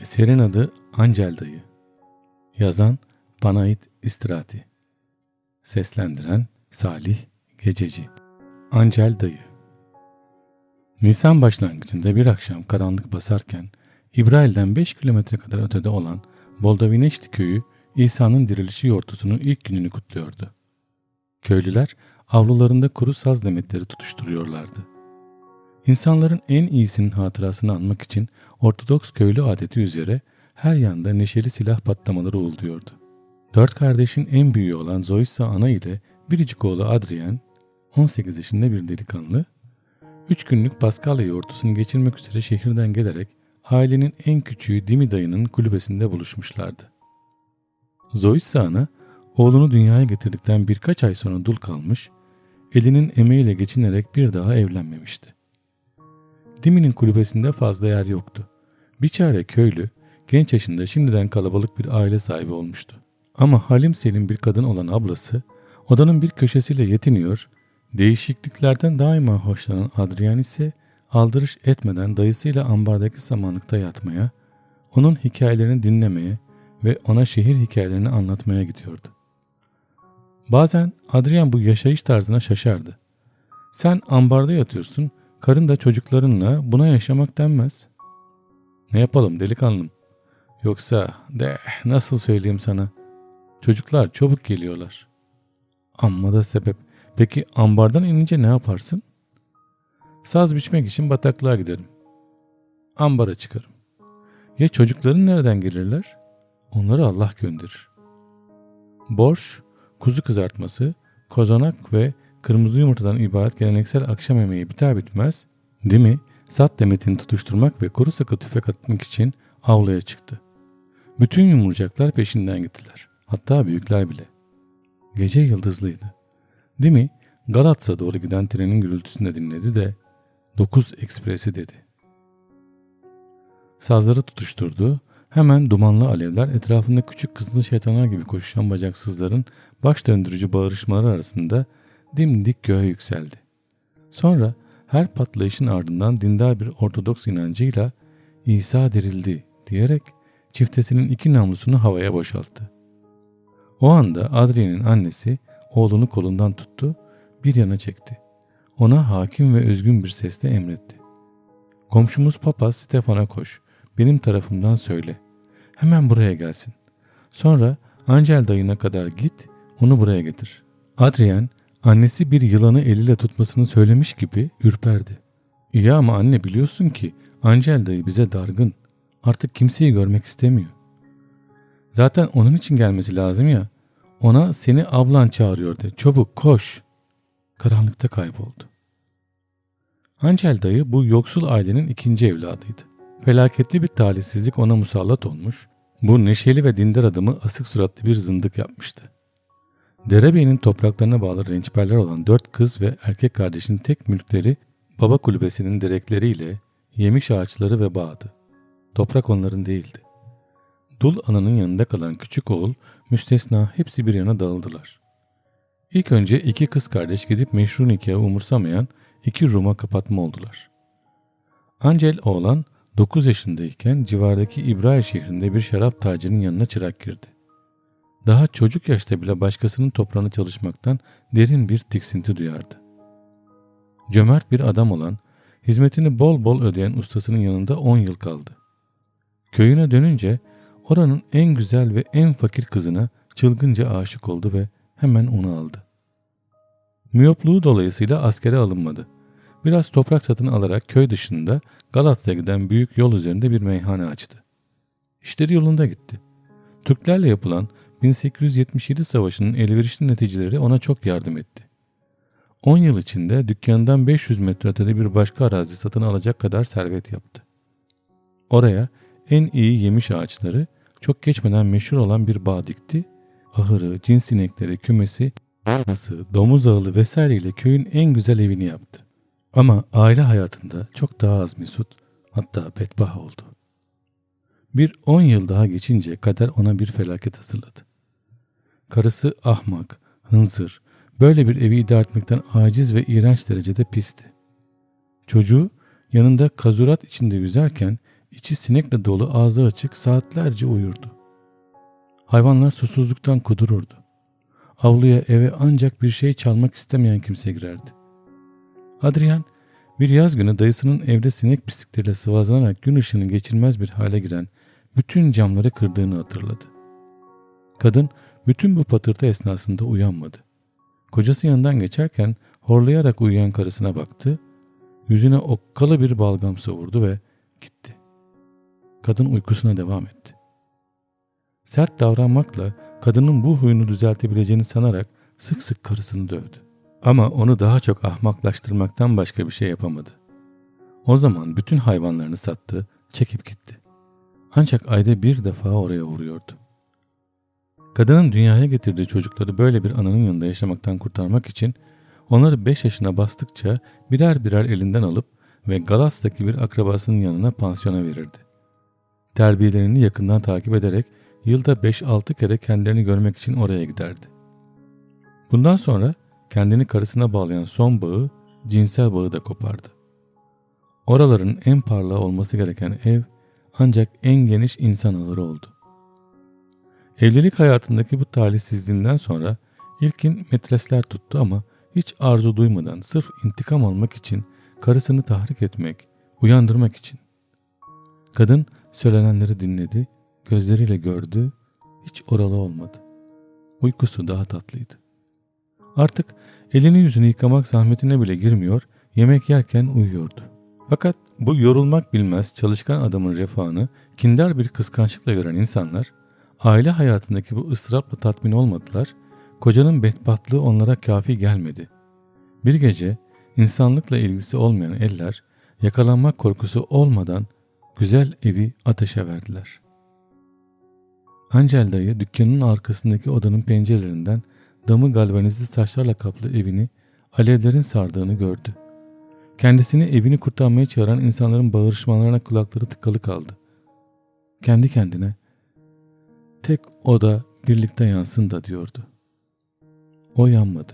Eserin adı Ancel Dayı. Yazan Panayit İstirati. Seslendiren Salih Gececi. Ancel Dayı. Nisan başlangıcında bir akşam karanlık basarken İbrail'den 5 kilometre kadar ötede olan Boldavineşti köyü İsa'nın dirilişi yortusunun ilk gününü kutluyordu. Köylüler avlularında kuru saz demetleri tutuşturuyorlardı. İnsanların en iyisinin hatırasını anmak için Ortodoks köylü adeti üzere her yanda neşeli silah patlamaları uğulduyordu. Dört kardeşin en büyüğü olan Zoysa ana ile biricik oğlu Adrien, 18 yaşında bir delikanlı, 3 günlük Paskalya yortusunu geçirmek üzere şehirden gelerek ailenin en küçüğü Dimi dayının kulübesinde buluşmuşlardı. Zoysa ana, oğlunu dünyaya getirdikten birkaç ay sonra dul kalmış, elinin emeğiyle geçinerek bir daha evlenmemişti. Dimi'nin kulübesinde fazla yer yoktu. Bir çare köylü, genç yaşında şimdiden kalabalık bir aile sahibi olmuştu. Ama halim selim bir kadın olan ablası, odanın bir köşesiyle yetiniyor, değişikliklerden daima hoşlanan Adrian ise aldırış etmeden dayısıyla ambardaki samanlıkta yatmaya, onun hikayelerini dinlemeye ve ona şehir hikayelerini anlatmaya gidiyordu. Bazen Adrian bu yaşayış tarzına şaşardı. Sen ambarda yatıyorsun Karın da çocuklarınla buna yaşamak denmez. Ne yapalım delikanlım? Yoksa de nasıl söyleyeyim sana? Çocuklar çabuk geliyorlar. Amma da sebep. Peki ambardan inince ne yaparsın? Saz biçmek için bataklığa giderim. Ambara çıkarım. Ya çocukların nereden gelirler? Onları Allah gönderir. Borş, kuzu kızartması, kozonak ve kırmızı yumurtadan ibaret geleneksel akşam yemeği biter bitmez Dimi sat demetini tutuşturmak ve kuru sıkı tüfek atmak için avluya çıktı. Bütün yumurcaklar peşinden gittiler. Hatta büyükler bile. Gece yıldızlıydı. Dimi Galatsa doğru giden trenin gürültüsünde dinledi de 9 ekspresi dedi. Sazları tutuşturdu. Hemen dumanlı alevler etrafında küçük kızılı şeytanlar gibi koşuşan bacaksızların baş döndürücü bağırışmaları arasında dimdik göğe yükseldi. Sonra her patlayışın ardından dindar bir Ortodoks inancıyla İsa dirildi diyerek çiftesinin iki namlusunu havaya boşalttı. O anda Adrien'in annesi oğlunu kolundan tuttu, bir yana çekti. Ona hakim ve üzgün bir sesle emretti. Komşumuz papaz Stefan'a koş, benim tarafımdan söyle. Hemen buraya gelsin. Sonra Angel dayına kadar git, onu buraya getir. Adrien Annesi bir yılanı eliyle tutmasını söylemiş gibi ürperdi. İyi ama anne biliyorsun ki Angel dayı bize dargın. Artık kimseyi görmek istemiyor. Zaten onun için gelmesi lazım ya. Ona seni ablan çağırıyor de. Çabuk koş. Karanlıkta kayboldu. Angel dayı bu yoksul ailenin ikinci evladıydı. Felaketli bir talihsizlik ona musallat olmuş, bu neşeli ve dindar adamı asık suratlı bir zındık yapmıştı. Derebey'in topraklarına bağlı rençberler olan dört kız ve erkek kardeşin tek mülkleri baba kulübesinin direkleriyle yemiş ağaçları ve bağdı. Toprak onların değildi. Dul ananın yanında kalan küçük oğul müstesna hepsi bir yana dağıldılar. İlk önce iki kız kardeş gidip meşru nikahı umursamayan iki Rum'a kapatma oldular. Angel oğlan 9 yaşındayken civardaki İbrahim şehrinde bir şarap tacının yanına çırak girdi. Daha çocuk yaşta bile başkasının toprağını çalışmaktan derin bir tiksinti duyardı. Cömert bir adam olan, hizmetini bol bol ödeyen ustasının yanında 10 yıl kaldı. Köyüne dönünce oranın en güzel ve en fakir kızına çılgınca aşık oldu ve hemen onu aldı. Miyopluğu dolayısıyla askere alınmadı. Biraz toprak satın alarak köy dışında Galatasa'ya giden büyük yol üzerinde bir meyhane açtı. İşleri yolunda gitti. Türklerle yapılan 1877 savaşının elverişli neticeleri ona çok yardım etti. 10 yıl içinde dükkanından 500 metre ötede bir başka arazi satın alacak kadar servet yaptı. Oraya en iyi yemiş ağaçları çok geçmeden meşhur olan bir bağ dikti. Ahırı, cins inekleri, kümesi, nasıl, domuz ağılı vesaireyle köyün en güzel evini yaptı. Ama aile hayatında çok daha az mesut, hatta bedbah oldu. Bir on yıl daha geçince kader ona bir felaket hazırladı. Karısı ahmak, hınzır, böyle bir evi idare etmekten aciz ve iğrenç derecede pisti. Çocuğu yanında kazurat içinde yüzerken içi sinekle dolu ağzı açık saatlerce uyurdu. Hayvanlar susuzluktan kudururdu. Avluya eve ancak bir şey çalmak istemeyen kimse girerdi. Adrian bir yaz günü dayısının evde sinek pislikleriyle sıvazlanarak gün ışığını geçirmez bir hale giren bütün camları kırdığını hatırladı. Kadın bütün bu patırtı esnasında uyanmadı. Kocası yanından geçerken horlayarak uyuyan karısına baktı, yüzüne okkalı bir balgam savurdu ve gitti. Kadın uykusuna devam etti. Sert davranmakla kadının bu huyunu düzeltebileceğini sanarak sık sık karısını dövdü. Ama onu daha çok ahmaklaştırmaktan başka bir şey yapamadı. O zaman bütün hayvanlarını sattı, çekip gitti. Ancak ayda bir defa oraya uğruyordu. Kadının dünyaya getirdiği çocukları böyle bir ananın yanında yaşamaktan kurtarmak için onları 5 yaşına bastıkça birer birer elinden alıp ve Galas'taki bir akrabasının yanına pansiyona verirdi. Terbiyelerini yakından takip ederek yılda 5-6 kere kendilerini görmek için oraya giderdi. Bundan sonra kendini karısına bağlayan son bağı cinsel bağı da kopardı. Oraların en parlağı olması gereken ev ancak en geniş insan ağırı oldu. Evlilik hayatındaki bu talihsizliğinden sonra ilkin metresler tuttu ama hiç arzu duymadan sırf intikam almak için karısını tahrik etmek, uyandırmak için. Kadın söylenenleri dinledi, gözleriyle gördü, hiç oralı olmadı. Uykusu daha tatlıydı. Artık elini yüzünü yıkamak zahmetine bile girmiyor, yemek yerken uyuyordu. Fakat bu yorulmak bilmez çalışkan adamın refahını kindar bir kıskançlıkla gören insanlar aile hayatındaki bu ıstırapla tatmin olmadılar, kocanın bedbahtlığı onlara kafi gelmedi. Bir gece insanlıkla ilgisi olmayan eller yakalanmak korkusu olmadan güzel evi ateşe verdiler. Ancel dayı dükkanın arkasındaki odanın pencerelerinden damı galvanizli taşlarla kaplı evini alevlerin sardığını gördü. Kendisini evini kurtarmaya çağıran insanların bağırışmalarına kulakları tıkalı kaldı. Kendi kendine tek oda birlikte yansın da diyordu. O yanmadı.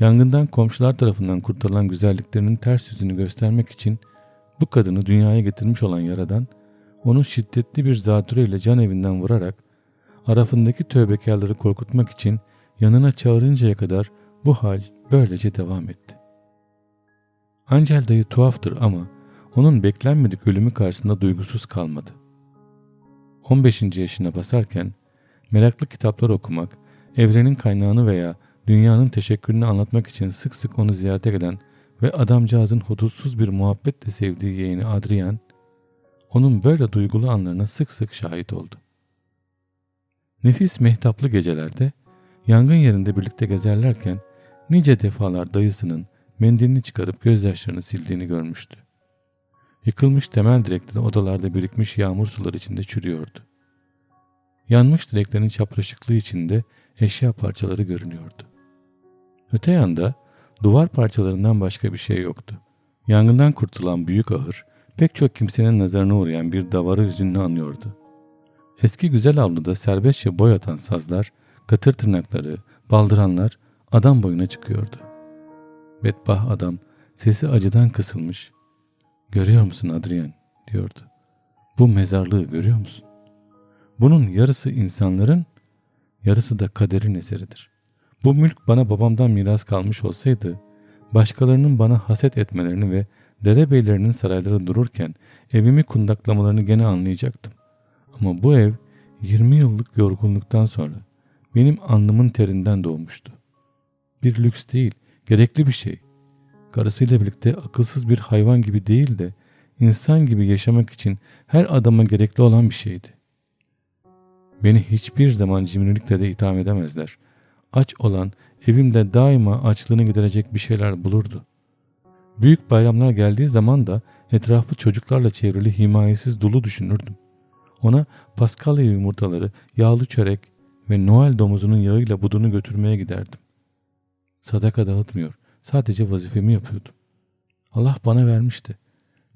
Yangından komşular tarafından kurtarılan güzelliklerinin ters yüzünü göstermek için bu kadını dünyaya getirmiş olan yaradan onu şiddetli bir zatüreyle can evinden vurarak arafındaki tövbekarları korkutmak için yanına çağırıncaya kadar bu hal böylece devam etti. Angel dayı tuhaftır ama onun beklenmedik ölümü karşısında duygusuz kalmadı. 15. yaşına basarken meraklı kitaplar okumak, evrenin kaynağını veya dünyanın teşekkürünü anlatmak için sık sık onu ziyarete gelen ve adamcağızın hudutsuz bir muhabbetle sevdiği yeğeni Adrian, onun böyle duygulu anlarına sık sık şahit oldu. Nefis mehtaplı gecelerde yangın yerinde birlikte gezerlerken nice defalar dayısının mendilini çıkarıp gözyaşlarını sildiğini görmüştü. Yıkılmış temel direkleri odalarda birikmiş yağmur suları içinde çürüyordu. Yanmış direklerin çapraşıklığı içinde eşya parçaları görünüyordu. Öte yanda duvar parçalarından başka bir şey yoktu. Yangından kurtulan büyük ahır pek çok kimsenin nazarına uğrayan bir davarı hüzünlü anıyordu. Eski güzel avluda serbestçe boy atan sazlar, katır tırnakları, baldıranlar adam boyuna çıkıyordu. Bedbah adam sesi acıdan kısılmış. Görüyor musun Adrian diyordu. Bu mezarlığı görüyor musun? Bunun yarısı insanların, yarısı da kaderin eseridir. Bu mülk bana babamdan miras kalmış olsaydı, başkalarının bana haset etmelerini ve derebeylerinin sarayları dururken evimi kundaklamalarını gene anlayacaktım. Ama bu ev 20 yıllık yorgunluktan sonra benim alnımın terinden doğmuştu. Bir lüks değil, gerekli bir şey. Karısıyla birlikte akılsız bir hayvan gibi değil de insan gibi yaşamak için her adama gerekli olan bir şeydi. Beni hiçbir zaman cimrilikle de itham edemezler. Aç olan evimde daima açlığını giderecek bir şeyler bulurdu. Büyük bayramlar geldiği zaman da etrafı çocuklarla çevrili himayesiz dolu düşünürdüm. Ona paskalya yumurtaları, yağlı çörek ve Noel domuzunun yağıyla budunu götürmeye giderdim. Sadaka dağıtmıyor, sadece vazifemi yapıyordum. Allah bana vermişti.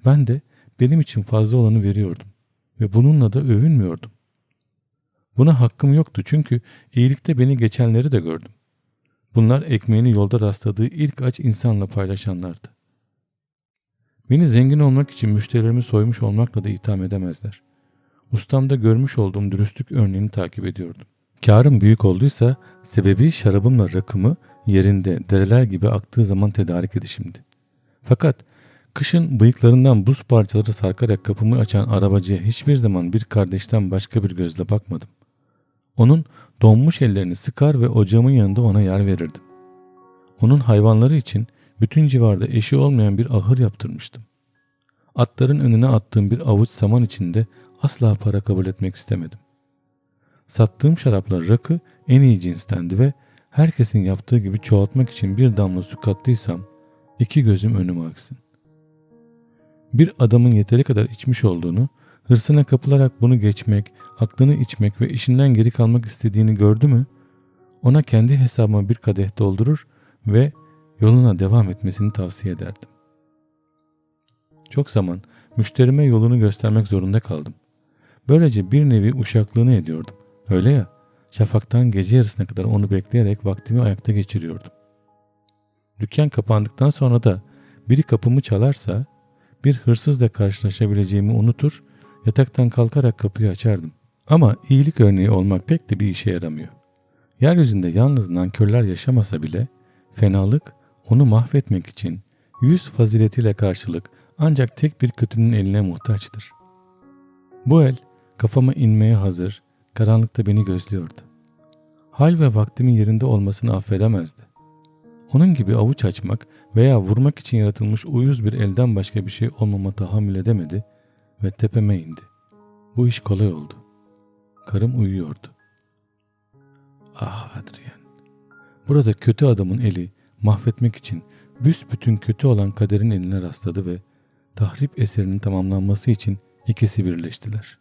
Ben de benim için fazla olanı veriyordum ve bununla da övünmüyordum. Buna hakkım yoktu çünkü iyilikte beni geçenleri de gördüm. Bunlar ekmeğini yolda rastladığı ilk aç insanla paylaşanlardı. Beni zengin olmak için müşterilerimi soymuş olmakla da itham edemezler. Ustamda görmüş olduğum dürüstlük örneğini takip ediyordum. Karım büyük olduysa sebebi şarabımla rakımı yerinde dereler gibi aktığı zaman tedarik edişimdi. Fakat kışın bıyıklarından buz parçaları sarkarak kapımı açan arabacıya hiçbir zaman bir kardeşten başka bir gözle bakmadım. Onun donmuş ellerini sıkar ve ocağımın yanında ona yer verirdim. Onun hayvanları için bütün civarda eşi olmayan bir ahır yaptırmıştım. Atların önüne attığım bir avuç saman içinde asla para kabul etmek istemedim. Sattığım şaraplar rakı en iyi cinstendi ve herkesin yaptığı gibi çoğaltmak için bir damla su kattıysam iki gözüm önüme aksın. Bir adamın yeteri kadar içmiş olduğunu, hırsına kapılarak bunu geçmek, aklını içmek ve işinden geri kalmak istediğini gördü mü, ona kendi hesabıma bir kadeh doldurur ve yoluna devam etmesini tavsiye ederdim. Çok zaman müşterime yolunu göstermek zorunda kaldım. Böylece bir nevi uşaklığını ediyordum. Öyle ya, şafaktan gece yarısına kadar onu bekleyerek vaktimi ayakta geçiriyordum. Dükkan kapandıktan sonra da biri kapımı çalarsa bir hırsızla karşılaşabileceğimi unutur, yataktan kalkarak kapıyı açardım. Ama iyilik örneği olmak pek de bir işe yaramıyor. Yeryüzünde yalnız nankörler yaşamasa bile fenalık onu mahvetmek için yüz faziletiyle karşılık ancak tek bir kötünün eline muhtaçtır. Bu el kafama inmeye hazır, karanlıkta beni gözlüyordu. Hal ve vaktimin yerinde olmasını affedemezdi. Onun gibi avuç açmak veya vurmak için yaratılmış uyuz bir elden başka bir şey olmama tahammül edemedi ve tepeme indi. Bu iş kolay oldu. Karım uyuyordu. Ah Adrian. Burada kötü adamın eli mahvetmek için büsbütün kötü olan kaderin eline rastladı ve tahrip eserinin tamamlanması için ikisi birleştiler.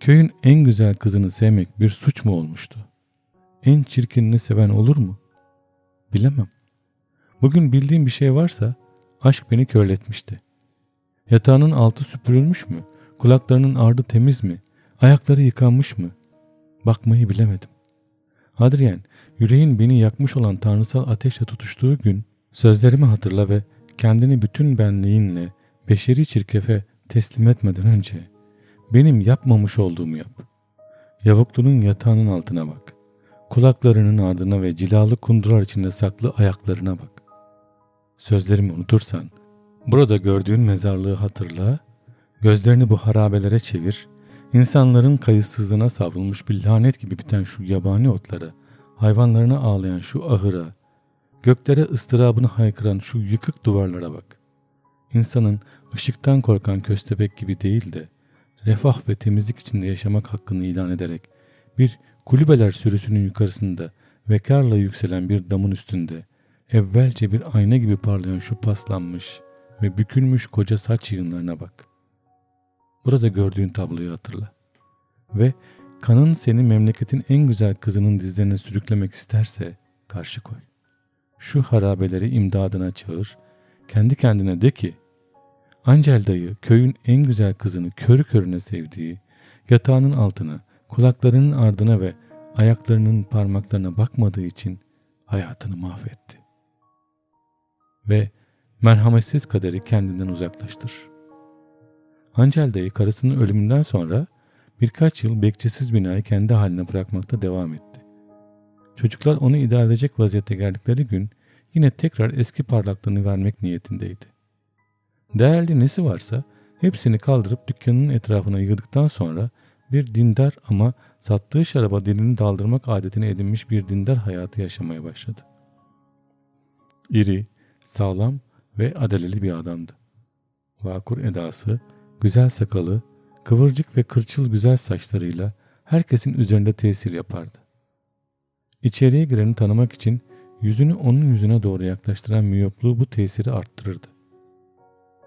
Köyün en güzel kızını sevmek bir suç mu olmuştu? En çirkinini seven olur mu? Bilemem. Bugün bildiğim bir şey varsa aşk beni körletmişti. Yatağının altı süpürülmüş mü? Kulaklarının ardı temiz mi? Ayakları yıkanmış mı? Bakmayı bilemedim. Adrien, yüreğin beni yakmış olan tanrısal ateşle tutuştuğu gün sözlerimi hatırla ve kendini bütün benliğinle beşeri çirkefe teslim etmeden önce benim yapmamış olduğumu yap. Yavuklunun yatağının altına bak. Kulaklarının ardına ve cilalı kundular içinde saklı ayaklarına bak. Sözlerimi unutursan, burada gördüğün mezarlığı hatırla, gözlerini bu harabelere çevir, insanların kayıtsızlığına savrulmuş bir lanet gibi biten şu yabani otlara, hayvanlarına ağlayan şu ahıra, göklere ıstırabını haykıran şu yıkık duvarlara bak. İnsanın ışıktan korkan köstebek gibi değil de, refah ve temizlik içinde yaşamak hakkını ilan ederek, bir kulübeler sürüsünün yukarısında vekarla yükselen bir damın üstünde, evvelce bir ayna gibi parlayan şu paslanmış ve bükülmüş koca saç yığınlarına bak. Burada gördüğün tabloyu hatırla. Ve kanın seni memleketin en güzel kızının dizlerine sürüklemek isterse karşı koy. Şu harabeleri imdadına çağır, kendi kendine de ki, Ancel dayı köyün en güzel kızını körü körüne sevdiği, yatağının altına, kulaklarının ardına ve ayaklarının parmaklarına bakmadığı için hayatını mahvetti. Ve merhametsiz kaderi kendinden uzaklaştır. Ancel dayı karısının ölümünden sonra birkaç yıl bekçisiz binayı kendi haline bırakmakta devam etti. Çocuklar onu idare edecek vaziyette geldikleri gün yine tekrar eski parlaklığını vermek niyetindeydi. Değerli nesi varsa hepsini kaldırıp dükkanının etrafına yığdıktan sonra bir dindar ama sattığı şaraba dilini daldırmak adetini edinmiş bir dindar hayatı yaşamaya başladı. İri, sağlam ve adaleli bir adamdı. Vakur edası, güzel sakalı, kıvırcık ve kırçıl güzel saçlarıyla herkesin üzerinde tesir yapardı. İçeriye gireni tanımak için yüzünü onun yüzüne doğru yaklaştıran miyopluğu bu tesiri arttırırdı.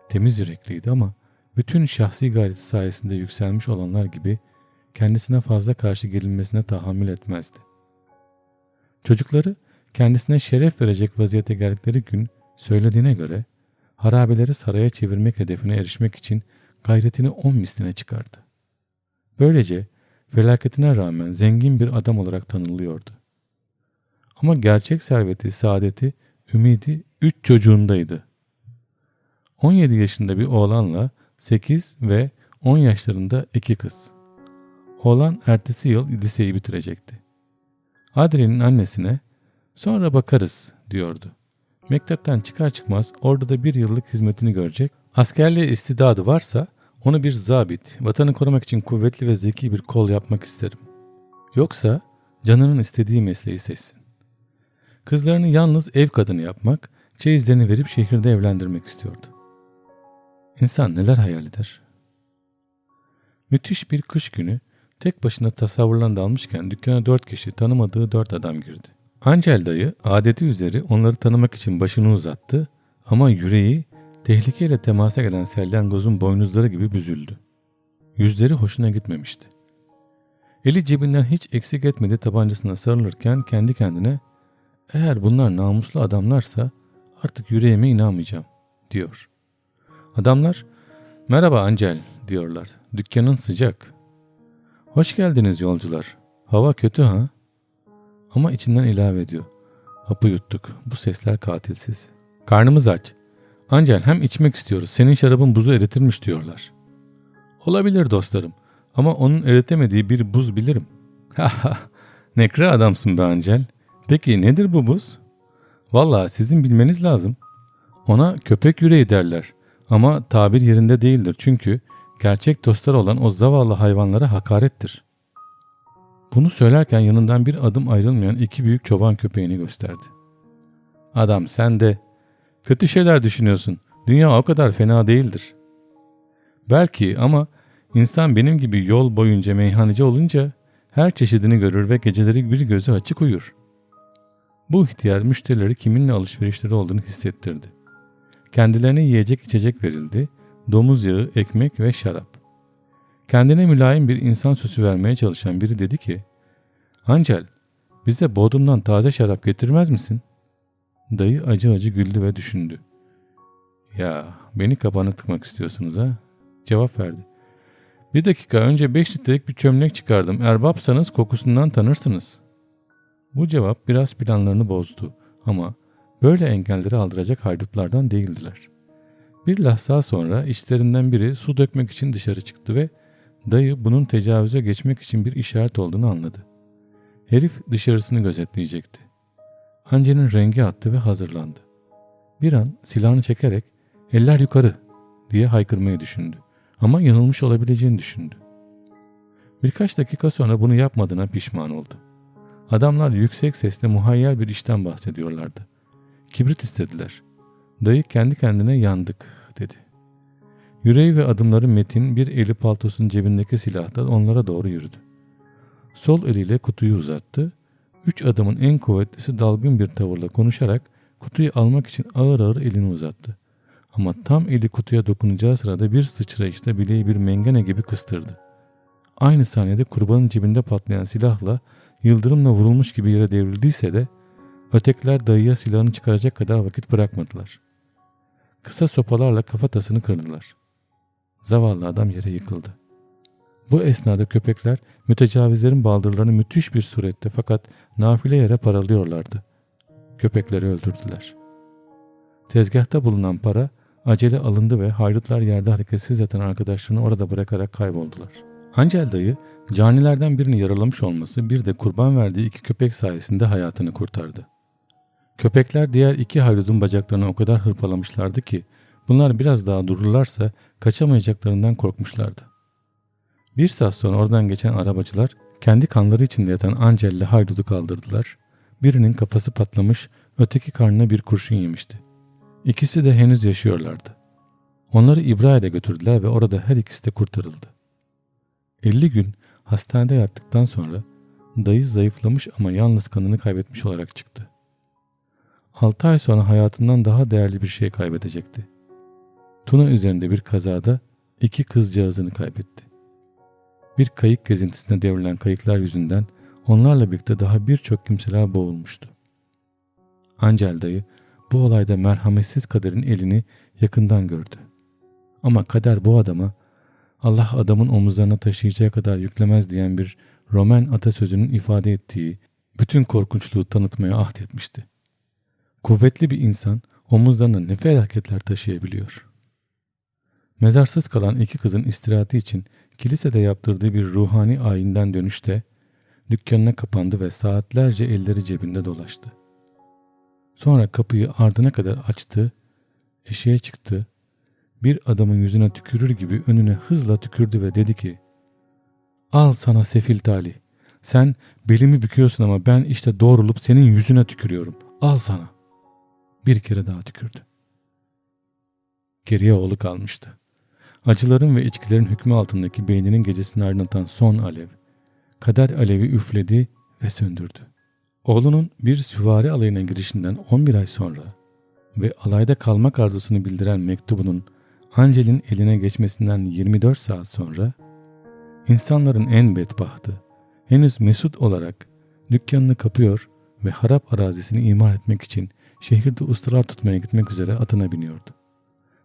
Temiz yürekliydi ama bütün şahsi gayreti sayesinde yükselmiş olanlar gibi kendisine fazla karşı gelinmesine tahammül etmezdi. Çocukları kendisine şeref verecek vaziyete geldikleri gün söylediğine göre harabeleri saraya çevirmek hedefine erişmek için gayretini on misline çıkardı. Böylece felaketine rağmen zengin bir adam olarak tanınıyordu. Ama gerçek serveti, saadeti, ümidi üç çocuğundaydı. 17 yaşında bir oğlanla 8 ve 10 yaşlarında iki kız. Oğlan ertesi yıl liseyi bitirecekti. Adrien'in annesine sonra bakarız diyordu. Mektepten çıkar çıkmaz orada da bir yıllık hizmetini görecek. Askerliğe istidadı varsa onu bir zabit, vatanı korumak için kuvvetli ve zeki bir kol yapmak isterim. Yoksa canının istediği mesleği seçsin. Kızlarını yalnız ev kadını yapmak, çeyizlerini verip şehirde evlendirmek istiyordu. İnsan neler hayal eder? Müthiş bir kış günü tek başına tasavvurlarına dalmışken dükkana dört kişi tanımadığı dört adam girdi. Angel dayı adeti üzeri onları tanımak için başını uzattı ama yüreği tehlikeyle temasa gelen salyangozun boynuzları gibi büzüldü. Yüzleri hoşuna gitmemişti. Eli cebinden hiç eksik etmedi tabancasına sarılırken kendi kendine eğer bunlar namuslu adamlarsa artık yüreğime inanmayacağım diyor. Adamlar merhaba Angel diyorlar. Dükkanın sıcak. Hoş geldiniz yolcular. Hava kötü ha? Ama içinden ilave ediyor. Hapı yuttuk. Bu sesler katilsiz. Karnımız aç. Angel hem içmek istiyoruz. Senin şarabın buzu eritirmiş diyorlar. Olabilir dostlarım. Ama onun eritemediği bir buz bilirim. Haha nekre adamsın be Angel. Peki nedir bu buz? Valla sizin bilmeniz lazım. Ona köpek yüreği derler. Ama tabir yerinde değildir çünkü gerçek dostlar olan o zavallı hayvanlara hakarettir. Bunu söylerken yanından bir adım ayrılmayan iki büyük çoban köpeğini gösterdi. Adam sen de kötü şeyler düşünüyorsun. Dünya o kadar fena değildir. Belki ama insan benim gibi yol boyunca meyhaneci olunca her çeşidini görür ve geceleri bir gözü açık uyur. Bu ihtiyar müşterileri kiminle alışverişleri olduğunu hissettirdi. Kendilerine yiyecek içecek verildi, domuz yağı, ekmek ve şarap. Kendine mülayim bir insan süsü vermeye çalışan biri dedi ki, Ancel, bize Bodrum'dan taze şarap getirmez misin? Dayı acı acı güldü ve düşündü. Ya beni kapana tıkmak istiyorsunuz ha? Cevap verdi. Bir dakika önce beş litrelik bir çömlek çıkardım. Erbapsanız kokusundan tanırsınız. Bu cevap biraz planlarını bozdu ama böyle engelleri aldıracak haydutlardan değildiler. Bir lahza sonra içlerinden biri su dökmek için dışarı çıktı ve dayı bunun tecavüze geçmek için bir işaret olduğunu anladı. Herif dışarısını gözetleyecekti. Ance'nin rengi attı ve hazırlandı. Bir an silahını çekerek eller yukarı diye haykırmayı düşündü. Ama yanılmış olabileceğini düşündü. Birkaç dakika sonra bunu yapmadığına pişman oldu. Adamlar yüksek sesle muhayyel bir işten bahsediyorlardı. Kibrit istediler. Dayı kendi kendine yandık dedi. Yüreği ve adımları Metin bir eli paltosunun cebindeki silahla onlara doğru yürüdü. Sol eliyle kutuyu uzattı. Üç adamın en kuvvetlisi dalgın bir tavırla konuşarak kutuyu almak için ağır ağır elini uzattı. Ama tam eli kutuya dokunacağı sırada bir sıçrayışta bileği bir mengene gibi kıstırdı. Aynı saniyede kurbanın cebinde patlayan silahla yıldırımla vurulmuş gibi yere devrildiyse de ötekiler dayıya silahını çıkaracak kadar vakit bırakmadılar. Kısa sopalarla kafatasını kırdılar. Zavallı adam yere yıkıldı. Bu esnada köpekler mütecavizlerin baldırlarını müthiş bir surette fakat nafile yere paralıyorlardı. Köpekleri öldürdüler. Tezgahta bulunan para acele alındı ve haydutlar yerde hareketsiz yatan arkadaşlarını orada bırakarak kayboldular. Ancel dayı canilerden birini yaralamış olması bir de kurban verdiği iki köpek sayesinde hayatını kurtardı. Köpekler diğer iki haydutun bacaklarını o kadar hırpalamışlardı ki bunlar biraz daha dururlarsa kaçamayacaklarından korkmuşlardı. Bir saat sonra oradan geçen arabacılar kendi kanları içinde yatan Angel ile haydudu kaldırdılar. Birinin kafası patlamış, öteki karnına bir kurşun yemişti. İkisi de henüz yaşıyorlardı. Onları İbrahim'e götürdüler ve orada her ikisi de kurtarıldı. 50 gün hastanede yattıktan sonra dayı zayıflamış ama yalnız kanını kaybetmiş olarak çıktı. 6 ay sonra hayatından daha değerli bir şey kaybedecekti. Tuna üzerinde bir kazada iki kızcağızını kaybetti. Bir kayık gezintisine devrilen kayıklar yüzünden onlarla birlikte daha birçok kimseler boğulmuştu. Ancel dayı bu olayda merhametsiz kaderin elini yakından gördü. Ama kader bu adama Allah adamın omuzlarına taşıyacağı kadar yüklemez diyen bir Roman atasözünün ifade ettiği bütün korkunçluğu tanıtmaya ahdetmişti. Kuvvetli bir insan omuzlarına ne felaketler taşıyabiliyor.'' Mezarsız kalan iki kızın istirahati için kilisede yaptırdığı bir ruhani ayinden dönüşte dükkanına kapandı ve saatlerce elleri cebinde dolaştı. Sonra kapıyı ardına kadar açtı, eşeğe çıktı, bir adamın yüzüne tükürür gibi önüne hızla tükürdü ve dedi ki Al sana sefil talih. Sen belimi büküyorsun ama ben işte doğrulup senin yüzüne tükürüyorum. Al sana. Bir kere daha tükürdü. Geriye oğlu kalmıştı. Acıların ve içkilerin hükmü altındaki beyninin gecesini aydınlatan son alev. Kader alevi üfledi ve söndürdü. Oğlunun bir süvari alayına girişinden 11 ay sonra ve alayda kalmak arzusunu bildiren mektubunun Angel'in eline geçmesinden 24 saat sonra insanların en bedbahtı, henüz mesut olarak dükkanını kapıyor ve harap arazisini imar etmek için şehirde ustalar tutmaya gitmek üzere atına biniyordu.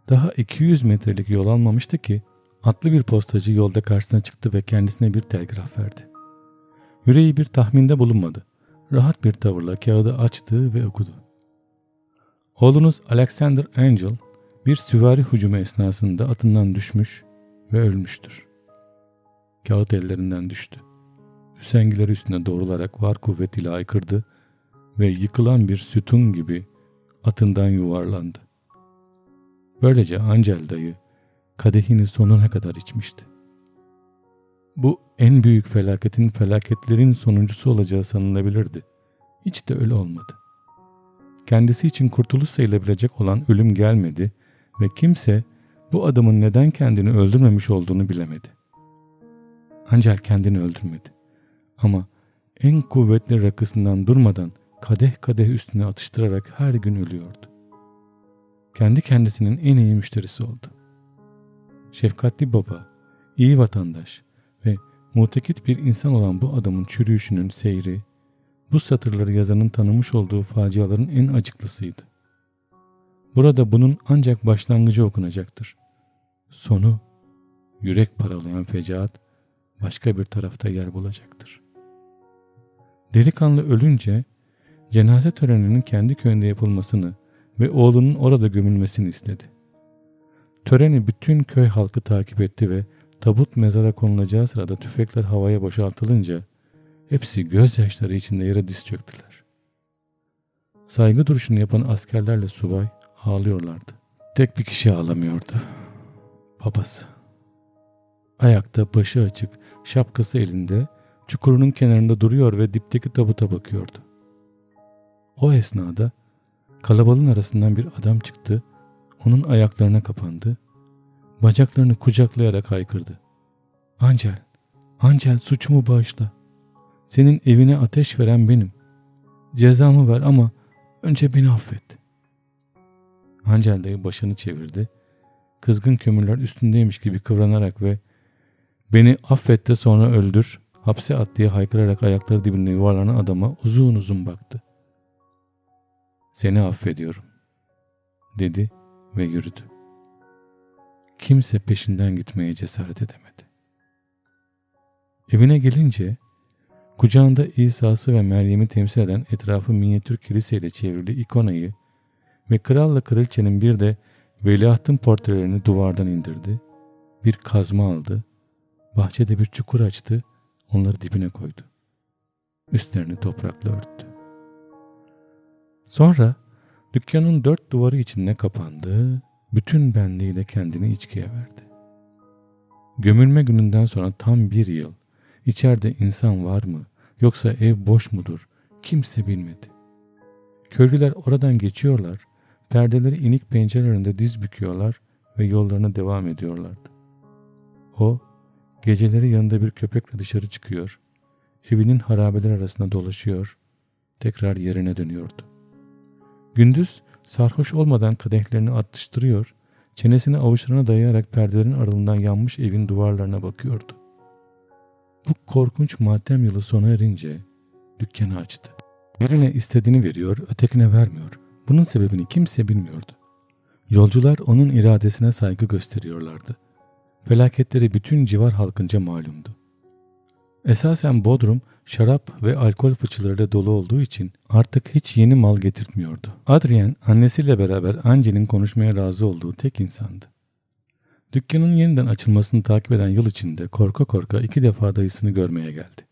Daha 200 metrelik yol almamıştı ki atlı bir postacı yolda karşısına çıktı ve kendisine bir telgraf verdi. Yüreği bir tahminde bulunmadı. Rahat bir tavırla kağıdı açtı ve okudu. Oğlunuz Alexander Angel bir süvari hücumu esnasında atından düşmüş ve ölmüştür. Kağıt ellerinden düştü. Üsengileri üstüne doğrularak var kuvvetiyle aykırdı ve yıkılan bir sütun gibi atından yuvarlandı. Böylece Ancel dayı kadehini sonuna kadar içmişti. Bu en büyük felaketin felaketlerin sonuncusu olacağı sanılabilirdi. Hiç de öyle olmadı. Kendisi için kurtuluş sayılabilecek olan ölüm gelmedi ve kimse bu adamın neden kendini öldürmemiş olduğunu bilemedi. Ancel kendini öldürmedi. Ama en kuvvetli rakısından durmadan kadeh kadeh üstüne atıştırarak her gün ölüyordu. Kendi kendisinin en iyi müşterisi oldu. Şefkatli baba, iyi vatandaş ve mutekit bir insan olan bu adamın çürüyüşünün seyri, bu satırları yazanın tanımış olduğu faciaların en acıklısıydı. Burada bunun ancak başlangıcı okunacaktır. Sonu, yürek paralayan fecaat başka bir tarafta yer bulacaktır. Delikanlı ölünce cenaze töreninin kendi köyünde yapılmasını ve oğlunun orada gömülmesini istedi. Töreni bütün köy halkı takip etti ve tabut mezara konulacağı sırada tüfekler havaya boşaltılınca hepsi gözyaşları içinde yere diz çöktüler. Saygı duruşunu yapan askerlerle subay ağlıyorlardı. Tek bir kişi ağlamıyordu. Babası. Ayakta başı açık, şapkası elinde, çukurunun kenarında duruyor ve dipteki tabuta bakıyordu. O esnada kalabalığın arasından bir adam çıktı, onun ayaklarına kapandı, bacaklarını kucaklayarak haykırdı. Ancel, Ancel suçumu bağışla. Senin evine ateş veren benim. Cezamı ver ama önce beni affet.'' Hancel dayı başını çevirdi. Kızgın kömürler üstündeymiş gibi kıvranarak ve ''Beni affet de sonra öldür, hapse at'' diye haykırarak ayakları dibinde yuvarlanan adama uzun uzun baktı. ''Seni affediyorum.'' dedi ve yürüdü. Kimse peşinden gitmeye cesaret edemedi. Evine gelince kucağında İsa'sı ve Meryem'i temsil eden etrafı minyatür kiliseyle çevrili ikonayı ve kralla kraliçenin bir de veliahtın portrelerini duvardan indirdi. Bir kazma aldı. Bahçede bir çukur açtı. Onları dibine koydu. Üstlerini toprakla örttü. Sonra dükkanın dört duvarı içinde kapandı. Bütün benliğiyle kendini içkiye verdi. Gömülme gününden sonra tam bir yıl içeride insan var mı yoksa ev boş mudur kimse bilmedi. Köylüler oradan geçiyorlar Perdeleri inik pencerelerinde diz büküyorlar ve yollarına devam ediyorlardı. O, geceleri yanında bir köpekle dışarı çıkıyor, evinin harabeler arasında dolaşıyor, tekrar yerine dönüyordu. Gündüz sarhoş olmadan kadehlerini atıştırıyor, çenesini avuçlarına dayayarak perdelerin aralığından yanmış evin duvarlarına bakıyordu. Bu korkunç matem yılı sona erince dükkanı açtı. Birine istediğini veriyor, ötekine vermiyor. Bunun sebebini kimse bilmiyordu. Yolcular onun iradesine saygı gösteriyorlardı. Felaketleri bütün civar halkınca malumdu. Esasen Bodrum şarap ve alkol fıçılarıyla dolu olduğu için artık hiç yeni mal getirtmiyordu. Adrien annesiyle beraber Angel'in konuşmaya razı olduğu tek insandı. Dükkanın yeniden açılmasını takip eden yıl içinde korka korka iki defa dayısını görmeye geldi.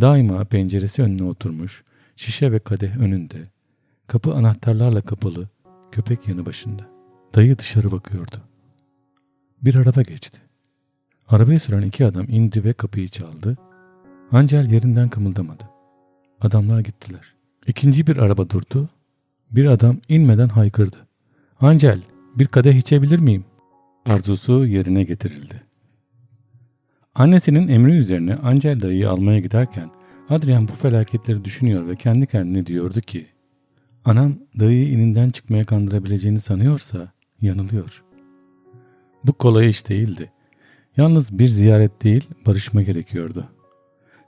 Daima penceresi önüne oturmuş, şişe ve kadeh önünde, kapı anahtarlarla kapalı, köpek yanı başında. Dayı dışarı bakıyordu. Bir araba geçti. Arabayı süren iki adam indi ve kapıyı çaldı. Ancel yerinden kımıldamadı. Adamlar gittiler. İkinci bir araba durdu. Bir adam inmeden haykırdı. Ancel, bir kadeh içebilir miyim? Arzusu yerine getirildi. Annesinin emri üzerine Angel dayıyı almaya giderken Adrian bu felaketleri düşünüyor ve kendi kendine diyordu ki Anam dayıyı ininden çıkmaya kandırabileceğini sanıyorsa yanılıyor. Bu kolay iş değildi. Yalnız bir ziyaret değil barışma gerekiyordu.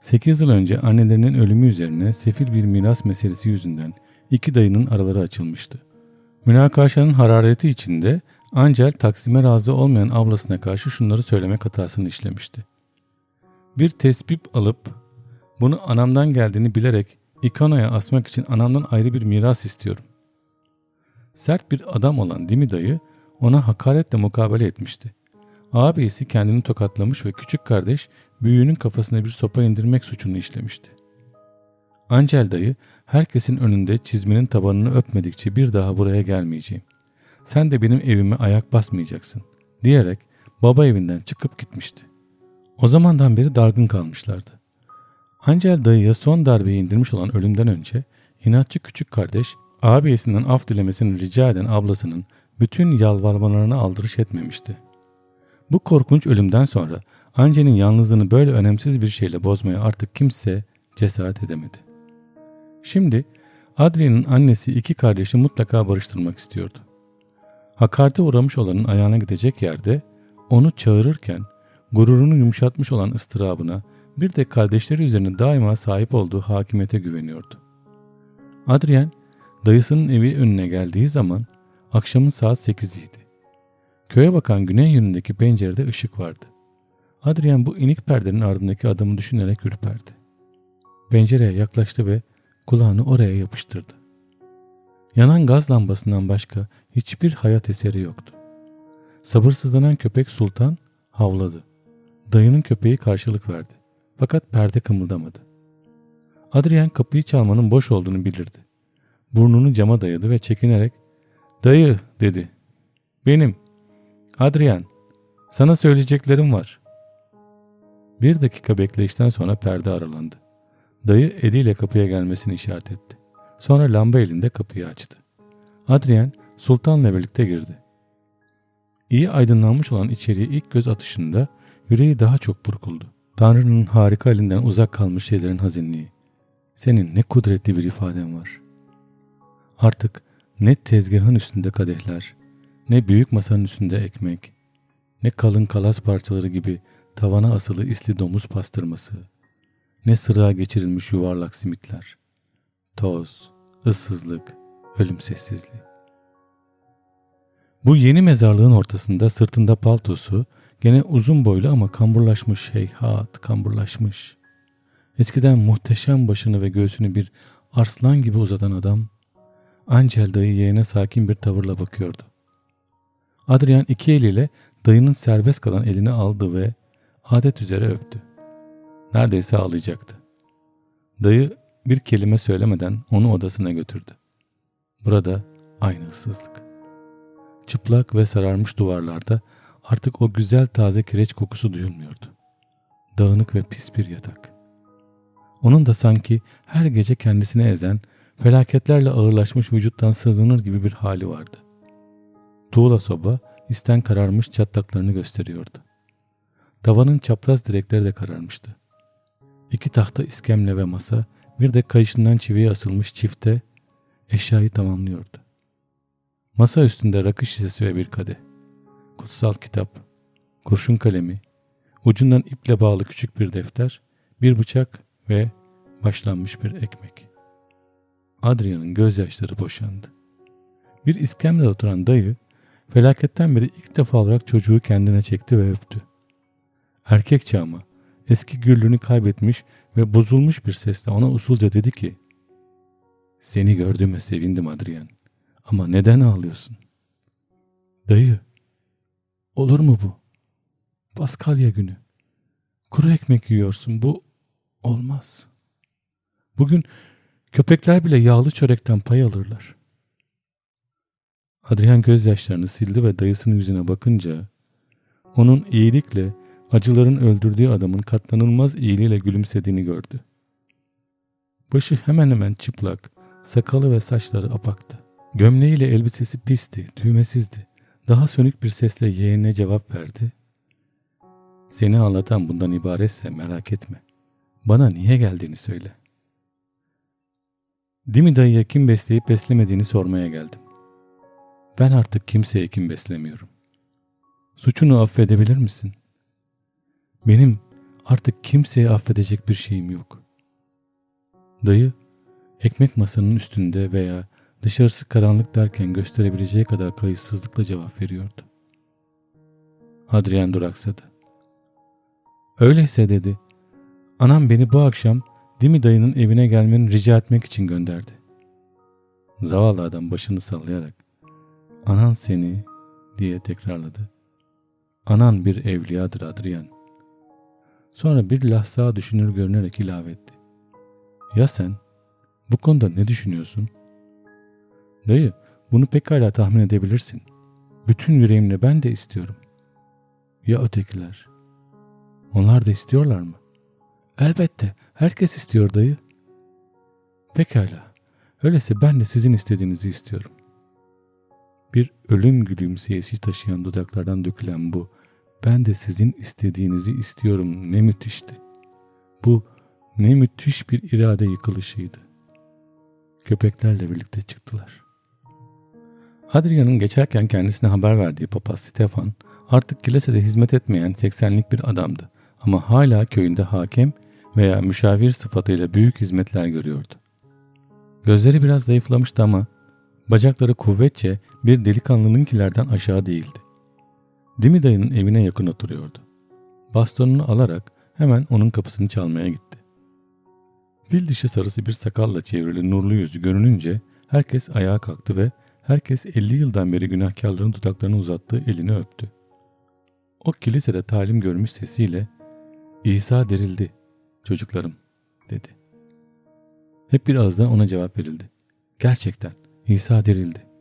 8 yıl önce annelerinin ölümü üzerine sefil bir miras meselesi yüzünden iki dayının araları açılmıştı. Münakaşanın harareti içinde Angel Taksim'e razı olmayan ablasına karşı şunları söylemek hatasını işlemişti. Bir tespip alıp bunu anamdan geldiğini bilerek İkano'ya asmak için anamdan ayrı bir miras istiyorum. Sert bir adam olan Dimi dayı ona hakaretle mukabele etmişti. Ağabeyisi kendini tokatlamış ve küçük kardeş büyüğünün kafasına bir sopa indirmek suçunu işlemişti. Angel dayı herkesin önünde çizmenin tabanını öpmedikçe bir daha buraya gelmeyeceğim. Sen de benim evime ayak basmayacaksın diyerek baba evinden çıkıp gitmişti. O zamandan beri dargın kalmışlardı. Angel dayıya son darbeyi indirmiş olan ölümden önce inatçı küçük kardeş ağabeyisinden af dilemesini rica eden ablasının bütün yalvarmalarına aldırış etmemişti. Bu korkunç ölümden sonra Angel'in yalnızlığını böyle önemsiz bir şeyle bozmaya artık kimse cesaret edemedi. Şimdi Adrian'ın annesi iki kardeşi mutlaka barıştırmak istiyordu. Hakarete uğramış olanın ayağına gidecek yerde onu çağırırken gururunu yumuşatmış olan ıstırabına bir de kardeşleri üzerine daima sahip olduğu hakimiyete güveniyordu. Adrian dayısının evi önüne geldiği zaman akşamın saat 8'iydi. Köye bakan güney yönündeki pencerede ışık vardı. Adrian bu inik perdenin ardındaki adamı düşünerek ürperdi. Pencereye yaklaştı ve kulağını oraya yapıştırdı. Yanan gaz lambasından başka hiçbir hayat eseri yoktu. Sabırsızlanan köpek sultan havladı. Dayının köpeği karşılık verdi. Fakat perde kımıldamadı. Adrian kapıyı çalmanın boş olduğunu bilirdi. Burnunu cama dayadı ve çekinerek ''Dayı'' dedi. ''Benim. Adrian. Sana söyleyeceklerim var.'' Bir dakika bekleyişten sonra perde aralandı. Dayı eliyle kapıya gelmesini işaret etti. Sonra lamba elinde kapıyı açtı. Adrian sultanla birlikte girdi. İyi aydınlanmış olan içeriye ilk göz atışında yüreği daha çok burkuldu. Tanrı'nın harika elinden uzak kalmış şeylerin hazinliği. Senin ne kudretli bir ifaden var. Artık ne tezgahın üstünde kadehler, ne büyük masanın üstünde ekmek, ne kalın kalas parçaları gibi tavana asılı isli domuz pastırması, ne sıra geçirilmiş yuvarlak simitler. Toz, ıssızlık, ölüm sessizliği. Bu yeni mezarlığın ortasında sırtında paltosu, gene uzun boylu ama kamburlaşmış heyhat, kamburlaşmış. Eskiden muhteşem başını ve göğsünü bir arslan gibi uzatan adam, Angel dayı yeğene sakin bir tavırla bakıyordu. Adrian iki eliyle dayının serbest kalan elini aldı ve adet üzere öptü. Neredeyse ağlayacaktı. Dayı bir kelime söylemeden onu odasına götürdü. Burada aynı ıssızlık. Çıplak ve sararmış duvarlarda artık o güzel taze kireç kokusu duyulmuyordu. Dağınık ve pis bir yatak. Onun da sanki her gece kendisini ezen, felaketlerle ağırlaşmış vücuttan sızınır gibi bir hali vardı. Tuğla soba isten kararmış çatlaklarını gösteriyordu. Tavanın çapraz direkleri de kararmıştı. İki tahta iskemle ve masa, bir de kayışından çiviye asılmış çifte eşyayı tamamlıyordu. Masa üstünde rakı şişesi ve bir kadeh. Kutsal kitap, kurşun kalemi, ucundan iple bağlı küçük bir defter, bir bıçak ve başlanmış bir ekmek. Adrian'ın gözyaşları boşandı. Bir iskemle oturan dayı, felaketten beri ilk defa olarak çocuğu kendine çekti ve öptü. Erkekçe ama eski gürlüğünü kaybetmiş ve bozulmuş bir sesle ona usulca dedi ki ''Seni gördüğüme sevindim Adrian ama neden ağlıyorsun?'' ''Dayı, Olur mu bu? Paskalya günü. Kuru ekmek yiyorsun. Bu olmaz. Bugün köpekler bile yağlı çörekten pay alırlar. Adrian gözyaşlarını sildi ve dayısının yüzüne bakınca onun iyilikle acıların öldürdüğü adamın katlanılmaz iyiliğiyle gülümsediğini gördü. Başı hemen hemen çıplak, sakalı ve saçları apaktı. Gömleğiyle elbisesi pisti, düğmesizdi. Daha sönük bir sesle yeğenine cevap verdi. Seni anlatan bundan ibaretse merak etme. Bana niye geldiğini söyle. Dimi dayıya kim besleyip beslemediğini sormaya geldim. Ben artık kimseye kim beslemiyorum. Suçunu affedebilir misin? Benim artık kimseye affedecek bir şeyim yok. Dayı ekmek masanın üstünde veya dışarısı karanlık derken gösterebileceği kadar kayıtsızlıkla cevap veriyordu. Adrian duraksadı. Öyleyse dedi. Anam beni bu akşam Dimi dayının evine gelmeni rica etmek için gönderdi. Zavallı adam başını sallayarak Anan seni diye tekrarladı. Anan bir evliyadır Adrian. Sonra bir lahza düşünür görünerek ilave etti. Ya sen? Bu konuda ne düşünüyorsun? Dayı, bunu pekala tahmin edebilirsin. Bütün yüreğimle ben de istiyorum. Ya ötekiler? Onlar da istiyorlar mı? Elbette, herkes istiyor dayı. Pekala, öyleyse ben de sizin istediğinizi istiyorum. Bir ölüm gülümseyesi taşıyan dudaklardan dökülen bu, ben de sizin istediğinizi istiyorum ne müthişti. Bu ne müthiş bir irade yıkılışıydı. Köpeklerle birlikte çıktılar. Adrian'ın geçerken kendisine haber verdiği papaz Stefan artık kilisede hizmet etmeyen 80'lik bir adamdı ama hala köyünde hakem veya müşavir sıfatıyla büyük hizmetler görüyordu. Gözleri biraz zayıflamıştı ama bacakları kuvvetçe bir delikanlınınkilerden aşağı değildi. Dimi dayının evine yakın oturuyordu. Bastonunu alarak hemen onun kapısını çalmaya gitti. Fil dişi sarısı bir sakalla çevrili nurlu yüzü görününce herkes ayağa kalktı ve herkes 50 yıldan beri günahkarların dudaklarını uzattığı elini öptü. O kilisede talim görmüş sesiyle İsa dirildi çocuklarım dedi. Hep bir ağızdan ona cevap verildi. Gerçekten İsa dirildi.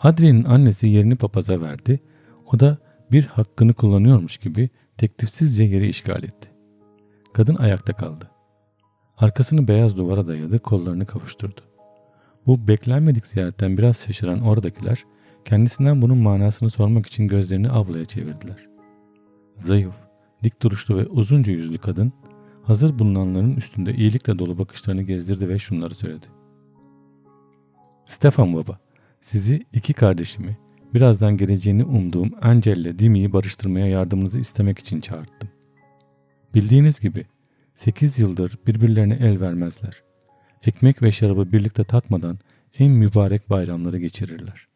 Adrien'in annesi yerini papaza verdi. O da bir hakkını kullanıyormuş gibi teklifsizce yeri işgal etti. Kadın ayakta kaldı. Arkasını beyaz duvara dayadı, kollarını kavuşturdu. Bu beklenmedik ziyaretten biraz şaşıran oradakiler kendisinden bunun manasını sormak için gözlerini ablaya çevirdiler. Zayıf, dik duruşlu ve uzunca yüzlü kadın hazır bulunanların üstünde iyilikle dolu bakışlarını gezdirdi ve şunları söyledi. Stefan baba, sizi iki kardeşimi, birazdan geleceğini umduğum Angel ile Dimi'yi barıştırmaya yardımınızı istemek için çağırttım. Bildiğiniz gibi 8 yıldır birbirlerine el vermezler. Ekmek ve şarabı birlikte tatmadan en mübarek bayramları geçirirler.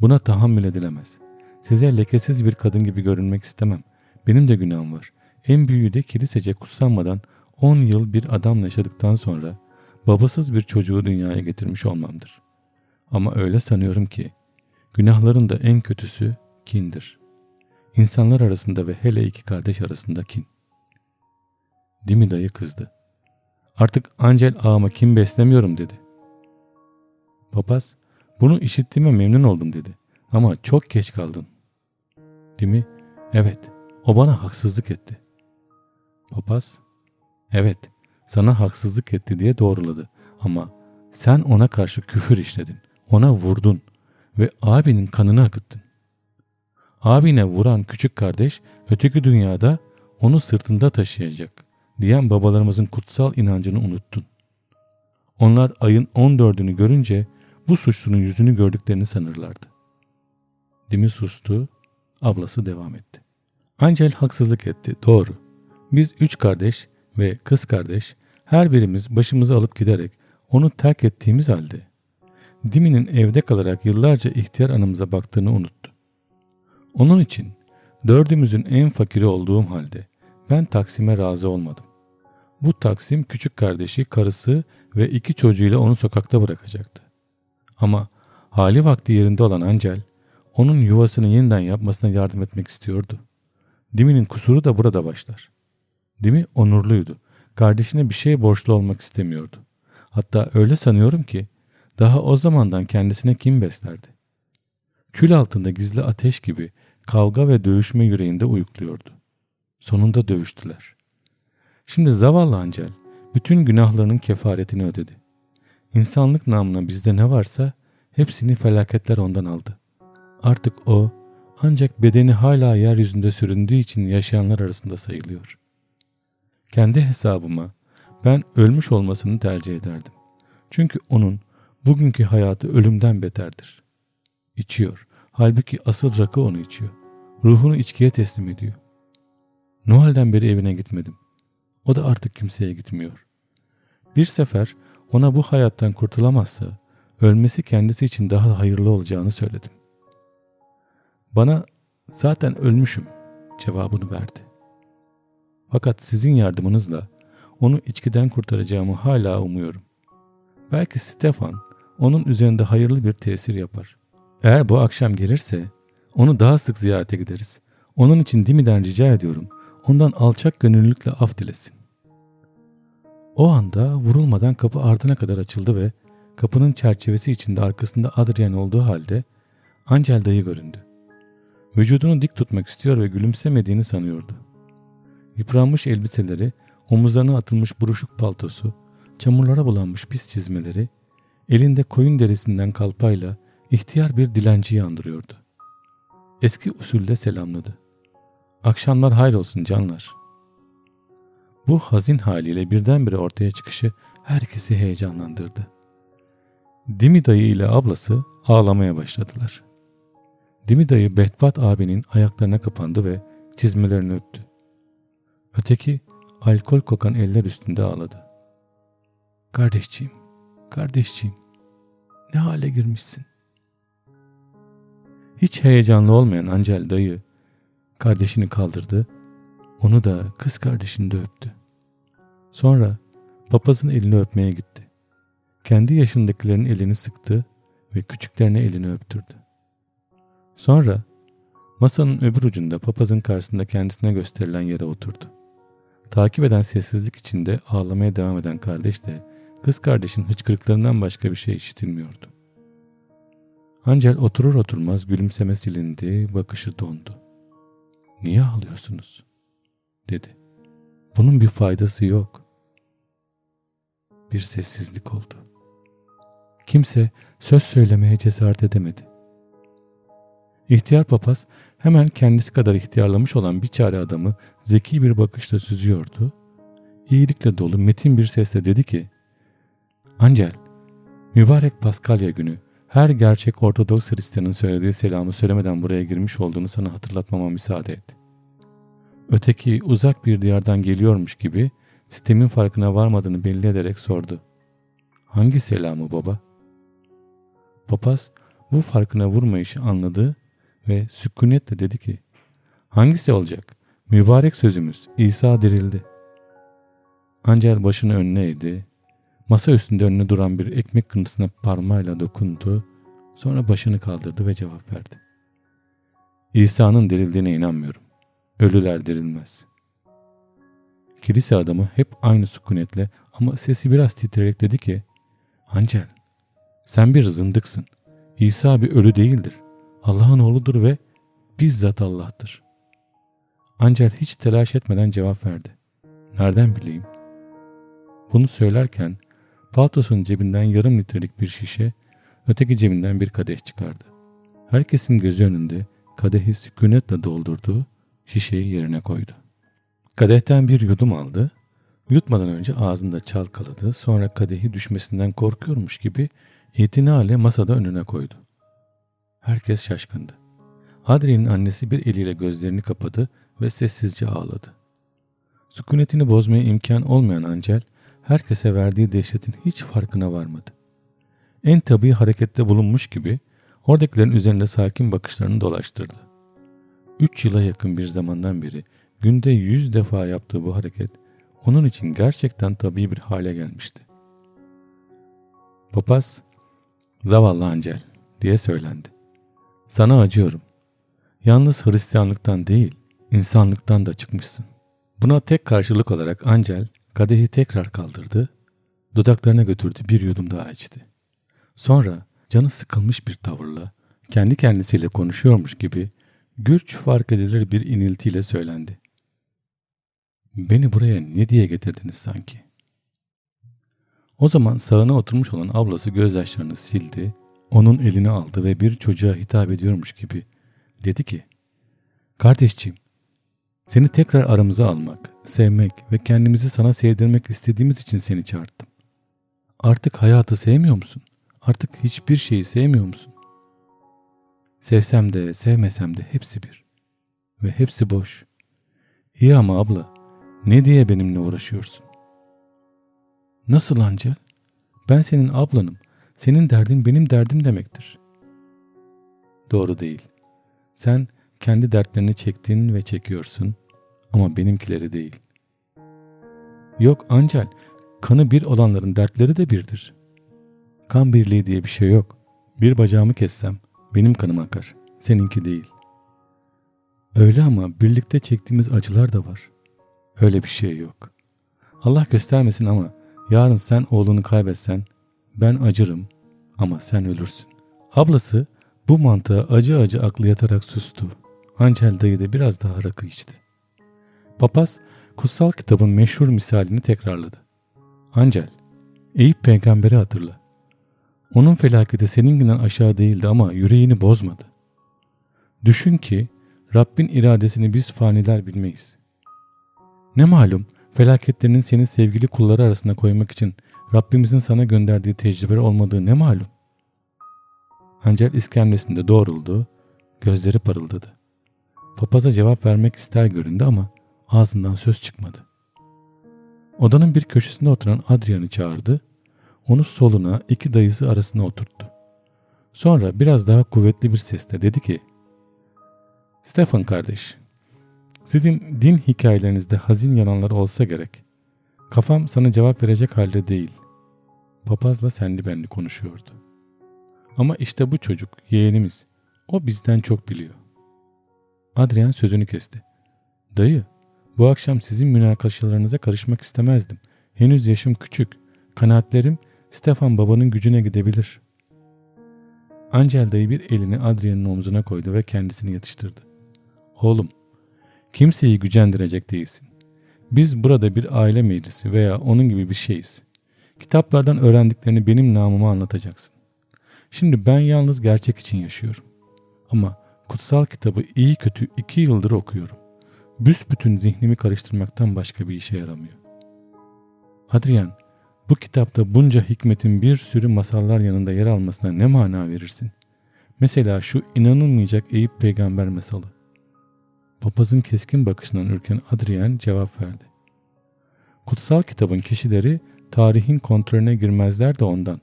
Buna tahammül edilemez. Size lekesiz bir kadın gibi görünmek istemem. Benim de günahım var. En büyüğü de kilisece kutsanmadan 10 yıl bir adamla yaşadıktan sonra babasız bir çocuğu dünyaya getirmiş olmamdır. Ama öyle sanıyorum ki günahların da en kötüsü kindir. İnsanlar arasında ve hele iki kardeş arasında kin. Dimi dayı kızdı. Artık Angel ağama kim beslemiyorum dedi. Papaz bunu işittiğime memnun oldum dedi. Ama çok geç kaldın. Dimi evet o bana haksızlık etti. Papaz evet sana haksızlık etti diye doğruladı ama sen ona karşı küfür işledin. Ona vurdun ve abinin kanını akıttın. Abine vuran küçük kardeş öteki dünyada onu sırtında taşıyacak diyen babalarımızın kutsal inancını unuttun. Onlar ayın 14'ünü görünce bu suçlunun yüzünü gördüklerini sanırlardı. Dimi sustu, ablası devam etti. Angel haksızlık etti, doğru. Biz üç kardeş ve kız kardeş her birimiz başımızı alıp giderek onu terk ettiğimiz halde Dimi'nin evde kalarak yıllarca ihtiyar anamıza baktığını unuttu. Onun için dördümüzün en fakiri olduğum halde ben Taksim'e razı olmadım. Bu Taksim küçük kardeşi, karısı ve iki çocuğuyla onu sokakta bırakacaktı. Ama hali vakti yerinde olan Angel onun yuvasını yeniden yapmasına yardım etmek istiyordu. Dimi'nin kusuru da burada başlar. Dimi onurluydu. Kardeşine bir şey borçlu olmak istemiyordu. Hatta öyle sanıyorum ki daha o zamandan kendisine kim beslerdi. Kül altında gizli ateş gibi kavga ve dövüşme yüreğinde uyukluyordu. Sonunda dövüştüler. Şimdi zavallı Ancel bütün günahlarının kefaretini ödedi. İnsanlık namına bizde ne varsa hepsini felaketler ondan aldı. Artık o ancak bedeni hala yeryüzünde süründüğü için yaşayanlar arasında sayılıyor. Kendi hesabıma ben ölmüş olmasını tercih ederdim. Çünkü onun bugünkü hayatı ölümden beterdir. İçiyor. Halbuki asıl rakı onu içiyor. Ruhunu içkiye teslim ediyor. Noel'den beri evine gitmedim. O da artık kimseye gitmiyor. Bir sefer ona bu hayattan kurtulamazsa ölmesi kendisi için daha hayırlı olacağını söyledim. Bana zaten ölmüşüm cevabını verdi. Fakat sizin yardımınızla onu içkiden kurtaracağımı hala umuyorum. Belki Stefan onun üzerinde hayırlı bir tesir yapar. Eğer bu akşam gelirse onu daha sık ziyarete gideriz. Onun için Dimi'den rica ediyorum. Ondan alçak gönüllülükle af dilesin. O anda vurulmadan kapı ardına kadar açıldı ve kapının çerçevesi içinde arkasında Adrian olduğu halde Angel dayı göründü. Vücudunu dik tutmak istiyor ve gülümsemediğini sanıyordu. Yıpranmış elbiseleri, omuzlarına atılmış buruşuk paltosu, çamurlara bulanmış pis çizmeleri, elinde koyun derisinden kalpayla ihtiyar bir dilenciyi andırıyordu. Eski usulde selamladı. Akşamlar hayrolsun canlar. Bu hazin haliyle birdenbire ortaya çıkışı herkesi heyecanlandırdı. Dimi dayı ile ablası ağlamaya başladılar. Dimi dayı Behbat abinin ayaklarına kapandı ve çizmelerini öptü. Öteki alkol kokan eller üstünde ağladı. Kardeşciğim, kardeşciğim, ne hale girmişsin? Hiç heyecanlı olmayan Ancel dayı kardeşini kaldırdı, onu da kız kardeşini de öptü. Sonra papazın elini öpmeye gitti. Kendi yaşındakilerin elini sıktı ve küçüklerine elini öptürdü. Sonra masanın öbür ucunda papazın karşısında kendisine gösterilen yere oturdu. Takip eden sessizlik içinde ağlamaya devam eden kardeş de kız kardeşin hıçkırıklarından başka bir şey işitilmiyordu. Angel oturur oturmaz gülümseme silindi, bakışı dondu. Niye ağlıyorsunuz? dedi. Bunun bir faydası yok. Bir sessizlik oldu. Kimse söz söylemeye cesaret edemedi. İhtiyar papaz hemen kendisi kadar ihtiyarlamış olan bir çare adamı zeki bir bakışla süzüyordu. İyilikle dolu metin bir sesle dedi ki Angel, mübarek Paskalya günü her gerçek Ortodoks Hristiyanın söylediği selamı söylemeden buraya girmiş olduğunu sana hatırlatmama müsaade et. Öteki uzak bir diyardan geliyormuş gibi sistemin farkına varmadığını belli ederek sordu. Hangi selamı baba? Papaz bu farkına vurmayışı anladı ve sükunetle dedi ki hangisi olacak? Mübarek sözümüz İsa dirildi. Ancel başını önüne eğdi. Masa üstünde önüne duran bir ekmek kırıntısına parmağıyla dokundu. Sonra başını kaldırdı ve cevap verdi. İsa'nın dirildiğine inanmıyorum. Ölüler dirilmez. Kilise adamı hep aynı sükunetle ama sesi biraz titreyerek dedi ki Ancel sen bir zındıksın. İsa bir ölü değildir. Allah'ın oğludur ve bizzat Allah'tır. Ancel hiç telaş etmeden cevap verdi. Nereden bileyim? Bunu söylerken paltosunun cebinden yarım litrelik bir şişe, öteki cebinden bir kadeh çıkardı. Herkesin gözü önünde kadehi sükunetle doldurdu, şişeyi yerine koydu. Kadehten bir yudum aldı, yutmadan önce ağzında çalkaladı, sonra kadehi düşmesinden korkuyormuş gibi itinale masada önüne koydu. Herkes şaşkındı. Adrien'in annesi bir eliyle gözlerini kapadı ve sessizce ağladı. Sükunetini bozmaya imkan olmayan Ancel, herkese verdiği dehşetin hiç farkına varmadı. En tabii harekette bulunmuş gibi oradakilerin üzerinde sakin bakışlarını dolaştırdı. Üç yıla yakın bir zamandan beri günde yüz defa yaptığı bu hareket onun için gerçekten tabii bir hale gelmişti. Papaz, zavallı Ancel diye söylendi. Sana acıyorum. Yalnız Hristiyanlıktan değil, insanlıktan da çıkmışsın. Buna tek karşılık olarak Angel kadehi tekrar kaldırdı, dudaklarına götürdü bir yudum daha içti. Sonra canı sıkılmış bir tavırla, kendi kendisiyle konuşuyormuş gibi güç fark edilir bir iniltiyle söylendi. Beni buraya ne diye getirdiniz sanki? O zaman sağına oturmuş olan ablası gözyaşlarını sildi, onun elini aldı ve bir çocuğa hitap ediyormuş gibi dedi ki, Kardeşciğim, seni tekrar aramıza almak, sevmek ve kendimizi sana sevdirmek istediğimiz için seni çağırdım. Artık hayatı sevmiyor musun? Artık hiçbir şeyi sevmiyor musun? Sevsem de sevmesem de hepsi bir. Ve hepsi boş. İyi ama abla, ne diye benimle uğraşıyorsun? Nasıl Ancel? Ben senin ablanım. Senin derdin benim derdim demektir. Doğru değil. Sen kendi dertlerini çektin ve çekiyorsun ama benimkileri değil. Yok Ancel, kanı bir olanların dertleri de birdir. Kan birliği diye bir şey yok. Bir bacağımı kessem benim kanım akar, seninki değil. Öyle ama birlikte çektiğimiz acılar da var. Öyle bir şey yok. Allah göstermesin ama yarın sen oğlunu kaybetsen ben acırım ama sen ölürsün. Ablası bu mantığa acı acı aklı yatarak sustu. Ancel dayı da biraz daha rakı içti. Papaz kutsal kitabın meşhur misalini tekrarladı. Ancel, Eyüp peygamberi hatırla. Onun felaketi seninkinden aşağı değildi ama yüreğini bozmadı. Düşün ki Rabbin iradesini biz faniler bilmeyiz. Ne malum felaketlerinin senin sevgili kulları arasında koymak için Rabbimizin sana gönderdiği tecrübe olmadığı ne malum? Ancel iskemlesinde doğruldu, gözleri parıldadı. Papaza cevap vermek ister göründü ama ağzından söz çıkmadı. Odanın bir köşesinde oturan Adrian'ı çağırdı, onu soluna iki dayısı arasına oturttu. Sonra biraz daha kuvvetli bir sesle dedi ki, Stefan kardeş, sizin din hikayelerinizde hazin yalanlar olsa gerek. Kafam sana cevap verecek halde değil. Papazla senli benli konuşuyordu. Ama işte bu çocuk, yeğenimiz. O bizden çok biliyor. Adrian sözünü kesti. Dayı, bu akşam sizin münakaşalarınıza karışmak istemezdim. Henüz yaşım küçük. Kanaatlerim Stefan babanın gücüne gidebilir. Angel dayı bir elini Adrian'ın omzuna koydu ve kendisini yatıştırdı. Oğlum, kimseyi gücendirecek değilsin. Biz burada bir aile meclisi veya onun gibi bir şeyiz. Kitaplardan öğrendiklerini benim namıma anlatacaksın. Şimdi ben yalnız gerçek için yaşıyorum. Ama kutsal kitabı iyi kötü iki yıldır okuyorum. Büsbütün zihnimi karıştırmaktan başka bir işe yaramıyor. Adrian, bu kitapta bunca hikmetin bir sürü masallar yanında yer almasına ne mana verirsin? Mesela şu inanılmayacak Eyüp peygamber masalı. Papazın keskin bakışından ürken Adrian cevap verdi. Kutsal kitabın kişileri tarihin kontrolüne girmezler de ondan.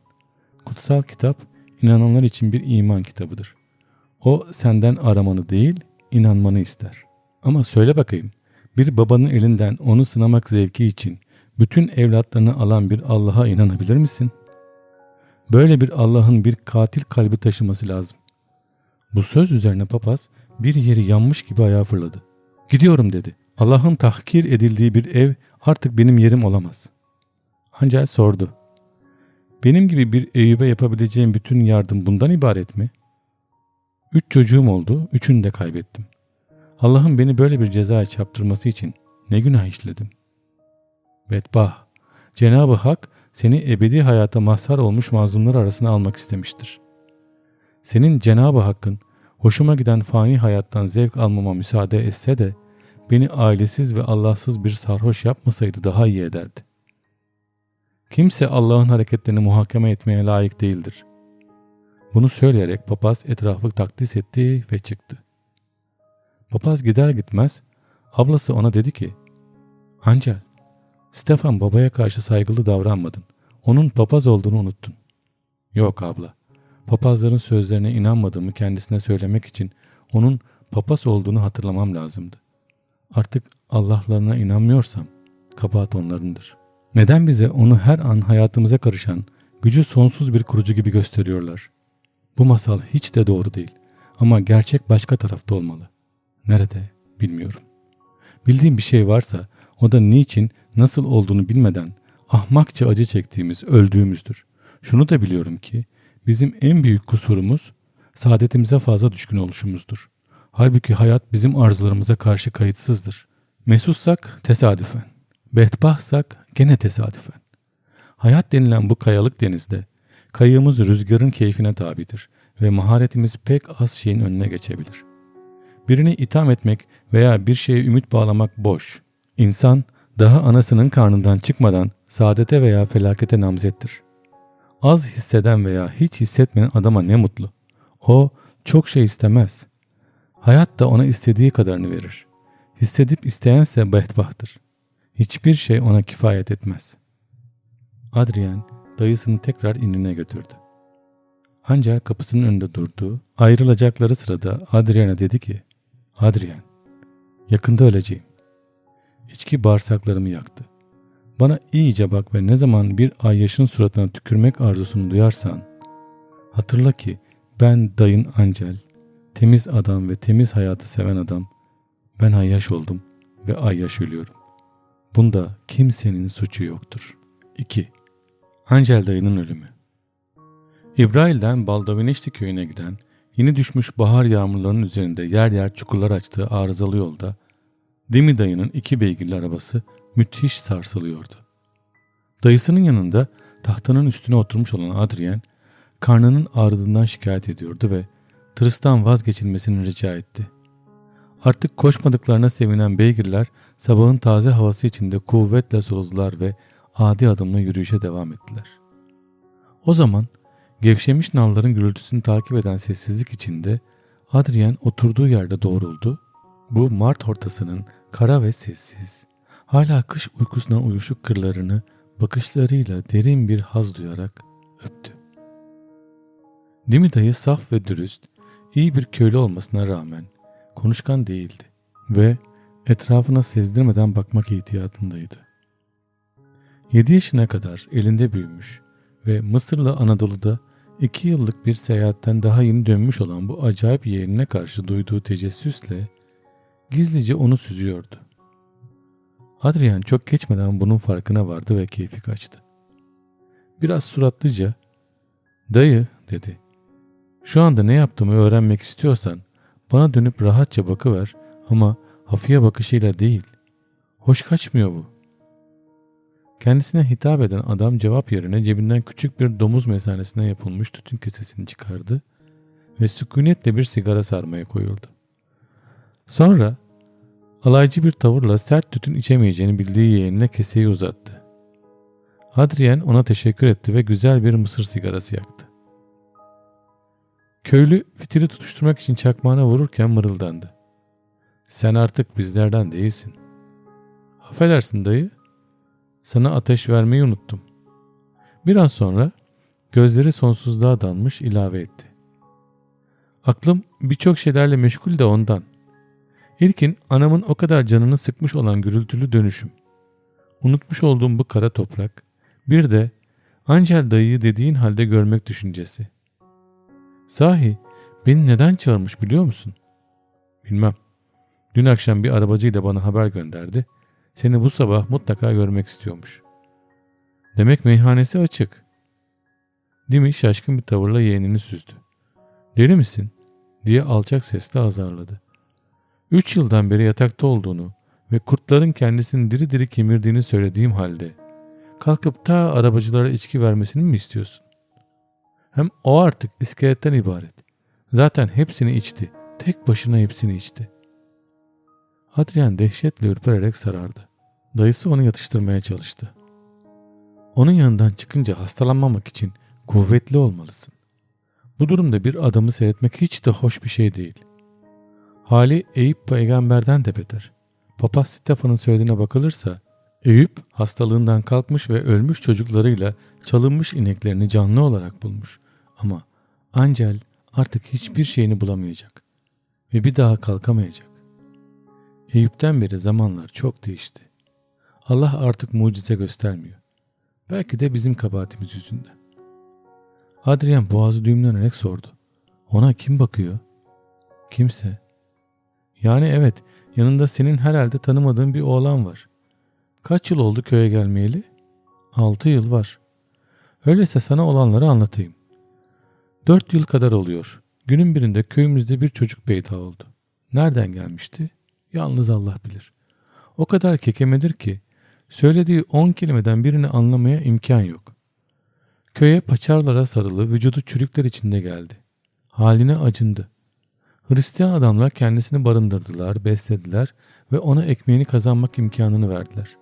Kutsal kitap inananlar için bir iman kitabıdır. O senden aramanı değil, inanmanı ister. Ama söyle bakayım, bir babanın elinden onu sınamak zevki için bütün evlatlarını alan bir Allah'a inanabilir misin? Böyle bir Allah'ın bir katil kalbi taşıması lazım. Bu söz üzerine papaz bir yeri yanmış gibi ayağa fırladı. Gidiyorum dedi. Allah'ın tahkir edildiği bir ev artık benim yerim olamaz. Ancel sordu. Benim gibi bir Eyüp'e yapabileceğim bütün yardım bundan ibaret mi? Üç çocuğum oldu, üçünü de kaybettim. Allah'ın beni böyle bir cezaya çarptırması için ne günah işledim? Bedbah, Cenab-ı Hak seni ebedi hayata mazhar olmuş mazlumlar arasına almak istemiştir. Senin Cenab-ı Hakk'ın hoşuma giden fani hayattan zevk almama müsaade etse de beni ailesiz ve Allahsız bir sarhoş yapmasaydı daha iyi ederdi. Kimse Allah'ın hareketlerini muhakeme etmeye layık değildir. Bunu söyleyerek papaz etrafı takdis etti ve çıktı. Papaz gider gitmez ablası ona dedi ki Ancel, Stefan babaya karşı saygılı davranmadın. Onun papaz olduğunu unuttun. Yok abla. Papazların sözlerine inanmadığımı kendisine söylemek için onun papaz olduğunu hatırlamam lazımdı. Artık Allah'larına inanmıyorsam kabahat onlarındır. Neden bize onu her an hayatımıza karışan, gücü sonsuz bir kurucu gibi gösteriyorlar? Bu masal hiç de doğru değil. Ama gerçek başka tarafta olmalı. Nerede bilmiyorum. Bildiğim bir şey varsa o da niçin, nasıl olduğunu bilmeden ahmakça acı çektiğimiz, öldüğümüzdür. Şunu da biliyorum ki bizim en büyük kusurumuz saadetimize fazla düşkün oluşumuzdur. Halbuki hayat bizim arzularımıza karşı kayıtsızdır. Mesutsak tesadüfen, bedbahsak gene tesadüfen. Hayat denilen bu kayalık denizde kayığımız rüzgarın keyfine tabidir ve maharetimiz pek az şeyin önüne geçebilir. Birini itham etmek veya bir şeye ümit bağlamak boş. İnsan daha anasının karnından çıkmadan saadete veya felakete namzettir. Az hisseden veya hiç hissetmeyen adama ne mutlu. O çok şey istemez. Hayat da ona istediği kadarını verir. Hissedip isteyense bedbahtır. Hiçbir şey ona kifayet etmez. Adrian dayısını tekrar inine götürdü. Ancak kapısının önünde durdu. Ayrılacakları sırada Adrian'a dedi ki, Adrian, yakında öleceğim. İçki bağırsaklarımı yaktı. Bana iyice bak ve ne zaman bir ayyaşın suratına tükürmek arzusunu duyarsan, hatırla ki ben dayın Ancel, temiz adam ve temiz hayatı seven adam, ben ayyaş oldum ve ayyaş ölüyorum. Bunda kimsenin suçu yoktur. 2. Ancel dayının ölümü İbrail'den Baldavineşti köyüne giden, yeni düşmüş bahar yağmurlarının üzerinde yer yer çukurlar açtığı arızalı yolda, Demi dayının iki beygirli arabası müthiş sarsılıyordu. Dayısının yanında tahtanın üstüne oturmuş olan Adrien, karnının ağrıdığından şikayet ediyordu ve tırıstan vazgeçilmesini rica etti. Artık koşmadıklarına sevinen beygirler sabahın taze havası içinde kuvvetle soludular ve adi adımla yürüyüşe devam ettiler. O zaman gevşemiş nalların gürültüsünü takip eden sessizlik içinde Adrien oturduğu yerde doğruldu. Bu Mart ortasının kara ve sessiz, hala kış uykusuna uyuşuk kırlarını bakışlarıyla derin bir haz duyarak öptü. Dimi dayı saf ve dürüst, iyi bir köylü olmasına rağmen konuşkan değildi ve etrafına sezdirmeden bakmak ihtiyatındaydı. 7 yaşına kadar elinde büyümüş ve Mısırlı Anadolu'da 2 yıllık bir seyahatten daha yeni dönmüş olan bu acayip yeğenine karşı duyduğu tecessüsle gizlice onu süzüyordu. Adrian çok geçmeden bunun farkına vardı ve keyfi kaçtı. Biraz suratlıca ''Dayı'' dedi. ''Şu anda ne yaptığımı öğrenmek istiyorsan bana dönüp rahatça bakıver ama hafiye bakışıyla değil. Hoş kaçmıyor bu.'' Kendisine hitap eden adam cevap yerine cebinden küçük bir domuz mesanesine yapılmış tütün kesesini çıkardı ve sükunetle bir sigara sarmaya koyuldu. Sonra alaycı bir tavırla sert tütün içemeyeceğini bildiği yeğenine keseyi uzattı. Adrien ona teşekkür etti ve güzel bir mısır sigarası yaktı. Köylü fitili tutuşturmak için çakmağına vururken mırıldandı. Sen artık bizlerden değilsin. Affedersin dayı. Sana ateş vermeyi unuttum. Biraz sonra gözleri sonsuzluğa dalmış ilave etti. Aklım birçok şeylerle meşgul de ondan. İlkin anamın o kadar canını sıkmış olan gürültülü dönüşüm. Unutmuş olduğum bu kara toprak. Bir de Ancel dayıyı dediğin halde görmek düşüncesi. Sahi beni neden çağırmış biliyor musun? Bilmem. Dün akşam bir arabacıyla bana haber gönderdi. Seni bu sabah mutlaka görmek istiyormuş. Demek meyhanesi açık. Dimi şaşkın bir tavırla yeğenini süzdü. Deli misin? diye alçak sesle azarladı. Üç yıldan beri yatakta olduğunu ve kurtların kendisini diri diri kemirdiğini söylediğim halde kalkıp ta arabacılara içki vermesini mi istiyorsun? Hem o artık iskeletten ibaret. Zaten hepsini içti. Tek başına hepsini içti. Adrian dehşetle ürpererek sarardı. Dayısı onu yatıştırmaya çalıştı. Onun yanından çıkınca hastalanmamak için kuvvetli olmalısın. Bu durumda bir adamı seyretmek hiç de hoş bir şey değil. Hali Eyüp peygamberden de beter. Papaz Stefan'ın söylediğine bakılırsa Eyüp hastalığından kalkmış ve ölmüş çocuklarıyla çalınmış ineklerini canlı olarak bulmuş. Ama Angel artık hiçbir şeyini bulamayacak ve bir daha kalkamayacak. Eyüp'ten beri zamanlar çok değişti. Allah artık mucize göstermiyor. Belki de bizim kabahatimiz yüzünden. Adrian boğazı düğümlenerek sordu. Ona kim bakıyor? Kimse. Yani evet yanında senin herhalde tanımadığın bir oğlan var. Kaç yıl oldu köye gelmeyeli? Altı yıl var. Öyleyse sana olanları anlatayım. Dört yıl kadar oluyor. Günün birinde köyümüzde bir çocuk peyda oldu. Nereden gelmişti? Yalnız Allah bilir. O kadar kekemedir ki söylediği on kelimeden birini anlamaya imkan yok. Köye paçarlara sarılı vücudu çürükler içinde geldi. Haline acındı. Hristiyan adamlar kendisini barındırdılar, beslediler ve ona ekmeğini kazanmak imkanını verdiler.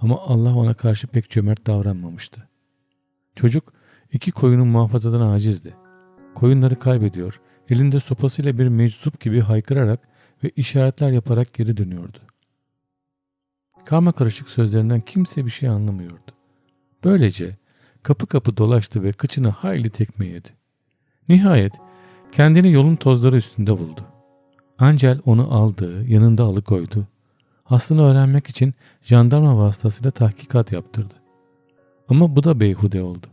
Ama Allah ona karşı pek cömert davranmamıştı. Çocuk iki koyunun muhafazadan acizdi. Koyunları kaybediyor, elinde sopasıyla bir meczup gibi haykırarak ve işaretler yaparak geri dönüyordu. Karma karışık sözlerinden kimse bir şey anlamıyordu. Böylece kapı kapı dolaştı ve kıçını hayli tekme yedi. Nihayet kendini yolun tozları üstünde buldu. Angel onu aldı, yanında alıkoydu. Aslını öğrenmek için jandarma vasıtasıyla tahkikat yaptırdı. Ama bu da beyhude oldu.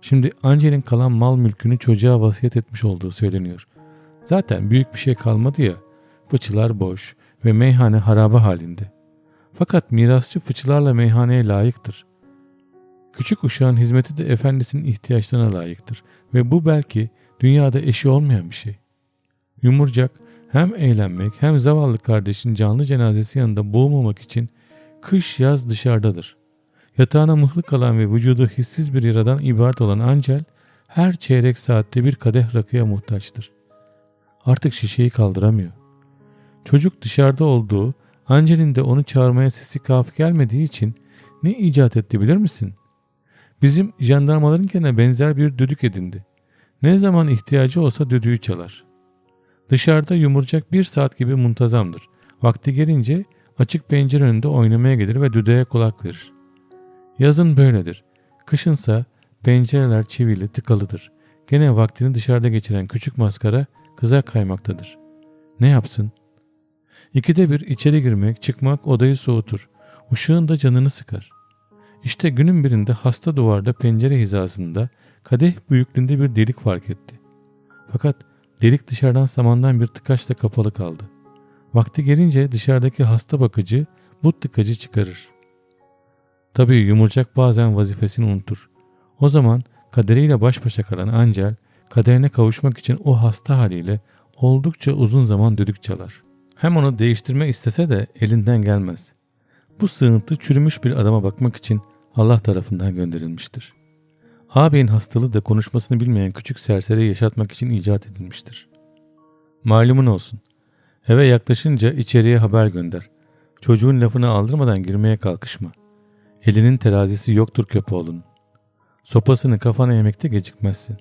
Şimdi Angel'in kalan mal mülkünü çocuğa vasiyet etmiş olduğu söyleniyor. Zaten büyük bir şey kalmadı ya. Fıçılar boş ve meyhane harabe halinde. Fakat mirasçı fıçılarla meyhaneye layıktır. Küçük uşağın hizmeti de efendisinin ihtiyaçlarına layıktır ve bu belki dünyada eşi olmayan bir şey. Yumurcak hem eğlenmek hem zavallı kardeşin canlı cenazesi yanında boğmamak için kış yaz dışarıdadır. Yatağına mıhlık alan ve vücudu hissiz bir yaradan ibaret olan Ancel her çeyrek saatte bir kadeh rakıya muhtaçtır. Artık şişeyi kaldıramıyor. Çocuk dışarıda olduğu, Angel'in de onu çağırmaya sesi kafi gelmediği için ne icat etti bilir misin? Bizim jandarmalarınkine benzer bir düdük edindi. Ne zaman ihtiyacı olsa düdüğü çalar. Dışarıda yumurcak bir saat gibi muntazamdır. Vakti gelince açık pencere önünde oynamaya gelir ve düdüğe kulak verir. Yazın böyledir. Kışınsa pencereler çivili tıkalıdır. Gene vaktini dışarıda geçiren küçük maskara kıza kaymaktadır. Ne yapsın? İkide bir içeri girmek, çıkmak odayı soğutur. Uşağın da canını sıkar. İşte günün birinde hasta duvarda pencere hizasında kadeh büyüklüğünde bir delik fark etti. Fakat delik dışarıdan samandan bir tıkaçla kapalı kaldı. Vakti gelince dışarıdaki hasta bakıcı bu tıkacı çıkarır. Tabii yumurcak bazen vazifesini unutur. O zaman kaderiyle baş başa kalan Angel kaderine kavuşmak için o hasta haliyle oldukça uzun zaman düdük çalar. Hem onu değiştirme istese de elinden gelmez. Bu sığıntı çürümüş bir adama bakmak için Allah tarafından gönderilmiştir. Ağabeyin hastalığı da konuşmasını bilmeyen küçük serseri yaşatmak için icat edilmiştir. Malumun olsun. Eve yaklaşınca içeriye haber gönder. Çocuğun lafını aldırmadan girmeye kalkışma. Elinin terazisi yoktur köpoğlunun. Sopasını kafana yemekte gecikmezsin.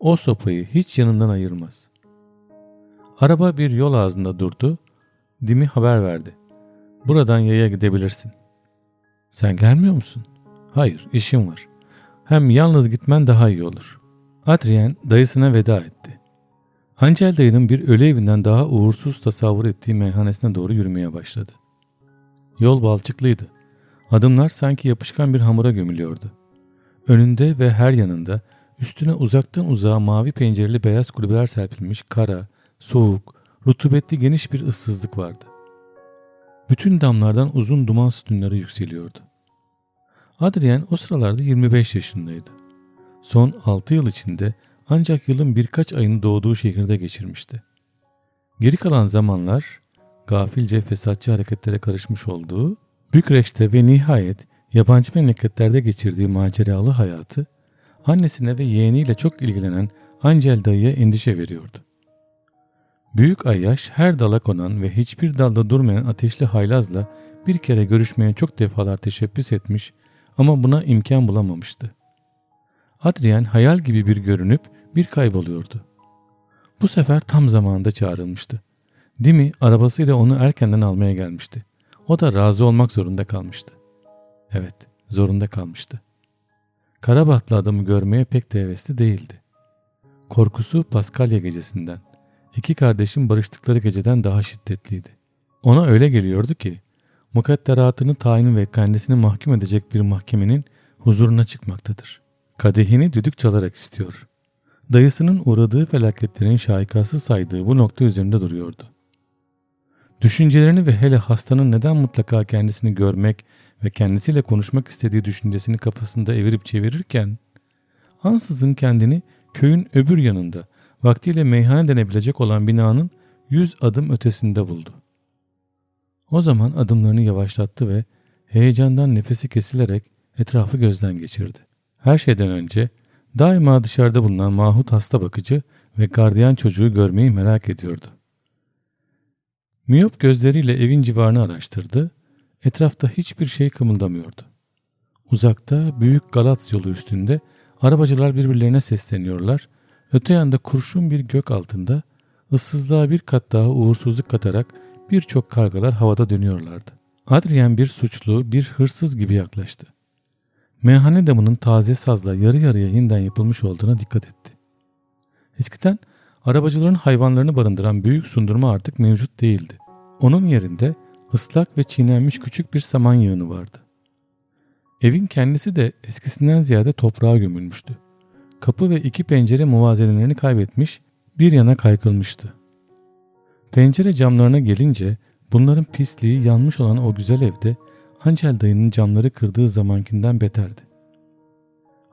O sopayı hiç yanından ayırmaz. Araba bir yol ağzında durdu. Dimi haber verdi. Buradan yaya gidebilirsin. Sen gelmiyor musun? Hayır, işim var. Hem yalnız gitmen daha iyi olur. Adrien dayısına veda etti. Angel dayının bir ölü evinden daha uğursuz tasavvur ettiği meyhanesine doğru yürümeye başladı. Yol balçıklıydı. Adımlar sanki yapışkan bir hamura gömülüyordu. Önünde ve her yanında üstüne uzaktan uzağa mavi pencereli beyaz kulübeler serpilmiş kara, soğuk, rutubetli geniş bir ıssızlık vardı. Bütün damlardan uzun duman sütunları yükseliyordu. Adrien o sıralarda 25 yaşındaydı. Son 6 yıl içinde ancak yılın birkaç ayını doğduğu şehirde geçirmişti. Geri kalan zamanlar gafilce fesatçı hareketlere karışmış olduğu, Bükreş'te ve nihayet yabancı memleketlerde geçirdiği maceralı hayatı annesine ve yeğeniyle çok ilgilenen Angel dayıya endişe veriyordu. Büyük Ayyaş her dala konan ve hiçbir dalda durmayan ateşli haylazla bir kere görüşmeye çok defalar teşebbüs etmiş ama buna imkan bulamamıştı. Adrien hayal gibi bir görünüp bir kayboluyordu. Bu sefer tam zamanında çağrılmıştı. Dimi arabasıyla onu erkenden almaya gelmişti. O da razı olmak zorunda kalmıştı. Evet, zorunda kalmıştı. Karabahtlı adamı görmeye pek de hevesli değildi. Korkusu Paskalya gecesinden, iki kardeşin barıştıkları geceden daha şiddetliydi. Ona öyle geliyordu ki, mukadderatını tayin ve kendisini mahkum edecek bir mahkemenin huzuruna çıkmaktadır. Kadehini düdük çalarak istiyor. dayısının uğradığı felaketlerin şahikası saydığı bu nokta üzerinde duruyordu. Düşüncelerini ve hele hastanın neden mutlaka kendisini görmek ve kendisiyle konuşmak istediği düşüncesini kafasında evirip çevirirken, ansızın kendini köyün öbür yanında vaktiyle meyhane denebilecek olan binanın yüz adım ötesinde buldu. O zaman adımlarını yavaşlattı ve heyecandan nefesi kesilerek etrafı gözden geçirdi. Her şeyden önce daima dışarıda bulunan Mahut hasta bakıcı ve gardiyan çocuğu görmeyi merak ediyordu. Miyop gözleriyle evin civarını araştırdı. Etrafta hiçbir şey kımıldamıyordu. Uzakta büyük Galat yolu üstünde arabacılar birbirlerine sesleniyorlar. Öte yanda kurşun bir gök altında ıssızlığa bir kat daha uğursuzluk katarak birçok kargalar havada dönüyorlardı. Adrian bir suçlu, bir hırsız gibi yaklaştı. Meyhane damının taze sazla yarı yarıya yeniden yapılmış olduğuna dikkat etti. Eskiden arabacıların hayvanlarını barındıran büyük sundurma artık mevcut değildi. Onun yerinde ıslak ve çiğnenmiş küçük bir saman yığını vardı. Evin kendisi de eskisinden ziyade toprağa gömülmüştü. Kapı ve iki pencere muvazenelerini kaybetmiş, bir yana kaykılmıştı. Pencere camlarına gelince bunların pisliği yanmış olan o güzel evde Angel dayının camları kırdığı zamankinden beterdi.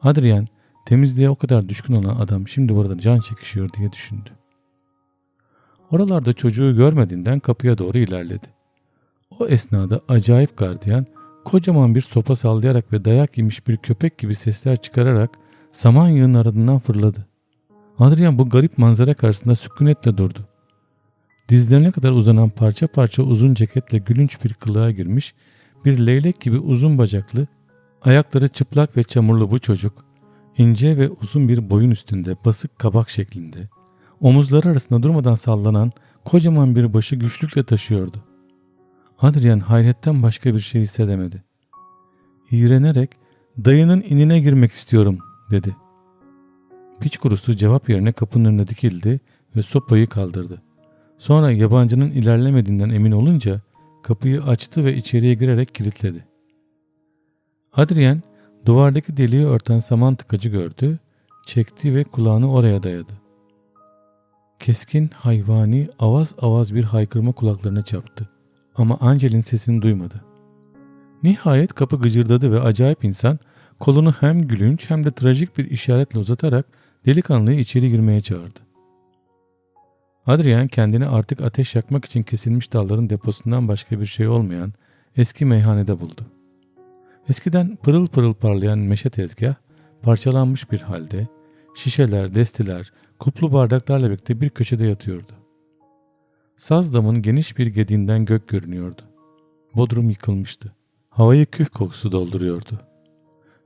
Adrian temizliğe o kadar düşkün olan adam şimdi burada can çekişiyor diye düşündü. Oralarda çocuğu görmediğinden kapıya doğru ilerledi. O esnada acayip gardiyan kocaman bir sopa sallayarak ve dayak yemiş bir köpek gibi sesler çıkararak saman yığının ardından fırladı. Adrian bu garip manzara karşısında sükunetle durdu. Dizlerine kadar uzanan parça parça uzun ceketle gülünç bir kılığa girmiş, bir leylek gibi uzun bacaklı, ayakları çıplak ve çamurlu bu çocuk, ince ve uzun bir boyun üstünde basık kabak şeklinde, omuzları arasında durmadan sallanan kocaman bir başı güçlükle taşıyordu. Adrian hayretten başka bir şey hissedemedi. İğrenerek dayının inine girmek istiyorum dedi. Piç kurusu cevap yerine kapının önüne dikildi ve sopayı kaldırdı. Sonra yabancının ilerlemediğinden emin olunca kapıyı açtı ve içeriye girerek kilitledi. Adrien duvardaki deliği örten saman tıkacı gördü, çekti ve kulağını oraya dayadı. Keskin, hayvani, avaz avaz bir haykırma kulaklarına çarptı. Ama Angel'in sesini duymadı. Nihayet kapı gıcırdadı ve acayip insan kolunu hem gülünç hem de trajik bir işaretle uzatarak delikanlıyı içeri girmeye çağırdı. Adrian kendini artık ateş yakmak için kesilmiş dalların deposundan başka bir şey olmayan eski meyhanede buldu. Eskiden pırıl pırıl parlayan meşe tezgah parçalanmış bir halde şişeler, destiler, kuplu bardaklarla birlikte bir köşede yatıyordu. Saz damın geniş bir gediğinden gök görünüyordu. Bodrum yıkılmıştı. Havayı küf kokusu dolduruyordu.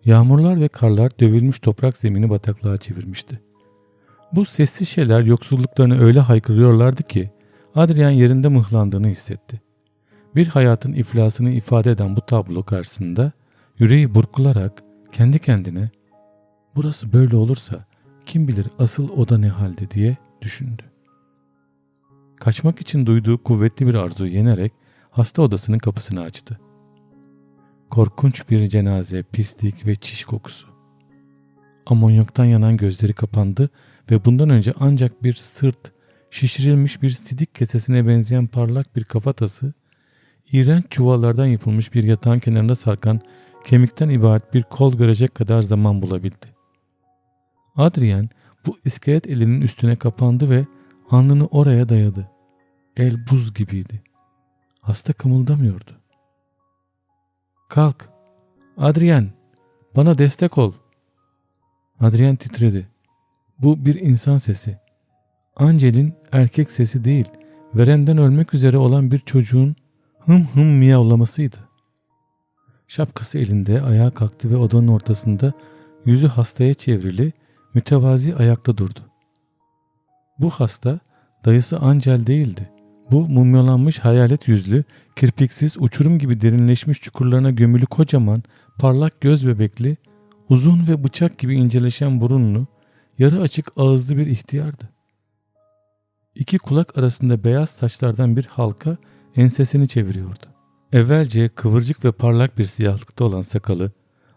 Yağmurlar ve karlar dövülmüş toprak zemini bataklığa çevirmişti. Bu sessiz şeyler yoksulluklarını öyle haykırıyorlardı ki Adrian yerinde mıhlandığını hissetti. Bir hayatın iflasını ifade eden bu tablo karşısında yüreği burkularak kendi kendine burası böyle olursa kim bilir asıl oda ne halde diye düşündü. Kaçmak için duyduğu kuvvetli bir arzuyu yenerek hasta odasının kapısını açtı. Korkunç bir cenaze, pislik ve çiş kokusu. Amonyaktan yanan gözleri kapandı ve bundan önce ancak bir sırt, şişirilmiş bir sidik kesesine benzeyen parlak bir kafatası, iğrenç çuvallardan yapılmış bir yatağın kenarında sarkan kemikten ibaret bir kol görecek kadar zaman bulabildi. Adrian bu iskelet elinin üstüne kapandı ve alnını oraya dayadı. El buz gibiydi. Hasta kımıldamıyordu. Kalk. Adrian, bana destek ol. Adrian titredi. Bu bir insan sesi. Angel'in erkek sesi değil, verenden ölmek üzere olan bir çocuğun hım hım miyavlamasıydı. Şapkası elinde ayağa kalktı ve odanın ortasında yüzü hastaya çevrili, mütevazi ayakta durdu. Bu hasta dayısı Angel değildi. Bu mumyalanmış hayalet yüzlü, kirpiksiz, uçurum gibi derinleşmiş çukurlarına gömülü kocaman, parlak göz bebekli, uzun ve bıçak gibi inceleşen burunlu, yarı açık ağızlı bir ihtiyardı. İki kulak arasında beyaz saçlardan bir halka ensesini çeviriyordu. Evvelce kıvırcık ve parlak bir siyahlıkta olan sakalı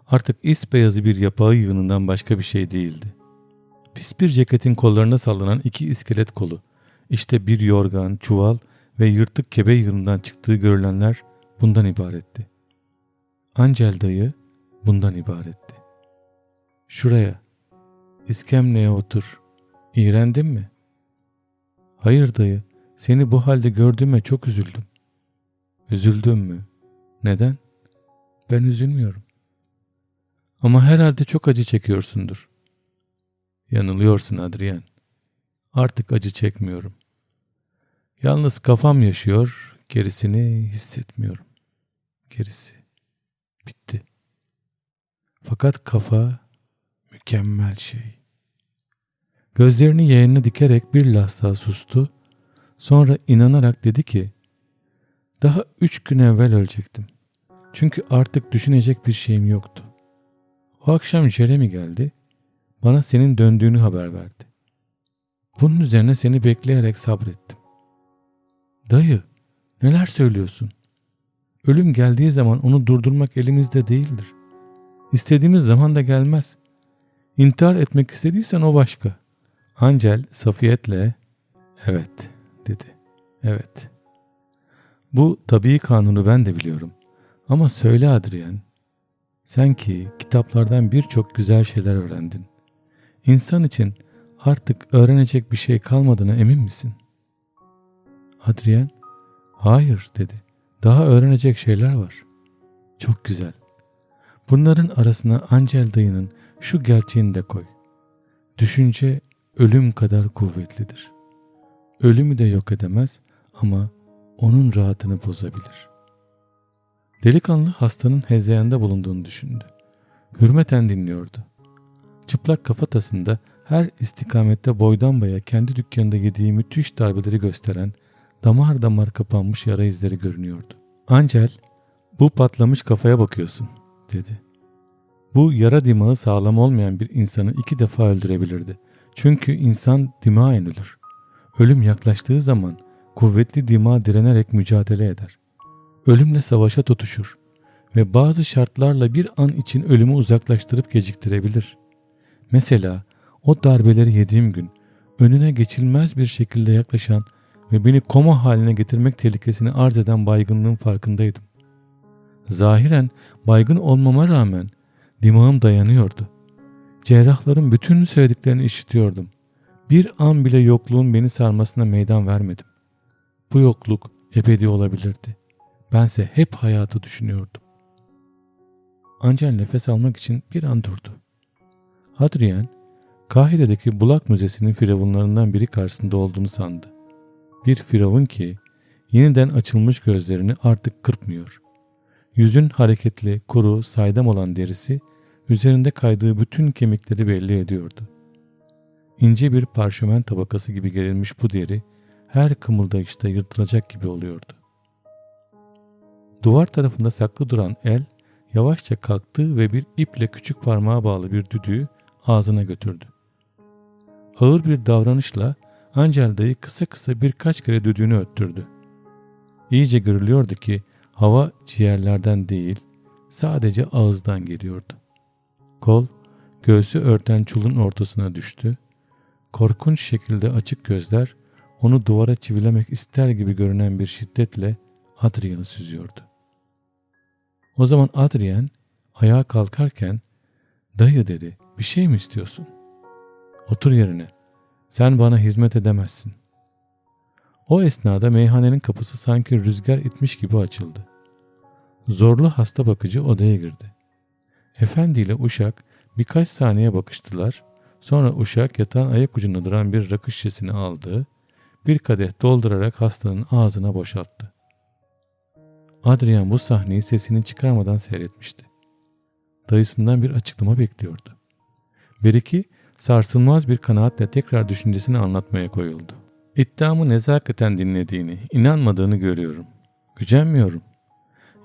artık is beyazı bir yapağı yığınından başka bir şey değildi. Pis bir ceketin kollarına sallanan iki iskelet kolu. İşte bir yorgan, çuval ve yırtık kebe yığınından çıktığı görülenler bundan ibaretti. Ancel dayı bundan ibaretti. Şuraya, iskemleye otur. İğrendin mi? Hayır dayı, seni bu halde gördüğüme çok üzüldüm. Üzüldün mü? Neden? Ben üzülmüyorum. Ama herhalde çok acı çekiyorsundur. Yanılıyorsun Adrien. Artık acı çekmiyorum. Yalnız kafam yaşıyor, gerisini hissetmiyorum. Gerisi bitti. Fakat kafa mükemmel şey. Gözlerini yeğenine dikerek bir lahza sustu. Sonra inanarak dedi ki, daha üç gün evvel ölecektim. Çünkü artık düşünecek bir şeyim yoktu. O akşam Jeremy geldi. Bana senin döndüğünü haber verdi. Bunun üzerine seni bekleyerek sabrettim. Dayı, neler söylüyorsun? Ölüm geldiği zaman onu durdurmak elimizde değildir. İstediğimiz zaman da gelmez. İntihar etmek istediysen o başka. Ancel safiyetle evet dedi. Evet. Bu tabii kanunu ben de biliyorum. Ama söyle Adrien, sen ki kitaplardan birçok güzel şeyler öğrendin. İnsan için artık öğrenecek bir şey kalmadığına emin misin? Adrien, hayır dedi. Daha öğrenecek şeyler var. Çok güzel. Bunların arasına Angel dayının şu gerçeğini de koy. Düşünce ölüm kadar kuvvetlidir. Ölümü de yok edemez ama onun rahatını bozabilir. Delikanlı hastanın hezeyanda bulunduğunu düşündü. Hürmeten dinliyordu. Çıplak kafatasında her istikamette boydan baya kendi dükkanında yediği müthiş darbeleri gösteren damar damar kapanmış yara izleri görünüyordu. Angel, bu patlamış kafaya bakıyorsun, dedi. Bu yara dimağı sağlam olmayan bir insanı iki defa öldürebilirdi. Çünkü insan dimaen ölür. Ölüm yaklaştığı zaman kuvvetli dima direnerek mücadele eder. Ölümle savaşa tutuşur ve bazı şartlarla bir an için ölümü uzaklaştırıp geciktirebilir. Mesela o darbeleri yediğim gün önüne geçilmez bir şekilde yaklaşan ve beni koma haline getirmek tehlikesini arz eden baygınlığın farkındaydım. Zahiren baygın olmama rağmen dimağım dayanıyordu. Cerrahların bütün söylediklerini işitiyordum. Bir an bile yokluğun beni sarmasına meydan vermedim. Bu yokluk ebedi olabilirdi. Bense hep hayatı düşünüyordum. Ancel nefes almak için bir an durdu. Hadrian, Kahire'deki Bulak Müzesi'nin firavunlarından biri karşısında olduğunu sandı. Bir firavun ki yeniden açılmış gözlerini artık kırpmıyor. Yüzün hareketli, kuru, saydam olan derisi üzerinde kaydığı bütün kemikleri belli ediyordu. İnce bir parşömen tabakası gibi gerilmiş bu deri her kımıldayışta yırtılacak gibi oluyordu. Duvar tarafında saklı duran el yavaşça kalktı ve bir iple küçük parmağa bağlı bir düdüğü ağzına götürdü. Ağır bir davranışla Angel dayı kısa kısa birkaç kere düdüğünü öttürdü. İyice görülüyordu ki hava ciğerlerden değil sadece ağızdan geliyordu. Kol göğsü örten çulun ortasına düştü. Korkunç şekilde açık gözler onu duvara çivilemek ister gibi görünen bir şiddetle Adrian'ı süzüyordu. O zaman Adrian ayağa kalkarken dayı dedi bir şey mi istiyorsun? Otur yerine. Sen bana hizmet edemezsin. O esnada meyhanenin kapısı sanki rüzgar itmiş gibi açıldı. Zorlu hasta bakıcı odaya girdi. Efendi ile uşak birkaç saniye bakıştılar. Sonra uşak yatağın ayak ucunda duran bir rakı şişesini aldı. Bir kadeh doldurarak hastanın ağzına boşalttı. Adrian bu sahneyi sesini çıkarmadan seyretmişti. Dayısından bir açıklama bekliyordu. Beriki sarsılmaz bir kanaatle tekrar düşüncesini anlatmaya koyuldu. İddiamı nezaketen dinlediğini, inanmadığını görüyorum. Gücenmiyorum.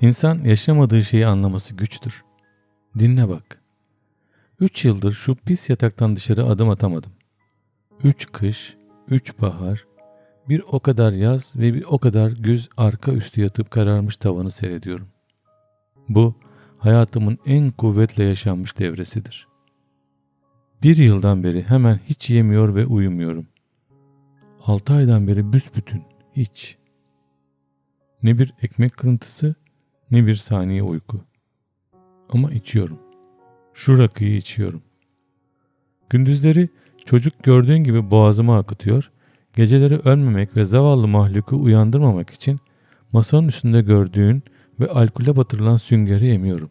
İnsan yaşamadığı şeyi anlaması güçtür. Dinle bak. Üç yıldır şu pis yataktan dışarı adım atamadım. Üç kış, üç bahar, bir o kadar yaz ve bir o kadar güz arka üstü yatıp kararmış tavanı seyrediyorum. Bu hayatımın en kuvvetle yaşanmış devresidir. Bir yıldan beri hemen hiç yemiyor ve uyumuyorum. Altı aydan beri büsbütün, hiç. Ne bir ekmek kırıntısı ne bir saniye uyku. Ama içiyorum. Şu rakıyı içiyorum. Gündüzleri çocuk gördüğün gibi boğazıma akıtıyor, geceleri ölmemek ve zavallı mahluku uyandırmamak için masanın üstünde gördüğün ve alkole batırılan süngeri emiyorum.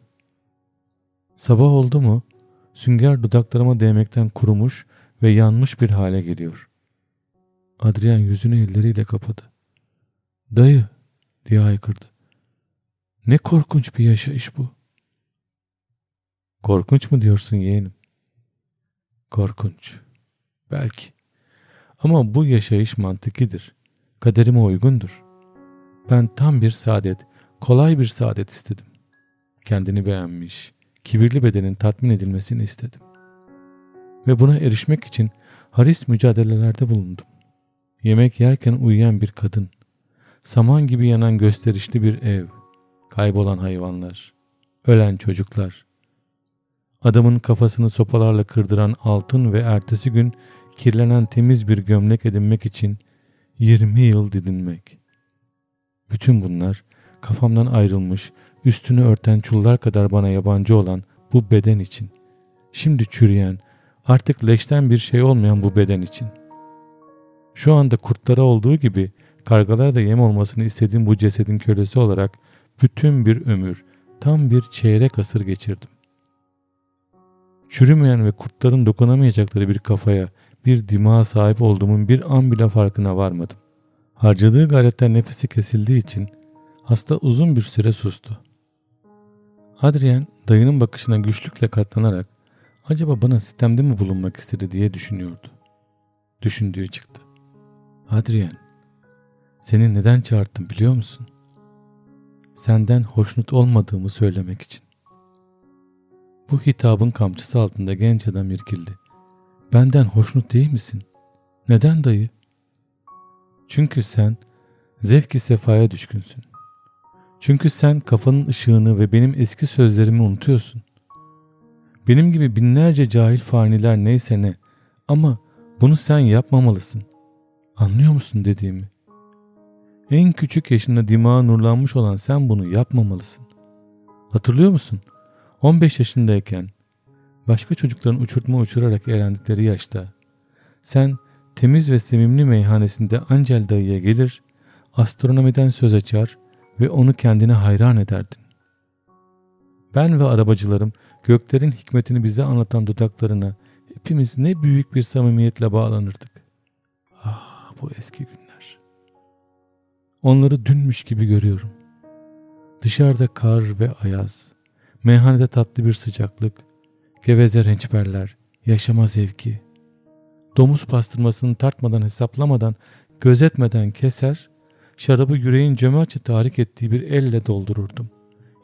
Sabah oldu mu sünger dudaklarıma değmekten kurumuş ve yanmış bir hale geliyor. Adrian yüzünü elleriyle kapadı. Dayı diye haykırdı. Ne korkunç bir yaşayış bu. Korkunç mu diyorsun yeğenim? Korkunç. Belki. Ama bu yaşayış mantıkidir. Kaderime uygundur. Ben tam bir saadet, kolay bir saadet istedim. Kendini beğenmiş, kibirli bedenin tatmin edilmesini istedim. Ve buna erişmek için haris mücadelelerde bulundum. Yemek yerken uyuyan bir kadın, saman gibi yanan gösterişli bir ev, kaybolan hayvanlar, ölen çocuklar, adamın kafasını sopalarla kırdıran altın ve ertesi gün kirlenen temiz bir gömlek edinmek için 20 yıl didinmek. Bütün bunlar kafamdan ayrılmış, üstünü örten çullar kadar bana yabancı olan bu beden için. Şimdi çürüyen, artık leşten bir şey olmayan bu beden için. Şu anda kurtlara olduğu gibi kargalara da yem olmasını istediğim bu cesedin kölesi olarak bütün bir ömür, tam bir çeyrek asır geçirdim. Çürümeyen ve kurtların dokunamayacakları bir kafaya, bir dimağa sahip olduğumun bir an bile farkına varmadım. Harcadığı gayretten nefesi kesildiği için hasta uzun bir süre sustu. Adrien dayının bakışına güçlükle katlanarak acaba bana sistemde mi bulunmak istedi diye düşünüyordu. Düşündüğü çıktı. Adrien, seni neden çağırttım biliyor musun? Senden hoşnut olmadığımı söylemek için. Bu hitabın kamçısı altında genç adam irkildi. Benden hoşnut değil misin? Neden dayı? Çünkü sen zevki sefaya düşkünsün. Çünkü sen kafanın ışığını ve benim eski sözlerimi unutuyorsun. Benim gibi binlerce cahil faniler neyse ne ama bunu sen yapmamalısın. Anlıyor musun dediğimi? En küçük yaşında dimağı nurlanmış olan sen bunu yapmamalısın. Hatırlıyor musun? 15 yaşındayken başka çocukların uçurtma uçurarak eğlendikleri yaşta sen temiz ve sevimli meyhanesinde Angel dayıya gelir, astronomiden söz açar ve onu kendine hayran ederdin. Ben ve arabacılarım göklerin hikmetini bize anlatan dudaklarına hepimiz ne büyük bir samimiyetle bağlanırdık. Ah bu eski günler. Onları dünmüş gibi görüyorum. Dışarıda kar ve ayaz, meyhanede tatlı bir sıcaklık, geveze rençberler, yaşama zevki. Domuz pastırmasını tartmadan hesaplamadan, gözetmeden keser, şarabı yüreğin cömertçe tahrik ettiği bir elle doldururdum.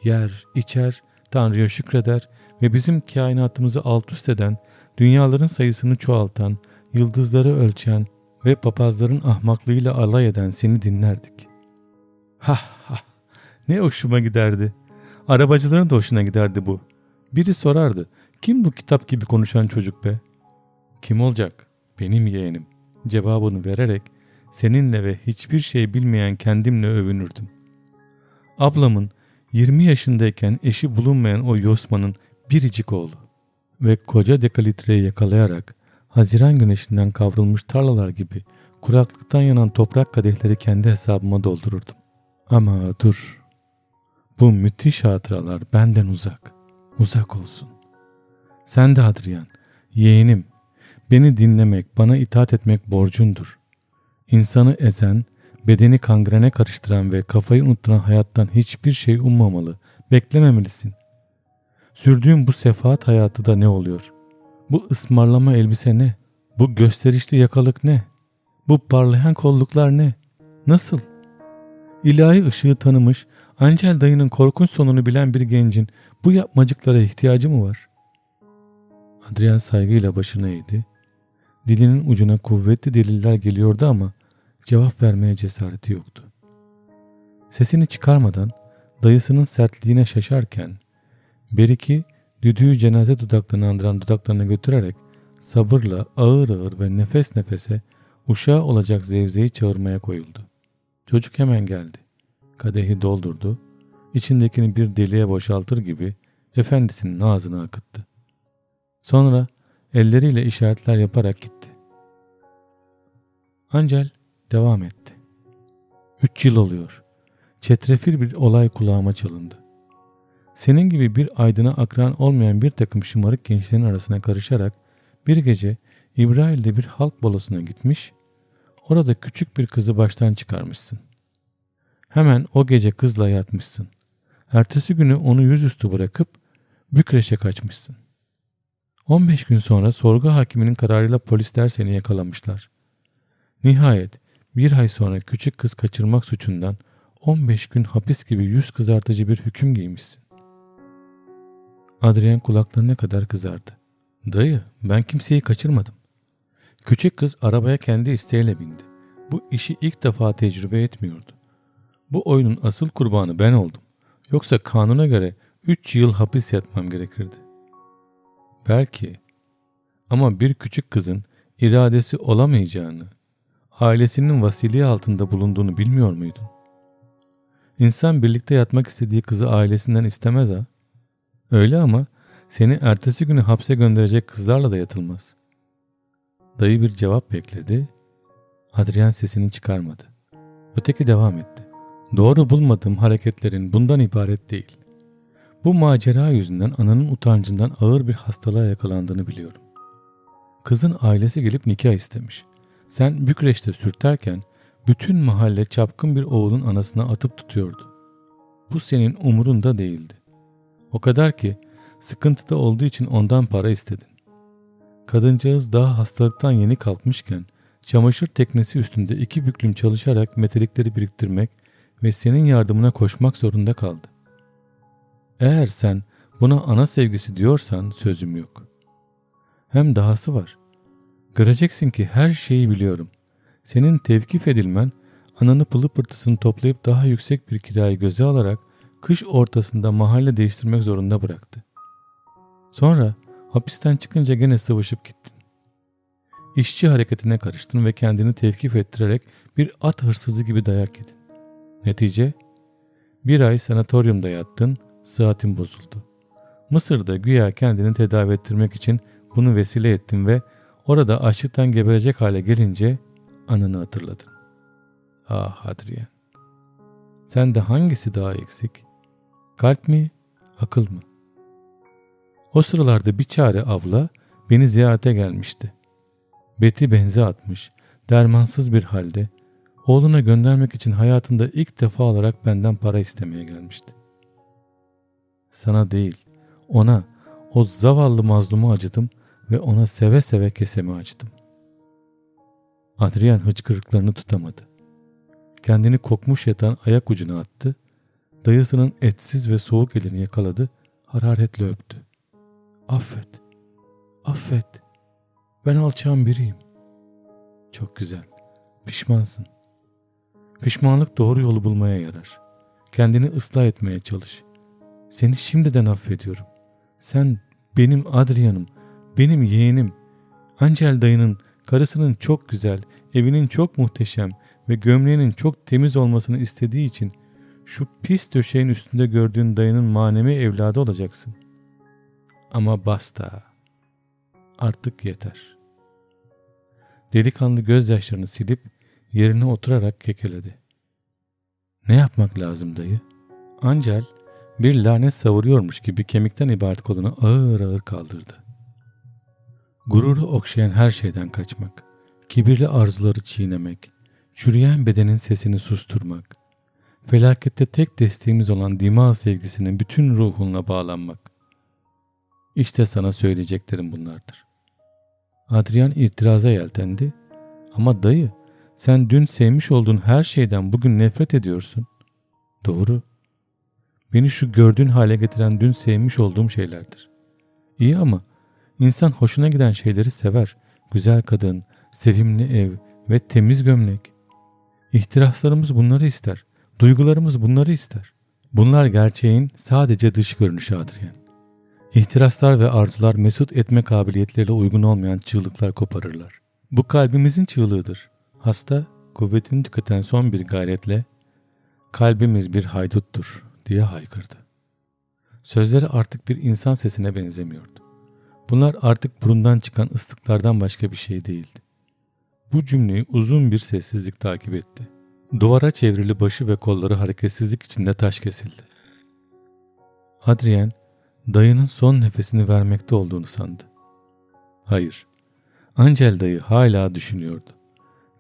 Yer, içer, Tanrı'ya şükreder ve bizim kainatımızı alt üst eden, dünyaların sayısını çoğaltan, yıldızları ölçen ve papazların ahmaklığıyla alay eden seni dinlerdik. Ha ha ne hoşuma giderdi. Arabacıların da hoşuna giderdi bu. Biri sorardı. Kim bu kitap gibi konuşan çocuk be? Kim olacak? Benim yeğenim. Cevabını vererek seninle ve hiçbir şey bilmeyen kendimle övünürdüm. Ablamın 20 yaşındayken eşi bulunmayan o Yosman'ın biricik oğlu ve koca dekalitreyi yakalayarak Haziran güneşinden kavrulmuş tarlalar gibi kuraklıktan yanan toprak kadehleri kendi hesabıma doldururdum. Ama dur. Bu müthiş hatıralar benden uzak. Uzak olsun. Sen de Adrian, yeğenim. Beni dinlemek, bana itaat etmek borcundur. İnsanı ezen, bedeni kangrene karıştıran ve kafayı unutturan hayattan hiçbir şey ummamalı, beklememelisin. Sürdüğüm bu sefaat hayatı da ne oluyor? Bu ısmarlama elbise ne? Bu gösterişli yakalık ne? Bu parlayan kolluklar ne? Nasıl? İlahi ışığı tanımış, Angel dayının korkunç sonunu bilen bir gencin bu yapmacıklara ihtiyacı mı var? Adrian saygıyla başını eğdi. Dilinin ucuna kuvvetli deliller geliyordu ama cevap vermeye cesareti yoktu. Sesini çıkarmadan dayısının sertliğine şaşarken Beriki düdüğü cenaze dudaklarını andıran dudaklarına götürerek sabırla ağır ağır ve nefes nefese uşağı olacak zevzeyi çağırmaya koyuldu. Çocuk hemen geldi. Kadehi doldurdu. İçindekini bir deliğe boşaltır gibi efendisinin ağzına akıttı. Sonra elleriyle işaretler yaparak gitti. Ancel devam etti. Üç yıl oluyor. Çetrefil bir olay kulağıma çalındı. Senin gibi bir aydına akran olmayan bir takım şımarık gençlerin arasına karışarak bir gece İbrahil'de bir halk balosuna gitmiş, orada küçük bir kızı baştan çıkarmışsın. Hemen o gece kızla yatmışsın. Ertesi günü onu yüzüstü bırakıp Bükreş'e kaçmışsın. 15 gün sonra sorgu hakiminin kararıyla polisler seni yakalamışlar. Nihayet bir ay sonra küçük kız kaçırmak suçundan 15 gün hapis gibi yüz kızartıcı bir hüküm giymişsin. Adrien kulaklarına kadar kızardı. Dayı ben kimseyi kaçırmadım. Küçük kız arabaya kendi isteğiyle bindi. Bu işi ilk defa tecrübe etmiyordu. Bu oyunun asıl kurbanı ben oldum. Yoksa kanuna göre 3 yıl hapis yatmam gerekirdi. Belki ama bir küçük kızın iradesi olamayacağını, ailesinin vasiliği altında bulunduğunu bilmiyor muydun? İnsan birlikte yatmak istediği kızı ailesinden istemez ha. Öyle ama seni ertesi günü hapse gönderecek kızlarla da yatılmaz. Dayı bir cevap bekledi. Adrian sesini çıkarmadı. Öteki devam etti. Doğru bulmadığım hareketlerin bundan ibaret değil. Bu macera yüzünden ananın utancından ağır bir hastalığa yakalandığını biliyorum. Kızın ailesi gelip nikah istemiş. Sen Bükreş'te sürterken bütün mahalle çapkın bir oğlun anasına atıp tutuyordu. Bu senin umurunda değildi. O kadar ki sıkıntıda olduğu için ondan para istedin. Kadıncağız daha hastalıktan yeni kalkmışken çamaşır teknesi üstünde iki büklüm çalışarak metelikleri biriktirmek ve senin yardımına koşmak zorunda kaldı. Eğer sen buna ana sevgisi diyorsan sözüm yok. Hem dahası var. Göreceksin ki her şeyi biliyorum. Senin tevkif edilmen ananı pılı pırtısını toplayıp daha yüksek bir kirayı göze alarak kış ortasında mahalle değiştirmek zorunda bıraktı. Sonra hapisten çıkınca gene sıvışıp gittin. İşçi hareketine karıştın ve kendini tevkif ettirerek bir at hırsızı gibi dayak yedin. Netice? Bir ay sanatoryumda yattın, sıhhatin bozuldu. Mısır'da güya kendini tedavi ettirmek için bunu vesile ettin ve orada açlıktan geberecek hale gelince anını hatırladın. Ah Hadriye. Sen de hangisi daha eksik? Kalp mi, akıl mı? O sıralarda bir çare abla beni ziyarete gelmişti. Beti benze atmış, dermansız bir halde oğluna göndermek için hayatında ilk defa olarak benden para istemeye gelmişti. Sana değil, ona, o zavallı mazlumu acıdım ve ona seve seve kesemi açtım. Adrian hıçkırıklarını tutamadı. Kendini kokmuş yatan ayak ucuna attı, dayısının etsiz ve soğuk elini yakaladı, hararetle öptü. Affet, affet, ben alçağın biriyim. Çok güzel, pişmansın. Pişmanlık doğru yolu bulmaya yarar. Kendini ıslah etmeye çalış. Seni şimdiden affediyorum. Sen benim Adrian'ım, benim yeğenim. Angel dayının karısının çok güzel, evinin çok muhteşem ve gömleğinin çok temiz olmasını istediği için şu pis döşeğin üstünde gördüğün dayının manevi evladı olacaksın. Ama basta. Artık yeter. Delikanlı gözyaşlarını silip yerine oturarak kekeledi. Ne yapmak lazım dayı? Angel bir lanet savuruyormuş gibi kemikten ibaret kolunu ağır ağır kaldırdı. Gururu okşayan her şeyden kaçmak, kibirli arzuları çiğnemek, çürüyen bedenin sesini susturmak, felakette tek desteğimiz olan dima sevgisinin bütün ruhunla bağlanmak. İşte sana söyleyeceklerim bunlardır. Adrian itiraza yeltendi ama dayı sen dün sevmiş olduğun her şeyden bugün nefret ediyorsun. Doğru. Beni şu gördüğün hale getiren dün sevmiş olduğum şeylerdir. İyi ama insan hoşuna giden şeyleri sever. Güzel kadın, sevimli ev ve temiz gömlek. İhtiraslarımız bunları ister. Duygularımız bunları ister. Bunlar gerçeğin sadece dış görünüşü Adrian. İhtiraslar ve arzular mesut etme kabiliyetleriyle uygun olmayan çığlıklar koparırlar. Bu kalbimizin çığlığıdır. Hasta, kuvvetini tüketen son bir gayretle kalbimiz bir hayduttur diye haykırdı. Sözleri artık bir insan sesine benzemiyordu. Bunlar artık burundan çıkan ıslıklardan başka bir şey değildi. Bu cümleyi uzun bir sessizlik takip etti. Duvara çevrili başı ve kolları hareketsizlik içinde taş kesildi. Adrien, dayının son nefesini vermekte olduğunu sandı. Hayır, Angel dayı hala düşünüyordu.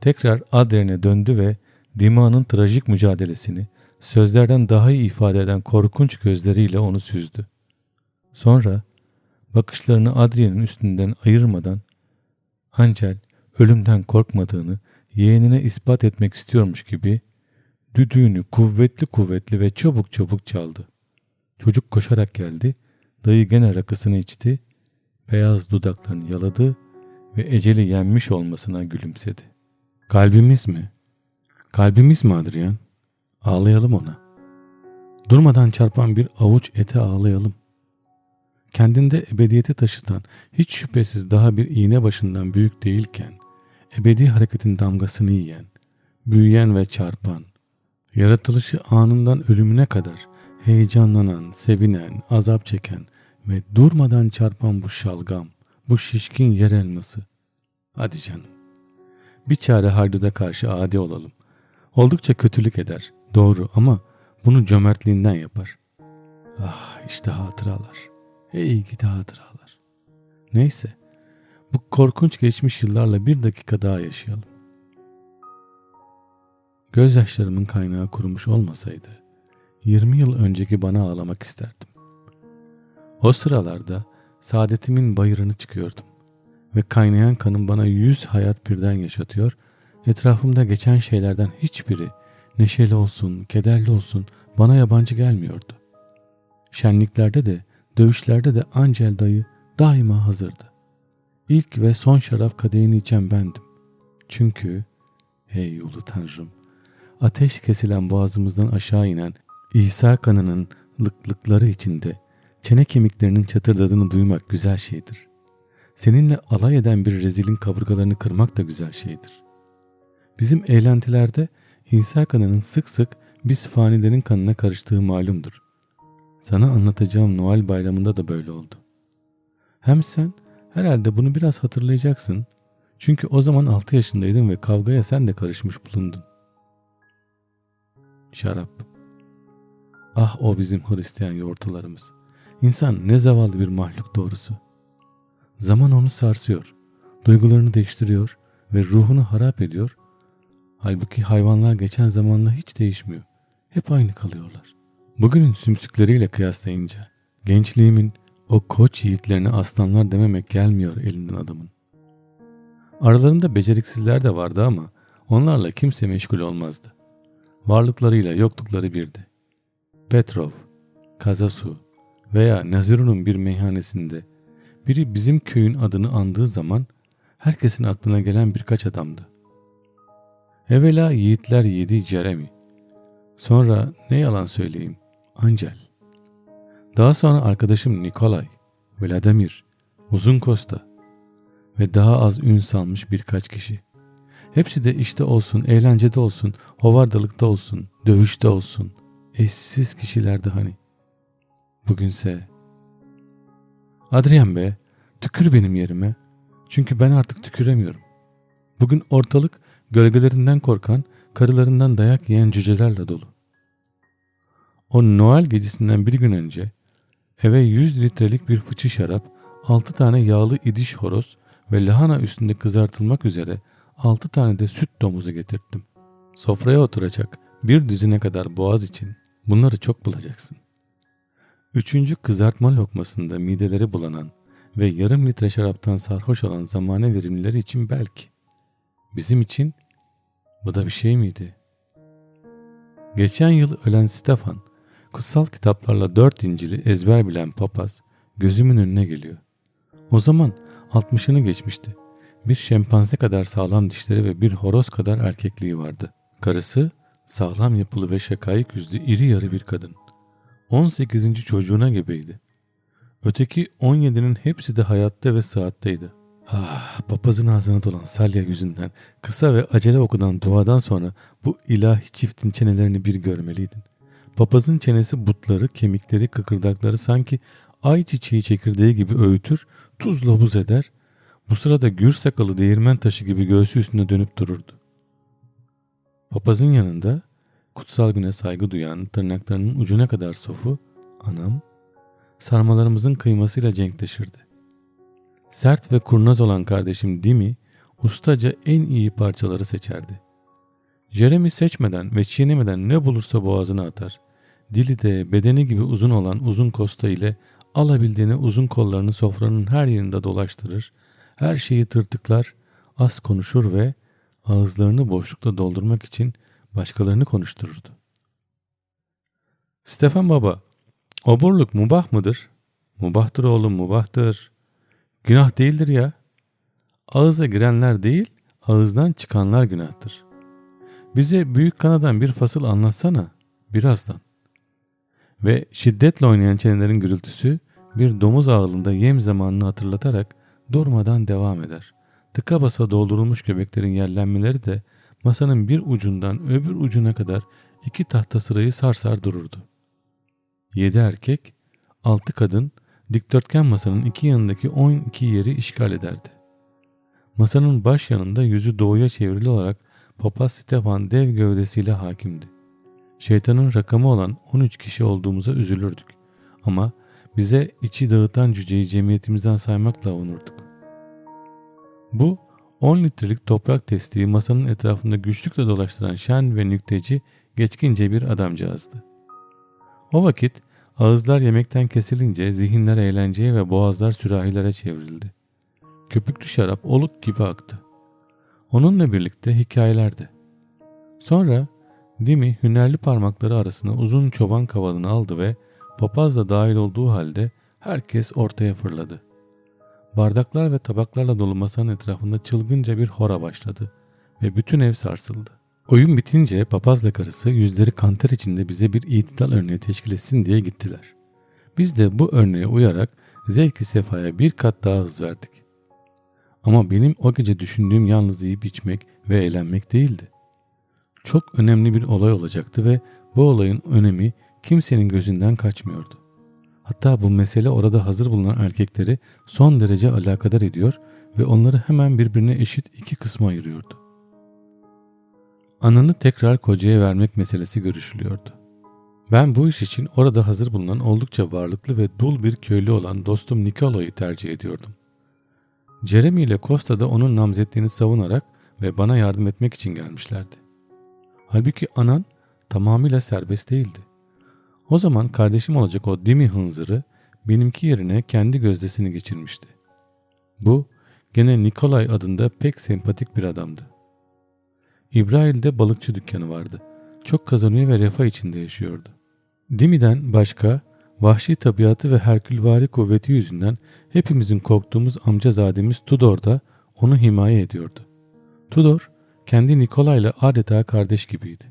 Tekrar Adrien'e döndü ve Dima'nın trajik mücadelesini sözlerden daha iyi ifade eden korkunç gözleriyle onu süzdü. Sonra bakışlarını Adrien'in üstünden ayırmadan Angel ölümden korkmadığını yeğenine ispat etmek istiyormuş gibi düdüğünü kuvvetli kuvvetli ve çabuk çabuk çaldı. Çocuk koşarak geldi, dayı gene rakısını içti, beyaz dudaklarını yaladı ve eceli yenmiş olmasına gülümsedi. Kalbimiz mi? Kalbimiz mi Adrian? Ağlayalım ona. Durmadan çarpan bir avuç ete ağlayalım. Kendinde ebediyeti taşıtan, hiç şüphesiz daha bir iğne başından büyük değilken, ebedi hareketin damgasını yiyen, büyüyen ve çarpan, yaratılışı anından ölümüne kadar heyecanlanan, sevinen, azap çeken ve durmadan çarpan bu şalgam, bu şişkin yer elması. Hadi canım. Bir çare harduda karşı adi olalım. Oldukça kötülük eder, doğru ama bunu cömertliğinden yapar. Ah işte hatıralar. Ey gidi hatıralar. Neyse bu korkunç geçmiş yıllarla bir dakika daha yaşayalım. Gözyaşlarımın kaynağı kurumuş olmasaydı 20 yıl önceki bana ağlamak isterdim. O sıralarda saadetimin bayırını çıkıyordum ve kaynayan kanım bana yüz hayat birden yaşatıyor, etrafımda geçen şeylerden hiçbiri neşeli olsun, kederli olsun bana yabancı gelmiyordu. Şenliklerde de, dövüşlerde de Angel dayı daima hazırdı. İlk ve son şarap kadehini içen bendim. Çünkü, hey ulu tanrım, ateş kesilen boğazımızdan aşağı inen İsa kanının lıklıkları içinde çene kemiklerinin çatırdadığını duymak güzel şeydir. Seninle alay eden bir rezilin kaburgalarını kırmak da güzel şeydir. Bizim eğlentilerde İsa kanının sık sık biz fanilerin kanına karıştığı malumdur. Sana anlatacağım Noel bayramında da böyle oldu. Hem sen herhalde bunu biraz hatırlayacaksın. Çünkü o zaman 6 yaşındaydın ve kavgaya sen de karışmış bulundun. Şarap. Ah o bizim Hristiyan yoğurtularımız. İnsan ne zavallı bir mahluk doğrusu. Zaman onu sarsıyor, duygularını değiştiriyor ve ruhunu harap ediyor. Halbuki hayvanlar geçen zamanla hiç değişmiyor. Hep aynı kalıyorlar. Bugünün sümsükleriyle kıyaslayınca gençliğimin o koç yiğitlerine aslanlar dememek gelmiyor elinden adamın. Aralarında beceriksizler de vardı ama onlarla kimse meşgul olmazdı. Varlıklarıyla yoklukları birdi. Petrov, Kazasu veya Naziru'nun bir meyhanesinde biri bizim köyün adını andığı zaman herkesin aklına gelen birkaç adamdı. Evvela yiğitler yedi Jeremy. Sonra ne yalan söyleyeyim Angel. Daha sonra arkadaşım Nikolay, Vladimir, Uzun Kosta ve daha az ün salmış birkaç kişi. Hepsi de işte olsun, eğlencede olsun, hovardalıkta olsun, dövüşte olsun. Eşsiz kişilerdi hani. Bugünse... Adrian be, tükür benim yerime. Çünkü ben artık tüküremiyorum. Bugün ortalık gölgelerinden korkan, karılarından dayak yiyen cücelerle dolu. O Noel gecesinden bir gün önce eve 100 litrelik bir fıçı şarap, 6 tane yağlı idiş horoz ve lahana üstünde kızartılmak üzere 6 tane de süt domuzu getirttim. Sofraya oturacak bir düzine kadar boğaz için bunları çok bulacaksın. Üçüncü kızartma lokmasında mideleri bulanan ve yarım litre şaraptan sarhoş olan zamane verimlileri için belki. Bizim için bu da bir şey miydi? Geçen yıl ölen Stefan, kutsal kitaplarla dört İncil'i ezber bilen papaz gözümün önüne geliyor. O zaman altmışını geçmişti. Bir şempanze kadar sağlam dişleri ve bir horoz kadar erkekliği vardı. Karısı sağlam yapılı ve şakayık yüzlü iri yarı bir kadın. 18. çocuğuna gebeydi. Öteki 17'nin hepsi de hayatta ve sıhhatteydi. Ah, papazın ağzına dolan salya yüzünden kısa ve acele okunan duadan sonra bu ilahi çiftin çenelerini bir görmeliydin. Papazın çenesi butları, kemikleri, kıkırdakları sanki ay çiçeği çekirdeği gibi öğütür, tuzla buz eder. Bu sırada gür sakalı değirmen taşı gibi göğsü üstünde dönüp dururdu. Papazın yanında kutsal güne saygı duyan tırnaklarının ucuna kadar sofu, anam, sarmalarımızın kıymasıyla cenkleşirdi. Sert ve kurnaz olan kardeşim Dimi ustaca en iyi parçaları seçerdi. Jeremy seçmeden ve çiğnemeden ne bulursa boğazına atar. Dili de bedeni gibi uzun olan uzun kosta ile alabildiğine uzun kollarını sofranın her yerinde dolaştırır, her şeyi tırtıklar, az konuşur ve ağızlarını boşlukla doldurmak için başkalarını konuştururdu. Stefan Baba, oburluk mubah mıdır? Mubahtır oğlum mubahtır. Günah değildir ya. Ağıza girenler değil, ağızdan çıkanlar günahtır. Bize büyük kanadan bir fasıl anlatsana, birazdan. Ve şiddetle oynayan çenelerin gürültüsü bir domuz ağılında yem zamanını hatırlatarak durmadan devam eder. Tıka basa doldurulmuş göbeklerin yerlenmeleri de masanın bir ucundan öbür ucuna kadar iki tahta sırayı sarsar dururdu. Yedi erkek, altı kadın dikdörtgen masanın iki yanındaki on iki yeri işgal ederdi. Masanın baş yanında yüzü doğuya çevrili olarak papaz Stefan dev gövdesiyle hakimdi. Şeytanın rakamı olan 13 kişi olduğumuza üzülürdük. Ama bize içi dağıtan cüceyi cemiyetimizden saymakla onurduk. Bu 10 litrelik toprak testiyi masanın etrafında güçlükle dolaştıran şen ve nükteci geçkince bir adamcağızdı. O vakit ağızlar yemekten kesilince zihinler eğlenceye ve boğazlar sürahilere çevrildi. Köpüklü şarap oluk gibi aktı. Onunla birlikte hikayelerdi. Sonra Dimi hünerli parmakları arasına uzun çoban kavalını aldı ve papaz da dahil olduğu halde herkes ortaya fırladı. Bardaklar ve tabaklarla dolu masanın etrafında çılgınca bir hora başladı ve bütün ev sarsıldı. Oyun bitince papazla karısı yüzleri kanter içinde bize bir itidal örneği teşkil etsin diye gittiler. Biz de bu örneğe uyarak zevki sefaya bir kat daha hız verdik. Ama benim o gece düşündüğüm yalnız yiyip içmek ve eğlenmek değildi. Çok önemli bir olay olacaktı ve bu olayın önemi kimsenin gözünden kaçmıyordu. Hatta bu mesele orada hazır bulunan erkekleri son derece alakadar ediyor ve onları hemen birbirine eşit iki kısma ayırıyordu. Ananı tekrar kocaya vermek meselesi görüşülüyordu. Ben bu iş için orada hazır bulunan oldukça varlıklı ve dul bir köylü olan dostum Nikolo'yu tercih ediyordum. Jeremy ile Costa da onun namzetliğini savunarak ve bana yardım etmek için gelmişlerdi. Halbuki anan tamamıyla serbest değildi. O zaman kardeşim olacak o Dimi hınzırı benimki yerine kendi gözdesini geçirmişti. Bu gene Nikolay adında pek sempatik bir adamdı. İbrahil'de balıkçı dükkanı vardı. Çok kazanıyor ve refah içinde yaşıyordu. Dimi'den başka vahşi tabiatı ve herkülvari kuvveti yüzünden hepimizin korktuğumuz amcazademiz Tudor da onu himaye ediyordu. Tudor kendi Nikolay'la adeta kardeş gibiydi.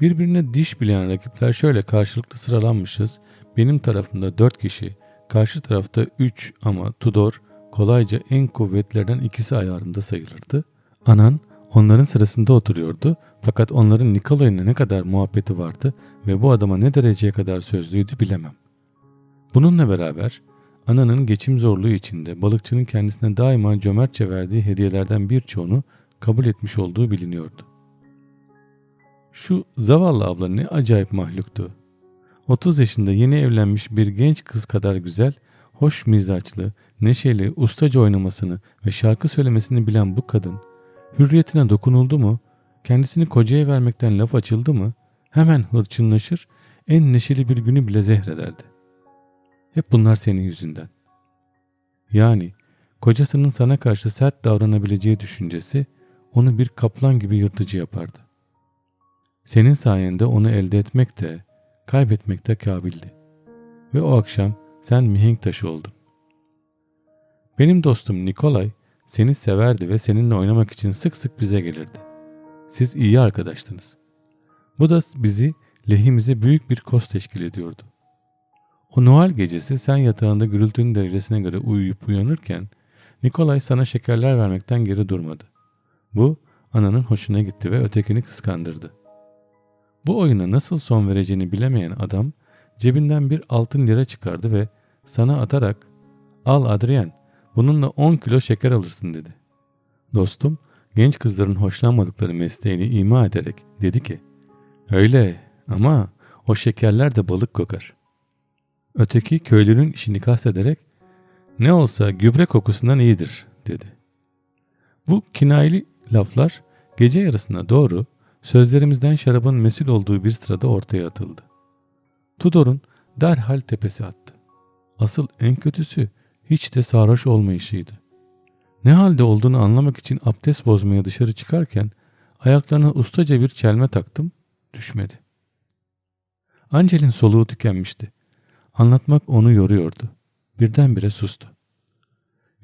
Birbirine diş bilen rakipler şöyle karşılıklı sıralanmışız. Benim tarafımda dört kişi, karşı tarafta üç ama Tudor kolayca en kuvvetlerden ikisi ayarında sayılırdı. Anan onların sırasında oturuyordu fakat onların Nikolay'la ne kadar muhabbeti vardı ve bu adama ne dereceye kadar sözlüydü bilemem. Bununla beraber ananın geçim zorluğu içinde balıkçının kendisine daima cömertçe verdiği hediyelerden birçoğunu kabul etmiş olduğu biliniyordu. Şu zavallı abla ne acayip mahluktu. 30 yaşında yeni evlenmiş bir genç kız kadar güzel, hoş mizaçlı, neşeli, ustaca oynamasını ve şarkı söylemesini bilen bu kadın, hürriyetine dokunuldu mu, kendisini kocaya vermekten laf açıldı mı, hemen hırçınlaşır, en neşeli bir günü bile zehrederdi. Hep bunlar senin yüzünden. Yani kocasının sana karşı sert davranabileceği düşüncesi onu bir kaplan gibi yırtıcı yapardı. Senin sayende onu elde etmek de, kaybetmek de kabildi. Ve o akşam sen mihenk taşı oldun. Benim dostum Nikolay seni severdi ve seninle oynamak için sık sık bize gelirdi. Siz iyi arkadaştınız. Bu da bizi lehimize büyük bir kos teşkil ediyordu. O Noel gecesi sen yatağında gürültünün derecesine göre uyuyup uyanırken Nikolay sana şekerler vermekten geri durmadı. Bu ananın hoşuna gitti ve ötekini kıskandırdı. Bu oyuna nasıl son vereceğini bilemeyen adam cebinden bir altın lira çıkardı ve sana atarak al Adrien bununla 10 kilo şeker alırsın dedi. Dostum genç kızların hoşlanmadıkları mesleğini ima ederek dedi ki öyle ama o şekerler de balık kokar. Öteki köylünün işini kastederek ne olsa gübre kokusundan iyidir dedi. Bu kinayeli laflar gece yarısına doğru sözlerimizden şarabın mesul olduğu bir sırada ortaya atıldı. Tudor'un derhal tepesi attı. Asıl en kötüsü hiç de sarhoş olmayışıydı. Ne halde olduğunu anlamak için abdest bozmaya dışarı çıkarken ayaklarına ustaca bir çelme taktım, düşmedi. Angel'in soluğu tükenmişti. Anlatmak onu yoruyordu. Birdenbire sustu.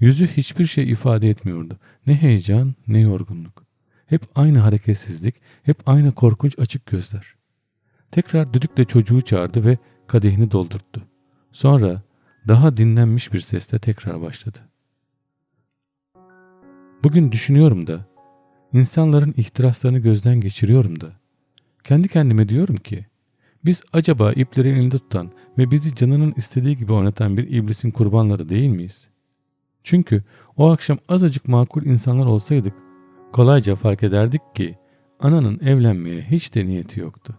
Yüzü hiçbir şey ifade etmiyordu. Ne heyecan ne yorgunluk. Hep aynı hareketsizlik, hep aynı korkunç açık gözler. Tekrar düdükle çocuğu çağırdı ve kadehini doldurttu. Sonra daha dinlenmiş bir sesle tekrar başladı. Bugün düşünüyorum da, insanların ihtiraslarını gözden geçiriyorum da, kendi kendime diyorum ki, biz acaba ipleri elinde tutan ve bizi canının istediği gibi oynatan bir iblisin kurbanları değil miyiz? Çünkü o akşam azıcık makul insanlar olsaydık, kolayca fark ederdik ki ananın evlenmeye hiç de niyeti yoktu.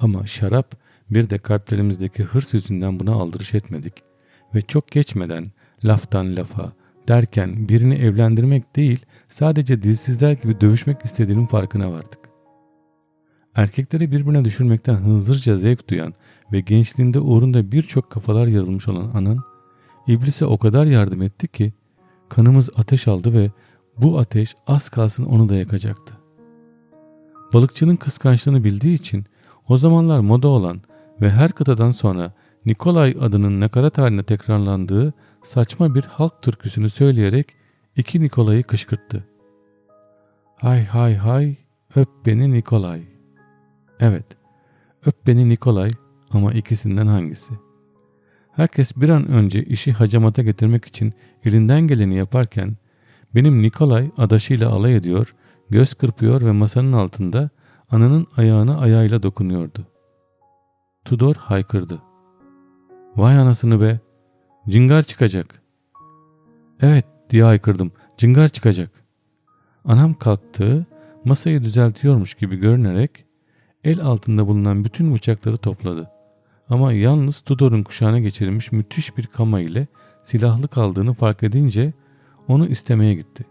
Ama şarap bir de kalplerimizdeki hırs yüzünden buna aldırış etmedik ve çok geçmeden laftan lafa derken birini evlendirmek değil sadece dilsizler gibi dövüşmek istediğinin farkına vardık. Erkekleri birbirine düşürmekten hızlıca zevk duyan ve gençliğinde uğrunda birçok kafalar yarılmış olan anan, iblise o kadar yardım etti ki kanımız ateş aldı ve bu ateş az kalsın onu da yakacaktı. Balıkçının kıskançlığını bildiği için o zamanlar moda olan ve her kıtadan sonra Nikolay adının nakarat haline tekrarlandığı saçma bir halk türküsünü söyleyerek iki Nikolay'ı kışkırttı. Hay hay hay öp beni Nikolay. Evet öp beni Nikolay ama ikisinden hangisi? Herkes bir an önce işi hacamata getirmek için elinden geleni yaparken benim Nikolay adaşıyla alay ediyor, göz kırpıyor ve masanın altında ananın ayağına ayağıyla dokunuyordu. Tudor haykırdı. Vay anasını be! Cingar çıkacak. Evet diye haykırdım. Cingar çıkacak. Anam kalktı, masayı düzeltiyormuş gibi görünerek el altında bulunan bütün bıçakları topladı. Ama yalnız Tudor'un kuşağına geçirilmiş müthiş bir kama ile silahlı kaldığını fark edince onu istemeye gitti.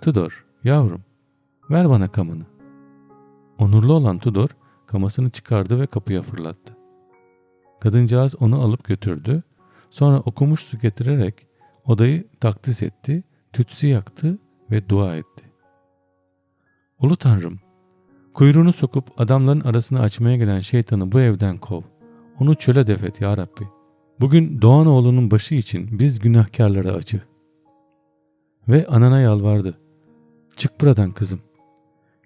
Tudor, yavrum, ver bana kamanı. Onurlu olan Tudor kamasını çıkardı ve kapıya fırlattı. Kadıncağız onu alıp götürdü. Sonra okumuş su getirerek odayı takdis etti, tütsü yaktı ve dua etti. Ulu Tanrım, kuyruğunu sokup adamların arasını açmaya gelen şeytanı bu evden kov. Onu çöle defet ya Rabbi. Bugün Doğan oğlunun başı için biz günahkarlara acı. Ve anana yalvardı. Çık buradan kızım.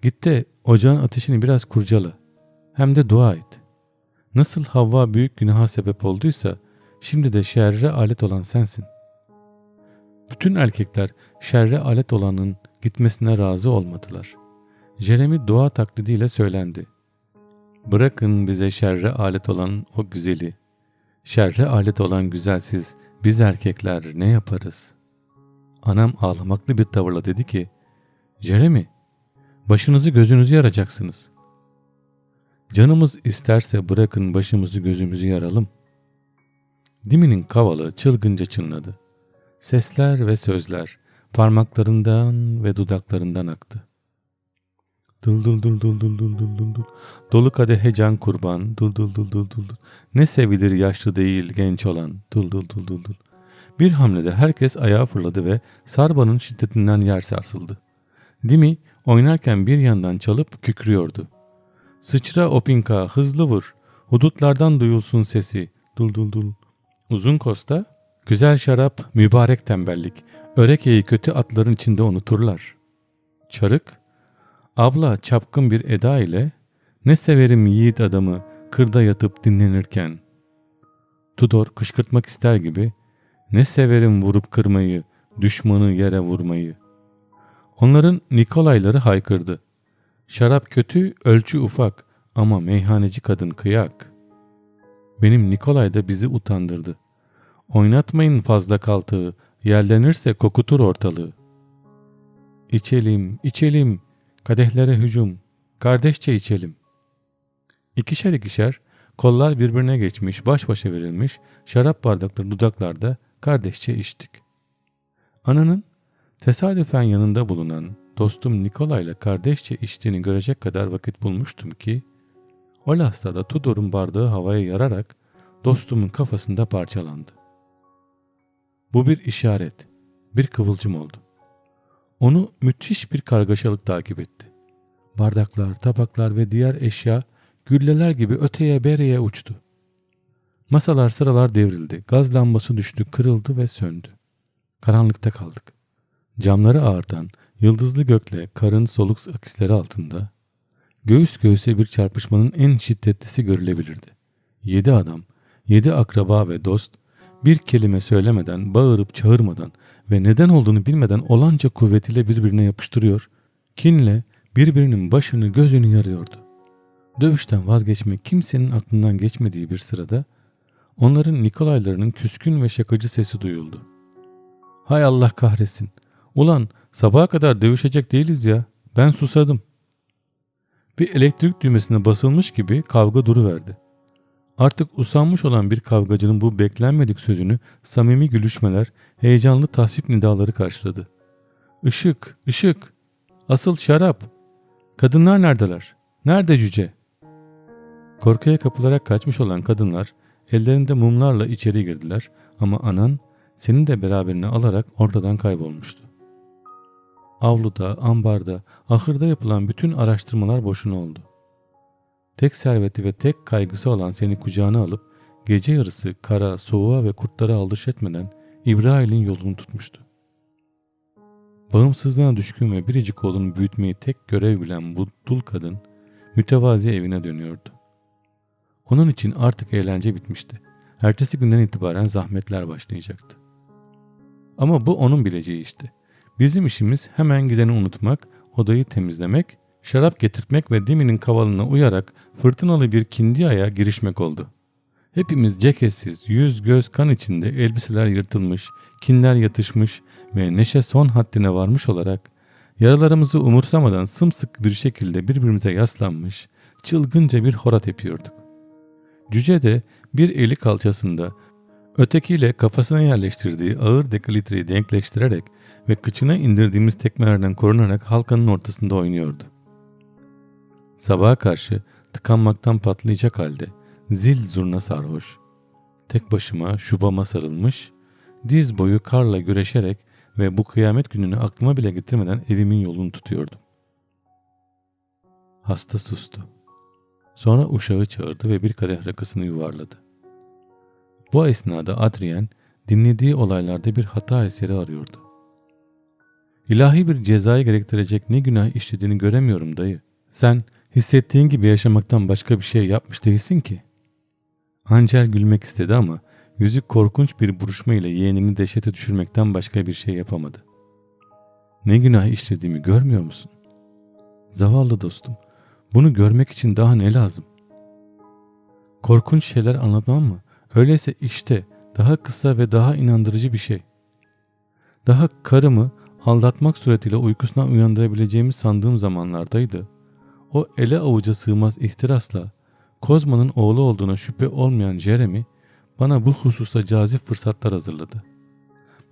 Git de ocağın ateşini biraz kurcala. Hem de dua et. Nasıl Havva büyük günaha sebep olduysa şimdi de şerre alet olan sensin. Bütün erkekler şerre alet olanın gitmesine razı olmadılar. Jeremy dua taklidiyle söylendi. Bırakın bize şerre alet olan o güzeli. Şerre alet olan güzelsiz biz erkekler ne yaparız? Anam ağlamaklı bir tavırla dedi ki, Jeremy, başınızı gözünüzü yaracaksınız. Canımız isterse bırakın başımızı gözümüzü yaralım. Dimi'nin kavalı çılgınca çınladı. Sesler ve sözler parmaklarından ve dudaklarından aktı. Dul dul dul dul dul dul dul dul. Dolu kadehe can kurban. Dul dul dul dul dul dul. Ne sevilir yaşlı değil genç olan. Dul dul dul dul dul. Bir hamlede herkes ayağa fırladı ve sarbanın şiddetinden yer sarsıldı. Dimi oynarken bir yandan çalıp kükrüyordu. Sıçra opinka hızlı vur. Hudutlardan duyulsun sesi. Dul dul dul. Uzun kosta. Güzel şarap, mübarek tembellik. Örekeyi kötü atların içinde unuturlar. Çarık. Abla çapkın bir eda ile ne severim yiğit adamı kırda yatıp dinlenirken. Tudor kışkırtmak ister gibi ne severim vurup kırmayı, düşmanı yere vurmayı. Onların Nikolayları haykırdı. Şarap kötü, ölçü ufak ama meyhaneci kadın kıyak. Benim Nikolay da bizi utandırdı. Oynatmayın fazla kaltığı, yerlenirse kokutur ortalığı. İçelim, içelim, kadehlere hücum, kardeşçe içelim. İkişer ikişer, kollar birbirine geçmiş, baş başa verilmiş, şarap bardakları dudaklarda kardeşçe içtik. Ananın tesadüfen yanında bulunan dostum Nikolay'la kardeşçe içtiğini görecek kadar vakit bulmuştum ki, o lastada Tudor'un bardağı havaya yararak dostumun kafasında parçalandı. Bu bir işaret, bir kıvılcım oldu. Onu müthiş bir kargaşalık takip etti. Bardaklar, tabaklar ve diğer eşya gülleler gibi öteye bereye uçtu. Masalar sıralar devrildi, gaz lambası düştü, kırıldı ve söndü. Karanlıkta kaldık. Camları ağırtan, yıldızlı gökle karın soluk akisleri altında, göğüs göğüse bir çarpışmanın en şiddetlisi görülebilirdi. Yedi adam, yedi akraba ve dost, bir kelime söylemeden, bağırıp çağırmadan ve neden olduğunu bilmeden olanca kuvvetiyle birbirine yapıştırıyor, kinle birbirinin başını gözünü yarıyordu. Dövüşten vazgeçmek kimsenin aklından geçmediği bir sırada onların Nikolaylarının küskün ve şakacı sesi duyuldu. Hay Allah kahretsin. Ulan sabaha kadar dövüşecek değiliz ya. Ben susadım. Bir elektrik düğmesine basılmış gibi kavga duruverdi. Artık usanmış olan bir kavgacının bu beklenmedik sözünü samimi gülüşmeler, heyecanlı tasvip nidaları karşıladı. Işık, ışık, asıl şarap. Kadınlar neredeler? Nerede cüce? Korkuya kapılarak kaçmış olan kadınlar ellerinde mumlarla içeri girdiler ama anan seni de beraberine alarak ortadan kaybolmuştu. Avluda, ambarda, ahırda yapılan bütün araştırmalar boşuna oldu. Tek serveti ve tek kaygısı olan seni kucağına alıp gece yarısı kara, soğuğa ve kurtlara aldırış etmeden İbrahim'in yolunu tutmuştu. Bağımsızlığına düşkün ve biricik oğlunu büyütmeyi tek görev bilen bu dul kadın mütevazi evine dönüyordu. Onun için artık eğlence bitmişti. Ertesi günden itibaren zahmetler başlayacaktı. Ama bu onun bileceği işte. Bizim işimiz hemen gideni unutmak, odayı temizlemek, şarap getirtmek ve Dimi'nin kavalına uyarak fırtınalı bir kindiyaya girişmek oldu. Hepimiz ceketsiz, yüz göz kan içinde elbiseler yırtılmış, kinler yatışmış ve neşe son haddine varmış olarak yaralarımızı umursamadan sımsıkı bir şekilde birbirimize yaslanmış, çılgınca bir horat yapıyorduk. Cüce de bir eli kalçasında, ötekiyle kafasına yerleştirdiği ağır dekalitreyi denkleştirerek ve kıçına indirdiğimiz tekmelerden korunarak halkanın ortasında oynuyordu. Sabaha karşı tıkanmaktan patlayacak halde zil zurna sarhoş. Tek başıma şubama sarılmış, diz boyu karla güreşerek ve bu kıyamet gününü aklıma bile getirmeden evimin yolunu tutuyordum. Hasta sustu. Sonra uşağı çağırdı ve bir kadeh rakısını yuvarladı. Bu esnada Adrien dinlediği olaylarda bir hata eseri arıyordu. İlahi bir cezayı gerektirecek ne günah işlediğini göremiyorum dayı. Sen hissettiğin gibi yaşamaktan başka bir şey yapmış değilsin ki. Ancel gülmek istedi ama yüzü korkunç bir buruşma ile yeğenini dehşete düşürmekten başka bir şey yapamadı. Ne günah işlediğimi görmüyor musun? Zavallı dostum, bunu görmek için daha ne lazım? Korkunç şeyler anlatmam mı? Öyleyse işte daha kısa ve daha inandırıcı bir şey. Daha karımı aldatmak suretiyle uykusundan uyandırabileceğimi sandığım zamanlardaydı. O ele avuca sığmaz ihtirasla Kozma'nın oğlu olduğuna şüphe olmayan Jeremy bana bu hususta cazip fırsatlar hazırladı.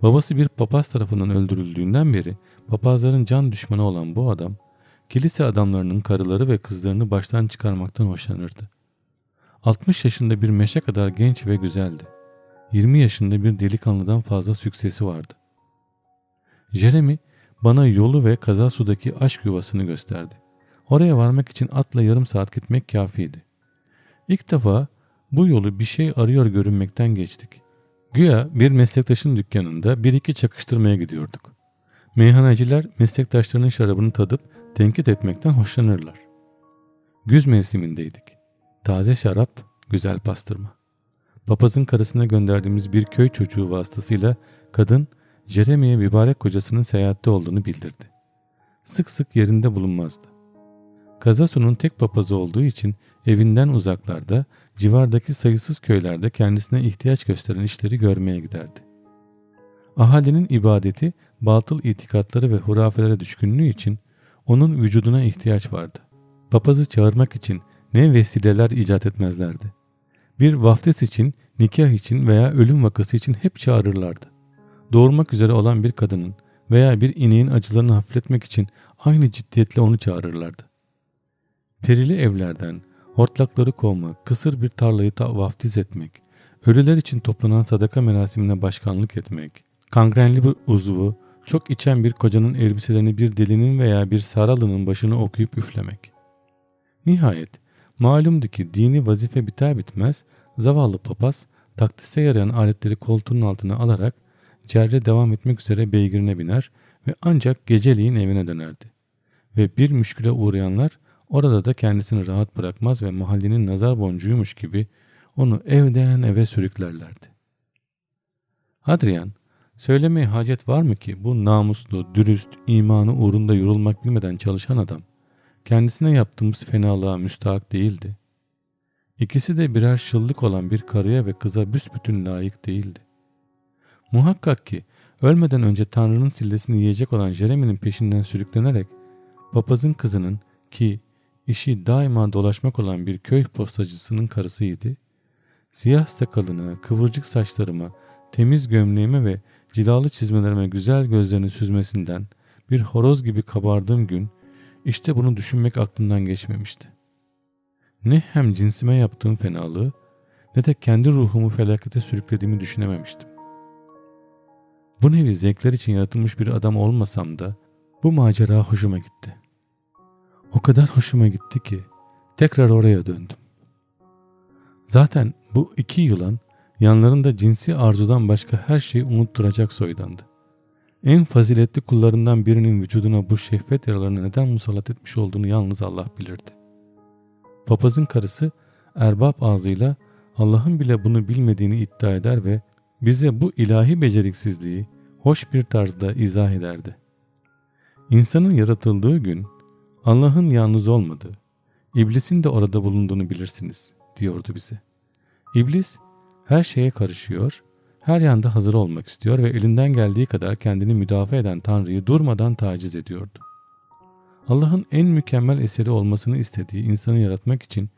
Babası bir papaz tarafından öldürüldüğünden beri papazların can düşmanı olan bu adam kilise adamlarının karıları ve kızlarını baştan çıkarmaktan hoşlanırdı. 60 yaşında bir meşe kadar genç ve güzeldi. 20 yaşında bir delikanlıdan fazla süksesi vardı. Jeremy bana yolu ve Kazasu'daki aşk yuvasını gösterdi. Oraya varmak için atla yarım saat gitmek kafiydi. İlk defa bu yolu bir şey arıyor görünmekten geçtik. Güya bir meslektaşın dükkanında bir iki çakıştırmaya gidiyorduk. Meyhaneciler meslektaşlarının şarabını tadıp tenkit etmekten hoşlanırlar. Güz mevsimindeydik. Taze şarap, güzel pastırma. Papazın karısına gönderdiğimiz bir köy çocuğu vasıtasıyla kadın Jeremy'e mübarek kocasının seyahatte olduğunu bildirdi. Sık sık yerinde bulunmazdı. Kazasu'nun tek papazı olduğu için evinden uzaklarda, civardaki sayısız köylerde kendisine ihtiyaç gösteren işleri görmeye giderdi. Ahalinin ibadeti, batıl itikatları ve hurafelere düşkünlüğü için onun vücuduna ihtiyaç vardı. Papazı çağırmak için ne vesileler icat etmezlerdi. Bir vaftiz için, nikah için veya ölüm vakası için hep çağırırlardı. Doğurmak üzere olan bir kadının veya bir ineğin acılarını hafifletmek için aynı ciddiyetle onu çağırırlardı. Perili evlerden, hortlakları kovmak, kısır bir tarlayı vaftiz etmek, ölüler için toplanan sadaka merasimine başkanlık etmek, kangrenli bir uzvu, çok içen bir kocanın elbiselerini bir delinin veya bir saralının başını okuyup üflemek. Nihayet malumdu ki dini vazife biter bitmez zavallı papaz taktise yarayan aletleri koltuğunun altına alarak cerre devam etmek üzere beygirine biner ve ancak geceliğin evine dönerdi. Ve bir müşküle uğrayanlar orada da kendisini rahat bırakmaz ve mahallenin nazar boncuğuymuş gibi onu evden eve sürüklerlerdi. Hadrian, söylemeye hacet var mı ki bu namuslu, dürüst, imanı uğrunda yorulmak bilmeden çalışan adam, kendisine yaptığımız fenalığa müstahak değildi. İkisi de birer şıllık olan bir karıya ve kıza büsbütün layık değildi. Muhakkak ki ölmeden önce Tanrı'nın sillesini yiyecek olan Jeremy'nin peşinden sürüklenerek papazın kızının ki işi daima dolaşmak olan bir köy postacısının karısıydı. Siyah sakalına, kıvırcık saçlarıma, temiz gömleğime ve cilalı çizmelerime güzel gözlerini süzmesinden bir horoz gibi kabardığım gün işte bunu düşünmek aklımdan geçmemişti. Ne hem cinsime yaptığım fenalığı ne de kendi ruhumu felakete sürüklediğimi düşünememiştim. Bu nevi zevkler için yaratılmış bir adam olmasam da bu macera hoşuma gitti. O kadar hoşuma gitti ki tekrar oraya döndüm. Zaten bu iki yılan yanlarında cinsi arzudan başka her şeyi unutturacak soydandı. En faziletli kullarından birinin vücuduna bu şehvet yaralarını neden musallat etmiş olduğunu yalnız Allah bilirdi. Papazın karısı erbap ağzıyla Allah'ın bile bunu bilmediğini iddia eder ve bize bu ilahi beceriksizliği hoş bir tarzda izah ederdi. İnsanın yaratıldığı gün Allah'ın yalnız olmadığı, iblisin de orada bulunduğunu bilirsiniz diyordu bize. İblis her şeye karışıyor, her yanda hazır olmak istiyor ve elinden geldiği kadar kendini müdafaa eden Tanrı'yı durmadan taciz ediyordu. Allah'ın en mükemmel eseri olmasını istediği insanı yaratmak için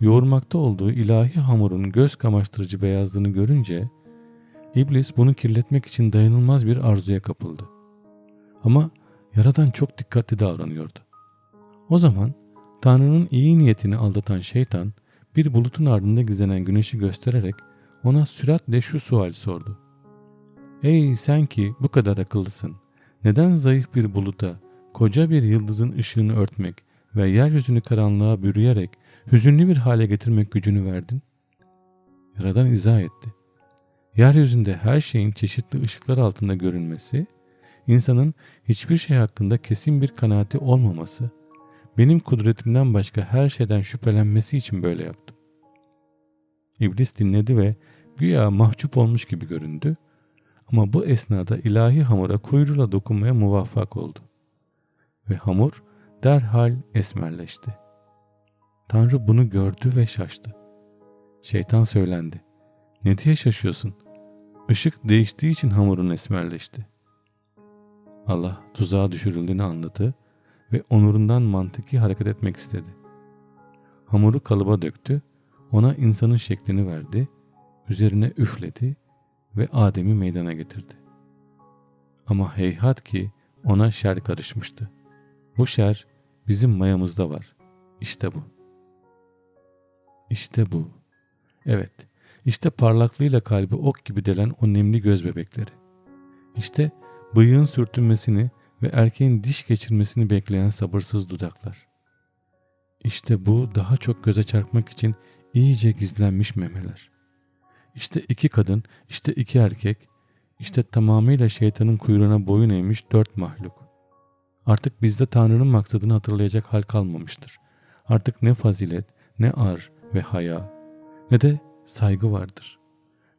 yoğurmakta olduğu ilahi hamurun göz kamaştırıcı beyazlığını görünce İblis bunu kirletmek için dayanılmaz bir arzuya kapıldı. Ama Yaradan çok dikkatli davranıyordu. O zaman Tanrı'nın iyi niyetini aldatan şeytan bir bulutun ardında gizlenen güneşi göstererek ona süratle şu sual sordu. Ey sen ki bu kadar akıllısın, neden zayıf bir buluta, koca bir yıldızın ışığını örtmek ve yeryüzünü karanlığa bürüyerek hüzünlü bir hale getirmek gücünü verdin? Yaradan izah etti. Yeryüzünde her şeyin çeşitli ışıklar altında görünmesi, insanın hiçbir şey hakkında kesin bir kanaati olmaması, benim kudretimden başka her şeyden şüphelenmesi için böyle yaptım. İblis dinledi ve güya mahcup olmuş gibi göründü ama bu esnada ilahi hamura kuyruğuyla dokunmaya muvaffak oldu. Ve hamur derhal esmerleşti. Tanrı bunu gördü ve şaştı. Şeytan söylendi. Ne diye şaşıyorsun? Işık değiştiği için hamurun esmerleşti. Allah tuzağa düşürüldüğünü anladı ve onurundan mantıki hareket etmek istedi. Hamuru kalıba döktü, ona insanın şeklini verdi, üzerine üfledi ve Adem'i meydana getirdi. Ama heyhat ki ona şer karışmıştı. Bu şer bizim mayamızda var. İşte bu. İşte bu. Evet, işte parlaklığıyla kalbi ok gibi delen o nemli göz bebekleri. İşte bıyığın sürtünmesini ve erkeğin diş geçirmesini bekleyen sabırsız dudaklar. İşte bu daha çok göze çarpmak için iyice gizlenmiş memeler. İşte iki kadın, işte iki erkek, işte tamamıyla şeytanın kuyruğuna boyun eğmiş dört mahluk. Artık bizde Tanrı'nın maksadını hatırlayacak hal kalmamıştır. Artık ne fazilet, ne ar ve haya, ne de saygı vardır.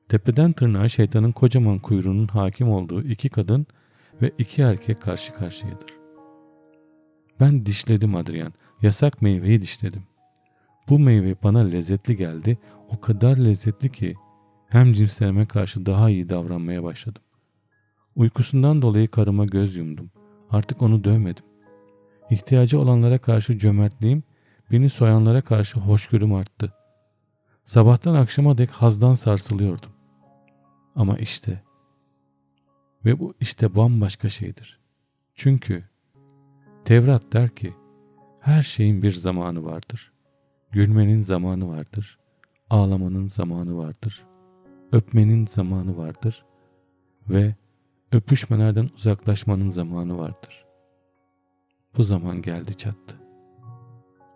Tepeden tırnağa şeytanın kocaman kuyruğunun hakim olduğu iki kadın ve iki erkek karşı karşıyadır. Ben dişledim Adrian. Yasak meyveyi dişledim. Bu meyve bana lezzetli geldi. O kadar lezzetli ki hem cinslerime karşı daha iyi davranmaya başladım. Uykusundan dolayı karıma göz yumdum. Artık onu dövmedim. İhtiyacı olanlara karşı cömertliğim, beni soyanlara karşı hoşgörüm arttı. Sabahtan akşama dek hazdan sarsılıyordum. Ama işte ve bu işte bambaşka şeydir. Çünkü Tevrat der ki her şeyin bir zamanı vardır. Gülmenin zamanı vardır. Ağlamanın zamanı vardır. Öpmenin zamanı vardır. Ve öpüşmelerden uzaklaşmanın zamanı vardır. Bu zaman geldi çattı.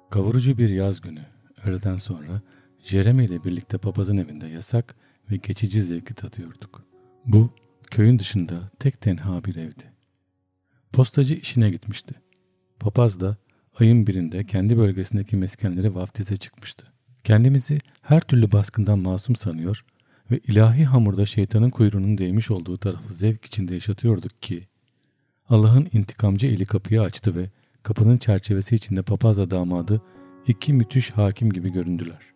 Kavurucu bir yaz günü öğleden sonra Jeremy ile birlikte papazın evinde yasak ve geçici zevki tadıyorduk. Bu köyün dışında tek tenha bir evdi. Postacı işine gitmişti. Papaz da ayın birinde kendi bölgesindeki meskenlere vaftize çıkmıştı. Kendimizi her türlü baskından masum sanıyor ve ilahi hamurda şeytanın kuyruğunun değmiş olduğu tarafı zevk içinde yaşatıyorduk ki Allah'ın intikamcı eli kapıyı açtı ve kapının çerçevesi içinde papazla damadı iki müthiş hakim gibi göründüler.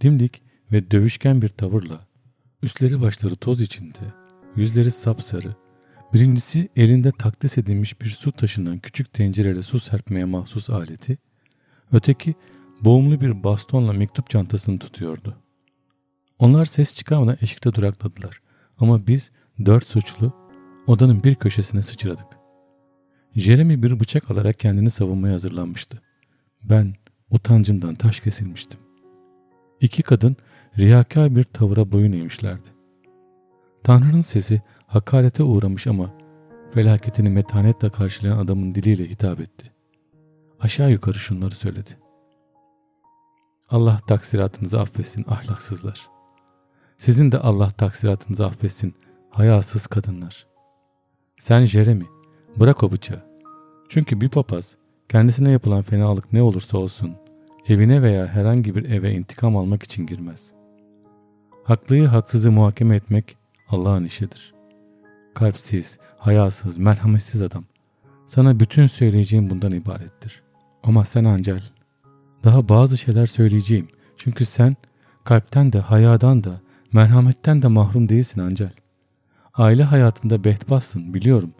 Dimdik ve dövüşken bir tavırla üstleri başları toz içinde, yüzleri sapsarı, birincisi elinde takdis edilmiş bir su taşından küçük tencereyle su serpmeye mahsus aleti, öteki boğumlu bir bastonla mektup çantasını tutuyordu. Onlar ses çıkarmadan eşikte durakladılar ama biz dört suçlu odanın bir köşesine sıçradık. Jeremy bir bıçak alarak kendini savunmaya hazırlanmıştı. Ben utancımdan taş kesilmiştim. İki kadın riyakar bir tavıra boyun eğmişlerdi. Tanrı'nın sesi hakarete uğramış ama felaketini metanetle karşılayan adamın diliyle hitap etti. Aşağı yukarı şunları söyledi. Allah taksiratınızı affetsin ahlaksızlar. Sizin de Allah taksiratınızı affetsin hayasız kadınlar. Sen Jeremy bırak o bıçağı. Çünkü bir papaz kendisine yapılan fenalık ne olursa olsun evine veya herhangi bir eve intikam almak için girmez. Haklıyı haksızı muhakeme etmek Allah'ın işidir. Kalpsiz, hayasız, merhametsiz adam. Sana bütün söyleyeceğim bundan ibarettir. Ama sen Ancel, daha bazı şeyler söyleyeceğim. Çünkü sen kalpten de, hayadan da, merhametten de mahrum değilsin Ancel. Aile hayatında behtbassın biliyorum.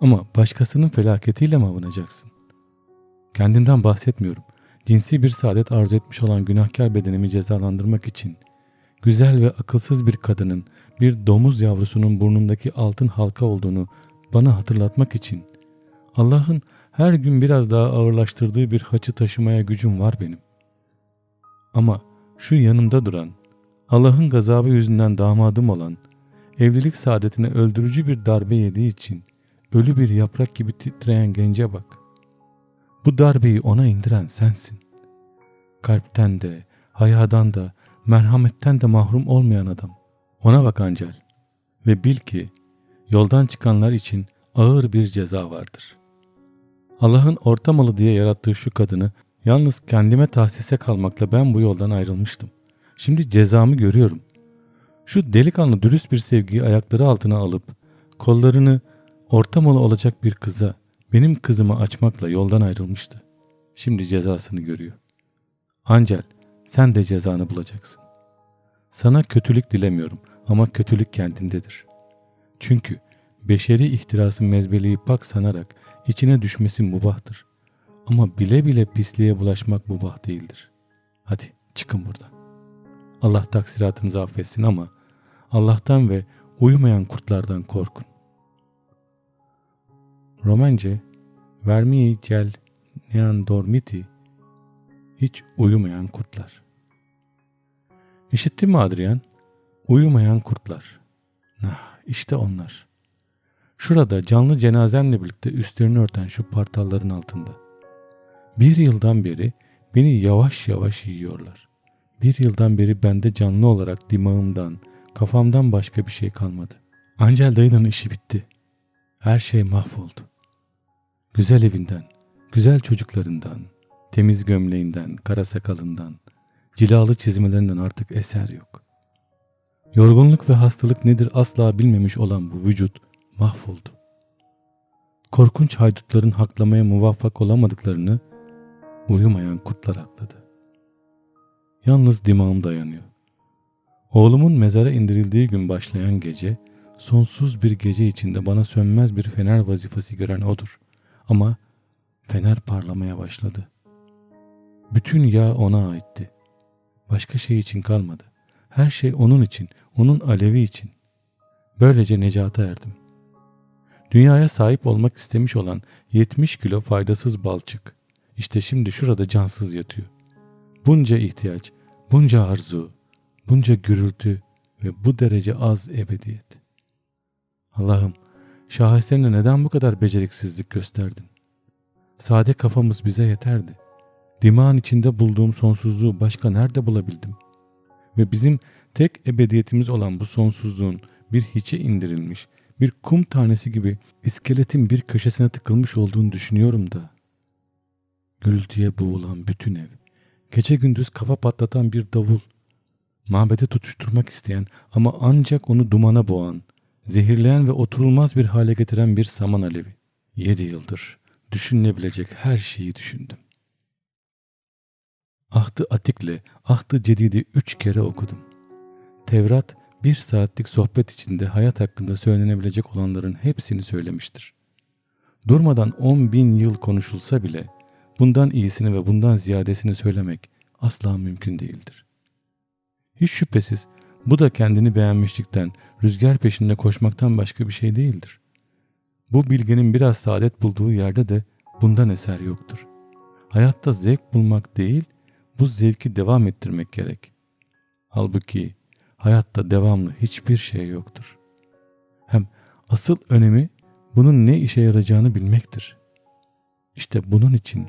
Ama başkasının felaketiyle mi avunacaksın? Kendimden bahsetmiyorum. Cinsi bir saadet arzu etmiş olan günahkar bedenimi cezalandırmak için güzel ve akılsız bir kadının bir domuz yavrusunun burnundaki altın halka olduğunu bana hatırlatmak için Allah'ın her gün biraz daha ağırlaştırdığı bir haçı taşımaya gücüm var benim. Ama şu yanımda duran, Allah'ın gazabı yüzünden damadım olan, evlilik saadetine öldürücü bir darbe yediği için ölü bir yaprak gibi titreyen gence bak. Bu darbeyi ona indiren sensin. Kalpten de, hayadan da, merhametten de mahrum olmayan adam. Ona bak Ancel ve bil ki yoldan çıkanlar için ağır bir ceza vardır. Allah'ın orta malı diye yarattığı şu kadını yalnız kendime tahsise kalmakla ben bu yoldan ayrılmıştım. Şimdi cezamı görüyorum. Şu delikanlı dürüst bir sevgiyi ayakları altına alıp kollarını orta malı olacak bir kıza benim kızımı açmakla yoldan ayrılmıştı. Şimdi cezasını görüyor. Ancel sen de cezanı bulacaksın. Sana kötülük dilemiyorum ama kötülük kendindedir. Çünkü beşeri ihtirasın mezbeliği pak sanarak içine düşmesi mubahtır. Ama bile bile pisliğe bulaşmak mubah değildir. Hadi çıkın buradan. Allah taksiratınızı affetsin ama Allah'tan ve uyumayan kurtlardan korkun. Romence Vermii cel nean dormiti hiç uyumayan kurtlar. İşittin mi Adrian? Uyumayan kurtlar. Ah, işte onlar. Şurada canlı cenazemle birlikte üstlerini örten şu partalların altında. Bir yıldan beri beni yavaş yavaş yiyorlar. Bir yıldan beri bende canlı olarak dimağımdan, kafamdan başka bir şey kalmadı. Ancel dayının işi bitti. Her şey mahvoldu. Güzel evinden, güzel çocuklarından, temiz gömleğinden, kara sakalından, cilalı çizmelerinden artık eser yok. Yorgunluk ve hastalık nedir asla bilmemiş olan bu vücut mahvoldu. Korkunç haydutların haklamaya muvaffak olamadıklarını uyumayan kurtlar hakladı. Yalnız dimağım dayanıyor. Oğlumun mezara indirildiği gün başlayan gece, sonsuz bir gece içinde bana sönmez bir fener vazifesi gören odur. Ama fener parlamaya başladı. Bütün yağ ona aitti. Başka şey için kalmadı. Her şey onun için, onun alevi için. Böylece necata erdim. Dünyaya sahip olmak istemiş olan 70 kilo faydasız balçık. İşte şimdi şurada cansız yatıyor. Bunca ihtiyaç, bunca arzu, bunca gürültü ve bu derece az ebediyet. Allah'ım şaheserine neden bu kadar beceriksizlik gösterdin? Sade kafamız bize yeterdi. Dimağın içinde bulduğum sonsuzluğu başka nerede bulabildim? Ve bizim tek ebediyetimiz olan bu sonsuzluğun bir hiçe indirilmiş, bir kum tanesi gibi iskeletin bir köşesine tıkılmış olduğunu düşünüyorum da. Gürültüye boğulan bütün ev, gece gündüz kafa patlatan bir davul, mabede tutuşturmak isteyen ama ancak onu dumana boğan, zehirleyen ve oturulmaz bir hale getiren bir saman alevi. Yedi yıldır düşünülebilecek her şeyi düşündüm. Ahtı Atik'le Ahtı Cedid'i üç kere okudum. Tevrat bir saatlik sohbet içinde hayat hakkında söylenebilecek olanların hepsini söylemiştir. Durmadan on bin yıl konuşulsa bile bundan iyisini ve bundan ziyadesini söylemek asla mümkün değildir. Hiç şüphesiz bu da kendini beğenmişlikten, rüzgar peşinde koşmaktan başka bir şey değildir. Bu bilgenin biraz saadet bulduğu yerde de bundan eser yoktur. Hayatta zevk bulmak değil, bu zevki devam ettirmek gerek. Halbuki hayatta devamlı hiçbir şey yoktur. Hem asıl önemi bunun ne işe yarayacağını bilmektir. İşte bunun için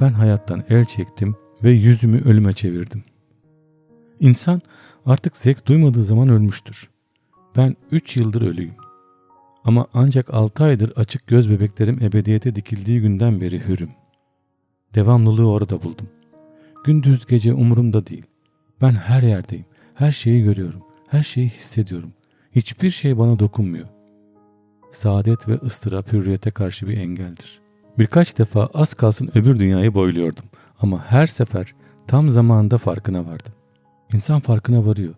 ben hayattan el çektim ve yüzümü ölüme çevirdim. İnsan artık zevk duymadığı zaman ölmüştür. Ben üç yıldır ölüyüm. Ama ancak altı aydır açık göz bebeklerim ebediyete dikildiği günden beri hürüm. Devamlılığı orada buldum. Gündüz gece umurumda değil. Ben her yerdeyim. Her şeyi görüyorum. Her şeyi hissediyorum. Hiçbir şey bana dokunmuyor. Saadet ve ıstırap hürriyete karşı bir engeldir. Birkaç defa az kalsın öbür dünyayı boyluyordum. Ama her sefer tam zamanında farkına vardım. İnsan farkına varıyor.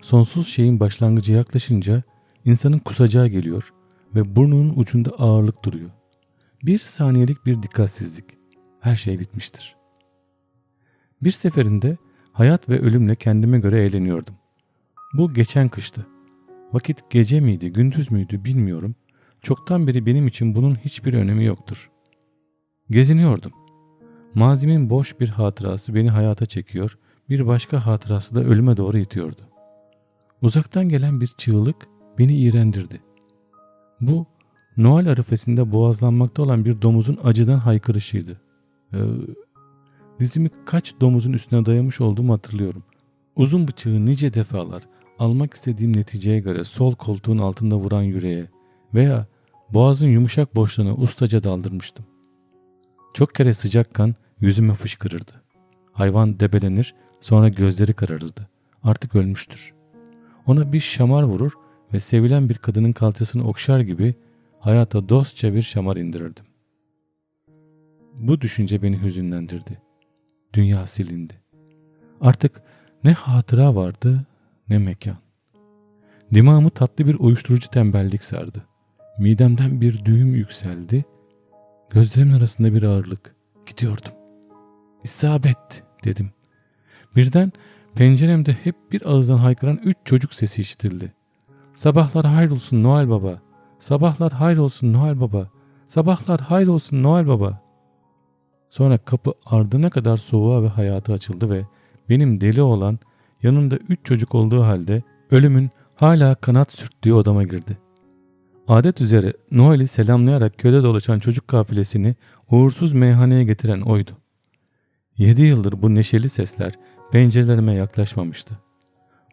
Sonsuz şeyin başlangıcı yaklaşınca insanın kusacağı geliyor ve burnunun ucunda ağırlık duruyor. Bir saniyelik bir dikkatsizlik. Her şey bitmiştir. Bir seferinde hayat ve ölümle kendime göre eğleniyordum. Bu geçen kıştı. Vakit gece miydi, gündüz müydü bilmiyorum. Çoktan beri benim için bunun hiçbir önemi yoktur. Geziniyordum. Mazimin boş bir hatırası beni hayata çekiyor, bir başka hatırası da ölüme doğru itiyordu. Uzaktan gelen bir çığlık beni iğrendirdi. Bu Noel arifesinde boğazlanmakta olan bir domuzun acıdan haykırışıydı. Ee, dizimi kaç domuzun üstüne dayamış olduğumu hatırlıyorum. Uzun bıçağı nice defalar almak istediğim neticeye göre sol koltuğun altında vuran yüreğe veya boğazın yumuşak boşluğuna ustaca daldırmıştım. Çok kere sıcak kan yüzüme fışkırırdı. Hayvan debelenir sonra gözleri kararırdı. Artık ölmüştür. Ona bir şamar vurur ve sevilen bir kadının kalçasını okşar gibi hayata dostça bir şamar indirirdim. Bu düşünce beni hüzünlendirdi. Dünya silindi. Artık ne hatıra vardı ne mekan. Dimağımı tatlı bir uyuşturucu tembellik sardı. Midemden bir düğüm yükseldi. Gözlerimin arasında bir ağırlık. Gidiyordum. İsabet dedim. Birden penceremde hep bir ağızdan haykıran üç çocuk sesi işitildi. Sabahlar hayrolsun Noel Baba. Sabahlar hayrolsun Noel Baba. Sabahlar hayrolsun Noel Baba. Sonra kapı ardına kadar soğuğa ve hayata açıldı ve benim deli olan yanında üç çocuk olduğu halde ölümün hala kanat sürttüğü odama girdi. Adet üzere Noel'i selamlayarak köyde dolaşan çocuk kafilesini uğursuz meyhaneye getiren oydu. Yedi yıldır bu neşeli sesler pencerelerime yaklaşmamıştı.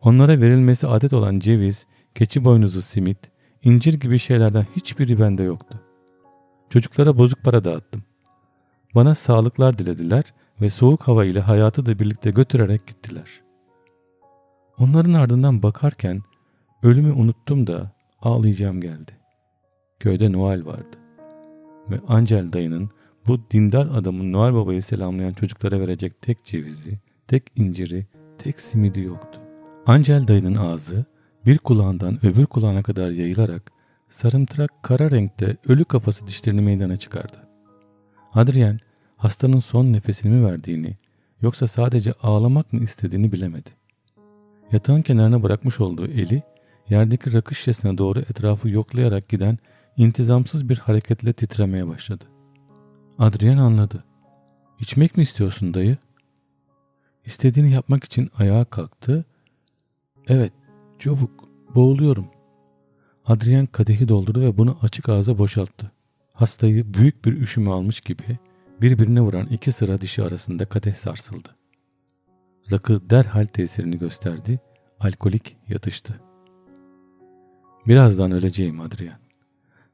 Onlara verilmesi adet olan ceviz, keçi boynuzu simit, incir gibi şeylerden hiçbiri bende yoktu. Çocuklara bozuk para dağıttım. Bana sağlıklar dilediler ve soğuk hava ile hayatı da birlikte götürerek gittiler. Onların ardından bakarken Ölümü unuttum da ağlayacağım geldi. Köyde Noel vardı. Ve Angel dayının bu dindar adamın Noel babayı selamlayan çocuklara verecek tek cevizi, tek inciri, tek simidi yoktu. Angel dayının ağzı bir kulağından öbür kulağına kadar yayılarak sarımtırak kara renkte ölü kafası dişlerini meydana çıkardı. Adrien hastanın son nefesini mi verdiğini yoksa sadece ağlamak mı istediğini bilemedi. Yatağın kenarına bırakmış olduğu eli yerdeki rakı şişesine doğru etrafı yoklayarak giden intizamsız bir hareketle titremeye başladı. Adrien anladı. İçmek mi istiyorsun dayı? İstediğini yapmak için ayağa kalktı. Evet, çabuk, boğuluyorum. Adrien kadehi doldurdu ve bunu açık ağza boşalttı. Hastayı büyük bir üşüme almış gibi birbirine vuran iki sıra dişi arasında kadeh sarsıldı. Rakı derhal tesirini gösterdi, alkolik yatıştı. Birazdan öleceğim Adrian.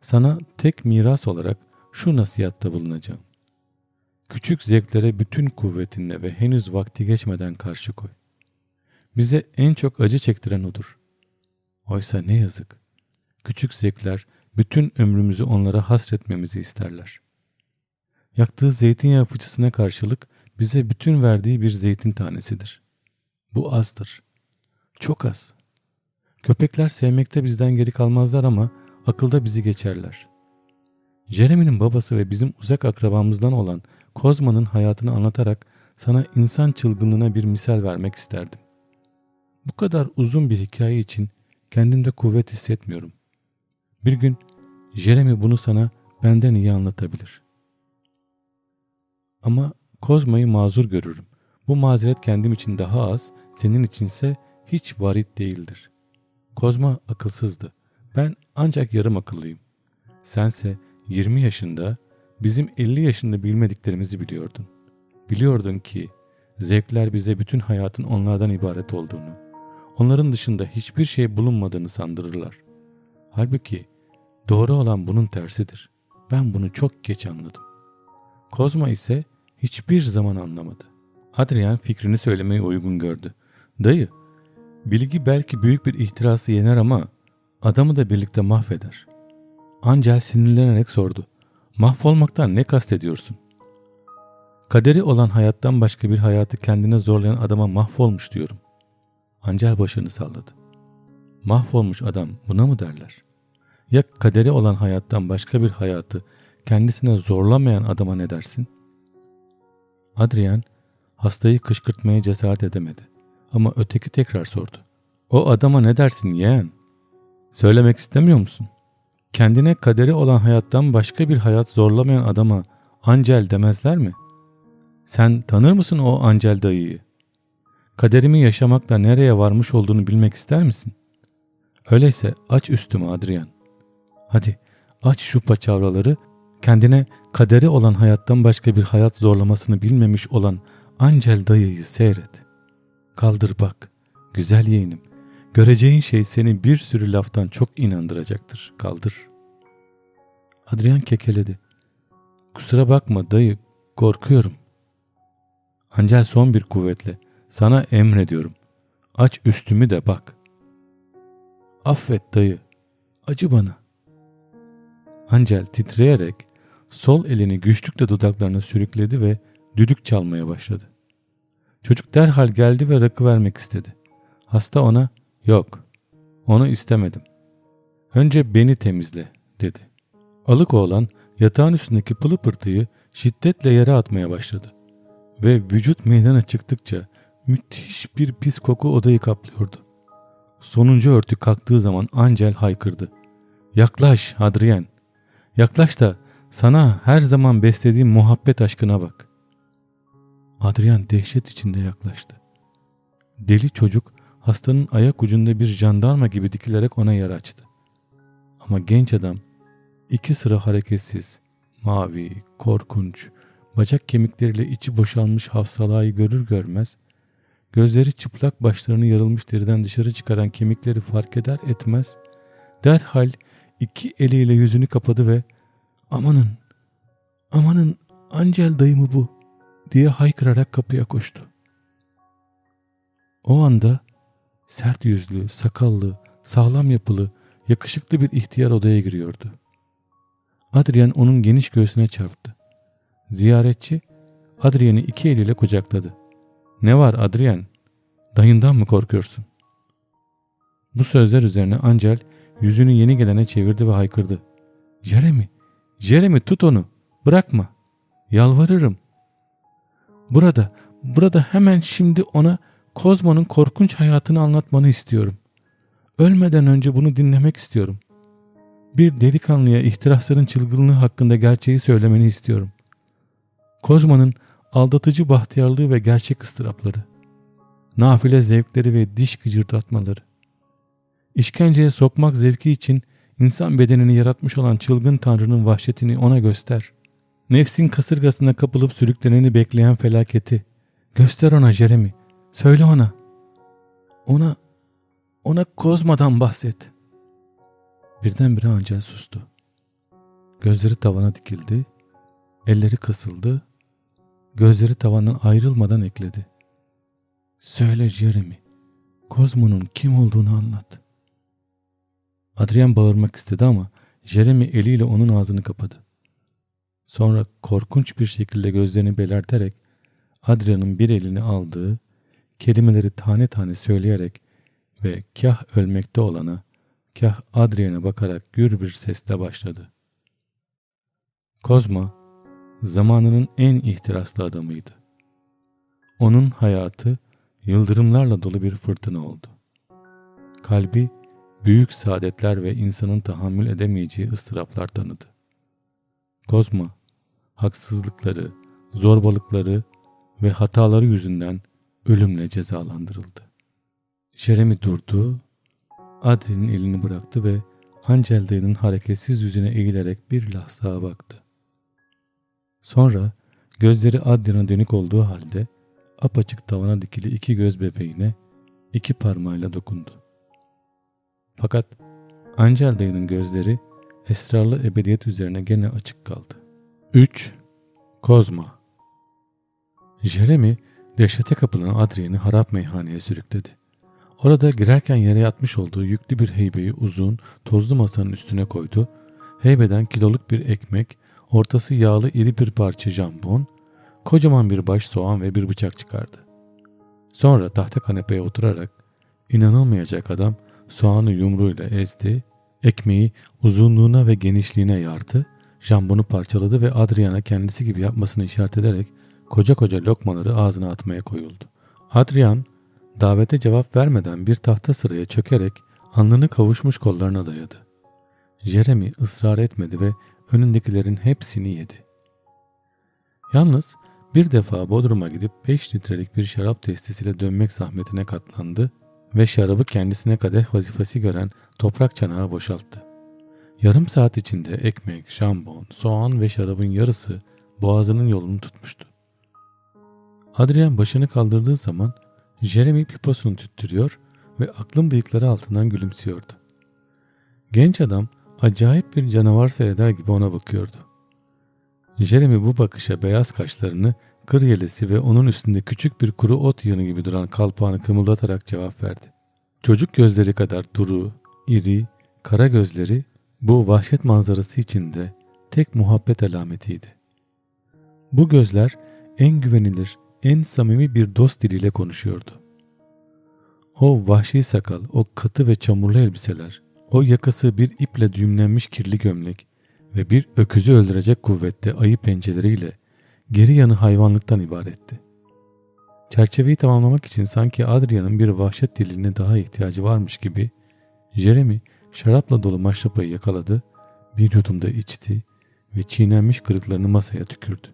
Sana tek miras olarak şu nasihatta bulunacağım. Küçük zevklere bütün kuvvetinle ve henüz vakti geçmeden karşı koy. Bize en çok acı çektiren odur. Oysa ne yazık. Küçük zevkler bütün ömrümüzü onlara hasretmemizi isterler. Yaktığı zeytinyağı fıçısına karşılık bize bütün verdiği bir zeytin tanesidir. Bu azdır. Çok az. Köpekler sevmekte bizden geri kalmazlar ama akılda bizi geçerler. Jeremy'nin babası ve bizim uzak akrabamızdan olan Kozma'nın hayatını anlatarak sana insan çılgınlığına bir misal vermek isterdim. Bu kadar uzun bir hikaye için kendimde kuvvet hissetmiyorum. Bir gün Jeremy bunu sana benden iyi anlatabilir. Ama Kozma'yı mazur görürüm. Bu mazeret kendim için daha az, senin içinse hiç varit değildir. Kozma akılsızdı. Ben ancak yarım akıllıyım. Sense 20 yaşında bizim 50 yaşında bilmediklerimizi biliyordun. Biliyordun ki zevkler bize bütün hayatın onlardan ibaret olduğunu, onların dışında hiçbir şey bulunmadığını sandırırlar. Halbuki doğru olan bunun tersidir. Ben bunu çok geç anladım. Kozma ise hiçbir zaman anlamadı. Adrian fikrini söylemeyi uygun gördü. Dayı, bilgi belki büyük bir ihtirası yener ama adamı da birlikte mahveder. Ancel sinirlenerek sordu. Mahvolmaktan ne kastediyorsun? Kaderi olan hayattan başka bir hayatı kendine zorlayan adama mahvolmuş diyorum. Ancel başını salladı. Mahvolmuş adam buna mı derler? Ya kaderi olan hayattan başka bir hayatı kendisine zorlamayan adama ne dersin? Adrian hastayı kışkırtmaya cesaret edemedi. Ama öteki tekrar sordu. O adama ne dersin yeğen? Söylemek istemiyor musun? Kendine kaderi olan hayattan başka bir hayat zorlamayan adama Ancel demezler mi? Sen tanır mısın o Ancel dayıyı? Kaderimi yaşamakla nereye varmış olduğunu bilmek ister misin? Öyleyse aç üstümü Adrian. Hadi aç şu paçavraları kendine kaderi olan hayattan başka bir hayat zorlamasını bilmemiş olan Ancel dayıyı seyret. Kaldır bak, güzel yeğenim. Göreceğin şey seni bir sürü laftan çok inandıracaktır. Kaldır. Adrian kekeledi. Kusura bakma dayı, korkuyorum. Ancel son bir kuvvetle. Sana emrediyorum. Aç üstümü de bak. Affet dayı. Acı bana. Ancel titreyerek sol elini güçlükle dudaklarına sürükledi ve düdük çalmaya başladı. Çocuk derhal geldi ve rakı vermek istedi. Hasta ona yok onu istemedim. Önce beni temizle dedi. Alık oğlan yatağın üstündeki pılı pırtıyı şiddetle yere atmaya başladı. Ve vücut meydana çıktıkça müthiş bir pis koku odayı kaplıyordu. Sonuncu örtü kalktığı zaman Angel haykırdı. Yaklaş Hadrian. Yaklaş da sana her zaman beslediğim muhabbet aşkına bak. Adrian dehşet içinde yaklaştı. Deli çocuk hastanın ayak ucunda bir jandarma gibi dikilerek ona yer açtı. Ama genç adam iki sıra hareketsiz, mavi, korkunç, bacak kemikleriyle içi boşalmış hafsalayı görür görmez, gözleri çıplak başlarını yarılmış deriden dışarı çıkaran kemikleri fark eder etmez, derhal iki eliyle yüzünü kapadı ve ''Amanın, amanın Angel dayımı bu.'' diye haykırarak kapıya koştu. O anda sert yüzlü, sakallı, sağlam yapılı, yakışıklı bir ihtiyar odaya giriyordu. Adrian onun geniş göğsüne çarptı. Ziyaretçi Adrian'ı iki eliyle kucakladı. Ne var Adrian? Dayından mı korkuyorsun? Bu sözler üzerine Angel yüzünü yeni gelene çevirdi ve haykırdı. Jeremy, Jeremy tut onu. Bırakma. Yalvarırım. Burada, burada hemen şimdi ona Kozmo'nun korkunç hayatını anlatmanı istiyorum. Ölmeden önce bunu dinlemek istiyorum. Bir delikanlıya ihtirasların çılgınlığı hakkında gerçeği söylemeni istiyorum. Kozmo'nun aldatıcı bahtiyarlığı ve gerçek ıstırapları. Nafile zevkleri ve diş gıcırdatmaları. İşkenceye sokmak zevki için insan bedenini yaratmış olan çılgın tanrının vahşetini ona göster. Nefsin kasırgasına kapılıp sürükleneni bekleyen felaketi. Göster ona Jeremy. Söyle ona. Ona, ona Kozma'dan bahset. Birdenbire Angel sustu. Gözleri tavana dikildi. Elleri kısıldı. Gözleri tavandan ayrılmadan ekledi. Söyle Jeremy. Kozmo'nun kim olduğunu anlat. Adrian bağırmak istedi ama Jeremy eliyle onun ağzını kapadı. Sonra korkunç bir şekilde gözlerini belerterek Adrian'ın bir elini aldığı, kelimeleri tane tane söyleyerek ve kah ölmekte olana, kah Adrian'a bakarak gür bir sesle başladı. Kozma, zamanının en ihtiraslı adamıydı. Onun hayatı yıldırımlarla dolu bir fırtına oldu. Kalbi büyük saadetler ve insanın tahammül edemeyeceği ıstıraplar tanıdı. Kozma, haksızlıkları, zorbalıkları ve hataları yüzünden ölümle cezalandırıldı. Jeremy durdu, Adrian'ın elini bıraktı ve Angel dayının hareketsiz yüzüne eğilerek bir lahza baktı. Sonra gözleri Adrian'a dönük olduğu halde apaçık tavana dikili iki göz bebeğine iki parmağıyla dokundu. Fakat Angel dayının gözleri esrarlı ebediyet üzerine gene açık kaldı. 3. Kozma Jeremy dehşete kapılan Adrian'ı harap meyhaneye sürükledi. Orada girerken yere yatmış olduğu yüklü bir heybeyi uzun, tozlu masanın üstüne koydu. Heybeden kiloluk bir ekmek, ortası yağlı iri bir parça jambon, kocaman bir baş soğan ve bir bıçak çıkardı. Sonra tahta kanepeye oturarak inanılmayacak adam soğanı yumruğuyla ezdi, ekmeği uzunluğuna ve genişliğine yardı, jambonu parçaladı ve Adrian'a kendisi gibi yapmasını işaret ederek koca koca lokmaları ağzına atmaya koyuldu. Adrian davete cevap vermeden bir tahta sıraya çökerek alnını kavuşmuş kollarına dayadı. Jeremy ısrar etmedi ve önündekilerin hepsini yedi. Yalnız bir defa Bodrum'a gidip 5 litrelik bir şarap testisiyle dönmek zahmetine katlandı ve şarabı kendisine kadeh vazifesi gören toprak çanağı boşalttı. Yarım saat içinde ekmek, şambon, soğan ve şarabın yarısı boğazının yolunu tutmuştu. Adrian başını kaldırdığı zaman Jeremy piposunu tüttürüyor ve aklın bıyıkları altından gülümsüyordu. Genç adam acayip bir canavar seyreder gibi ona bakıyordu. Jeremy bu bakışa beyaz kaşlarını, kır yelesi ve onun üstünde küçük bir kuru ot yığını gibi duran kalpağını kımıldatarak cevap verdi. Çocuk gözleri kadar duru, iri, kara gözleri bu vahşet manzarası içinde tek muhabbet alametiydi. Bu gözler en güvenilir, en samimi bir dost diliyle konuşuyordu. O vahşi sakal, o katı ve çamurlu elbiseler, o yakası bir iple düğümlenmiş kirli gömlek ve bir öküzü öldürecek kuvvette ayı pençeleriyle geri yanı hayvanlıktan ibaretti. Çerçeveyi tamamlamak için sanki Adrian'ın bir vahşet diline daha ihtiyacı varmış gibi Jeremy şarapla dolu maşrapayı yakaladı, bir yudumda içti ve çiğnenmiş kırıklarını masaya tükürdü.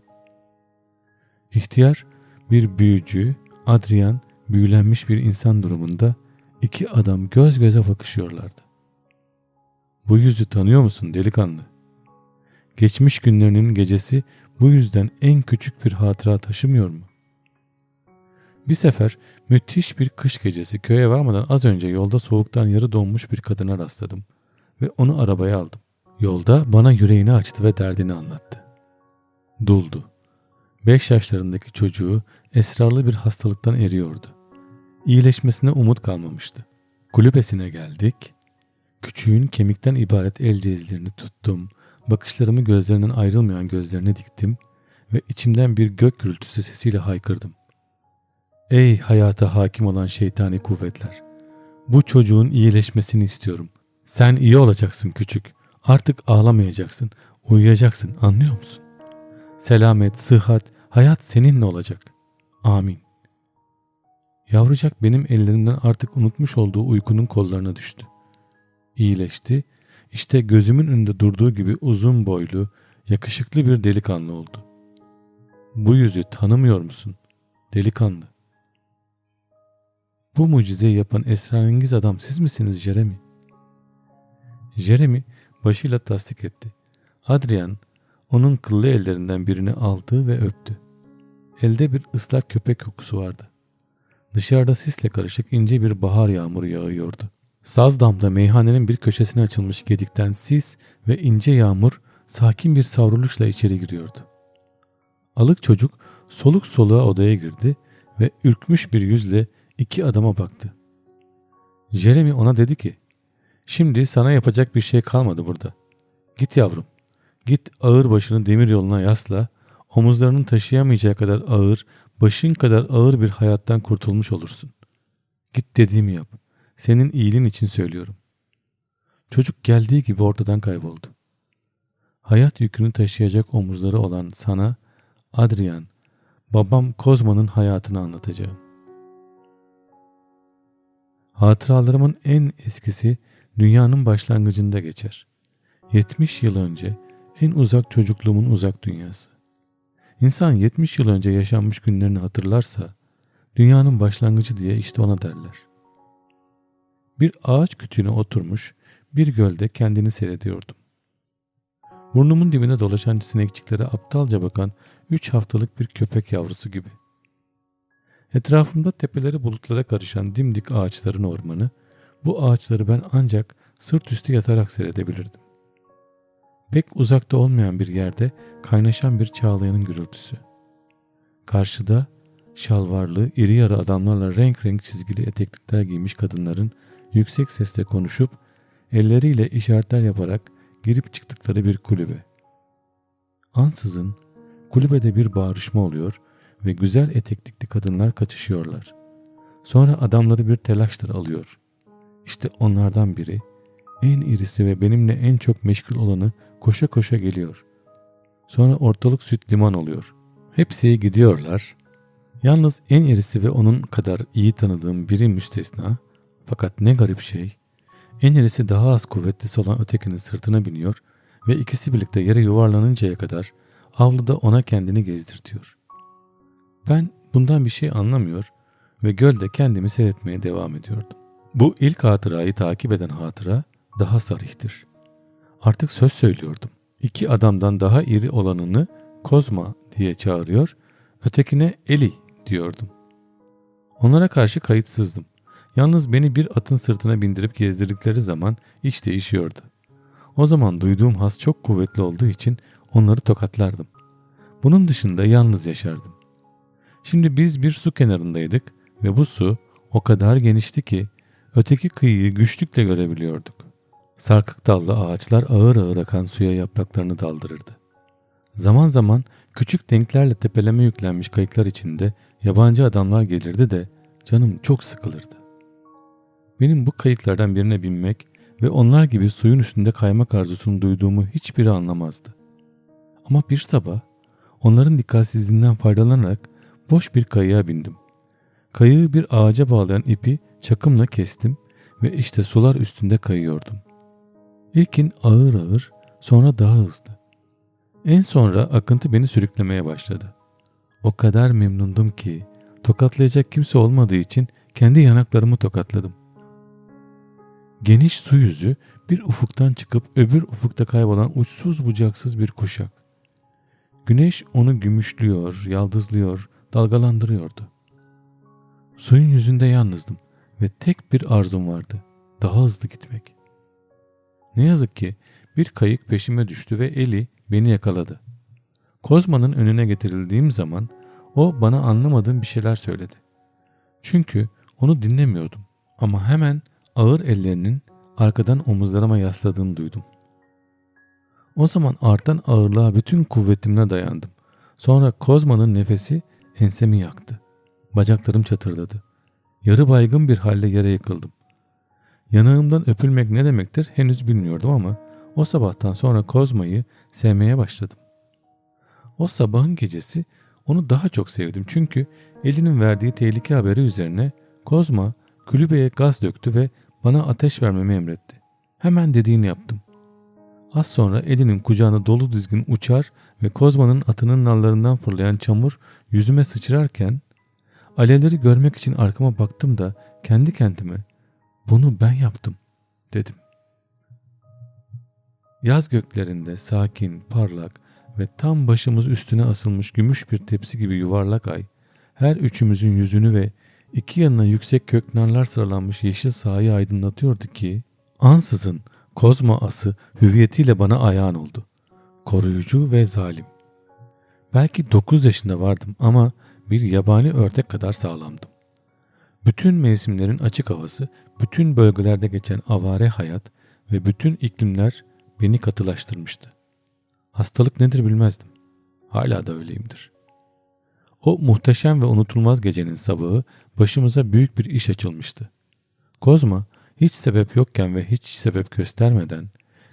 İhtiyar bir büyücü, Adrian büyülenmiş bir insan durumunda iki adam göz göze bakışıyorlardı. Bu yüzü tanıyor musun delikanlı? Geçmiş günlerinin gecesi bu yüzden en küçük bir hatıra taşımıyor mu? Bir sefer müthiş bir kış gecesi köye varmadan az önce yolda soğuktan yarı donmuş bir kadına rastladım ve onu arabaya aldım. Yolda bana yüreğini açtı ve derdini anlattı. Duldu. Beş yaşlarındaki çocuğu esrarlı bir hastalıktan eriyordu. İyileşmesine umut kalmamıştı. Kulübesine geldik. Küçüğün kemikten ibaret el cezlerini tuttum. Bakışlarımı gözlerinden ayrılmayan gözlerine diktim ve içimden bir gök gürültüsü sesiyle haykırdım. Ey hayata hakim olan şeytani kuvvetler! Bu çocuğun iyileşmesini istiyorum. Sen iyi olacaksın küçük. Artık ağlamayacaksın. Uyuyacaksın anlıyor musun? Selamet, sıhhat, hayat seninle olacak. Amin. Yavrucak benim ellerimden artık unutmuş olduğu uykunun kollarına düştü. İyileşti. İşte gözümün önünde durduğu gibi uzun boylu, yakışıklı bir delikanlı oldu. Bu yüzü tanımıyor musun? Delikanlı. Bu mucizeyi yapan esrarengiz adam siz misiniz Jeremy? Jeremy başıyla tasdik etti. Adrian onun kıllı ellerinden birini aldı ve öptü. Elde bir ıslak köpek kokusu vardı. Dışarıda sisle karışık ince bir bahar yağmuru yağıyordu. Saz damda meyhanenin bir köşesine açılmış gedikten sis ve ince yağmur sakin bir savruluşla içeri giriyordu. Alık çocuk soluk soluğa odaya girdi ve ürkmüş bir yüzle iki adama baktı. Jeremy ona dedi ki, Şimdi sana yapacak bir şey kalmadı burada. Git yavrum. Git ağır başını demir yoluna yasla, omuzlarının taşıyamayacağı kadar ağır, başın kadar ağır bir hayattan kurtulmuş olursun. Git dediğimi yap. Senin iyiliğin için söylüyorum. Çocuk geldiği gibi ortadan kayboldu. Hayat yükünü taşıyacak omuzları olan sana, Adrian, babam Kozma'nın hayatını anlatacağım. Hatıralarımın en eskisi dünyanın başlangıcında geçer. 70 yıl önce en uzak çocukluğumun uzak dünyası. İnsan 70 yıl önce yaşanmış günlerini hatırlarsa dünyanın başlangıcı diye işte ona derler. Bir ağaç kütüğüne oturmuş bir gölde kendini seyrediyordum. Burnumun dibine dolaşan sinekçiklere aptalca bakan üç haftalık bir köpek yavrusu gibi. Etrafımda tepeleri bulutlara karışan dimdik ağaçların ormanı, bu ağaçları ben ancak sırt üstü yatarak seyredebilirdim. Pek uzakta olmayan bir yerde kaynaşan bir çağlayanın gürültüsü. Karşıda şalvarlı, iri yarı adamlarla renk renk çizgili eteklikler giymiş kadınların yüksek sesle konuşup elleriyle işaretler yaparak girip çıktıkları bir kulübe. Ansızın kulübede bir bağrışma oluyor ve güzel eteklikli kadınlar kaçışıyorlar. Sonra adamları bir telaştır alıyor. İşte onlardan biri, en irisi ve benimle en çok meşgul olanı koşa koşa geliyor. Sonra ortalık süt liman oluyor. Hepsi gidiyorlar. Yalnız en irisi ve onun kadar iyi tanıdığım biri müstesna. Fakat ne garip şey. En irisi daha az kuvvetlisi olan ötekinin sırtına biniyor ve ikisi birlikte yere yuvarlanıncaya kadar avluda ona kendini gezdirtiyor. Ben bundan bir şey anlamıyor ve gölde kendimi seyretmeye devam ediyordum. Bu ilk hatırayı takip eden hatıra daha sarihtir. Artık söz söylüyordum. İki adamdan daha iri olanını Kozma diye çağırıyor, ötekine Eli diyordum. Onlara karşı kayıtsızdım. Yalnız beni bir atın sırtına bindirip gezdirdikleri zaman iş değişiyordu. O zaman duyduğum has çok kuvvetli olduğu için onları tokatlardım. Bunun dışında yalnız yaşardım. Şimdi biz bir su kenarındaydık ve bu su o kadar genişti ki öteki kıyıyı güçlükle görebiliyorduk. Sarkık dallı ağaçlar ağır ağır akan suya yapraklarını daldırırdı. Zaman zaman küçük denklerle tepeleme yüklenmiş kayıklar içinde yabancı adamlar gelirdi de canım çok sıkılırdı. Benim bu kayıklardan birine binmek ve onlar gibi suyun üstünde kaymak arzusunu duyduğumu hiçbiri anlamazdı. Ama bir sabah onların dikkatsizliğinden faydalanarak boş bir kayığa bindim. Kayığı bir ağaca bağlayan ipi çakımla kestim ve işte sular üstünde kayıyordum. İlkin ağır ağır, sonra daha hızlı. En sonra akıntı beni sürüklemeye başladı. O kadar memnundum ki tokatlayacak kimse olmadığı için kendi yanaklarımı tokatladım. Geniş su yüzü bir ufuktan çıkıp öbür ufukta kaybolan uçsuz bucaksız bir kuşak. Güneş onu gümüşlüyor, yaldızlıyor, dalgalandırıyordu. Suyun yüzünde yalnızdım ve tek bir arzum vardı. Daha hızlı gitmek. Ne yazık ki bir kayık peşime düştü ve Eli beni yakaladı. Kozma'nın önüne getirildiğim zaman o bana anlamadığım bir şeyler söyledi. Çünkü onu dinlemiyordum ama hemen ağır ellerinin arkadan omuzlarıma yasladığını duydum. O zaman artan ağırlığa bütün kuvvetimle dayandım. Sonra Kozma'nın nefesi ensemi yaktı. Bacaklarım çatırdadı. Yarı baygın bir halde yere yıkıldım. Yanağımdan öpülmek ne demektir henüz bilmiyordum ama o sabahtan sonra Kozma'yı sevmeye başladım. O sabahın gecesi onu daha çok sevdim çünkü elinin verdiği tehlike haberi üzerine Kozma kulübeye gaz döktü ve bana ateş vermemi emretti. Hemen dediğini yaptım. Az sonra Edinin kucağına dolu dizgin uçar ve Kozma'nın atının nallarından fırlayan çamur yüzüme sıçrarken alevleri görmek için arkama baktım da kendi kendime bunu ben yaptım dedim. Yaz göklerinde sakin, parlak ve tam başımız üstüne asılmış gümüş bir tepsi gibi yuvarlak ay her üçümüzün yüzünü ve iki yanına yüksek köknarlar sıralanmış yeşil sahayı aydınlatıyordu ki ansızın Kozma ası hüviyetiyle bana ayağın oldu. Koruyucu ve zalim. Belki 9 yaşında vardım ama bir yabani ördek kadar sağlamdım. Bütün mevsimlerin açık havası, bütün bölgelerde geçen avare hayat ve bütün iklimler beni katılaştırmıştı. Hastalık nedir bilmezdim. Hala da öyleyimdir. O muhteşem ve unutulmaz gecenin sabahı başımıza büyük bir iş açılmıştı. Kozma hiç sebep yokken ve hiç sebep göstermeden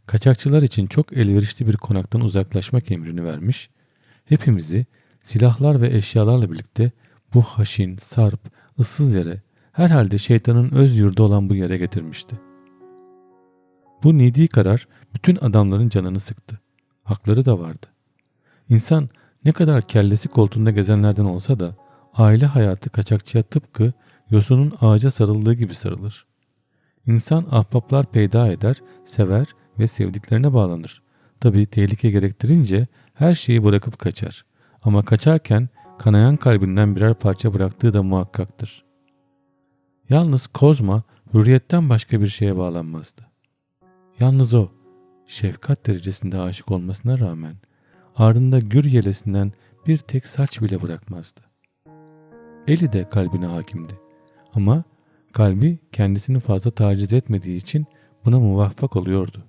kaçakçılar için çok elverişli bir konaktan uzaklaşmak emrini vermiş, hepimizi silahlar ve eşyalarla birlikte bu haşin, sarp, ıssız yere herhalde şeytanın öz yurdu olan bu yere getirmişti. Bu nidi karar bütün adamların canını sıktı. Hakları da vardı. İnsan ne kadar kellesi koltuğunda gezenlerden olsa da aile hayatı kaçakçıya tıpkı yosunun ağaca sarıldığı gibi sarılır. İnsan ahbaplar peyda eder, sever ve sevdiklerine bağlanır. Tabi tehlike gerektirince her şeyi bırakıp kaçar. Ama kaçarken kanayan kalbinden birer parça bıraktığı da muhakkaktır. Yalnız Kozma hürriyetten başka bir şeye bağlanmazdı. Yalnız o, şefkat derecesinde aşık olmasına rağmen ardında gür yelesinden bir tek saç bile bırakmazdı. Eli de kalbine hakimdi. Ama kalbi kendisini fazla taciz etmediği için buna muvaffak oluyordu.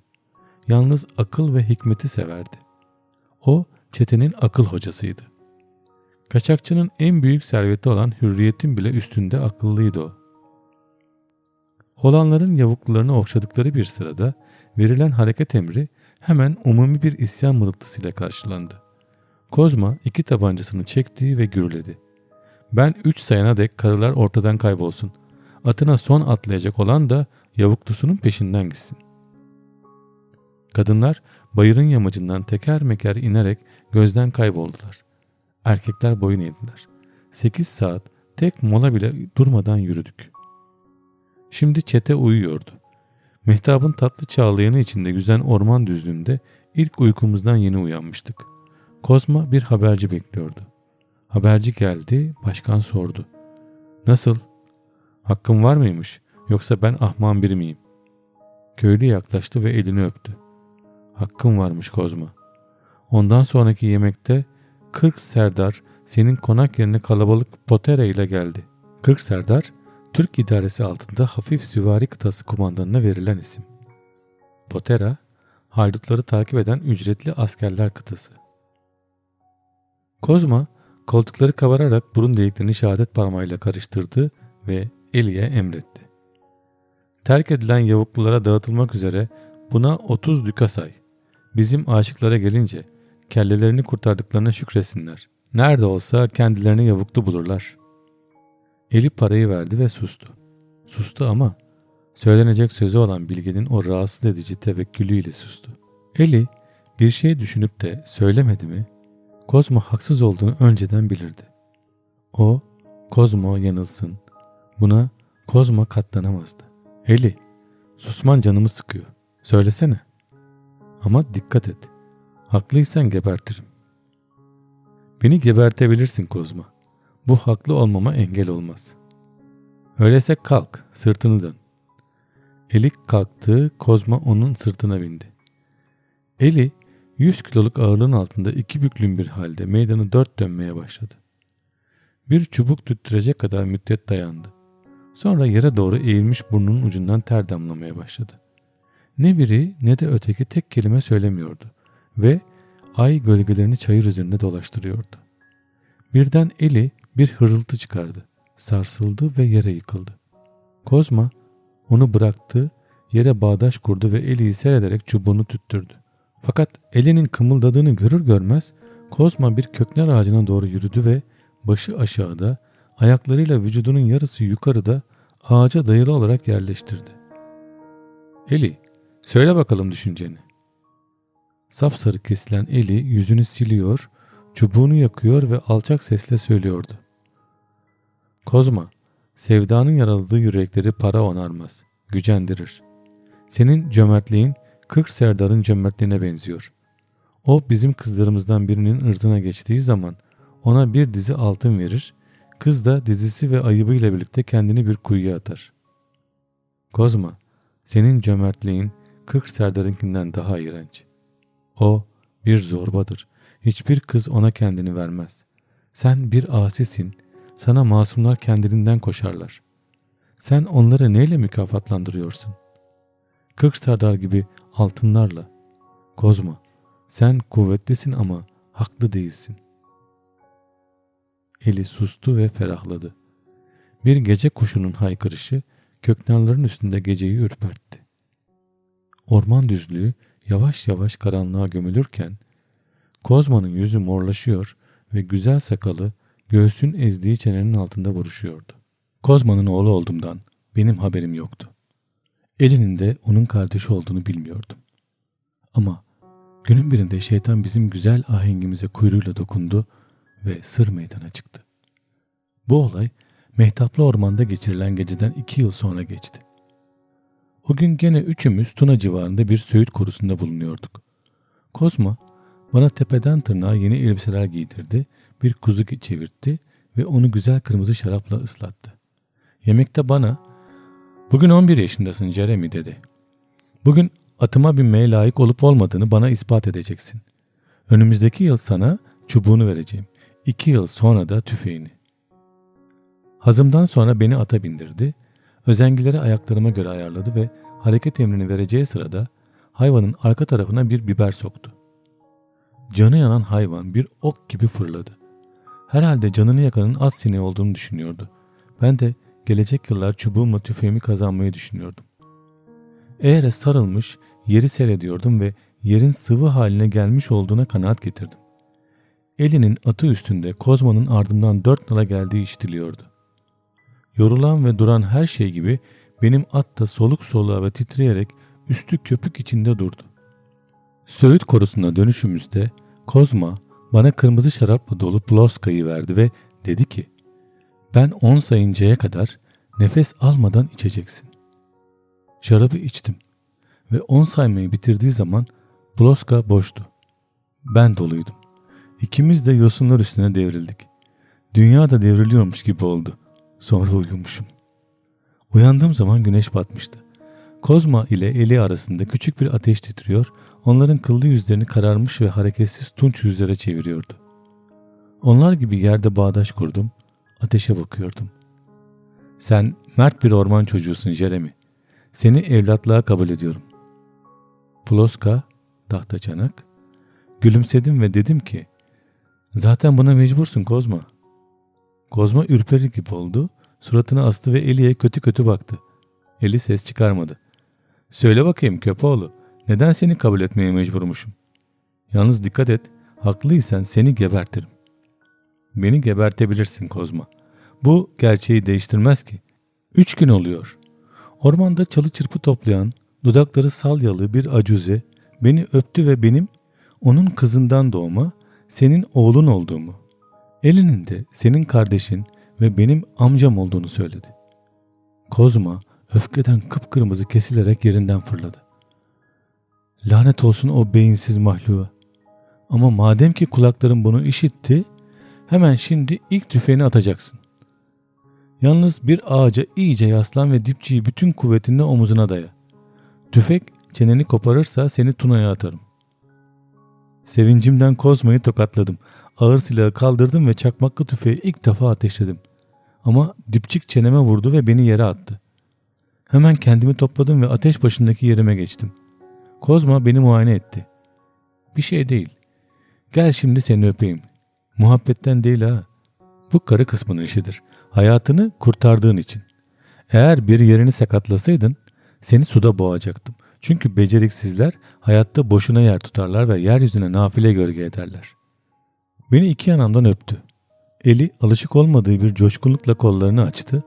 Yalnız akıl ve hikmeti severdi. O çetenin akıl hocasıydı. Kaçakçının en büyük serveti olan hürriyetin bile üstünde akıllıydı o. Olanların yavuklarını okşadıkları bir sırada verilen hareket emri hemen umumi bir isyan mırıltısıyla karşılandı. Kozma iki tabancasını çekti ve gürledi. Ben üç sayana dek karılar ortadan kaybolsun. Atına son atlayacak olan da yavuklusunun peşinden gitsin. Kadınlar bayırın yamacından teker meker inerek gözden kayboldular. Erkekler boyun eğdiler. Sekiz saat tek mola bile durmadan yürüdük. Şimdi çete uyuyordu. Mehtabın tatlı çağlayanı içinde güzen orman düzlüğünde ilk uykumuzdan yeni uyanmıştık. Kozma bir haberci bekliyordu. Haberci geldi, başkan sordu. Nasıl? Hakkım var mıymış yoksa ben ahman biri miyim? Köylü yaklaştı ve elini öptü. Hakkım varmış Kozma. Ondan sonraki yemekte 40 serdar senin konak yerine kalabalık potere ile geldi. 40 serdar Türk idaresi altında hafif süvari kıtası kumandanına verilen isim. Potera, haydutları takip eden ücretli askerler kıtası. Kozma, koltukları kabararak burun deliklerini şehadet parmağıyla karıştırdı ve Eli'ye emretti. Terk edilen yavuklulara dağıtılmak üzere buna 30 düka say. Bizim aşıklara gelince kellelerini kurtardıklarına şükresinler. Nerede olsa kendilerini yavuklu bulurlar. Eli parayı verdi ve sustu. Sustu ama söylenecek sözü olan bilginin o rahatsız edici tevekkülüyle sustu. Eli bir şey düşünüp de söylemedi mi Kozmo haksız olduğunu önceden bilirdi. O Kozmo yanılsın. Buna Kozmo katlanamazdı. Eli susman canımı sıkıyor. Söylesene. Ama dikkat et. Haklıysan gebertirim. Beni gebertebilirsin Kozma. Bu haklı olmama engel olmaz. Öyleyse kalk, sırtını dön. Elik kalktı, Kozma onun sırtına bindi. Eli 100 kiloluk ağırlığın altında iki büklüm bir halde meydanı dört dönmeye başladı. Bir çubuk tüttürecek kadar müddet dayandı. Sonra yere doğru eğilmiş burnunun ucundan ter damlamaya başladı. Ne biri ne de öteki tek kelime söylemiyordu ve ay gölgelerini çayır üzerinde dolaştırıyordu. Birden eli bir hırıltı çıkardı, sarsıldı ve yere yıkıldı. Kozma onu bıraktı, yere bağdaş kurdu ve Eli'yi seyrederek çubuğunu tüttürdü. Fakat elinin kımıldadığını görür görmez Kozma bir kökner ağacına doğru yürüdü ve başı aşağıda, ayaklarıyla vücudunun yarısı yukarıda ağaca dayalı olarak yerleştirdi. Eli, söyle bakalım düşünceni. Sapsarı kesilen eli yüzünü siliyor, çubuğunu yakıyor ve alçak sesle söylüyordu. Kozma, sevdanın yaraladığı yürekleri para onarmaz, gücendirir. Senin cömertliğin kırk serdarın cömertliğine benziyor. O bizim kızlarımızdan birinin ırzına geçtiği zaman ona bir dizi altın verir, kız da dizisi ve ayıbıyla birlikte kendini bir kuyuya atar. Kozma, senin cömertliğin kırk serdarınkinden daha iğrenç. O bir zorbadır. Hiçbir kız ona kendini vermez. Sen bir asisin, sana masumlar kendiliğinden koşarlar. Sen onları neyle mükafatlandırıyorsun? Kırk serdar gibi altınlarla. Kozma, sen kuvvetlisin ama haklı değilsin. Eli sustu ve ferahladı. Bir gece kuşunun haykırışı köknarların üstünde geceyi ürpertti. Orman düzlüğü yavaş yavaş karanlığa gömülürken Kozma'nın yüzü morlaşıyor ve güzel sakalı göğsün ezdiği çenenin altında buruşuyordu. Kozma'nın oğlu olduğumdan benim haberim yoktu. Elinin de onun kardeşi olduğunu bilmiyordum. Ama günün birinde şeytan bizim güzel ahengimize kuyruğuyla dokundu ve sır meydana çıktı. Bu olay Mehtaplı Orman'da geçirilen geceden iki yıl sonra geçti. O gün gene üçümüz Tuna civarında bir söğüt korusunda bulunuyorduk. Kozma bana tepeden tırnağa yeni elbiseler giydirdi, bir kuzu çevirtti ve onu güzel kırmızı şarapla ıslattı. Yemekte bana ''Bugün 11 yaşındasın Jeremy'' dedi. ''Bugün atıma binmeye layık olup olmadığını bana ispat edeceksin. Önümüzdeki yıl sana çubuğunu vereceğim. İki yıl sonra da tüfeğini. Hazımdan sonra beni ata bindirdi, özengileri ayaklarıma göre ayarladı ve hareket emrini vereceği sırada hayvanın arka tarafına bir biber soktu. Canı yanan hayvan bir ok gibi fırladı. Herhalde canını yakanın az sineği olduğunu düşünüyordu. Ben de gelecek yıllar çubuğumla tüfeğimi kazanmayı düşünüyordum. Eğer sarılmış yeri seyrediyordum ve yerin sıvı haline gelmiş olduğuna kanaat getirdim. Elinin atı üstünde Kozma'nın ardından dört nala geldiği işitiliyordu. Yorulan ve duran her şey gibi benim at da soluk soluğa ve titreyerek üstü köpük içinde durdu. Söğüt korusuna dönüşümüzde Kozma bana kırmızı şarapla dolu ploskayı verdi ve dedi ki ben on sayıncaya kadar nefes almadan içeceksin. Şarabı içtim ve on saymayı bitirdiği zaman ploska boştu. Ben doluydum. İkimiz de yosunlar üstüne devrildik. Dünya da devriliyormuş gibi oldu. Sonra uyumuşum. Uyandığım zaman güneş batmıştı. Kozma ile Eli arasında küçük bir ateş titriyor, onların kıllı yüzlerini kararmış ve hareketsiz tunç yüzlere çeviriyordu. Onlar gibi yerde bağdaş kurdum, ateşe bakıyordum. Sen mert bir orman çocuğusun Jeremy. Seni evlatlığa kabul ediyorum. Ploska, tahta çanak. Gülümsedim ve dedim ki, zaten buna mecbursun Kozma. Kozma ürperir gibi oldu, suratını astı ve Eli'ye kötü kötü baktı. Eli ses çıkarmadı. Söyle bakayım köpoğlu, neden seni kabul etmeye mecburmuşum? Yalnız dikkat et, haklıysan seni gebertirim. Beni gebertebilirsin Kozma. Bu gerçeği değiştirmez ki. Üç gün oluyor. Ormanda çalı çırpı toplayan, dudakları salyalı bir acuze beni öptü ve benim onun kızından doğma, senin oğlun olduğumu, elinin de senin kardeşin ve benim amcam olduğunu söyledi. Kozma öfkeden kıpkırmızı kesilerek yerinden fırladı. Lanet olsun o beyinsiz mahluğa. Ama madem ki kulaklarım bunu işitti, hemen şimdi ilk tüfeğini atacaksın. Yalnız bir ağaca iyice yaslan ve dipçiyi bütün kuvvetinle omuzuna daya. Tüfek çeneni koparırsa seni Tuna'ya atarım. Sevincimden Kozma'yı tokatladım. Ağır silahı kaldırdım ve çakmaklı tüfeği ilk defa ateşledim. Ama dipçik çeneme vurdu ve beni yere attı. Hemen kendimi topladım ve ateş başındaki yerime geçtim. Kozma beni muayene etti. Bir şey değil. Gel şimdi seni öpeyim. Muhabbetten değil ha. Bu karı kısmının işidir. Hayatını kurtardığın için. Eğer bir yerini sakatlasaydın seni suda boğacaktım. Çünkü beceriksizler hayatta boşuna yer tutarlar ve yeryüzüne nafile gölge ederler. Beni iki yanamdan öptü. Eli alışık olmadığı bir coşkunlukla kollarını açtı.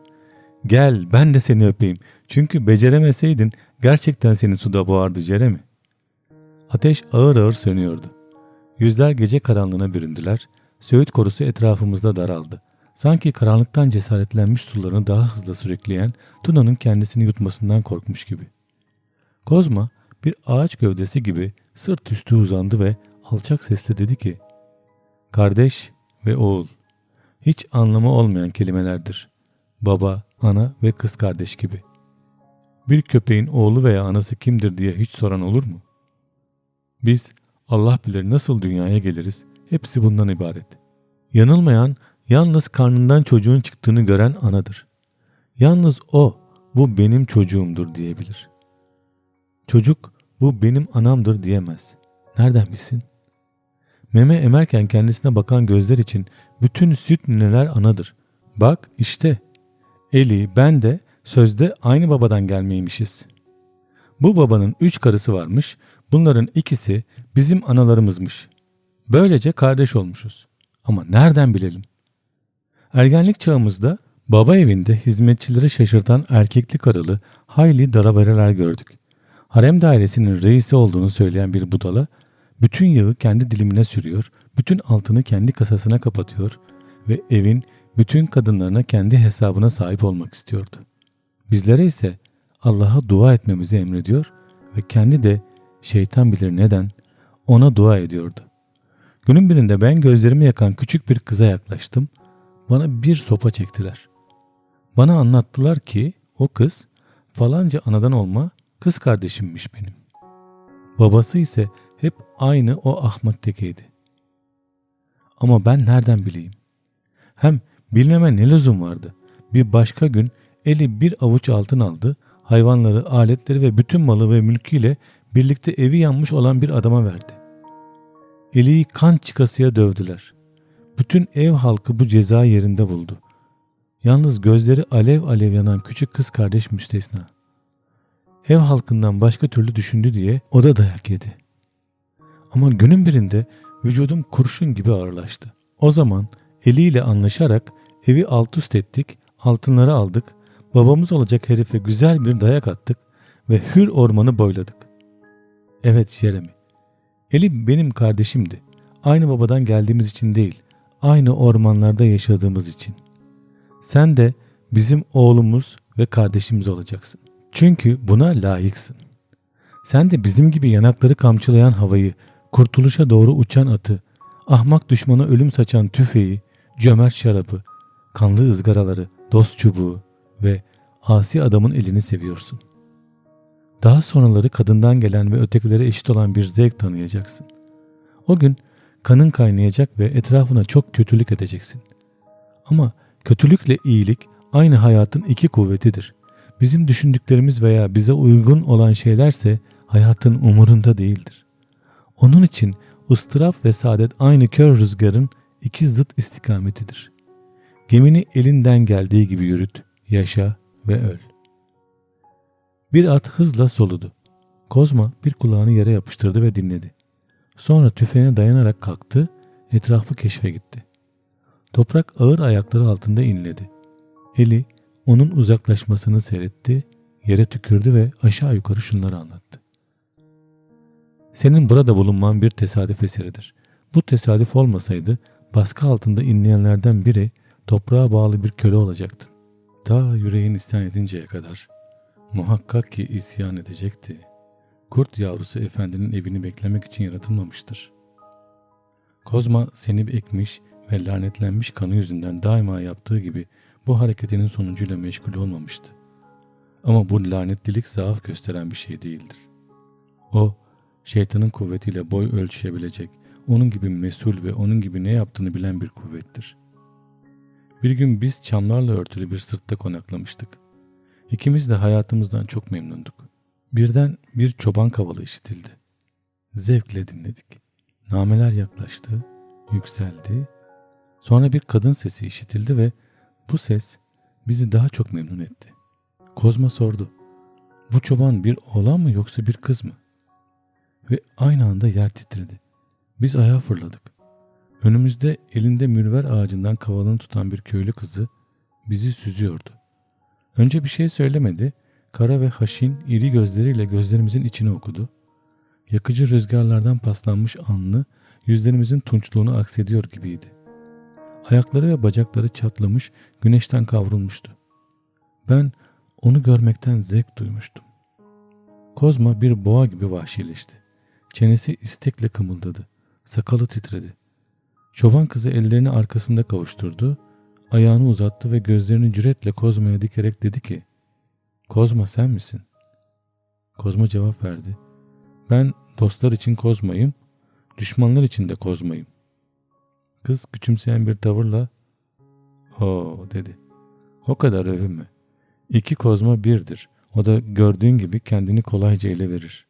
Gel ben de seni öpeyim. Çünkü beceremeseydin gerçekten seni suda boğardı Jeremy. Ateş ağır ağır sönüyordu. Yüzler gece karanlığına büründüler. Söğüt korusu etrafımızda daraldı. Sanki karanlıktan cesaretlenmiş sularını daha hızlı sürükleyen Tuna'nın kendisini yutmasından korkmuş gibi. Kozma bir ağaç gövdesi gibi sırt üstü uzandı ve alçak sesle dedi ki Kardeş ve oğul hiç anlamı olmayan kelimelerdir. Baba, ana ve kız kardeş gibi. Bir köpeğin oğlu veya anası kimdir diye hiç soran olur mu? Biz Allah bilir nasıl dünyaya geliriz hepsi bundan ibaret. Yanılmayan yalnız karnından çocuğun çıktığını gören anadır. Yalnız o bu benim çocuğumdur diyebilir. Çocuk bu benim anamdır diyemez. Nereden bilsin? Meme emerken kendisine bakan gözler için bütün süt nineler anadır. Bak işte Eli, ben de sözde aynı babadan gelmeymişiz. Bu babanın üç karısı varmış, bunların ikisi bizim analarımızmış. Böylece kardeş olmuşuz. Ama nereden bilelim? Ergenlik çağımızda baba evinde hizmetçileri şaşırtan erkekli karılı hayli darabereler gördük. Harem dairesinin reisi olduğunu söyleyen bir budala bütün yağı kendi dilimine sürüyor, bütün altını kendi kasasına kapatıyor ve evin bütün kadınlarına kendi hesabına sahip olmak istiyordu. Bizlere ise Allah'a dua etmemizi emrediyor ve kendi de şeytan bilir neden ona dua ediyordu. Günün birinde ben gözlerimi yakan küçük bir kıza yaklaştım. Bana bir sopa çektiler. Bana anlattılar ki o kız falanca anadan olma kız kardeşimmiş benim. Babası ise hep aynı o ahmak tekeydi. Ama ben nereden bileyim? Hem bilmeme ne lüzum vardı? Bir başka gün eli bir avuç altın aldı, hayvanları, aletleri ve bütün malı ve mülküyle birlikte evi yanmış olan bir adama verdi. Eli'yi kan çıkasıya dövdüler. Bütün ev halkı bu ceza yerinde buldu. Yalnız gözleri alev alev yanan küçük kız kardeş müstesna. Ev halkından başka türlü düşündü diye o da dayak yedi. Ama günün birinde vücudum kurşun gibi ağırlaştı. O zaman eliyle anlaşarak evi alt üst ettik, altınları aldık, babamız olacak herife güzel bir dayak attık ve hür ormanı boyladık. Evet Jeremy, Eli benim kardeşimdi. Aynı babadan geldiğimiz için değil, aynı ormanlarda yaşadığımız için. Sen de bizim oğlumuz ve kardeşimiz olacaksın. Çünkü buna layıksın. Sen de bizim gibi yanakları kamçılayan havayı, kurtuluşa doğru uçan atı, ahmak düşmana ölüm saçan tüfeği, cömert şarabı, kanlı ızgaraları, dost çubuğu ve asi adamın elini seviyorsun. Daha sonraları kadından gelen ve ötekilere eşit olan bir zevk tanıyacaksın. O gün kanın kaynayacak ve etrafına çok kötülük edeceksin. Ama kötülükle iyilik aynı hayatın iki kuvvetidir. Bizim düşündüklerimiz veya bize uygun olan şeylerse hayatın umurunda değildir. Onun için ıstırap ve saadet aynı kör rüzgarın iki zıt istikametidir. Gemini elinden geldiği gibi yürüt, yaşa ve öl. Bir at hızla soludu. Kozma bir kulağını yere yapıştırdı ve dinledi. Sonra tüfeğine dayanarak kalktı, etrafı keşfe gitti. Toprak ağır ayakları altında inledi. Eli onun uzaklaşmasını seyretti, yere tükürdü ve aşağı yukarı şunları anlattı. Senin burada bulunman bir tesadüf eseridir. Bu tesadüf olmasaydı baskı altında inleyenlerden biri toprağa bağlı bir köle olacaktın. Ta yüreğin isyan edinceye kadar muhakkak ki isyan edecekti. Kurt yavrusu efendinin evini beklemek için yaratılmamıştır. Kozma seni ekmiş ve lanetlenmiş kanı yüzünden daima yaptığı gibi bu hareketinin sonucuyla meşgul olmamıştı. Ama bu lanetlilik zaaf gösteren bir şey değildir. O, şeytanın kuvvetiyle boy ölçebilecek, onun gibi mesul ve onun gibi ne yaptığını bilen bir kuvvettir. Bir gün biz çamlarla örtülü bir sırtta konaklamıştık. İkimiz de hayatımızdan çok memnunduk. Birden bir çoban kavalı işitildi. Zevkle dinledik. Nameler yaklaştı, yükseldi. Sonra bir kadın sesi işitildi ve bu ses bizi daha çok memnun etti. Kozma sordu. Bu çoban bir oğlan mı yoksa bir kız mı? Ve aynı anda yer titredi. Biz ayağa fırladık. Önümüzde elinde mürver ağacından kavalını tutan bir köylü kızı bizi süzüyordu. Önce bir şey söylemedi. Kara ve haşin iri gözleriyle gözlerimizin içini okudu. Yakıcı rüzgarlardan paslanmış anlı yüzlerimizin tunçluğunu aksediyor gibiydi. Ayakları ve bacakları çatlamış, güneşten kavrulmuştu. Ben onu görmekten zevk duymuştum. Kozma bir boğa gibi vahşileşti. Çenesi istekle kımıldadı. Sakalı titredi. Çoban kızı ellerini arkasında kavuşturdu, ayağını uzattı ve gözlerini cüretle Kozma'ya dikerek dedi ki, Kozma sen misin? Kozma cevap verdi. Ben dostlar için Kozma'yım, düşmanlar için de Kozma'yım. Kız küçümseyen bir tavırla, o dedi. O kadar övünme. İki Kozma birdir. O da gördüğün gibi kendini kolayca ele verir.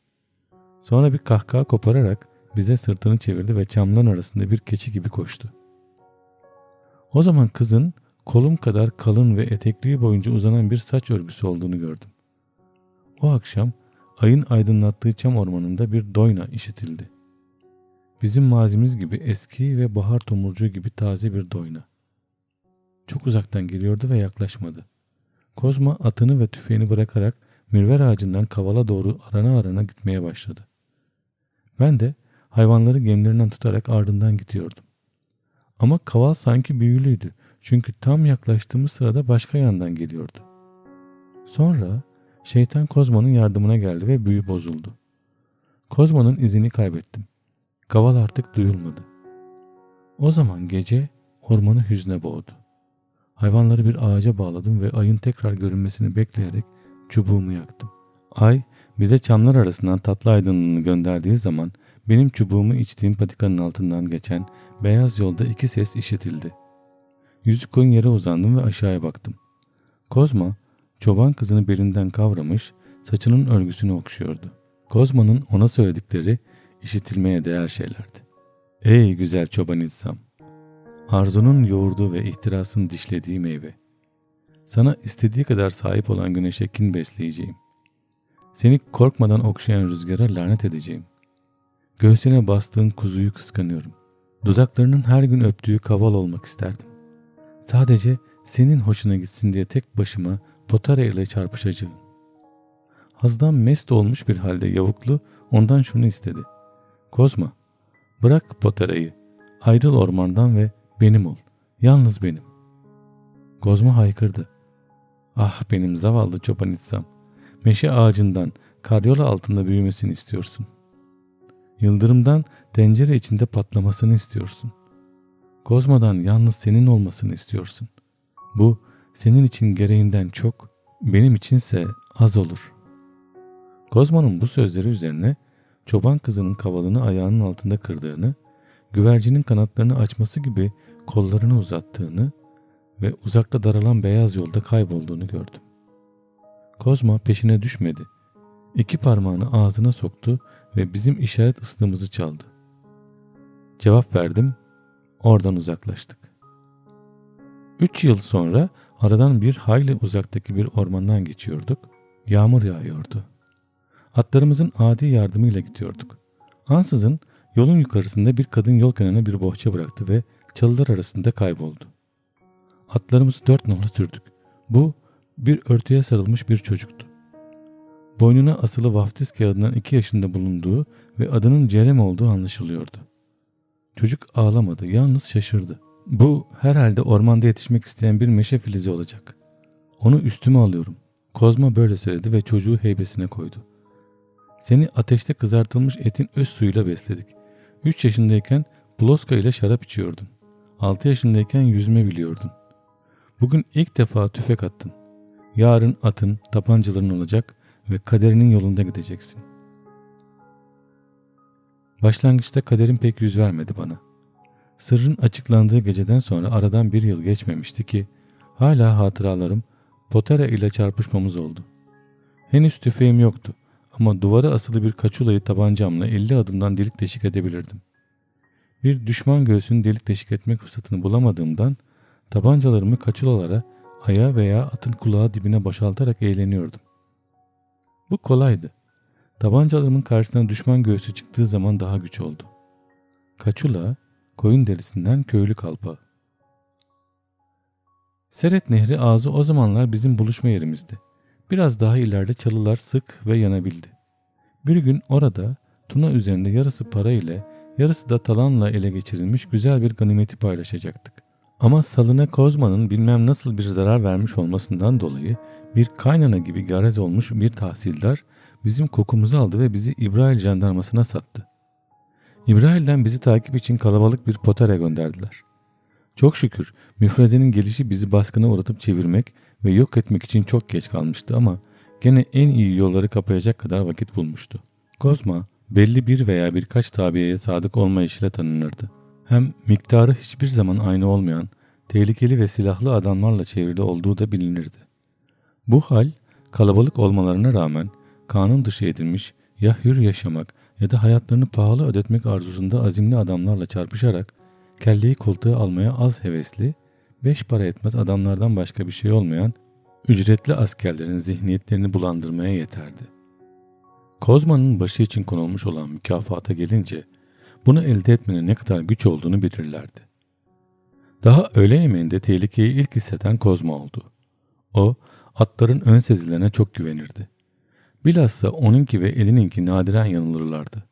Sonra bir kahkaha kopararak bize sırtını çevirdi ve çamların arasında bir keçi gibi koştu. O zaman kızın kolum kadar kalın ve etekliği boyunca uzanan bir saç örgüsü olduğunu gördüm. O akşam ayın aydınlattığı çam ormanında bir doyna işitildi. Bizim mazimiz gibi eski ve bahar tomurcuğu gibi taze bir doyna. Çok uzaktan geliyordu ve yaklaşmadı. Kozma atını ve tüfeğini bırakarak mürver ağacından kavala doğru arana arana gitmeye başladı. Ben de hayvanları gemlerinden tutarak ardından gidiyordum. Ama kaval sanki büyülüydü çünkü tam yaklaştığımız sırada başka yandan geliyordu. Sonra şeytan Kozma'nın yardımına geldi ve büyü bozuldu. Kozma'nın izini kaybettim. Kaval artık duyulmadı. O zaman gece ormanı hüzne boğdu. Hayvanları bir ağaca bağladım ve ayın tekrar görünmesini bekleyerek çubuğumu yaktım. Ay bize çamlar arasından tatlı aydınlığını gönderdiği zaman benim çubuğumu içtiğim patikanın altından geçen beyaz yolda iki ses işitildi. Yüzü koyun yere uzandım ve aşağıya baktım. Kozma, çoban kızını belinden kavramış, saçının örgüsünü okşuyordu. Kozma'nın ona söyledikleri işitilmeye değer şeylerdi. Ey güzel çoban insan! Arzunun yoğurduğu ve ihtirasın dişlediği meyve. Sana istediği kadar sahip olan güneşe kin besleyeceğim. Seni korkmadan okşayan rüzgara lanet edeceğim. Göğsüne bastığın kuzuyu kıskanıyorum. Dudaklarının her gün öptüğü kaval olmak isterdim. Sadece senin hoşuna gitsin diye tek başıma potara ile çarpışacağım. Hazdan mest olmuş bir halde yavuklu ondan şunu istedi. Kozma, bırak potarayı, ayrıl ormandan ve benim ol, yalnız benim. Kozma haykırdı. Ah benim zavallı çoban itsam, meşe ağacından karyola altında büyümesini istiyorsun. Yıldırımdan tencere içinde patlamasını istiyorsun. Kozmadan yalnız senin olmasını istiyorsun. Bu senin için gereğinden çok, benim içinse az olur. Kozma'nın bu sözleri üzerine çoban kızının kavalını ayağının altında kırdığını, güvercinin kanatlarını açması gibi kollarını uzattığını ve uzakta daralan beyaz yolda kaybolduğunu gördüm. Kozma peşine düşmedi. İki parmağını ağzına soktu ve bizim işaret ıslığımızı çaldı. Cevap verdim Oradan uzaklaştık. Üç yıl sonra aradan bir hayli uzaktaki bir ormandan geçiyorduk. Yağmur yağıyordu. Atlarımızın adi yardımıyla gidiyorduk. Ansızın yolun yukarısında bir kadın yol kenarına bir bohça bıraktı ve çalılar arasında kayboldu. Atlarımızı dört nala sürdük. Bu bir örtüye sarılmış bir çocuktu. Boynuna asılı vaftiz kağıdından iki yaşında bulunduğu ve adının Cerem olduğu anlaşılıyordu. Çocuk ağlamadı, yalnız şaşırdı. Bu herhalde ormanda yetişmek isteyen bir meşe filizi olacak. Onu üstüme alıyorum. Kozma böyle söyledi ve çocuğu heybesine koydu. Seni ateşte kızartılmış etin öz suyuyla besledik. Üç yaşındayken ploska ile şarap içiyordun. Altı yaşındayken yüzme biliyordun. Bugün ilk defa tüfek attın. Yarın atın, tapancaların olacak ve kaderinin yolunda gideceksin. Başlangıçta kaderim pek yüz vermedi bana. Sırrın açıklandığı geceden sonra aradan bir yıl geçmemişti ki hala hatıralarım Potera ile çarpışmamız oldu. Henüz tüfeğim yoktu ama duvara asılı bir kaçulayı tabancamla 50 adımdan delik deşik edebilirdim. Bir düşman göğsünü delik deşik etmek fırsatını bulamadığımdan tabancalarımı kaçulalara aya veya atın kulağı dibine boşaltarak eğleniyordum. Bu kolaydı. Tabancalarımın karşısına düşman göğsü çıktığı zaman daha güç oldu. Kaçula, koyun derisinden köylü kalpa. Seret Nehri ağzı o zamanlar bizim buluşma yerimizdi. Biraz daha ileride çalılar sık ve yanabildi. Bir gün orada Tuna üzerinde yarısı para ile yarısı da talanla ele geçirilmiş güzel bir ganimeti paylaşacaktık. Ama Salına Kozma'nın bilmem nasıl bir zarar vermiş olmasından dolayı bir kaynana gibi garez olmuş bir tahsildar bizim kokumuzu aldı ve bizi İbrahil jandarmasına sattı. İbrahil'den bizi takip için kalabalık bir potara gönderdiler. Çok şükür müfrezenin gelişi bizi baskına uğratıp çevirmek ve yok etmek için çok geç kalmıştı ama gene en iyi yolları kapayacak kadar vakit bulmuştu. Kozma belli bir veya birkaç tabiyeye sadık olma işiyle tanınırdı. Hem miktarı hiçbir zaman aynı olmayan, tehlikeli ve silahlı adamlarla çevrili olduğu da bilinirdi. Bu hal kalabalık olmalarına rağmen kanun dışı edilmiş ya hür yaşamak ya da hayatlarını pahalı ödetmek arzusunda azimli adamlarla çarpışarak kelleyi koltuğa almaya az hevesli, beş para etmez adamlardan başka bir şey olmayan ücretli askerlerin zihniyetlerini bulandırmaya yeterdi. Kozman'ın başı için konulmuş olan mükafata gelince bunu elde etmenin ne kadar güç olduğunu bilirlerdi. Daha öğle yemeğinde tehlikeyi ilk hisseden Kozma oldu. O, atların ön sezilerine çok güvenirdi. Bilhassa onunki ve elininki nadiren yanılırlardı.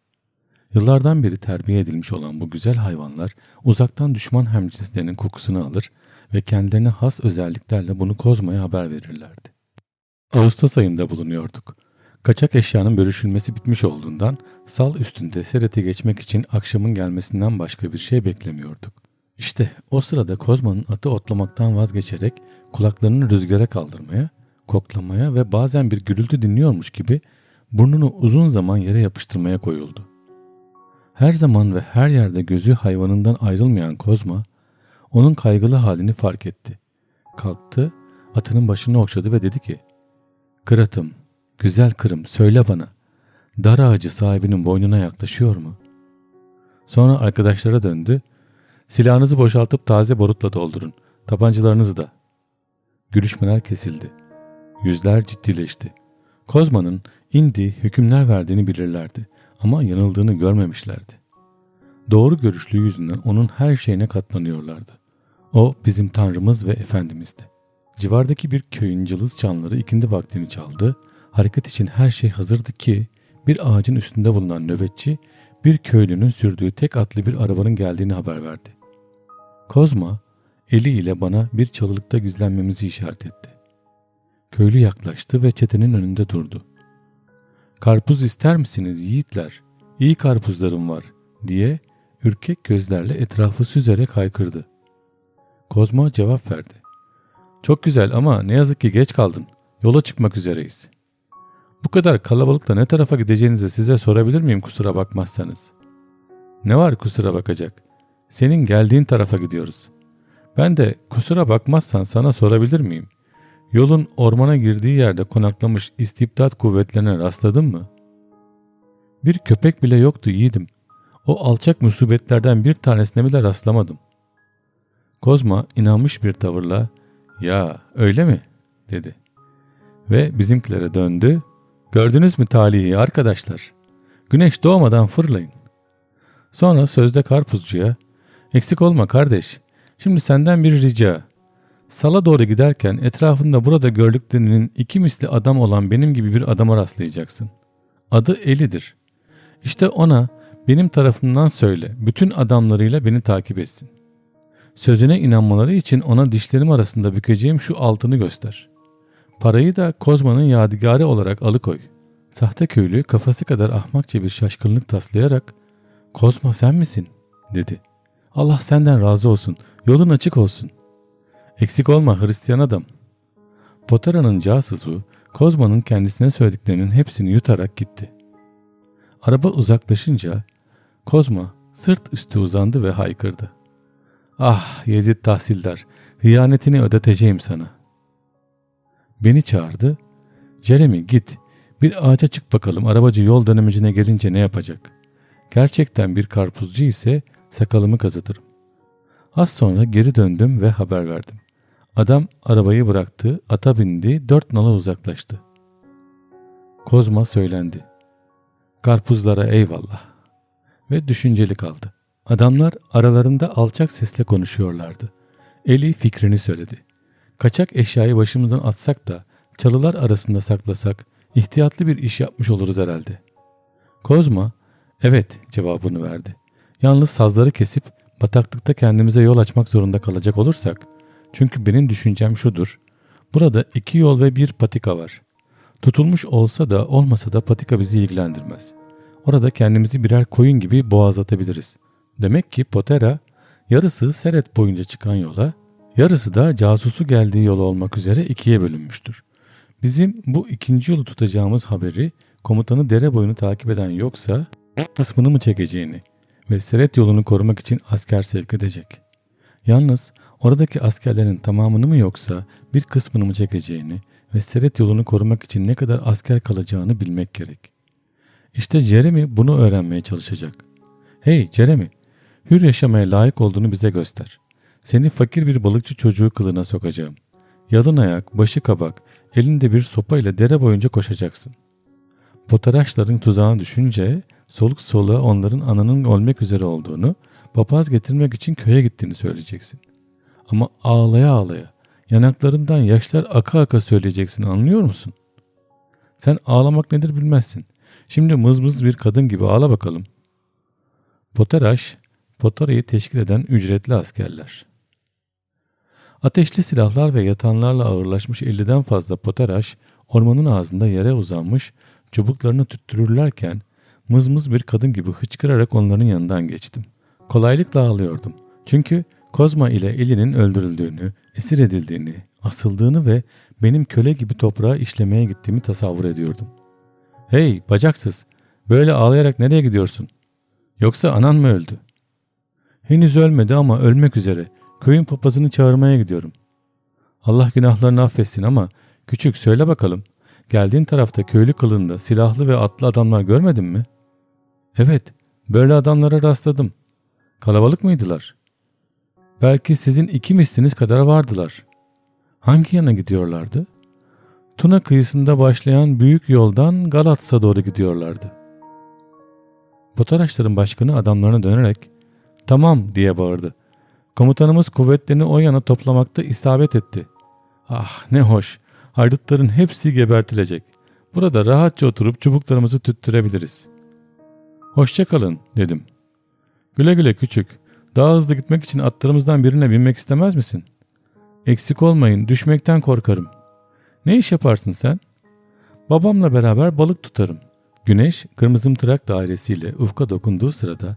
Yıllardan beri terbiye edilmiş olan bu güzel hayvanlar uzaktan düşman hemcinslerinin kokusunu alır ve kendilerine has özelliklerle bunu Kozma'ya haber verirlerdi. Ağustos ayında bulunuyorduk. Kaçak eşyanın bölüşülmesi bitmiş olduğundan sal üstünde serete geçmek için akşamın gelmesinden başka bir şey beklemiyorduk. İşte o sırada Kozma'nın atı otlamaktan vazgeçerek kulaklarını rüzgara kaldırmaya, koklamaya ve bazen bir gürültü dinliyormuş gibi burnunu uzun zaman yere yapıştırmaya koyuldu. Her zaman ve her yerde gözü hayvanından ayrılmayan Kozma, onun kaygılı halini fark etti. Kalktı, atının başını okşadı ve dedi ki, ''Kıratım, güzel kırım söyle bana, dar ağacı sahibinin boynuna yaklaşıyor mu?'' Sonra arkadaşlara döndü, ''Silahınızı boşaltıp taze borutla doldurun, tabancalarınızı da.'' Gülüşmeler kesildi. Yüzler ciddileşti. Kozma'nın indi hükümler verdiğini bilirlerdi ama yanıldığını görmemişlerdi. Doğru görüşlüğü yüzünden onun her şeyine katlanıyorlardı. O bizim tanrımız ve efendimizdi. Civardaki bir köyün cılız çanları ikindi vaktini çaldı. Hareket için her şey hazırdı ki bir ağacın üstünde bulunan nöbetçi bir köylünün sürdüğü tek atlı bir arabanın geldiğini haber verdi. Kozma eliyle bana bir çalılıkta gizlenmemizi işaret etti. Köylü yaklaştı ve çetenin önünde durdu. Karpuz ister misiniz yiğitler? İyi karpuzlarım var diye ürkek gözlerle etrafı süzerek haykırdı. Kozma cevap verdi. Çok güzel ama ne yazık ki geç kaldın. Yola çıkmak üzereyiz. Bu kadar kalabalıkla ne tarafa gideceğinizi size sorabilir miyim kusura bakmazsanız? Ne var kusura bakacak? Senin geldiğin tarafa gidiyoruz. Ben de kusura bakmazsan sana sorabilir miyim? Yolun ormana girdiği yerde konaklamış istibdat kuvvetlerine rastladın mı? Bir köpek bile yoktu yiğidim. O alçak musibetlerden bir tanesine bile rastlamadım. Kozma inanmış bir tavırla ''Ya öyle mi?'' dedi. Ve bizimkilere döndü. ''Gördünüz mü talihi arkadaşlar? Güneş doğmadan fırlayın.'' Sonra sözde karpuzcuya ''Eksik olma kardeş. Şimdi senden bir rica. Sala doğru giderken etrafında burada gördüklerinin iki misli adam olan benim gibi bir adama rastlayacaksın. Adı Eli'dir. İşte ona benim tarafımdan söyle, bütün adamlarıyla beni takip etsin. Sözüne inanmaları için ona dişlerim arasında bükeceğim şu altını göster. Parayı da Kozma'nın yadigarı olarak alıkoy. Sahte köylü kafası kadar ahmakça bir şaşkınlık taslayarak ''Kozma sen misin?'' dedi. ''Allah senden razı olsun, yolun açık olsun.'' Eksik olma Hristiyan adam. Potara'nın casusu Kozma'nın kendisine söylediklerinin hepsini yutarak gitti. Araba uzaklaşınca Kozma sırt üstü uzandı ve haykırdı. Ah Yezid tahsildar, hıyanetini ödeteceğim sana. Beni çağırdı. Jeremy git, Bir ağaca çık bakalım arabacı yol dönemecine gelince ne yapacak? Gerçekten bir karpuzcu ise sakalımı kazıtırım. Az sonra geri döndüm ve haber verdim. Adam arabayı bıraktı, ata bindi, dört nala uzaklaştı. Kozma söylendi. Karpuzlara eyvallah. Ve düşünceli kaldı. Adamlar aralarında alçak sesle konuşuyorlardı. Eli fikrini söyledi. Kaçak eşyayı başımızdan atsak da çalılar arasında saklasak ihtiyatlı bir iş yapmış oluruz herhalde. Kozma evet cevabını verdi. Yalnız sazları kesip bataklıkta kendimize yol açmak zorunda kalacak olursak çünkü benim düşüncem şudur. Burada iki yol ve bir patika var. Tutulmuş olsa da olmasa da patika bizi ilgilendirmez. Orada kendimizi birer koyun gibi boğazlatabiliriz. Demek ki Potera yarısı Seret boyunca çıkan yola, yarısı da casusu geldiği yol olmak üzere ikiye bölünmüştür. Bizim bu ikinci yolu tutacağımız haberi komutanı dere boyunu takip eden yoksa kısmını mı çekeceğini ve Seret yolunu korumak için asker sevk edecek. Yalnız oradaki askerlerin tamamını mı yoksa bir kısmını mı çekeceğini ve Seret yolunu korumak için ne kadar asker kalacağını bilmek gerek. İşte Jeremy bunu öğrenmeye çalışacak. Hey Jeremy, hür yaşamaya layık olduğunu bize göster. Seni fakir bir balıkçı çocuğu kılına sokacağım. Yalın ayak, başı kabak, elinde bir sopa ile dere boyunca koşacaksın. Potaraşların tuzağına düşünce soluk soluğa onların ananın ölmek üzere olduğunu, papaz getirmek için köye gittiğini söyleyeceksin. Ama ağlaya ağlaya, yanaklarından yaşlar aka aka söyleyeceksin anlıyor musun? Sen ağlamak nedir bilmezsin. Şimdi mızmız bir kadın gibi ağla bakalım. Potaraş, Potara'yı teşkil eden ücretli askerler. Ateşli silahlar ve yatanlarla ağırlaşmış 50'den fazla poteraş ormanın ağzında yere uzanmış çubuklarını tüttürürlerken mızmız bir kadın gibi hıçkırarak onların yanından geçtim. Kolaylıkla ağlıyordum. Çünkü Kozma ile Eli'nin öldürüldüğünü, esir edildiğini, asıldığını ve benim köle gibi toprağa işlemeye gittiğimi tasavvur ediyordum. Hey bacaksız, böyle ağlayarak nereye gidiyorsun? Yoksa anan mı öldü? Henüz ölmedi ama ölmek üzere. Köyün papazını çağırmaya gidiyorum. Allah günahlarını affetsin ama küçük söyle bakalım. Geldiğin tarafta köylü kılığında silahlı ve atlı adamlar görmedin mi? Evet, böyle adamlara rastladım. Kalabalık mıydılar? Belki sizin iki misliniz kadar vardılar. Hangi yana gidiyorlardı? Tuna kıyısında başlayan büyük yoldan Galatas'a doğru gidiyorlardı. Potaraşların başkanı adamlarına dönerek ''Tamam'' diye bağırdı. Komutanımız kuvvetlerini o yana toplamakta isabet etti. Ah ne hoş. Haydutların hepsi gebertilecek. Burada rahatça oturup çubuklarımızı tüttürebiliriz. Hoşçakalın dedim. Güle güle küçük. Daha hızlı gitmek için atlarımızdan birine binmek istemez misin? Eksik olmayın düşmekten korkarım. Ne iş yaparsın sen? Babamla beraber balık tutarım. Güneş kırmızı trak dairesiyle ufka dokunduğu sırada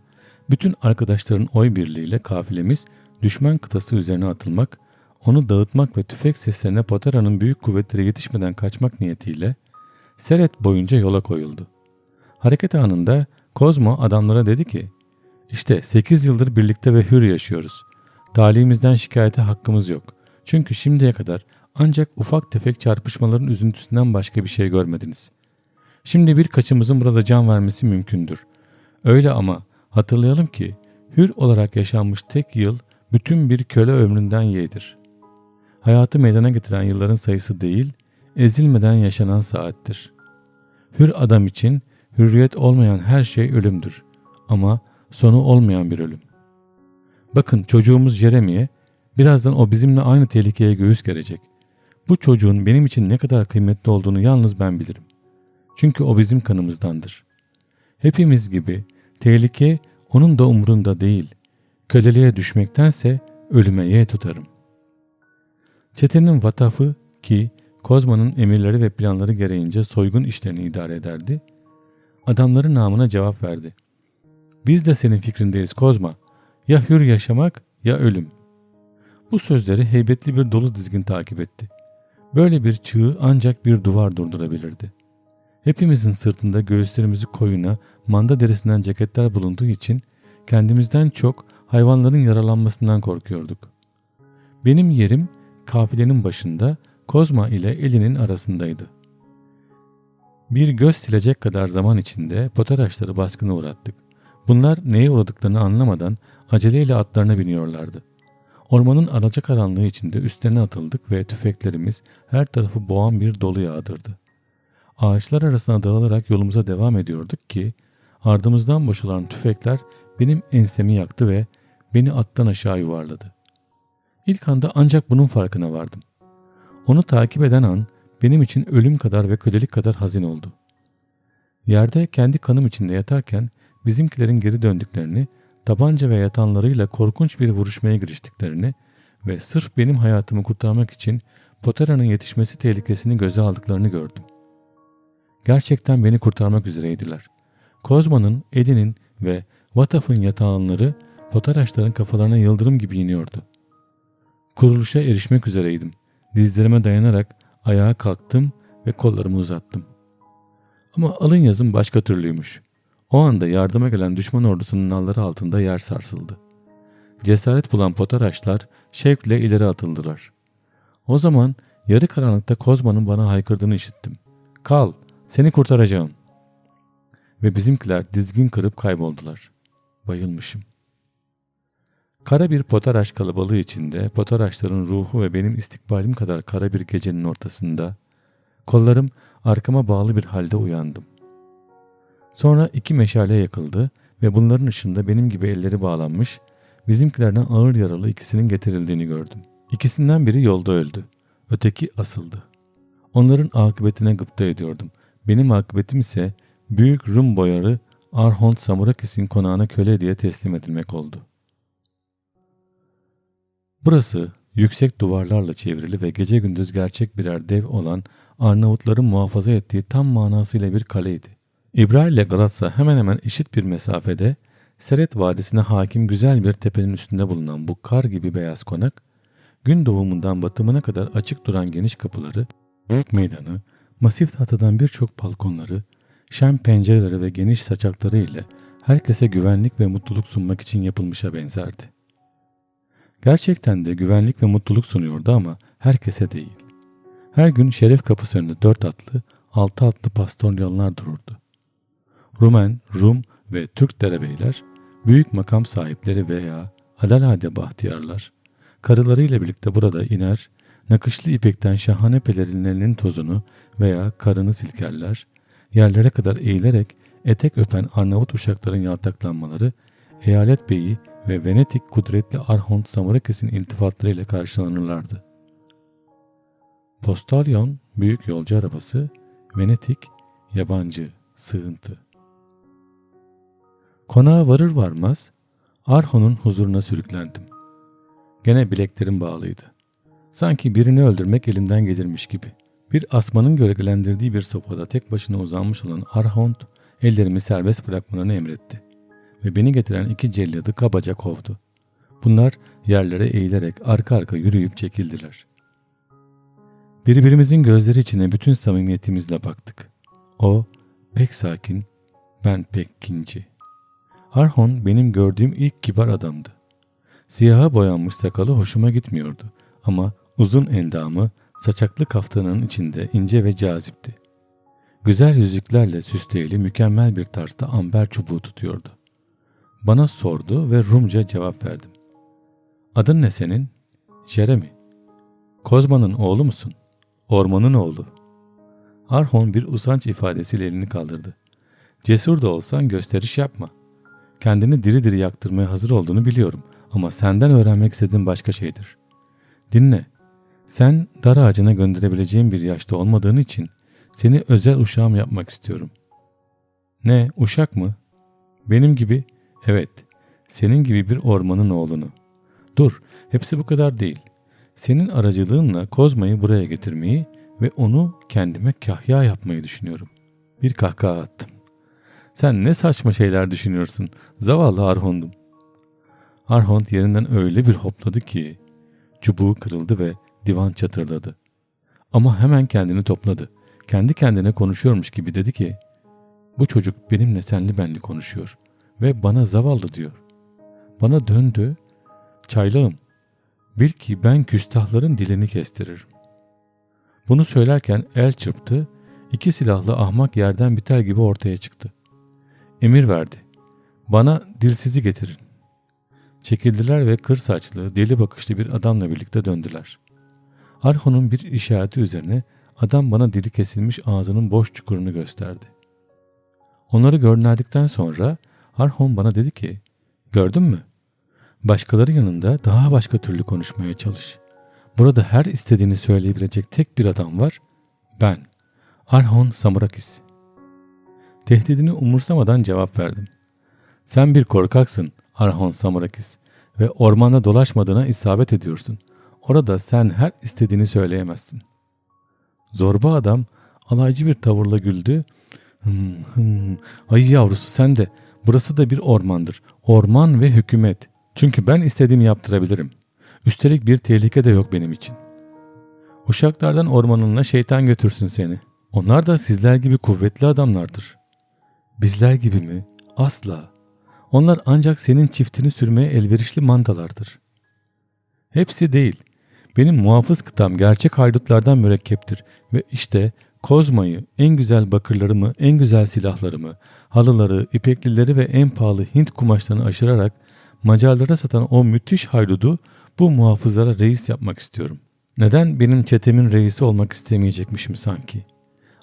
bütün arkadaşların oy birliğiyle kafilemiz düşman kıtası üzerine atılmak, onu dağıtmak ve tüfek seslerine Potera'nın büyük kuvvetleri yetişmeden kaçmak niyetiyle Seret boyunca yola koyuldu. Hareket anında Kozmo adamlara dedi ki, işte 8 yıldır birlikte ve hür yaşıyoruz. Talimimizden şikayete hakkımız yok. Çünkü şimdiye kadar ancak ufak tefek çarpışmaların üzüntüsünden başka bir şey görmediniz. Şimdi birkaçımızın burada can vermesi mümkündür. Öyle ama hatırlayalım ki hür olarak yaşanmış tek yıl bütün bir köle ömründen yeğdir. Hayatı meydana getiren yılların sayısı değil, ezilmeden yaşanan saattir. Hür adam için hürriyet olmayan her şey ölümdür ama sonu olmayan bir ölüm. Bakın çocuğumuz Jeremy'e birazdan o bizimle aynı tehlikeye göğüs gerecek. Bu çocuğun benim için ne kadar kıymetli olduğunu yalnız ben bilirim. Çünkü o bizim kanımızdandır. Hepimiz gibi tehlike onun da umurunda değil. Köleliğe düşmektense ölüme ye tutarım. Çetenin vatafı ki Kozma'nın emirleri ve planları gereğince soygun işlerini idare ederdi, adamların namına cevap verdi. Biz de senin fikrindeyiz Kozma. Ya hür yaşamak ya ölüm. Bu sözleri heybetli bir dolu dizgin takip etti. Böyle bir çığı ancak bir duvar durdurabilirdi. Hepimizin sırtında göğüslerimizi koyuna, manda derisinden ceketler bulunduğu için kendimizden çok hayvanların yaralanmasından korkuyorduk. Benim yerim kafilenin başında Kozma ile Eli'nin arasındaydı. Bir göz silecek kadar zaman içinde potaraşları baskına uğrattık. Bunlar neye uğradıklarını anlamadan aceleyle atlarına biniyorlardı. Ormanın alacakaranlığı içinde üstlerine atıldık ve tüfeklerimiz her tarafı boğan bir dolu yağdırdı. Ağaçlar arasına dağılarak yolumuza devam ediyorduk ki ardımızdan boşalan tüfekler benim ensemi yaktı ve beni attan aşağı yuvarladı. İlk anda ancak bunun farkına vardım. Onu takip eden an benim için ölüm kadar ve kölelik kadar hazin oldu. Yerde kendi kanım içinde yatarken bizimkilerin geri döndüklerini, tabanca ve yatanlarıyla korkunç bir vuruşmaya giriştiklerini ve sırf benim hayatımı kurtarmak için Pottera'nın yetişmesi tehlikesini göze aldıklarını gördüm. Gerçekten beni kurtarmak üzereydiler. Kozma'nın, Eddie'nin ve Vataf'ın yatağanları Potaraşların kafalarına yıldırım gibi iniyordu. Kuruluşa erişmek üzereydim. Dizlerime dayanarak ayağa kalktım ve kollarımı uzattım. Ama alın yazım başka türlüymüş. O anda yardıma gelen düşman ordusunun nalları altında yer sarsıldı. Cesaret bulan potaraşlar şevkle ileri atıldılar. O zaman yarı karanlıkta Kozma'nın bana haykırdığını işittim. Kal, seni kurtaracağım. Ve bizimkiler dizgin kırıp kayboldular. Bayılmışım. Kara bir potaraş kalabalığı içinde potaraşların ruhu ve benim istikbalim kadar kara bir gecenin ortasında kollarım arkama bağlı bir halde uyandım. Sonra iki meşale yakıldı ve bunların ışığında benim gibi elleri bağlanmış, bizimkilerden ağır yaralı ikisinin getirildiğini gördüm. İkisinden biri yolda öldü. Öteki asıldı. Onların akıbetine gıpta ediyordum. Benim akıbetim ise büyük Rum boyarı Arhont Samurakis'in konağına köle diye teslim edilmek oldu. Burası yüksek duvarlarla çevrili ve gece gündüz gerçek birer dev olan Arnavutların muhafaza ettiği tam manasıyla bir kaleydi. İbrahim ile Galatsa hemen hemen eşit bir mesafede Seret Vadisi'ne hakim güzel bir tepenin üstünde bulunan bu kar gibi beyaz konak, gün doğumundan batımına kadar açık duran geniş kapıları, büyük meydanı, masif tahtadan birçok balkonları, şen pencereleri ve geniş saçakları ile herkese güvenlik ve mutluluk sunmak için yapılmışa benzerdi. Gerçekten de güvenlik ve mutluluk sunuyordu ama herkese değil. Her gün şeref kapısı önünde dört atlı, altı atlı pastoryalılar dururdu. Rumen, Rum ve Türk derebeyler, büyük makam sahipleri veya alalade bahtiyarlar, karılarıyla birlikte burada iner, nakışlı ipekten şahane pelerinlerinin tozunu veya karını silkerler, yerlere kadar eğilerek etek öpen Arnavut uşakların yaltaklanmaları, eyalet beyi ve Venedik kudretli Arhont Samarakis'in iltifatlarıyla karşılanırlardı. Postalyon büyük yolcu arabası, Venedik yabancı, sığıntı. Konağa varır varmaz Arhon'un huzuruna sürüklendim. Gene bileklerim bağlıydı. Sanki birini öldürmek elimden gelirmiş gibi. Bir asmanın gölgelendirdiği bir sofada tek başına uzanmış olan Arhont ellerimi serbest bırakmalarını emretti ve beni getiren iki celladı kabaca kovdu. Bunlar yerlere eğilerek arka arka yürüyüp çekildiler. Birbirimizin gözleri içine bütün samimiyetimizle baktık. O pek sakin, ben pek kinci. Arhon benim gördüğüm ilk kibar adamdı. Siyaha boyanmış sakalı hoşuma gitmiyordu ama uzun endamı saçaklı kaftanının içinde ince ve cazipti. Güzel yüzüklerle süsleyeli mükemmel bir tarzda amber çubuğu tutuyordu. Bana sordu ve Rumca cevap verdim. Adın ne senin? Jeremy. Kozma'nın oğlu musun? Ormanın oğlu. Arhon bir usanç ifadesiyle elini kaldırdı. Cesur da olsan gösteriş yapma. Kendini diri diri yaktırmaya hazır olduğunu biliyorum ama senden öğrenmek istediğim başka şeydir. Dinle. Sen dar ağacına gönderebileceğim bir yaşta olmadığın için seni özel uşağım yapmak istiyorum. Ne, uşak mı? Benim gibi Evet, senin gibi bir ormanın oğlunu. Dur, hepsi bu kadar değil. Senin aracılığınla Kozma'yı buraya getirmeyi ve onu kendime kahya yapmayı düşünüyorum. Bir kahkaha attım. Sen ne saçma şeyler düşünüyorsun. Zavallı Arhond'um. Arhond yerinden öyle bir hopladı ki çubuğu kırıldı ve divan çatırdadı. Ama hemen kendini topladı. Kendi kendine konuşuyormuş gibi dedi ki bu çocuk benimle senli benli konuşuyor ve bana zavallı diyor. Bana döndü, çaylağım, bil ki ben küstahların dilini kestiririm. Bunu söylerken el çırptı, İki silahlı ahmak yerden biter gibi ortaya çıktı. Emir verdi. Bana dilsizi getirin. Çekildiler ve kır saçlı, deli bakışlı bir adamla birlikte döndüler. Arhon'un bir işareti üzerine adam bana dili kesilmiş ağzının boş çukurunu gösterdi. Onları gönderdikten sonra Arhon bana dedi ki, gördün mü? Başkaları yanında daha başka türlü konuşmaya çalış. Burada her istediğini söyleyebilecek tek bir adam var, ben. Arhon Samurakis. Tehdidini umursamadan cevap verdim. Sen bir korkaksın Arhon Samurakis ve ormanda dolaşmadığına isabet ediyorsun. Orada sen her istediğini söyleyemezsin. Zorba adam alaycı bir tavırla güldü. Hım hım, ay yavrusu sen de. Burası da bir ormandır. Orman ve hükümet. Çünkü ben istediğimi yaptırabilirim. Üstelik bir tehlike de yok benim için. Uşaklardan ormanına şeytan götürsün seni. Onlar da sizler gibi kuvvetli adamlardır. Bizler gibi mi? Asla. Onlar ancak senin çiftini sürmeye elverişli mandalardır. Hepsi değil. Benim muhafız kıtam gerçek haydutlardan mürekkeptir ve işte Kozma'yı, en güzel bakırlarımı, en güzel silahlarımı, halıları, ipeklileri ve en pahalı Hint kumaşlarını aşırarak Macarlara satan o müthiş haydudu bu muhafızlara reis yapmak istiyorum. Neden benim çetemin reisi olmak istemeyecekmişim sanki?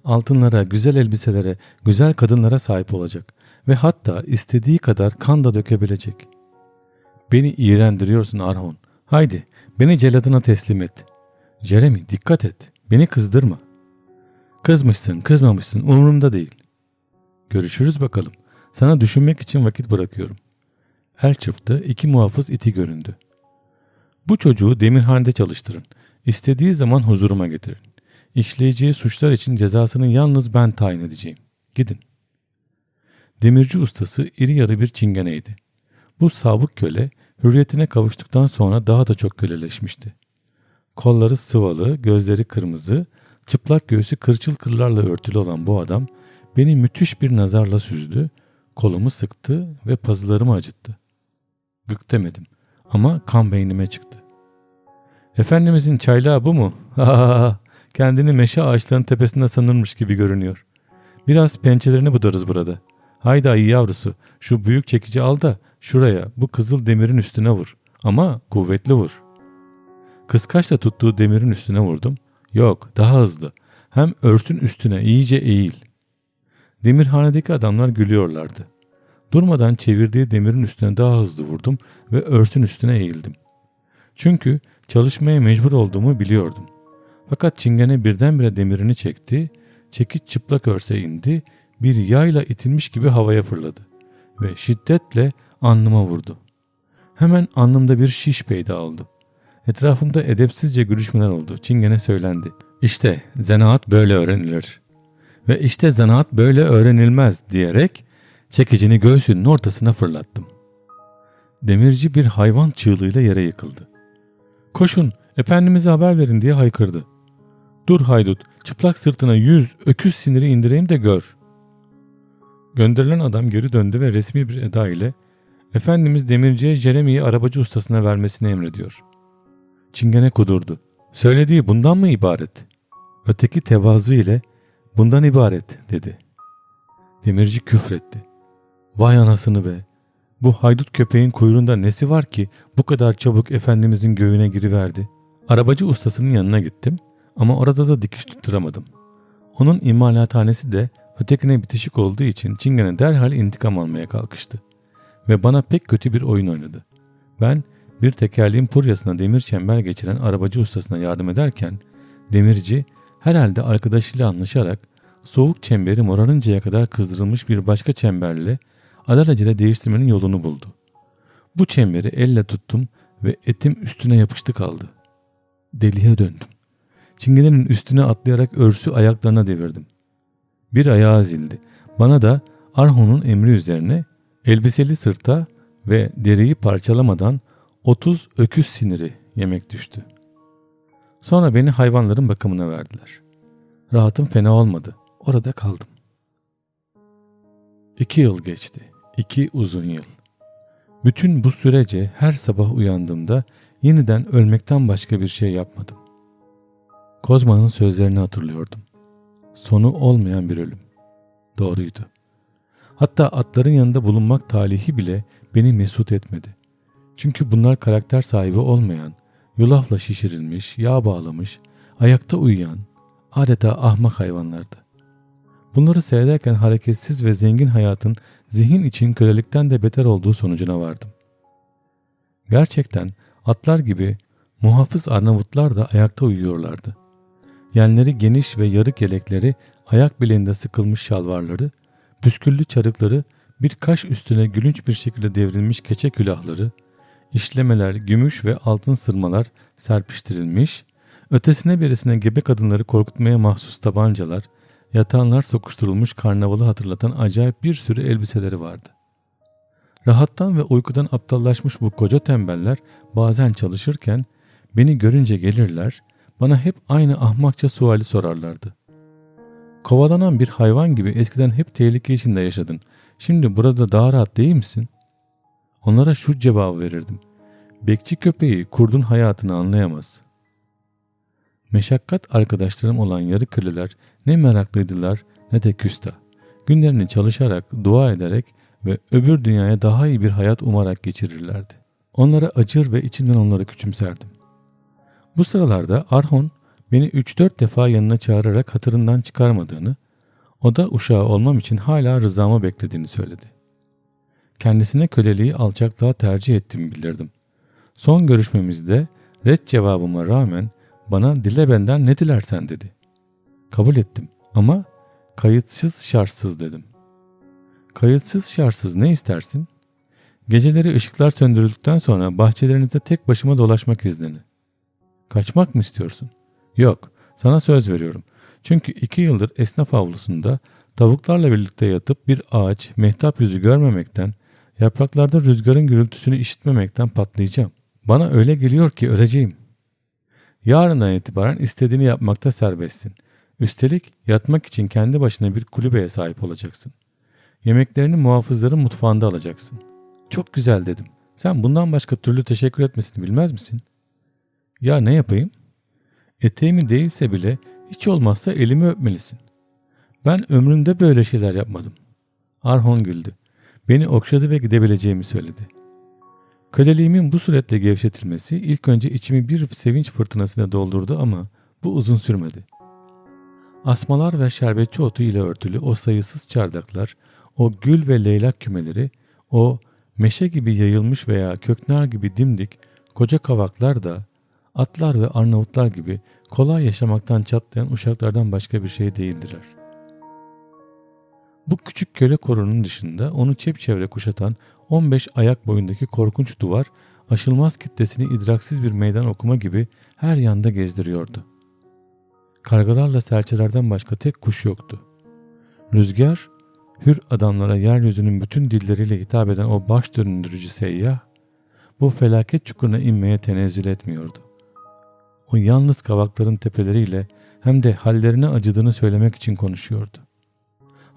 Altınlara, güzel elbiselere, güzel kadınlara sahip olacak ve hatta istediği kadar kan da dökebilecek. Beni iğrendiriyorsun Arhon. Haydi beni celadına teslim et. Jeremy dikkat et. Beni kızdırma. Kızmışsın, kızmamışsın umurumda değil. Görüşürüz bakalım. Sana düşünmek için vakit bırakıyorum. El çırptı, iki muhafız iti göründü. Bu çocuğu demirhanede çalıştırın. İstediği zaman huzuruma getirin. İşleyeceği suçlar için cezasını yalnız ben tayin edeceğim. Gidin. Demirci ustası iri yarı bir çingeneydi. Bu sabık köle hürriyetine kavuştuktan sonra daha da çok köleleşmişti. Kolları sıvalı, gözleri kırmızı, çıplak göğsü kırçıl kırlarla örtülü olan bu adam beni müthiş bir nazarla süzdü, kolumu sıktı ve pazılarımı acıttı. Gık demedim ama kan beynime çıktı. Efendimizin çaylağı bu mu? Kendini meşe ağaçlarının tepesinde sanırmış gibi görünüyor. Biraz pençelerini budarız burada. Haydi ayı yavrusu şu büyük çekici al da şuraya bu kızıl demirin üstüne vur. Ama kuvvetli vur. Kıskaçla tuttuğu demirin üstüne vurdum. Yok daha hızlı. Hem örsün üstüne iyice eğil. Demirhanedeki adamlar gülüyorlardı. Durmadan çevirdiği demirin üstüne daha hızlı vurdum ve örsün üstüne eğildim. Çünkü çalışmaya mecbur olduğumu biliyordum. Fakat çingene birdenbire demirini çekti, çekiç çıplak örse indi, bir yayla itilmiş gibi havaya fırladı ve şiddetle alnıma vurdu. Hemen alnımda bir şiş peyda oldu. Etrafımda edepsizce gülüşmeler oldu. Çingene söylendi. İşte zanaat böyle öğrenilir. Ve işte zanaat böyle öğrenilmez diyerek çekicini göğsünün ortasına fırlattım. Demirci bir hayvan çığlığıyla yere yıkıldı. Koşun, efendimize haber verin diye haykırdı. Dur haydut, çıplak sırtına yüz öküz siniri indireyim de gör. Gönderilen adam geri döndü ve resmi bir eda ile Efendimiz demirciye Jeremy'yi arabacı ustasına vermesini emrediyor. Çingene kudurdu. Söylediği bundan mı ibaret? Öteki tevazu ile bundan ibaret dedi. Demirci küfretti. Vay anasını be. Bu haydut köpeğin kuyruğunda nesi var ki bu kadar çabuk Efendimizin göğüne giriverdi. Arabacı ustasının yanına gittim ama orada da dikiş tutturamadım. Onun imalathanesi de ötekine bitişik olduğu için Çingene derhal intikam almaya kalkıştı. Ve bana pek kötü bir oyun oynadı. Ben bir tekerleğin puryasına demir çember geçiren arabacı ustasına yardım ederken demirci herhalde arkadaşıyla anlaşarak soğuk çemberi morarıncaya kadar kızdırılmış bir başka çemberle alelacele değiştirmenin yolunu buldu. Bu çemberi elle tuttum ve etim üstüne yapıştı kaldı. Deliye döndüm. Çingenenin üstüne atlayarak örsü ayaklarına devirdim. Bir ayağı zildi. Bana da Arhon'un emri üzerine elbiseli sırta ve deriyi parçalamadan 30 öküz siniri yemek düştü. Sonra beni hayvanların bakımına verdiler. Rahatım fena olmadı. Orada kaldım. İki yıl geçti. İki uzun yıl. Bütün bu sürece her sabah uyandığımda yeniden ölmekten başka bir şey yapmadım. Kozma'nın sözlerini hatırlıyordum. sonu olmayan bir ölüm. Doğruydu. Hatta atların yanında bulunmak talihi bile beni mesut etmedi. Çünkü bunlar karakter sahibi olmayan, yulafla şişirilmiş, yağ bağlamış, ayakta uyuyan, adeta ahmak hayvanlardı. Bunları seyrederken hareketsiz ve zengin hayatın zihin için kölelikten de beter olduğu sonucuna vardım. Gerçekten atlar gibi muhafız Arnavutlar da ayakta uyuyorlardı. Yenleri geniş ve yarık yelekleri, ayak bileğinde sıkılmış şalvarları, püsküllü çarıkları, bir kaş üstüne gülünç bir şekilde devrilmiş keçe külahları, işlemeler, gümüş ve altın sırmalar serpiştirilmiş, ötesine birisine gebe kadınları korkutmaya mahsus tabancalar, yatağanlar sokuşturulmuş karnavalı hatırlatan acayip bir sürü elbiseleri vardı. Rahattan ve uykudan aptallaşmış bu koca tembeller bazen çalışırken beni görünce gelirler, bana hep aynı ahmakça suali sorarlardı. Kovalanan bir hayvan gibi eskiden hep tehlike içinde yaşadın. Şimdi burada daha rahat değil misin? Onlara şu cevabı verirdim. Bekçi köpeği kurdun hayatını anlayamaz. Meşakkat arkadaşlarım olan yarı köleler ne meraklıydılar ne de küsta. Günlerini çalışarak, dua ederek ve öbür dünyaya daha iyi bir hayat umarak geçirirlerdi. Onlara acır ve içimden onları küçümserdim. Bu sıralarda Arhon beni 3-4 defa yanına çağırarak hatırından çıkarmadığını, o da uşağı olmam için hala rızamı beklediğini söyledi. Kendisine köleliği alçaklığa tercih ettiğimi bildirdim. Son görüşmemizde red cevabıma rağmen bana dile benden ne dilersen dedi. Kabul ettim ama kayıtsız şartsız dedim. Kayıtsız şartsız ne istersin? Geceleri ışıklar söndürüldükten sonra bahçelerinizde tek başıma dolaşmak iznini. Kaçmak mı istiyorsun? Yok, sana söz veriyorum. Çünkü iki yıldır esnaf avlusunda tavuklarla birlikte yatıp bir ağaç, mehtap yüzü görmemekten, yapraklarda rüzgarın gürültüsünü işitmemekten patlayacağım. Bana öyle geliyor ki öleceğim. Yarından itibaren istediğini yapmakta serbestsin. Üstelik yatmak için kendi başına bir kulübeye sahip olacaksın. Yemeklerini muhafızların mutfağında alacaksın. Çok güzel dedim. Sen bundan başka türlü teşekkür etmesini bilmez misin? Ya ne yapayım? Eteğimi değilse bile hiç olmazsa elimi öpmelisin. Ben ömrümde böyle şeyler yapmadım. Arhon güldü. Beni okşadı ve gidebileceğimi söyledi. Köleliğimin bu suretle gevşetilmesi ilk önce içimi bir sevinç fırtınasına doldurdu ama bu uzun sürmedi. Asmalar ve şerbetçi otu ile örtülü o sayısız çardaklar, o gül ve leylak kümeleri, o meşe gibi yayılmış veya köknar gibi dimdik koca kavaklar da atlar ve Arnavutlar gibi kolay yaşamaktan çatlayan uşaklardan başka bir şey değildiler. Bu küçük köle korunun dışında onu çepçevre kuşatan 15 ayak boyundaki korkunç duvar aşılmaz kitlesini idraksiz bir meydan okuma gibi her yanda gezdiriyordu. Kargalarla serçelerden başka tek kuş yoktu. Rüzgar, hür adamlara yeryüzünün bütün dilleriyle hitap eden o baş döndürücü seyyah, bu felaket çukuruna inmeye tenezzül etmiyordu. O yalnız kavakların tepeleriyle hem de hallerine acıdığını söylemek için konuşuyordu.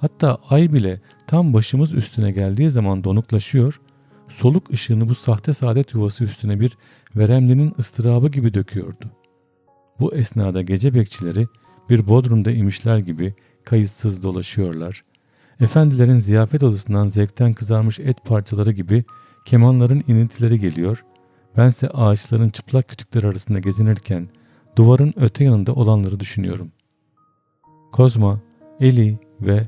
Hatta ay bile tam başımız üstüne geldiği zaman donuklaşıyor, soluk ışığını bu sahte saadet yuvası üstüne bir veremlinin ıstırabı gibi döküyordu. Bu esnada gece bekçileri bir bodrumda imişler gibi kayıtsız dolaşıyorlar. Efendilerin ziyafet odasından zevkten kızarmış et parçaları gibi kemanların iniltileri geliyor. Bense ağaçların çıplak kütükleri arasında gezinirken duvarın öte yanında olanları düşünüyorum. Kozma, Eli ve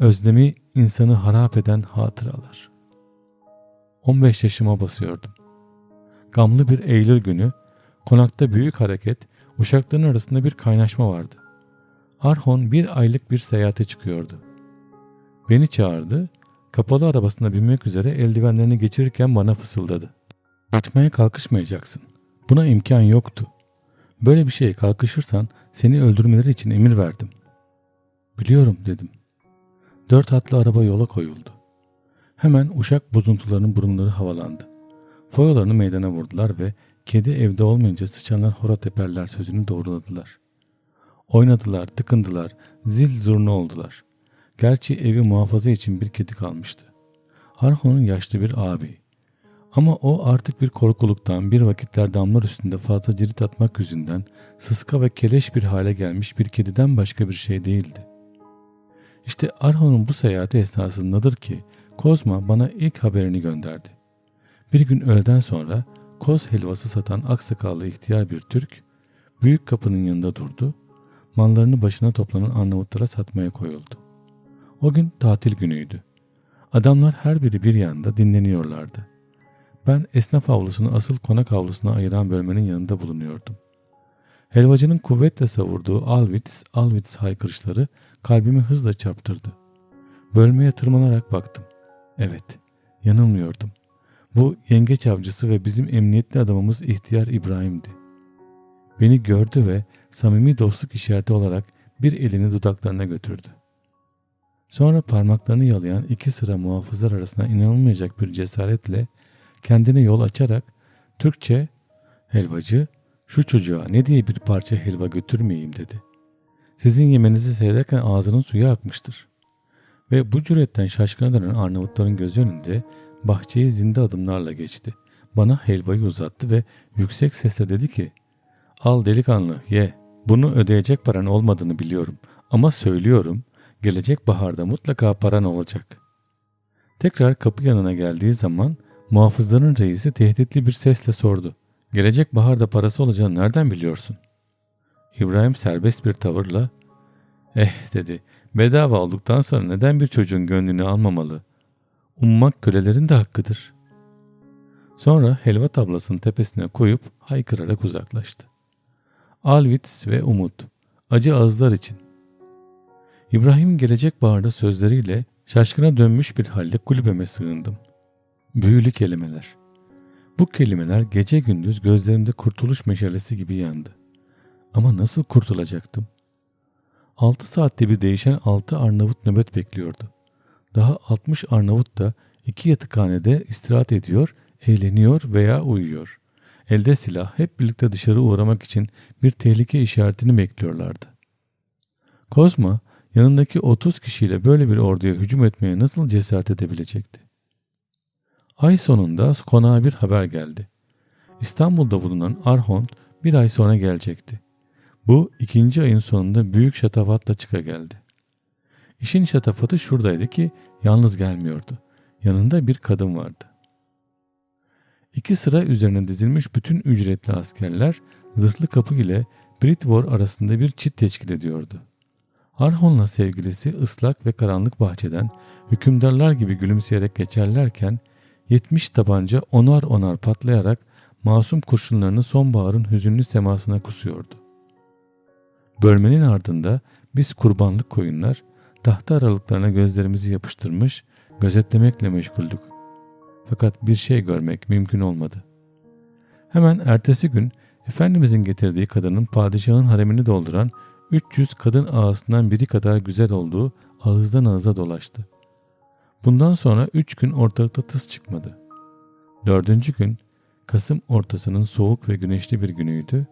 Özlemi insanı harap eden hatıralar. 15 yaşıma basıyordum. Gamlı bir Eylül günü konakta büyük hareket, uşakların arasında bir kaynaşma vardı. Arhon bir aylık bir seyahate çıkıyordu. Beni çağırdı, kapalı arabasına binmek üzere eldivenlerini geçirirken bana fısıldadı. Kaçmaya kalkışmayacaksın. Buna imkan yoktu. Böyle bir şeye kalkışırsan seni öldürmeleri için emir verdim. Biliyorum dedim. Dört atlı araba yola koyuldu. Hemen uşak bozuntularının burunları havalandı. Foyalarını meydana vurdular ve kedi evde olmayınca sıçanlar hora teperler sözünü doğruladılar. Oynadılar, tıkındılar, zil zurna oldular. Gerçi evi muhafaza için bir kedi kalmıştı. Harhon'un yaşlı bir ağabeyi. Ama o artık bir korkuluktan bir vakitler damlar üstünde fazla cirit atmak yüzünden sıska ve keleş bir hale gelmiş bir kediden başka bir şey değildi. İşte Arhon'un bu seyahati esnasındadır ki Kozma bana ilk haberini gönderdi. Bir gün öğleden sonra koz helvası satan aksakallı ihtiyar bir Türk büyük kapının yanında durdu. Mallarını başına toplanan Arnavutlara satmaya koyuldu. O gün tatil günüydü. Adamlar her biri bir yanda dinleniyorlardı. Ben esnaf avlusunu asıl konak avlusuna ayıran bölmenin yanında bulunuyordum. Helvacının kuvvetle savurduğu Alvitz, Alvitz haykırışları kalbimi hızla çarptırdı. Bölmeye tırmanarak baktım. Evet, yanılmıyordum. Bu yengeç avcısı ve bizim emniyetli adamımız ihtiyar İbrahim'di. Beni gördü ve samimi dostluk işareti olarak bir elini dudaklarına götürdü. Sonra parmaklarını yalayan iki sıra muhafızlar arasında inanılmayacak bir cesaretle kendine yol açarak Türkçe helvacı şu çocuğa ne diye bir parça helva götürmeyeyim dedi. Sizin yemenizi seyrederken ağzının suyu akmıştır. Ve bu cüretten şaşkına dönen Arnavutların göz önünde bahçeyi zinde adımlarla geçti. Bana helvayı uzattı ve yüksek sesle dedi ki Al delikanlı ye. Bunu ödeyecek paran olmadığını biliyorum ama söylüyorum gelecek baharda mutlaka paran olacak. Tekrar kapı yanına geldiği zaman muhafızların reisi tehditli bir sesle sordu. Gelecek baharda parası olacağını nereden biliyorsun? İbrahim serbest bir tavırla eh dedi bedava olduktan sonra neden bir çocuğun gönlünü almamalı? Ummak kölelerin de hakkıdır. Sonra helva tablasının tepesine koyup haykırarak uzaklaştı. Alvitz ve Umut, acı ağızlar için. İbrahim gelecek baharda sözleriyle şaşkına dönmüş bir halde kulübeme sığındım. Büyülü kelimeler. Bu kelimeler gece gündüz gözlerimde kurtuluş meşalesi gibi yandı. Ama nasıl kurtulacaktım? Altı saatte bir değişen altı Arnavut nöbet bekliyordu. Daha 60 Arnavut da iki yatıkhanede istirahat ediyor, eğleniyor veya uyuyor. Elde silah hep birlikte dışarı uğramak için bir tehlike işaretini bekliyorlardı. Kozma yanındaki 30 kişiyle böyle bir orduya hücum etmeye nasıl cesaret edebilecekti? Ay sonunda konağa bir haber geldi. İstanbul'da bulunan Arhon bir ay sonra gelecekti. Bu ikinci ayın sonunda büyük şatafatla çıka geldi. İşin şatafatı şuradaydı ki yalnız gelmiyordu. Yanında bir kadın vardı. İki sıra üzerine dizilmiş bütün ücretli askerler zırhlı kapı ile Britvor arasında bir çit teşkil ediyordu. Arhon'la sevgilisi ıslak ve karanlık bahçeden hükümdarlar gibi gülümseyerek geçerlerken 70 tabanca onar onar patlayarak masum kurşunlarını sonbaharın hüzünlü semasına kusuyordu. Bölmenin ardında biz kurbanlık koyunlar tahta aralıklarına gözlerimizi yapıştırmış gözetlemekle meşguldük. Fakat bir şey görmek mümkün olmadı. Hemen ertesi gün Efendimizin getirdiği kadının padişahın haremini dolduran 300 kadın ağasından biri kadar güzel olduğu ağızdan ağıza dolaştı. Bundan sonra 3 gün ortalıkta tıs çıkmadı. Dördüncü gün Kasım ortasının soğuk ve güneşli bir günüydü.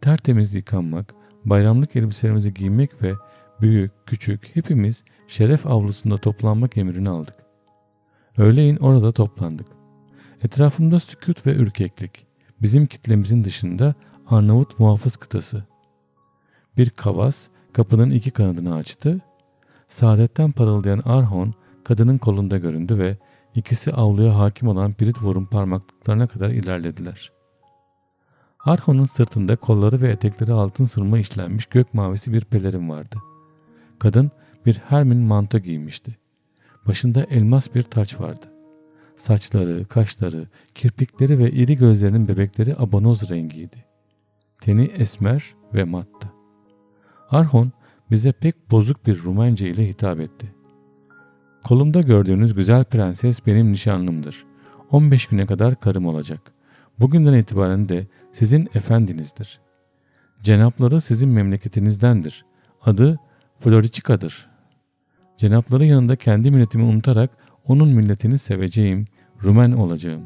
Tertemiz yıkanmak, bayramlık elbiselerimizi giymek ve büyük, küçük hepimiz şeref avlusunda toplanmak emrini aldık. Öğleyin orada toplandık. Etrafımda sükut ve ürkeklik. Bizim kitlemizin dışında Arnavut muhafız kıtası. Bir kavas kapının iki kanadını açtı. Saadetten parıldayan Arhon kadının kolunda göründü ve ikisi avluya hakim olan Piritvor'un parmaklıklarına kadar ilerlediler. Arhon'un sırtında kolları ve etekleri altın sırma işlenmiş gök mavisi bir pelerin vardı. Kadın bir Hermin manto giymişti. Başında elmas bir taç vardı. Saçları, kaşları, kirpikleri ve iri gözlerinin bebekleri abanoz rengiydi. Teni esmer ve mattı. Arhon bize pek bozuk bir Rumence ile hitap etti. Kolumda gördüğünüz güzel prenses benim nişanlımdır. 15 güne kadar karım olacak. Bugünden itibaren de sizin efendinizdir. Cenapları sizin memleketinizdendir. Adı Floricika'dır. Cenapları yanında kendi milletimi unutarak onun milletini seveceğim, Rumen olacağım.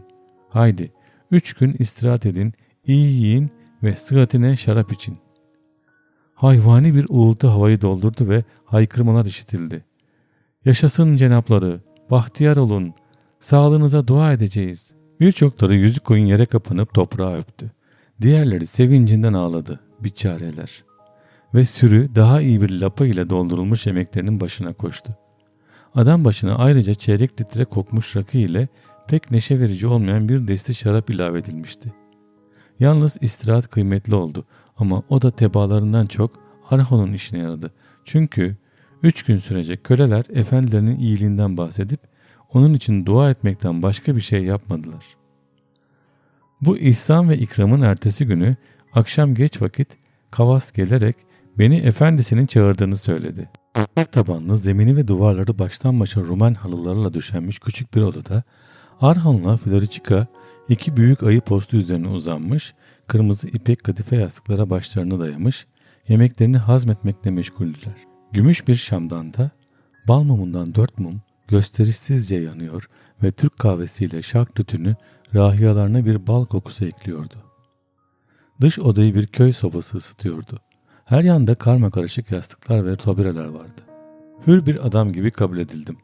Haydi, üç gün istirahat edin, iyi yiyin ve sıhhatine şarap için. Hayvani bir uğultu havayı doldurdu ve haykırmalar işitildi. Yaşasın cenapları, bahtiyar olun, sağlığınıza dua edeceğiz. Birçokları yüzü koyun yere kapanıp toprağa öptü. Diğerleri sevincinden ağladı, biçareler. ve sürü daha iyi bir lapa ile doldurulmuş yemeklerinin başına koştu. Adam başına ayrıca çeyrek litre kokmuş rakı ile pek neşe verici olmayan bir desti şarap ilave edilmişti. Yalnız istirahat kıymetli oldu ama o da tebaalarından çok Arhon'un işine yaradı. Çünkü üç gün sürecek köleler efendilerinin iyiliğinden bahsedip onun için dua etmekten başka bir şey yapmadılar. Bu ihsan ve ikramın ertesi günü akşam geç vakit Kavas gelerek beni efendisinin çağırdığını söyledi. Tabanlı zemini ve duvarları baştan başa Rumen halılarla döşenmiş küçük bir odada Arhan'la Floricica iki büyük ayı postu üzerine uzanmış, kırmızı ipek kadife yastıklara başlarını dayamış, yemeklerini hazmetmekle meşguldüler. Gümüş bir şamdanda bal mumundan dört mum gösterişsizce yanıyor ve Türk kahvesiyle şark tütünü rahiyalarına bir bal kokusu ekliyordu. Dış odayı bir köy sobası ısıtıyordu. Her yanda karma karışık yastıklar ve tabireler vardı. Hür bir adam gibi kabul edildim.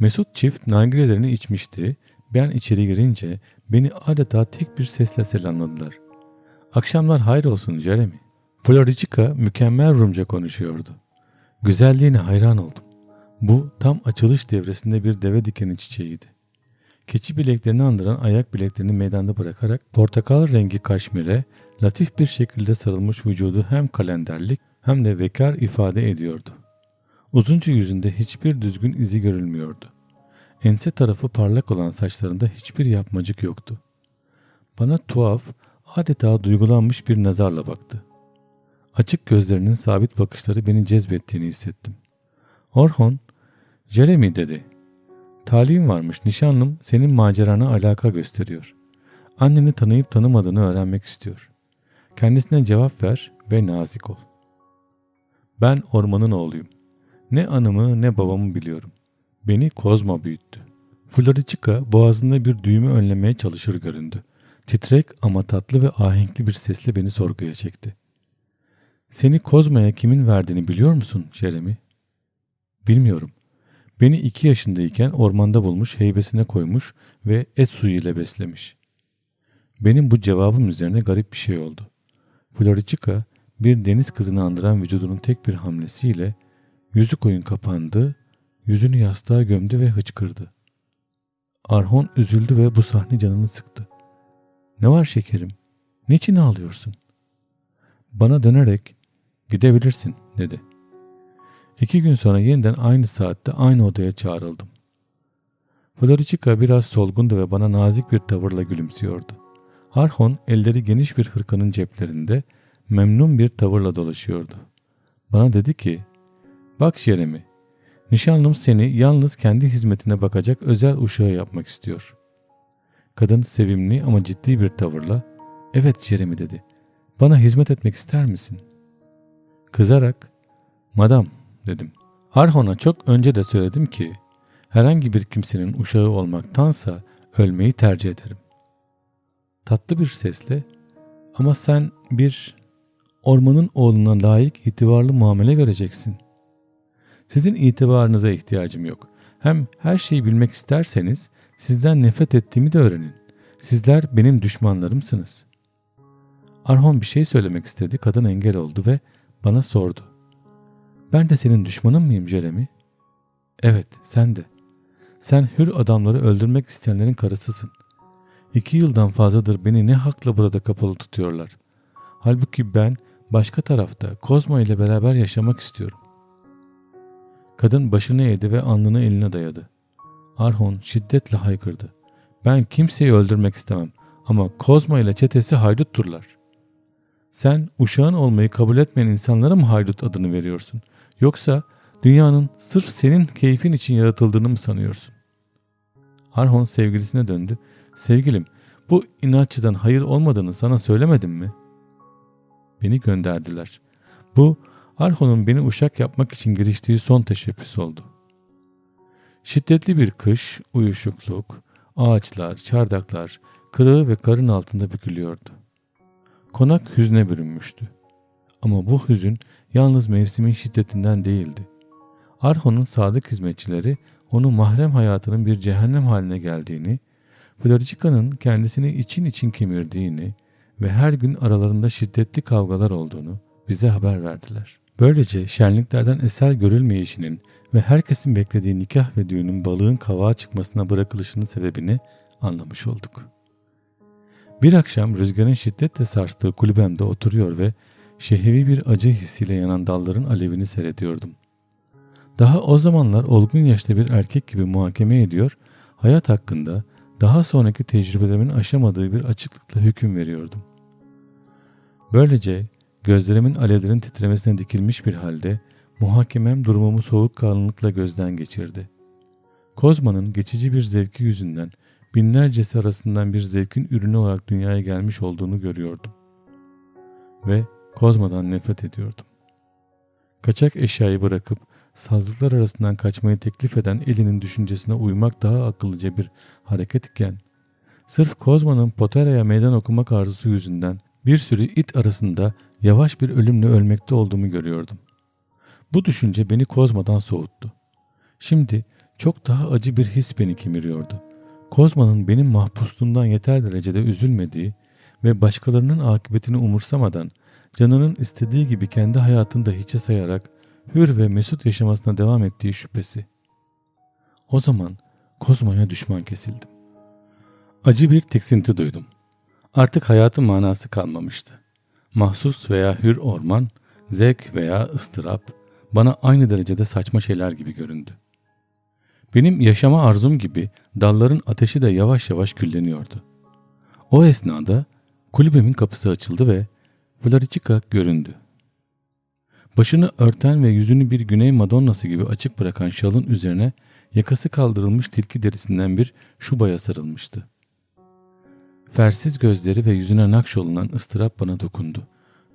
Mesut çift nargilelerini içmişti. Ben içeri girince beni adeta tek bir sesle selamladılar. Akşamlar hayır olsun Jeremy. Floricica mükemmel Rumca konuşuyordu. Güzelliğine hayran oldum. Bu tam açılış devresinde bir deve dikeni çiçeğiydi. Keçi bileklerini andıran ayak bileklerini meydanda bırakarak portakal rengi kaşmire latif bir şekilde sarılmış vücudu hem kalenderlik hem de vekar ifade ediyordu. Uzunca yüzünde hiçbir düzgün izi görülmüyordu. Ense tarafı parlak olan saçlarında hiçbir yapmacık yoktu. Bana tuhaf, adeta duygulanmış bir nazarla baktı. Açık gözlerinin sabit bakışları beni cezbettiğini hissettim. Orhon, Jeremy dedi. Talim varmış nişanlım senin macerana alaka gösteriyor. Anneni tanıyıp tanımadığını öğrenmek istiyor. Kendisine cevap ver ve nazik ol. Ben ormanın oğluyum. Ne anımı ne babamı biliyorum. Beni Kozma büyüttü. Floricica boğazında bir düğümü önlemeye çalışır göründü. Titrek ama tatlı ve ahenkli bir sesle beni sorguya çekti. Seni Kozma'ya kimin verdiğini biliyor musun Jeremy? Bilmiyorum. Beni iki yaşındayken ormanda bulmuş, heybesine koymuş ve et suyu ile beslemiş. Benim bu cevabım üzerine garip bir şey oldu. Floricica bir deniz kızını andıran vücudunun tek bir hamlesiyle yüzü koyun kapandı, yüzünü yastığa gömdü ve hıçkırdı. Arhon üzüldü ve bu sahne canını sıktı. Ne var şekerim? Niçin ağlıyorsun? Bana dönerek gidebilirsin dedi. İki gün sonra yeniden aynı saatte aynı odaya çağrıldım. Floricica biraz solgundu ve bana nazik bir tavırla gülümsüyordu. Harhon elleri geniş bir hırkanın ceplerinde memnun bir tavırla dolaşıyordu. Bana dedi ki, bak Jeremy, nişanlım seni yalnız kendi hizmetine bakacak özel uşağı yapmak istiyor. Kadın sevimli ama ciddi bir tavırla, evet Jeremy dedi, bana hizmet etmek ister misin? Kızarak, madam dedim. Harhon'a çok önce de söyledim ki, herhangi bir kimsenin uşağı olmaktansa ölmeyi tercih ederim tatlı bir sesle ama sen bir ormanın oğluna layık itibarlı muamele göreceksin. Sizin itibarınıza ihtiyacım yok. Hem her şeyi bilmek isterseniz sizden nefret ettiğimi de öğrenin. Sizler benim düşmanlarımsınız. Arhon bir şey söylemek istedi. Kadın engel oldu ve bana sordu. Ben de senin düşmanın mıyım Jeremy? Evet, sen de. Sen hür adamları öldürmek isteyenlerin karısısın. İki yıldan fazladır beni ne hakla burada kapalı tutuyorlar. Halbuki ben başka tarafta Kozma ile beraber yaşamak istiyorum. Kadın başını eğdi ve alnını eline dayadı. Arhon şiddetle haykırdı. Ben kimseyi öldürmek istemem ama Kozma ile çetesi haydutturlar. Sen uşağın olmayı kabul etmeyen insanlara mı haydut adını veriyorsun? Yoksa dünyanın sırf senin keyfin için yaratıldığını mı sanıyorsun? Arhon sevgilisine döndü Sevgilim bu inatçıdan hayır olmadığını sana söylemedim mi? Beni gönderdiler. Bu Arhon'un beni uşak yapmak için giriştiği son teşebbüs oldu. Şiddetli bir kış, uyuşukluk, ağaçlar, çardaklar kırığı ve karın altında bükülüyordu. Konak hüzne bürünmüştü. Ama bu hüzün yalnız mevsimin şiddetinden değildi. Arhon'un sadık hizmetçileri onun mahrem hayatının bir cehennem haline geldiğini Floricica'nın kendisini için için kemirdiğini ve her gün aralarında şiddetli kavgalar olduğunu bize haber verdiler. Böylece şenliklerden eser görülmeyişinin ve herkesin beklediği nikah ve düğünün balığın kavağa çıkmasına bırakılışının sebebini anlamış olduk. Bir akşam rüzgarın şiddetle sarstığı kulübemde oturuyor ve şehvi bir acı hissiyle yanan dalların alevini seyrediyordum. Daha o zamanlar olgun yaşta bir erkek gibi muhakeme ediyor, hayat hakkında daha sonraki tecrübelerimin aşamadığı bir açıklıkla hüküm veriyordum. Böylece gözlerimin alevlerin titremesine dikilmiş bir halde muhakemem durumumu soğukkanlılıkla gözden geçirdi. Kozma'nın geçici bir zevki yüzünden binlercesi arasından bir zevkin ürünü olarak dünyaya gelmiş olduğunu görüyordum. Ve Kozma'dan nefret ediyordum. Kaçak eşyayı bırakıp sazlıklar arasından kaçmayı teklif eden elinin düşüncesine uymak daha akıllıca bir hareket iken, sırf Kozma'nın Potera'ya meydan okumak arzusu yüzünden bir sürü it arasında yavaş bir ölümle ölmekte olduğumu görüyordum. Bu düşünce beni Kozma'dan soğuttu. Şimdi çok daha acı bir his beni kemiriyordu. Kozma'nın benim mahpusluğumdan yeter derecede üzülmediği ve başkalarının akıbetini umursamadan canının istediği gibi kendi hayatını da hiçe sayarak hür ve mesut yaşamasına devam ettiği şüphesi. O zaman Kozma'ya düşman kesildim. Acı bir tiksinti duydum. Artık hayatın manası kalmamıştı. Mahsus veya hür orman, zevk veya ıstırap bana aynı derecede saçma şeyler gibi göründü. Benim yaşama arzum gibi dalların ateşi de yavaş yavaş külleniyordu. O esnada kulübemin kapısı açıldı ve Vlariçika göründü. Başını örten ve yüzünü bir güney madonnası gibi açık bırakan şalın üzerine yakası kaldırılmış tilki derisinden bir şubaya sarılmıştı. Fersiz gözleri ve yüzüne nakş olunan ıstırap bana dokundu.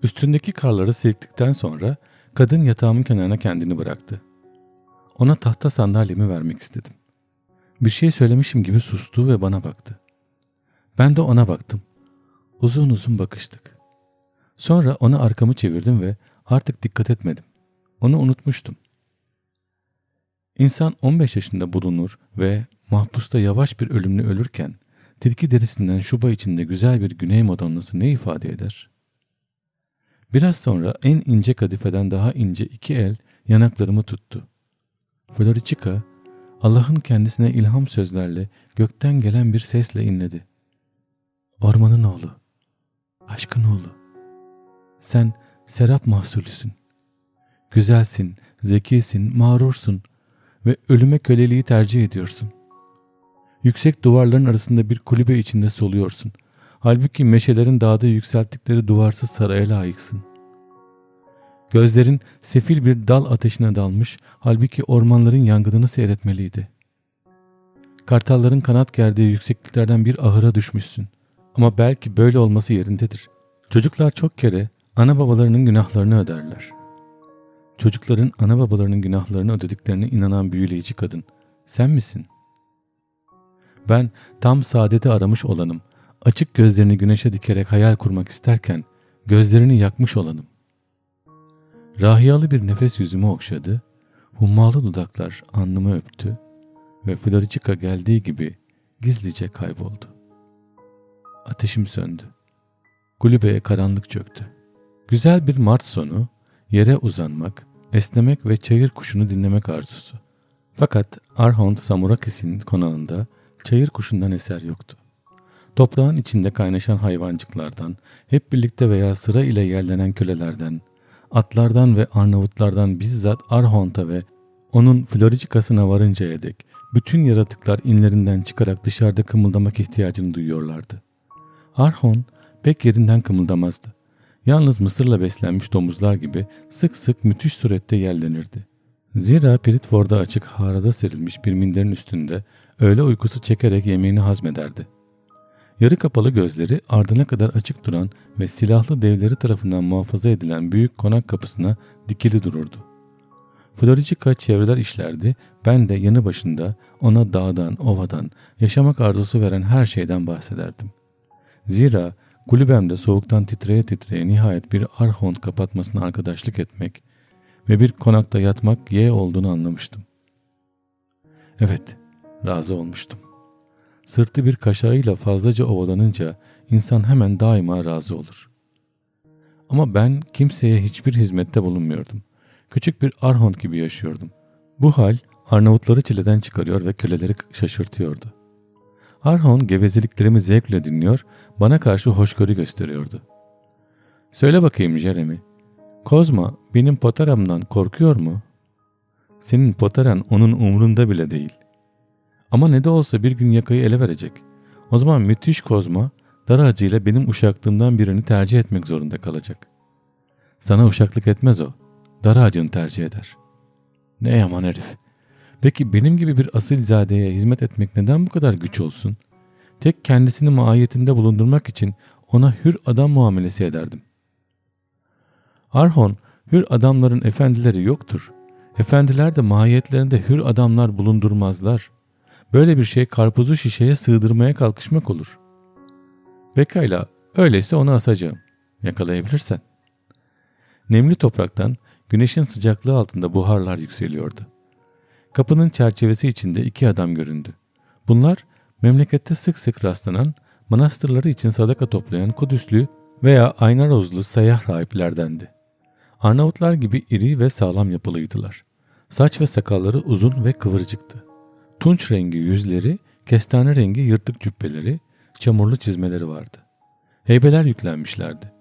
Üstündeki karları silktikten sonra kadın yatağımın kenarına kendini bıraktı. Ona tahta sandalyemi vermek istedim. Bir şey söylemişim gibi sustu ve bana baktı. Ben de ona baktım. Uzun uzun bakıştık. Sonra ona arkamı çevirdim ve artık dikkat etmedim. Onu unutmuştum. İnsan 15 yaşında bulunur ve mahpusta yavaş bir ölümle ölürken tilki derisinden şuba içinde güzel bir güney madonnası ne ifade eder? Biraz sonra en ince kadifeden daha ince iki el yanaklarımı tuttu. Floricica, Allah'ın kendisine ilham sözlerle gökten gelen bir sesle inledi. Ormanın oğlu, aşkın oğlu, sen serap mahsulüsün. Güzelsin, zekisin, mağrursun ve ölüme köleliği tercih ediyorsun. Yüksek duvarların arasında bir kulübe içinde soluyorsun. Halbuki meşelerin dağda yükselttikleri duvarsız saraya layıksın. Gözlerin sefil bir dal ateşine dalmış, halbuki ormanların yangınını seyretmeliydi. Kartalların kanat gerdiği yüksekliklerden bir ahıra düşmüşsün. Ama belki böyle olması yerindedir. Çocuklar çok kere ana babalarının günahlarını öderler. Çocukların ana babalarının günahlarını ödediklerine inanan büyüleyici kadın. Sen misin? Ben tam saadeti aramış olanım. Açık gözlerini güneşe dikerek hayal kurmak isterken gözlerini yakmış olanım. Rahiyalı bir nefes yüzümü okşadı, hummalı dudaklar alnımı öptü ve Floricica geldiği gibi gizlice kayboldu. Ateşim söndü. Kulübeye karanlık çöktü. Güzel bir Mart sonu, yere uzanmak, esnemek ve çayır kuşunu dinlemek arzusu. Fakat Arhont Samurakis'in konağında çayır kuşundan eser yoktu. Toprağın içinde kaynaşan hayvancıklardan, hep birlikte veya sıra ile yerlenen kölelerden, atlardan ve Arnavutlardan bizzat Arhont'a ve onun Floricikasına varıncaya dek bütün yaratıklar inlerinden çıkarak dışarıda kımıldamak ihtiyacını duyuyorlardı. Arhon pek yerinden kımıldamazdı. Yalnız mısırla beslenmiş domuzlar gibi sık sık müthiş surette yerlenirdi. Zira Piritvor'da açık harada serilmiş bir minderin üstünde öğle uykusu çekerek yemeğini hazmederdi. Yarı kapalı gözleri ardına kadar açık duran ve silahlı devleri tarafından muhafaza edilen büyük konak kapısına dikili dururdu. Floricica çevreler işlerdi, ben de yanı başında ona dağdan, ovadan, yaşamak arzusu veren her şeyden bahsederdim. Zira kulübemde soğuktan titreye titreye nihayet bir arhont kapatmasına arkadaşlık etmek ve bir konakta yatmak ye olduğunu anlamıştım. Evet, razı olmuştum. Sırtı bir kaşağıyla fazlaca ovalanınca insan hemen daima razı olur. Ama ben kimseye hiçbir hizmette bulunmuyordum. Küçük bir arhont gibi yaşıyordum. Bu hal Arnavutları çileden çıkarıyor ve köleleri şaşırtıyordu. Arhon gevezeliklerimi zevkle dinliyor, bana karşı hoşgörü gösteriyordu. Söyle bakayım Jeremy, Kozma benim potaramdan korkuyor mu? Senin potaran onun umrunda bile değil. Ama ne de olsa bir gün yakayı ele verecek. O zaman müthiş Kozma dar acıyla benim uşaklığımdan birini tercih etmek zorunda kalacak. Sana uşaklık etmez o. Dar ağacını tercih eder. Ne yaman herif. Peki benim gibi bir asilzadeye hizmet etmek neden bu kadar güç olsun? Tek kendisini maiyetimde bulundurmak için ona hür adam muamelesi ederdim. Arhon, hür adamların efendileri yoktur. Efendiler de mahiyetlerinde hür adamlar bulundurmazlar. Böyle bir şey karpuzu şişeye sığdırmaya kalkışmak olur. Pekala, öyleyse onu asacağım. Yakalayabilirsen. Nemli topraktan güneşin sıcaklığı altında buharlar yükseliyordu. Kapının çerçevesi içinde iki adam göründü. Bunlar memlekette sık sık rastlanan manastırları için sadaka toplayan Kudüslü veya Aynarozlu sayah rahiplerdendi. Arnavutlar gibi iri ve sağlam yapılıydılar. Saç ve sakalları uzun ve kıvırcıktı. Tunç rengi yüzleri, kestane rengi yırtık cübbeleri, çamurlu çizmeleri vardı. Heybeler yüklenmişlerdi.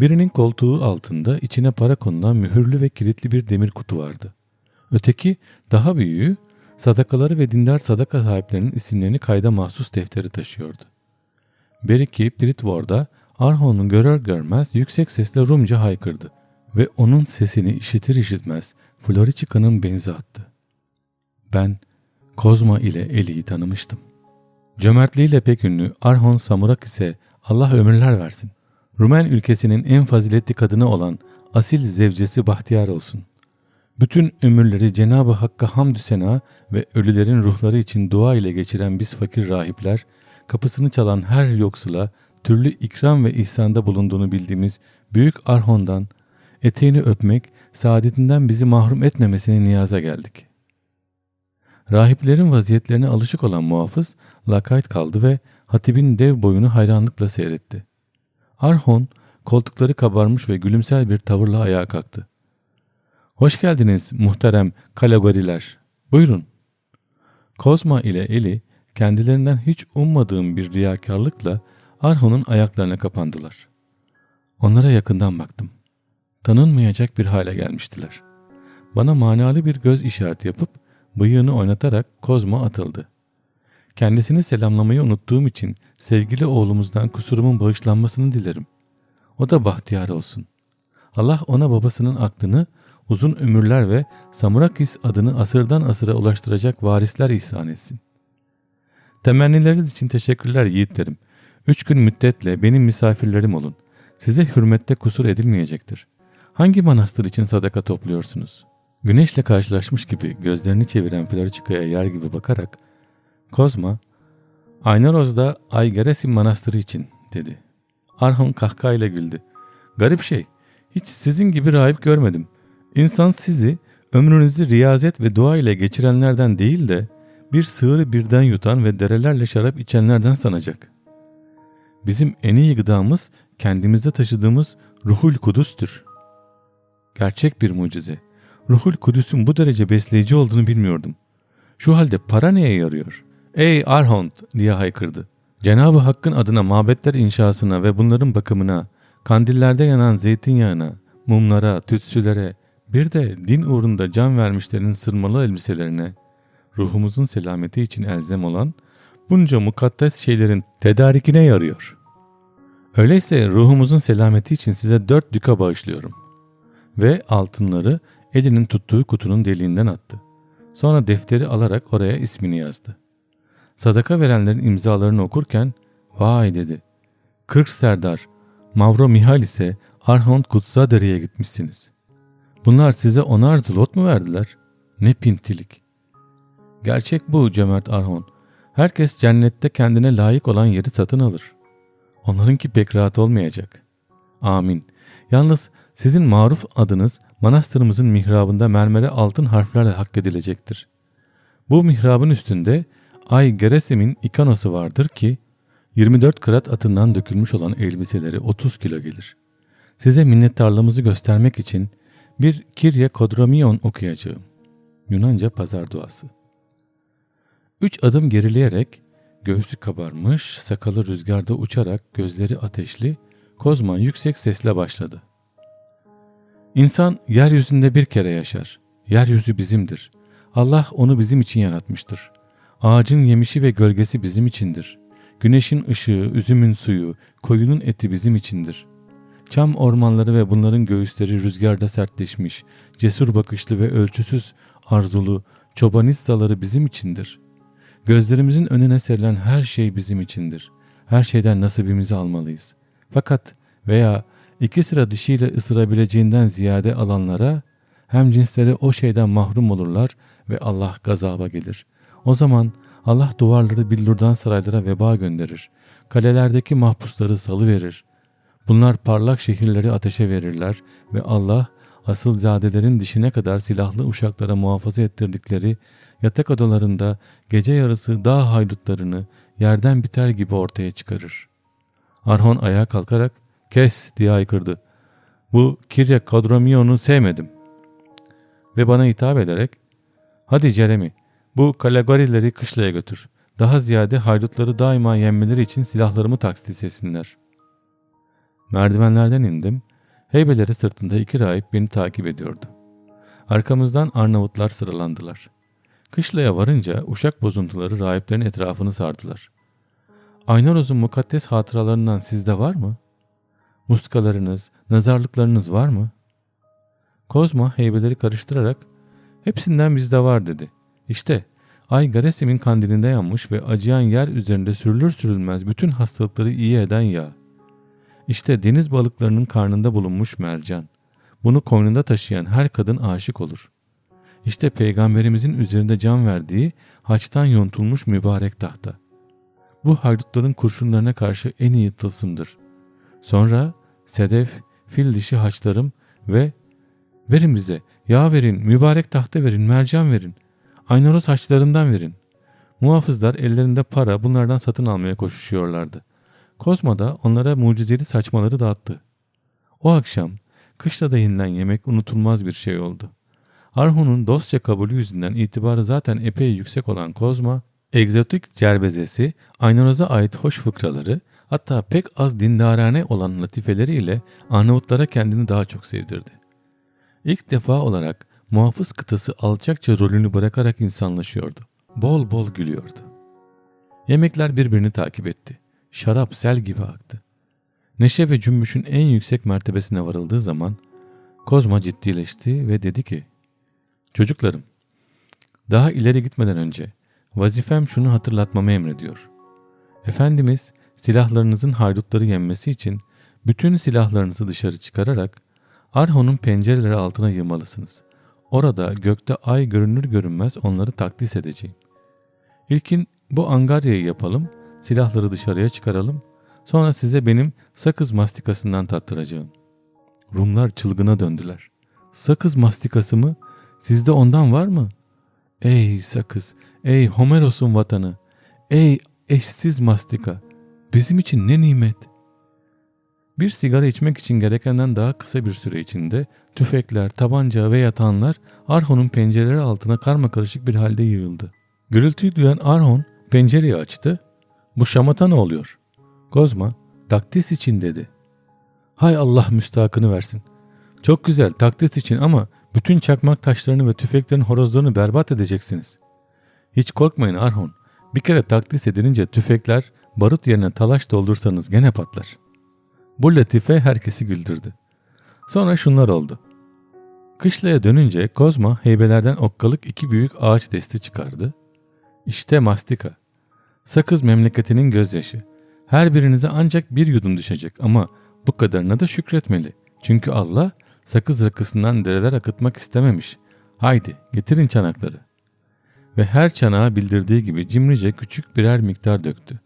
Birinin koltuğu altında içine para konulan mühürlü ve kilitli bir demir kutu vardı. Öteki daha büyüğü sadakaları ve dindar sadaka sahiplerinin isimlerini kayda mahsus defteri taşıyordu. Beriki Pritvor'da Arhon'u görür görmez yüksek sesle Rumca haykırdı ve onun sesini işitir işitmez Floriçika'nın benzi attı. Ben Kozma ile Eli'yi tanımıştım. Cömertliğiyle pek ünlü Arhon Samurak ise Allah ömürler versin. Rumen ülkesinin en faziletli kadını olan asil zevcesi bahtiyar olsun. Bütün ömürleri Cenab-ı Hakk'a hamdü sena ve ölülerin ruhları için dua ile geçiren biz fakir rahipler, kapısını çalan her yoksula türlü ikram ve ihsanda bulunduğunu bildiğimiz Büyük Arhon'dan eteğini öpmek, saadetinden bizi mahrum etmemesini niyaza geldik. Rahiplerin vaziyetlerine alışık olan muhafız lakayt kaldı ve hatibin dev boyunu hayranlıkla seyretti. Arhon koltukları kabarmış ve gülümsel bir tavırla ayağa kalktı. Hoş geldiniz muhterem kalagoriler. Buyurun. Kozma ile Eli kendilerinden hiç ummadığım bir riyakarlıkla Arhon'un ayaklarına kapandılar. Onlara yakından baktım. Tanınmayacak bir hale gelmiştiler. Bana manalı bir göz işareti yapıp bıyığını oynatarak Kozma atıldı. Kendisini selamlamayı unuttuğum için sevgili oğlumuzdan kusurumun bağışlanmasını dilerim. O da bahtiyar olsun. Allah ona babasının aklını uzun ömürler ve Samurakis adını asırdan asıra ulaştıracak varisler ihsan etsin. Temennileriniz için teşekkürler yiğitlerim. Üç gün müddetle benim misafirlerim olun. Size hürmette kusur edilmeyecektir. Hangi manastır için sadaka topluyorsunuz? Güneşle karşılaşmış gibi gözlerini çeviren Floriçika'ya yer gibi bakarak Kozma, Aynaroz'da Aygeresim Manastırı için dedi. Arhon kahkahayla güldü. Garip şey, hiç sizin gibi rahip görmedim. İnsan sizi ömrünüzü riyazet ve dua ile geçirenlerden değil de bir sığırı birden yutan ve derelerle şarap içenlerden sanacak. Bizim en iyi gıdamız kendimizde taşıdığımız ruhul kudüstür. Gerçek bir mucize. Ruhul Kudüs'ün bu derece besleyici olduğunu bilmiyordum. Şu halde para neye yarıyor? Ey Arhont diye haykırdı. Cenab-ı Hakk'ın adına mabetler inşasına ve bunların bakımına, kandillerde yanan zeytinyağına, mumlara, tütsülere, bir de din uğrunda can vermişlerin sırmalı elbiselerine, ruhumuzun selameti için elzem olan bunca mukaddes şeylerin tedarikine yarıyor. Öyleyse ruhumuzun selameti için size dört düka bağışlıyorum. Ve altınları elinin tuttuğu kutunun deliğinden attı. Sonra defteri alarak oraya ismini yazdı. Sadaka verenlerin imzalarını okurken vay dedi. Kırk serdar, Mavro Mihal ise Arhont Kutsadere'ye gitmişsiniz. Bunlar size onar zlot mu verdiler? Ne pintilik. Gerçek bu cömert Arhon. Herkes cennette kendine layık olan yeri satın alır. Onlarınki pek rahat olmayacak. Amin. Yalnız sizin maruf adınız manastırımızın mihrabında mermere altın harflerle hak edilecektir. Bu mihrabın üstünde Ay Geresim'in ikanosu vardır ki 24 krat atından dökülmüş olan elbiseleri 30 kilo gelir. size minnettarlığımızı göstermek için bir Kirye Kodromion okuyacağım. Yunanca pazar duası. Üç adım gerileyerek, göğsü kabarmış, sakalı rüzgarda uçarak, gözleri ateşli, Kozma yüksek sesle başladı. İnsan yeryüzünde bir kere yaşar. Yeryüzü bizimdir. Allah onu bizim için yaratmıştır. Ağacın yemişi ve gölgesi bizim içindir. Güneşin ışığı, üzümün suyu, koyunun eti bizim içindir. Çam ormanları ve bunların göğüsleri rüzgarda sertleşmiş, cesur bakışlı ve ölçüsüz arzulu, çobanissaları bizim içindir. Gözlerimizin önüne serilen her şey bizim içindir. Her şeyden nasibimizi almalıyız. Fakat veya iki sıra dişiyle ısırabileceğinden ziyade alanlara hem cinsleri o şeyden mahrum olurlar ve Allah gazaba gelir. O zaman Allah duvarları billurdan saraylara veba gönderir. Kalelerdeki mahpusları salı verir. Bunlar parlak şehirleri ateşe verirler ve Allah asıl zadelerin dişine kadar silahlı uşaklara muhafaza ettirdikleri yatak odalarında gece yarısı dağ haydutlarını yerden biter gibi ortaya çıkarır. Arhon ayağa kalkarak kes diye aykırdı. Bu Kirya Kadromion'u sevmedim. Ve bana hitap ederek hadi Jeremy bu kalegorileri kışlaya götür. Daha ziyade haydutları daima yenmeleri için silahlarımı taksit etsinler. Merdivenlerden indim. Heybeleri sırtında iki rahip beni takip ediyordu. Arkamızdan Arnavutlar sıralandılar. Kışlaya varınca uşak bozuntuları rahiplerin etrafını sardılar. Aynaroz'un mukaddes hatıralarından sizde var mı? Muskalarınız, nazarlıklarınız var mı? Kozma heybeleri karıştırarak hepsinden bizde var dedi. İşte ay Garesim'in kandilinde yanmış ve acıyan yer üzerinde sürülür sürülmez bütün hastalıkları iyi eden yağ. İşte deniz balıklarının karnında bulunmuş mercan. Bunu koynunda taşıyan her kadın aşık olur. İşte peygamberimizin üzerinde can verdiği haçtan yontulmuş mübarek tahta. Bu haydutların kurşunlarına karşı en iyi tılsımdır. Sonra sedef, fil dişi haçlarım ve verin bize yağ verin, mübarek tahta verin, mercan verin, aynaroz haçlarından verin. Muhafızlar ellerinde para bunlardan satın almaya koşuşuyorlardı. Kozma da onlara mucizeli saçmaları dağıttı. O akşam kışlada yenilen yemek unutulmaz bir şey oldu. Arhun'un dostça kabulü yüzünden itibarı zaten epey yüksek olan Kozma, egzotik cerbezesi, Aynuroz'a ait hoş fıkraları, hatta pek az dindarane olan latifeleriyle Arnavutlara kendini daha çok sevdirdi. İlk defa olarak muhafız kıtası alçakça rolünü bırakarak insanlaşıyordu. Bol bol gülüyordu. Yemekler birbirini takip etti. Şarap sel gibi aktı. Neşe ve cümbüşün en yüksek mertebesine varıldığı zaman Kozma ciddileşti ve dedi ki Çocuklarım, daha ileri gitmeden önce vazifem şunu hatırlatmamı emrediyor. Efendimiz silahlarınızın haydutları yenmesi için bütün silahlarınızı dışarı çıkararak Arhon'un pencereleri altına yığmalısınız. Orada gökte ay görünür görünmez onları takdis edeceğim. İlkin bu angaryayı yapalım, silahları dışarıya çıkaralım, sonra size benim sakız mastikasından tattıracağım. Rumlar çılgına döndüler. Sakız mastikası mı? Sizde ondan var mı? Ey sakız, ey Homeros'un vatanı, ey eşsiz mastika, bizim için ne nimet. Bir sigara içmek için gerekenden daha kısa bir süre içinde tüfekler, tabanca ve yatanlar Arhon'un pencereleri altına karma karışık bir halde yığıldı. Gürültüyü duyan Arhon pencereyi açtı. Bu şamata ne oluyor? Kozma, takdis için dedi. Hay Allah müstakını versin. Çok güzel takdis için ama bütün çakmak taşlarını ve tüfeklerin horozlarını berbat edeceksiniz. Hiç korkmayın Arhon. Bir kere takdis edilince tüfekler barut yerine talaş doldursanız gene patlar. Bu latife herkesi güldürdü. Sonra şunlar oldu. Kışlaya dönünce Kozma heybelerden okkalık iki büyük ağaç desti çıkardı. İşte mastika. Sakız memleketinin gözyaşı. Her birinize ancak bir yudum düşecek ama bu kadarına da şükretmeli. Çünkü Allah sakız rakısından dereler akıtmak istememiş. Haydi getirin çanakları. Ve her çanağa bildirdiği gibi cimrice küçük birer miktar döktü.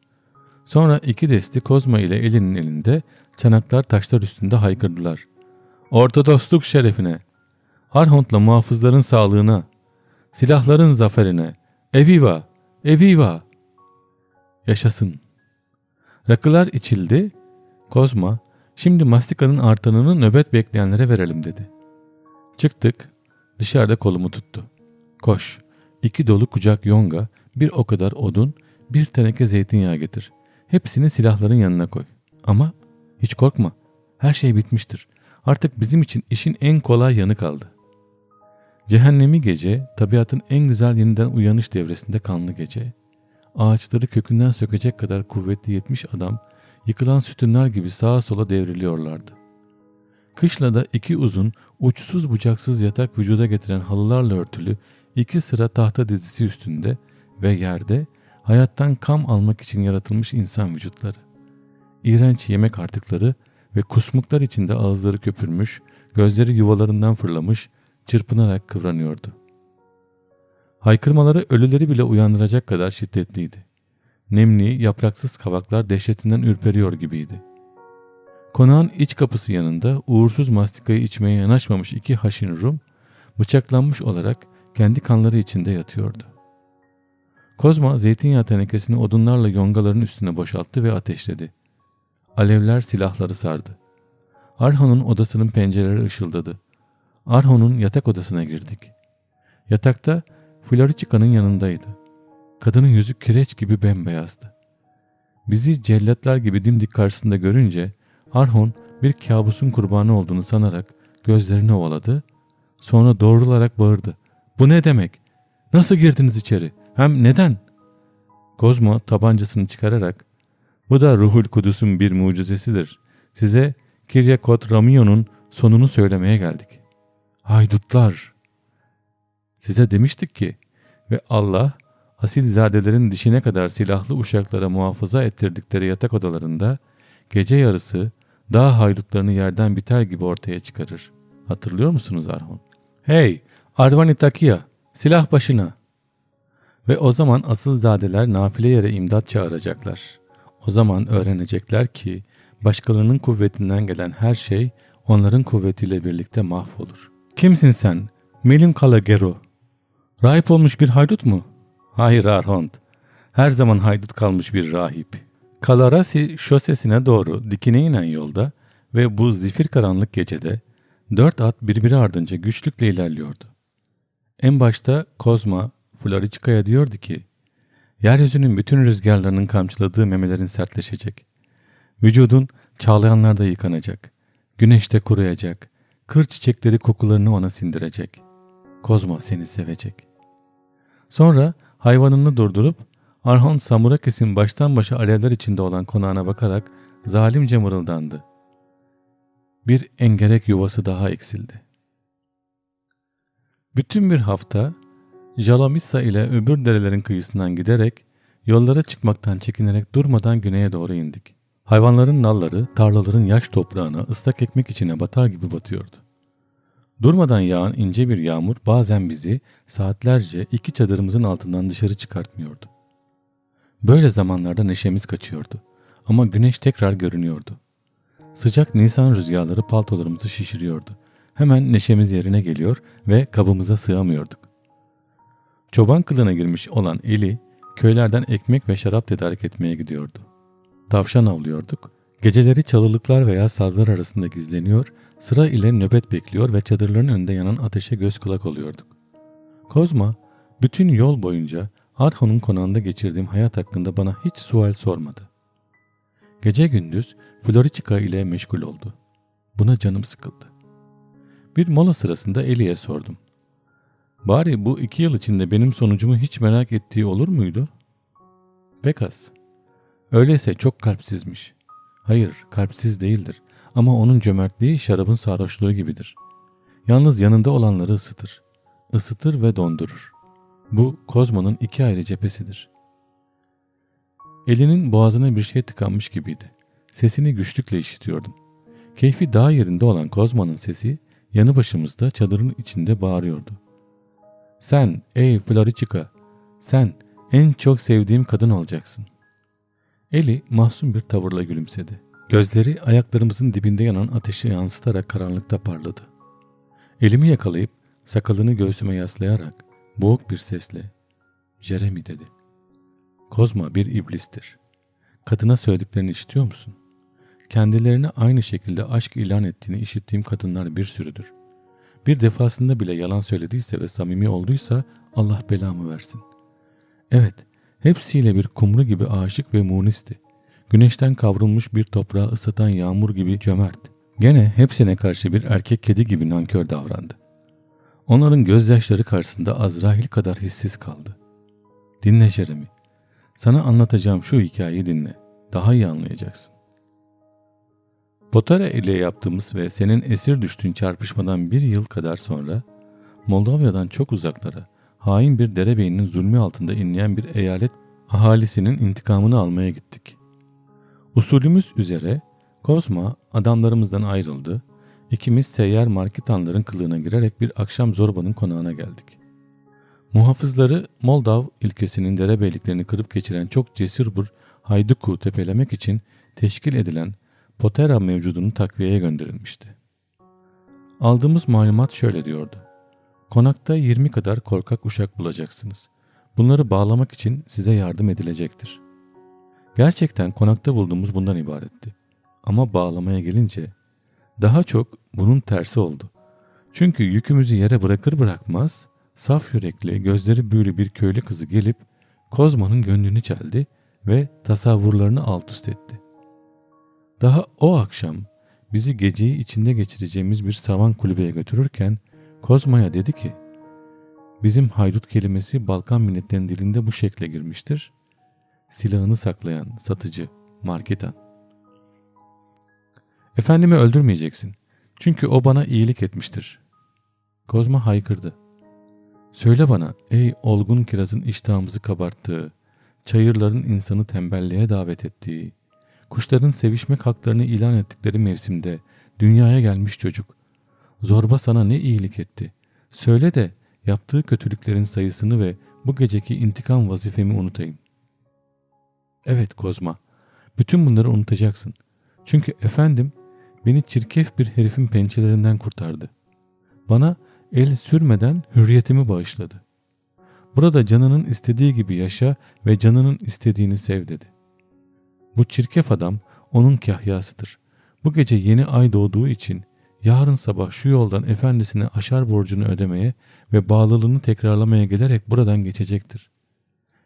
Sonra iki desti Kozma ile elinin elinde çanaklar taşlar üstünde haykırdılar. Ortodoksluk şerefine, Arhont'la muhafızların sağlığına, silahların zaferine, eviva, eviva. Yaşasın. Rakılar içildi, Kozma Şimdi mastikanın artanını nöbet bekleyenlere verelim dedi. Çıktık. Dışarıda kolumu tuttu. Koş. İki dolu kucak yonga, bir o kadar odun, bir teneke zeytinyağı getir. Hepsini silahların yanına koy. Ama hiç korkma. Her şey bitmiştir. Artık bizim için işin en kolay yanı kaldı. Cehennemi gece, tabiatın en güzel yeniden uyanış devresinde kanlı gece. Ağaçları kökünden sökecek kadar kuvvetli yetmiş adam, yıkılan sütunlar gibi sağa sola devriliyorlardı. Kışlada iki uzun, uçsuz bucaksız yatak vücuda getiren halılarla örtülü iki sıra tahta dizisi üstünde ve yerde hayattan kam almak için yaratılmış insan vücutları. İğrenç yemek artıkları ve kusmuklar içinde ağızları köpürmüş, gözleri yuvalarından fırlamış, çırpınarak kıvranıyordu. Haykırmaları ölüleri bile uyandıracak kadar şiddetliydi. Nemli, yapraksız kavaklar dehşetinden ürperiyor gibiydi. Konağın iç kapısı yanında uğursuz mastikayı içmeye yanaşmamış iki haşin Rum, bıçaklanmış olarak kendi kanları içinde yatıyordu. Kozma zeytinyağı tenekesini odunlarla yongaların üstüne boşalttı ve ateşledi. Alevler silahları sardı. Arhon'un odasının pencereleri ışıldadı. Arhon'un yatak odasına girdik. Yatakta Floricica'nın yanındaydı. Kadının yüzü kireç gibi bembeyazdı. Bizi cellatlar gibi dimdik karşısında görünce Arhon bir kabusun kurbanı olduğunu sanarak gözlerini ovaladı. Sonra doğrularak bağırdı. Bu ne demek? Nasıl girdiniz içeri? Hem neden? Kozmo tabancasını çıkararak bu da Ruhul Kudüs'ün bir mucizesidir. Size Kiryakot Ramion'un sonunu söylemeye geldik. Haydutlar! Size demiştik ki ve Allah asilzadelerin dişine kadar silahlı uşaklara muhafaza ettirdikleri yatak odalarında gece yarısı dağ haydutlarını yerden biter gibi ortaya çıkarır. Hatırlıyor musunuz Arhon? Hey Arvanitakia silah başına! Ve o zaman asılzadeler nafile yere imdat çağıracaklar. O zaman öğrenecekler ki başkalarının kuvvetinden gelen her şey onların kuvvetiyle birlikte mahvolur. Kimsin sen? Melim Kalagero. Rahip olmuş bir haydut mu? Hayır Arhont. Her zaman haydut kalmış bir rahip. Kalarasi şosesine doğru dikine inen yolda ve bu zifir karanlık gecede dört at birbiri ardınca güçlükle ilerliyordu. En başta Kozma Floricika'ya diyordu ki, yeryüzünün bütün rüzgarlarının kamçıladığı memelerin sertleşecek. Vücudun çağlayanlarda yıkanacak, güneşte kuruyacak, kır çiçekleri kokularını ona sindirecek. Kozma seni sevecek. Sonra hayvanını durdurup Arhon Samurakis'in baştan başa alevler içinde olan konağına bakarak zalimce mırıldandı. Bir engerek yuvası daha eksildi. Bütün bir hafta Jalamissa ile öbür derelerin kıyısından giderek yollara çıkmaktan çekinerek durmadan güneye doğru indik. Hayvanların nalları tarlaların yaş toprağına ıslak ekmek içine batar gibi batıyordu. Durmadan yağan ince bir yağmur bazen bizi saatlerce iki çadırımızın altından dışarı çıkartmıyordu. Böyle zamanlarda neşemiz kaçıyordu ama güneş tekrar görünüyordu. Sıcak Nisan rüzgarları paltolarımızı şişiriyordu. Hemen neşemiz yerine geliyor ve kabımıza sığamıyorduk. Çoban kılığına girmiş olan Eli köylerden ekmek ve şarap tedarik etmeye gidiyordu. Tavşan avlıyorduk. Geceleri çalılıklar veya sazlar arasında gizleniyor, sıra ile nöbet bekliyor ve çadırların önünde yanan ateşe göz kulak oluyorduk. Kozma, bütün yol boyunca Arhon'un konağında geçirdiğim hayat hakkında bana hiç sual sormadı. Gece gündüz Floricica ile meşgul oldu. Buna canım sıkıldı. Bir mola sırasında Eli'ye sordum. Bari bu iki yıl içinde benim sonucumu hiç merak ettiği olur muydu? Pek az. Öyleyse çok kalpsizmiş. Hayır, kalpsiz değildir. Ama onun cömertliği şarabın sarhoşluğu gibidir. Yalnız yanında olanları ısıtır. Isıtır ve dondurur. Bu Kozmo'nun iki ayrı cephesidir. Elinin boğazına bir şey tıkanmış gibiydi. Sesini güçlükle işitiyordum. Keyfi dağ yerinde olan Kozmo'nun sesi yanı başımızda çadırın içinde bağırıyordu. Sen ey Floricica, sen en çok sevdiğim kadın olacaksın. Eli mahzun bir tavırla gülümsedi. Gözleri ayaklarımızın dibinde yanan ateşi yansıtarak karanlıkta parladı. Elimi yakalayıp sakalını göğsüme yaslayarak boğuk bir sesle Jeremy dedi. Kozma bir iblistir. Kadına söylediklerini işitiyor musun? kendilerine aynı şekilde aşk ilan ettiğini işittiğim kadınlar bir sürüdür. Bir defasında bile yalan söylediyse ve samimi olduysa Allah belamı versin. Evet, hepsiyle bir kumru gibi aşık ve munisti. Güneşten kavrulmuş bir toprağı ısıtan yağmur gibi cömert. Gene hepsine karşı bir erkek kedi gibi nankör davrandı. Onların gözyaşları karşısında Azrail kadar hissiz kaldı. Dinle Jeremy. Sana anlatacağım şu hikayeyi dinle. Daha iyi anlayacaksın. Potara ile yaptığımız ve senin esir düştüğün çarpışmadan bir yıl kadar sonra Moldova'dan çok uzaklara hain bir derebeyinin zulmü altında inleyen bir eyalet ahalisinin intikamını almaya gittik. Usulümüz üzere Kozma adamlarımızdan ayrıldı. İkimiz seyyar marketanların kılığına girerek bir akşam Zorba'nın konağına geldik. Muhafızları Moldav ilkesinin derebeyliklerini kırıp geçiren çok cesur bir hayduku tepelemek için teşkil edilen Potera mevcudunu takviyeye gönderilmişti. Aldığımız malumat şöyle diyordu. Konakta 20 kadar korkak uşak bulacaksınız. Bunları bağlamak için size yardım edilecektir. Gerçekten konakta bulduğumuz bundan ibaretti. Ama bağlamaya gelince daha çok bunun tersi oldu. Çünkü yükümüzü yere bırakır bırakmaz saf yürekli, gözleri büyülü bir köylü kızı gelip Kozma'nın gönlünü çeldi ve tasavvurlarını alt üst etti. Daha o akşam bizi geceyi içinde geçireceğimiz bir savan kulübeye götürürken Kozma'ya dedi ki Bizim haydut kelimesi Balkan milletlerinin dilinde bu şekle girmiştir. Silahını saklayan satıcı, marketan. Efendimi öldürmeyeceksin. Çünkü o bana iyilik etmiştir. Kozma haykırdı. Söyle bana ey olgun kirazın iştahımızı kabarttığı, çayırların insanı tembelliğe davet ettiği, kuşların sevişmek haklarını ilan ettikleri mevsimde dünyaya gelmiş çocuk. Zorba sana ne iyilik etti? Söyle de yaptığı kötülüklerin sayısını ve bu geceki intikam vazifemi unutayım. Evet Kozma, bütün bunları unutacaksın. Çünkü efendim beni çirkef bir herifin pençelerinden kurtardı. Bana el sürmeden hürriyetimi bağışladı. Burada canının istediği gibi yaşa ve canının istediğini sev dedi. Bu çirkef adam onun kahyasıdır. Bu gece yeni ay doğduğu için yarın sabah şu yoldan efendisine aşar borcunu ödemeye ve bağlılığını tekrarlamaya gelerek buradan geçecektir.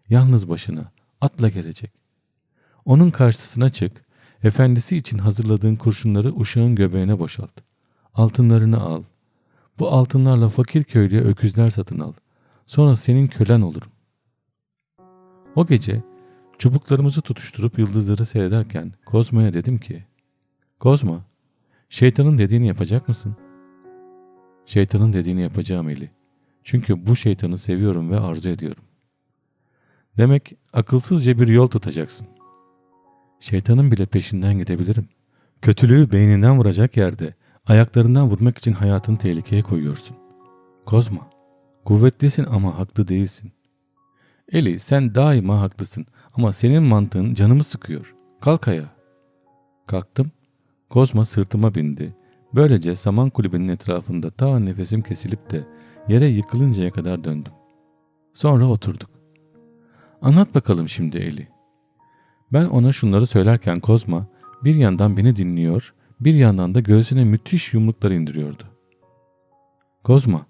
Yalnız başına, atla gelecek. Onun karşısına çık, efendisi için hazırladığın kurşunları uşağın göbeğine boşalt. Altınlarını al. Bu altınlarla fakir köylüye öküzler satın al. Sonra senin kölen olurum. O gece çubuklarımızı tutuşturup yıldızları seyrederken Kozma'ya dedim ki Kozma, şeytanın dediğini yapacak mısın? Şeytanın dediğini yapacağım Eli. Çünkü bu şeytanı seviyorum ve arzu ediyorum. Demek akılsızca bir yol tutacaksın. Şeytanın bile peşinden gidebilirim. Kötülüğü beyninden vuracak yerde ayaklarından vurmak için hayatını tehlikeye koyuyorsun. Kozma, kuvvetlisin ama haklı değilsin. Eli sen daima haklısın ama senin mantığın canımı sıkıyor. Kalk ayağa. Kalktım. Kozma sırtıma bindi. Böylece saman kulübünün etrafında ta nefesim kesilip de yere yıkılıncaya kadar döndüm. Sonra oturduk. Anlat bakalım şimdi Eli. Ben ona şunları söylerken Kozma bir yandan beni dinliyor, bir yandan da göğsüne müthiş yumruklar indiriyordu. Kozma,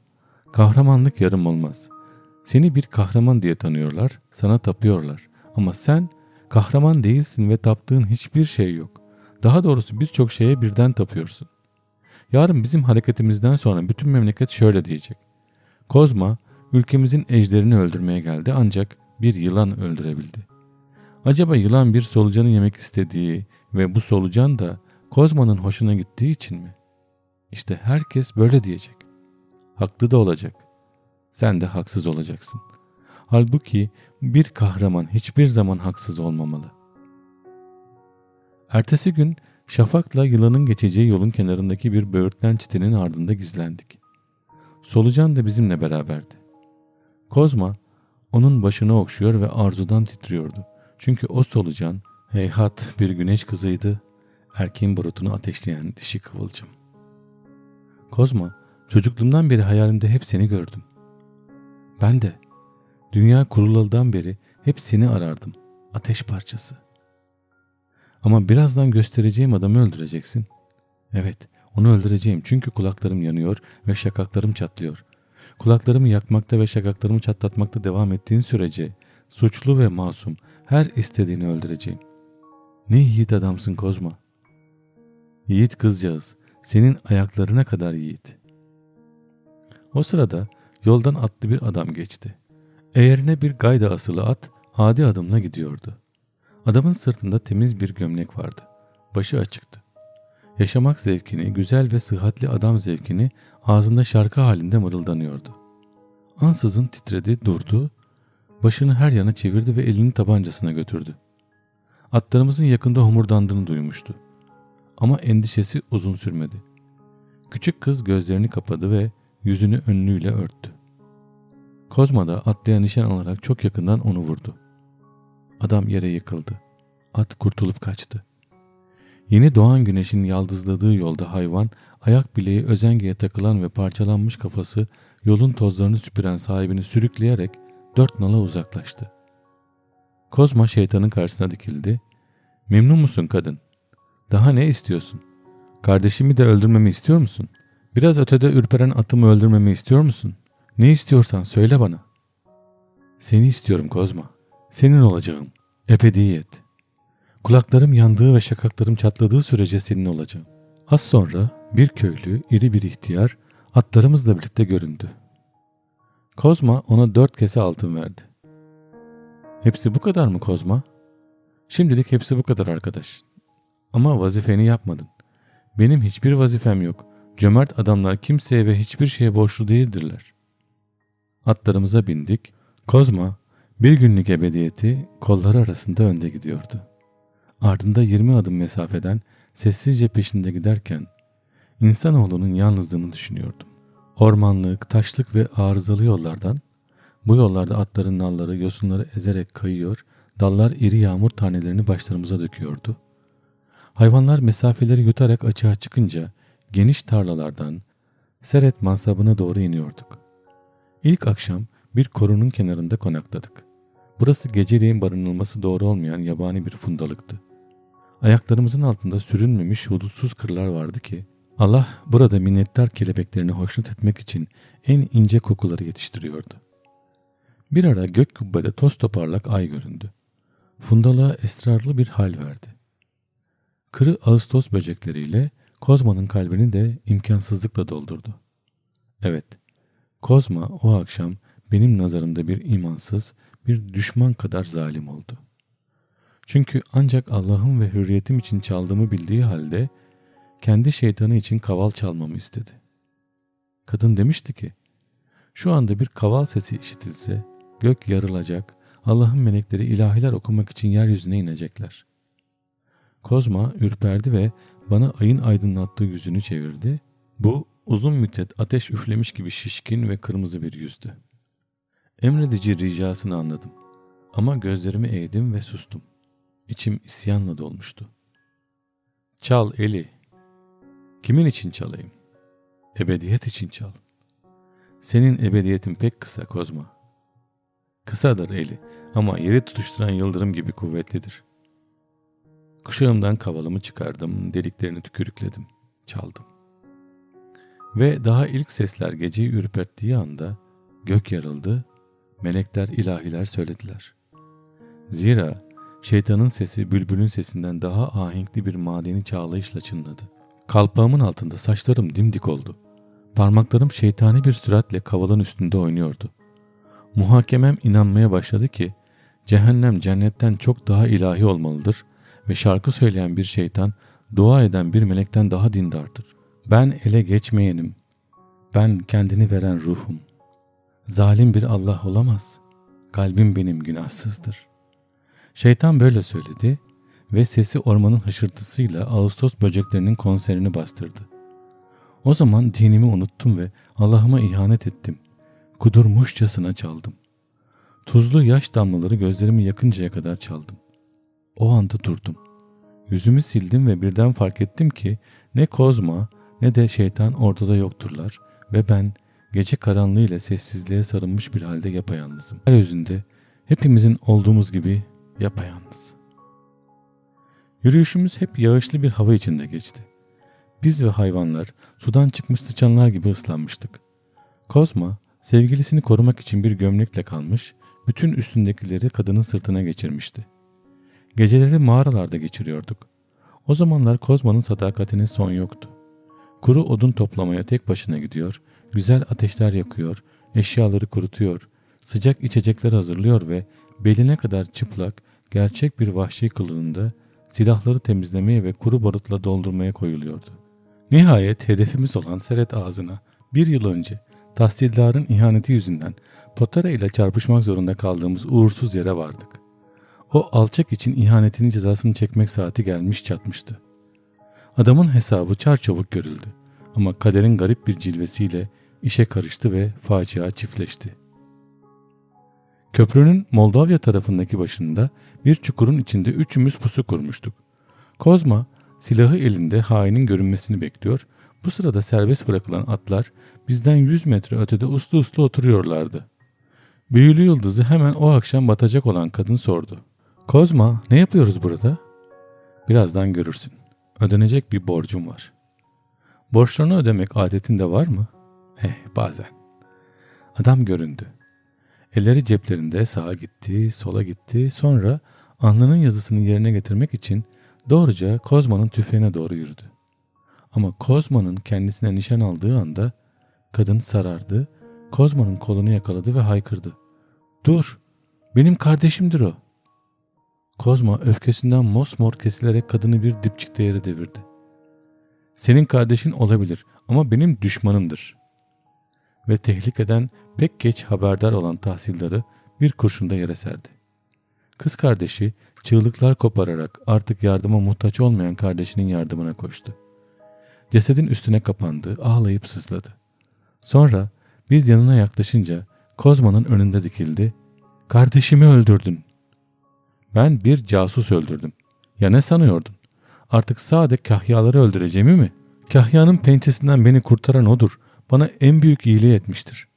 kahramanlık yarım olmaz. Seni bir kahraman diye tanıyorlar, sana tapıyorlar. Ama sen kahraman değilsin ve taptığın hiçbir şey yok. Daha doğrusu birçok şeye birden tapıyorsun. Yarın bizim hareketimizden sonra bütün memleket şöyle diyecek. Kozma ülkemizin ejderini öldürmeye geldi ancak bir yılan öldürebildi. Acaba yılan bir solucanı yemek istediği ve bu solucan da Kozma'nın hoşuna gittiği için mi? İşte herkes böyle diyecek. Haklı da olacak. Sen de haksız olacaksın. Halbuki bir kahraman hiçbir zaman haksız olmamalı. Ertesi gün Şafak'la yılanın geçeceği yolun kenarındaki bir böğürtlen çitinin ardında gizlendik. Solucan da bizimle beraberdi. Kozma onun başını okşuyor ve arzudan titriyordu. Çünkü o solucan heyhat bir güneş kızıydı, erkeğin barutunu ateşleyen dişi kıvılcım. Kozma, çocukluğumdan beri hayalimde hep seni gördüm. Ben de dünya kurululdan beri hep seni arardım, ateş parçası. Ama birazdan göstereceğim adamı öldüreceksin. Evet, onu öldüreceğim çünkü kulaklarım yanıyor ve şakaklarım çatlıyor. Kulaklarımı yakmakta ve şakaklarımı çatlatmakta devam ettiğin sürece suçlu ve masum her istediğini öldüreceğim. Ne yiğit adamsın Kozma. Yiğit kızcağız, senin ayaklarına kadar yiğit. O sırada yoldan atlı bir adam geçti. Eğerine bir gayda asılı at adi adımla gidiyordu. Adamın sırtında temiz bir gömlek vardı. Başı açıktı. Yaşamak zevkini, güzel ve sıhhatli adam zevkini ağzında şarkı halinde mırıldanıyordu. Ansızın titredi, durdu, başını her yana çevirdi ve elini tabancasına götürdü. Atlarımızın yakında homurdandığını duymuştu. Ama endişesi uzun sürmedi. Küçük kız gözlerini kapadı ve yüzünü önlüğüyle örttü. Kozma da atlıya nişan alarak çok yakından onu vurdu. Adam yere yıkıldı. At kurtulup kaçtı. Yeni doğan güneşin yaldızladığı yolda hayvan, ayak bileği özengeye takılan ve parçalanmış kafası yolun tozlarını süpüren sahibini sürükleyerek dört nala uzaklaştı. Kozma şeytanın karşısına dikildi. Memnun musun kadın? Daha ne istiyorsun? Kardeşimi de öldürmemi istiyor musun? Biraz ötede ürperen atımı öldürmemi istiyor musun? Ne istiyorsan söyle bana. Seni istiyorum Kozma. Senin olacağım. Ebediyet. Kulaklarım yandığı ve şakaklarım çatladığı sürece senin olacağım. Az sonra bir köylü, iri bir ihtiyar atlarımızla birlikte göründü. Kozma ona dört kese altın verdi. Hepsi bu kadar mı Kozma? Şimdilik hepsi bu kadar arkadaş. Ama vazifeni yapmadın. Benim hiçbir vazifem yok. Cömert adamlar kimseye ve hiçbir şeye borçlu değildirler. Atlarımıza bindik. Kozma bir günlük ebediyeti kolları arasında önde gidiyordu. Ardında 20 adım mesafeden sessizce peşinde giderken insanoğlunun yalnızlığını düşünüyordum. Ormanlık, taşlık ve arızalı yollardan bu yollarda atların nalları yosunları ezerek kayıyor, dallar iri yağmur tanelerini başlarımıza döküyordu. Hayvanlar mesafeleri yutarak açığa çıkınca geniş tarlalardan Seret mansabına doğru iniyorduk. İlk akşam bir korunun kenarında konakladık. Burası geceliğin barınılması doğru olmayan yabani bir fundalıktı. Ayaklarımızın altında sürünmemiş hudutsuz kırlar vardı ki Allah burada minnettar kelebeklerini hoşnut etmek için en ince kokuları yetiştiriyordu. Bir ara gök kubbede toz toparlak ay göründü. Fundalığa esrarlı bir hal verdi. Kırı ağustos böcekleriyle Kozma'nın kalbini de imkansızlıkla doldurdu. Evet, Kozma o akşam benim nazarımda bir imansız, bir düşman kadar zalim oldu. Çünkü ancak Allah'ım ve hürriyetim için çaldığımı bildiği halde kendi şeytanı için kaval çalmamı istedi. Kadın demişti ki, şu anda bir kaval sesi işitilse gök yarılacak, Allah'ın melekleri ilahiler okumak için yeryüzüne inecekler. Kozma ürperdi ve bana ayın aydınlattığı yüzünü çevirdi. Bu uzun müddet ateş üflemiş gibi şişkin ve kırmızı bir yüzdü. Emredici ricasını anladım. Ama gözlerimi eğdim ve sustum. İçim isyanla dolmuştu. Çal Eli. Kimin için çalayım? Ebediyet için çal. Senin ebediyetin pek kısa Kozma. Kısadır Eli ama yeri tutuşturan yıldırım gibi kuvvetlidir. Kuşağımdan kavalımı çıkardım, deliklerini tükürükledim, çaldım. Ve daha ilk sesler geceyi ürperttiği anda gök yarıldı, melekler ilahiler söylediler. Zira şeytanın sesi bülbülün sesinden daha ahenkli bir madeni çağlayışla çınladı. Kalpağımın altında saçlarım dimdik oldu. Parmaklarım şeytani bir süratle kavalın üstünde oynuyordu. Muhakemem inanmaya başladı ki cehennem cennetten çok daha ilahi olmalıdır ve şarkı söyleyen bir şeytan dua eden bir melekten daha dindardır. Ben ele geçmeyenim. Ben kendini veren ruhum. Zalim bir Allah olamaz. Kalbim benim günahsızdır. Şeytan böyle söyledi ve sesi ormanın hışırtısıyla Ağustos böceklerinin konserini bastırdı. O zaman dinimi unuttum ve Allah'ıma ihanet ettim. Kudurmuşçasına çaldım. Tuzlu yaş damlaları gözlerimi yakıncaya kadar çaldım. O anda durdum. Yüzümü sildim ve birden fark ettim ki ne Kozma ne de şeytan ortada yokturlar ve ben gece karanlığıyla sessizliğe sarılmış bir halde yapayalnızım. Yeryüzünde hepimizin olduğumuz gibi yapayalnız. Yürüyüşümüz hep yağışlı bir hava içinde geçti. Biz ve hayvanlar sudan çıkmış sıçanlar gibi ıslanmıştık. Kozma sevgilisini korumak için bir gömlekle kalmış, bütün üstündekileri kadının sırtına geçirmişti. Geceleri mağaralarda geçiriyorduk. O zamanlar Kozma'nın sadakatine son yoktu. Kuru odun toplamaya tek başına gidiyor, güzel ateşler yakıyor, eşyaları kurutuyor, sıcak içecekler hazırlıyor ve beline kadar çıplak, gerçek bir vahşi kılığında silahları temizlemeye ve kuru barutla doldurmaya koyuluyordu. Nihayet hedefimiz olan Seret ağzına bir yıl önce tahsildarın ihaneti yüzünden Potara ile çarpışmak zorunda kaldığımız uğursuz yere vardık. O alçak için ihanetinin cezasını çekmek saati gelmiş çatmıştı. Adamın hesabı çarçabuk görüldü ama kaderin garip bir cilvesiyle işe karıştı ve facia çiftleşti. Köprünün Moldavya tarafındaki başında bir çukurun içinde üçümüz pusu kurmuştuk. Kozma silahı elinde hainin görünmesini bekliyor. Bu sırada serbest bırakılan atlar bizden 100 metre ötede uslu uslu oturuyorlardı. Büyülü yıldızı hemen o akşam batacak olan kadın sordu. Kozma ne yapıyoruz burada? Birazdan görürsün. Ödenecek bir borcum var. Borçlarını ödemek adetinde var mı? Eh bazen. Adam göründü. Elleri ceplerinde sağa gitti, sola gitti. Sonra alnının yazısını yerine getirmek için doğruca Kozma'nın tüfeğine doğru yürüdü. Ama Kozma'nın kendisine nişan aldığı anda kadın sarardı, Kozma'nın kolunu yakaladı ve haykırdı. Dur, benim kardeşimdir o. Kozma öfkesinden mosmor kesilerek kadını bir dipçikte yere devirdi. Senin kardeşin olabilir ama benim düşmanımdır. Ve tehlikeden pek geç haberdar olan tahsilleri bir kurşunda yere serdi. Kız kardeşi çığlıklar kopararak artık yardıma muhtaç olmayan kardeşinin yardımına koştu. Cesedin üstüne kapandı, ağlayıp sızladı. Sonra biz yanına yaklaşınca Kozma'nın önünde dikildi. Kardeşimi öldürdün. Ben bir casus öldürdüm. Ya ne sanıyordun? Artık sade kahyaları öldüreceğimi mi? Kahyanın pençesinden beni kurtaran odur. Bana en büyük iyiliği etmiştir.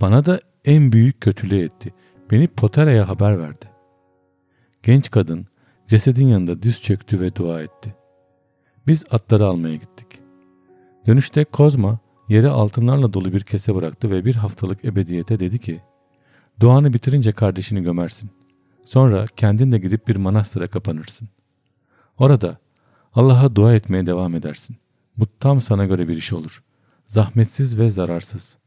Bana da en büyük kötülüğü etti. Beni Potera'ya haber verdi. Genç kadın cesedin yanında düz çöktü ve dua etti. Biz atları almaya gittik. Dönüşte Kozma yere altınlarla dolu bir kese bıraktı ve bir haftalık ebediyete dedi ki Duanı bitirince kardeşini gömersin. Sonra kendin de gidip bir manastıra kapanırsın. Orada Allah'a dua etmeye devam edersin. Bu tam sana göre bir iş olur. Zahmetsiz ve zararsız.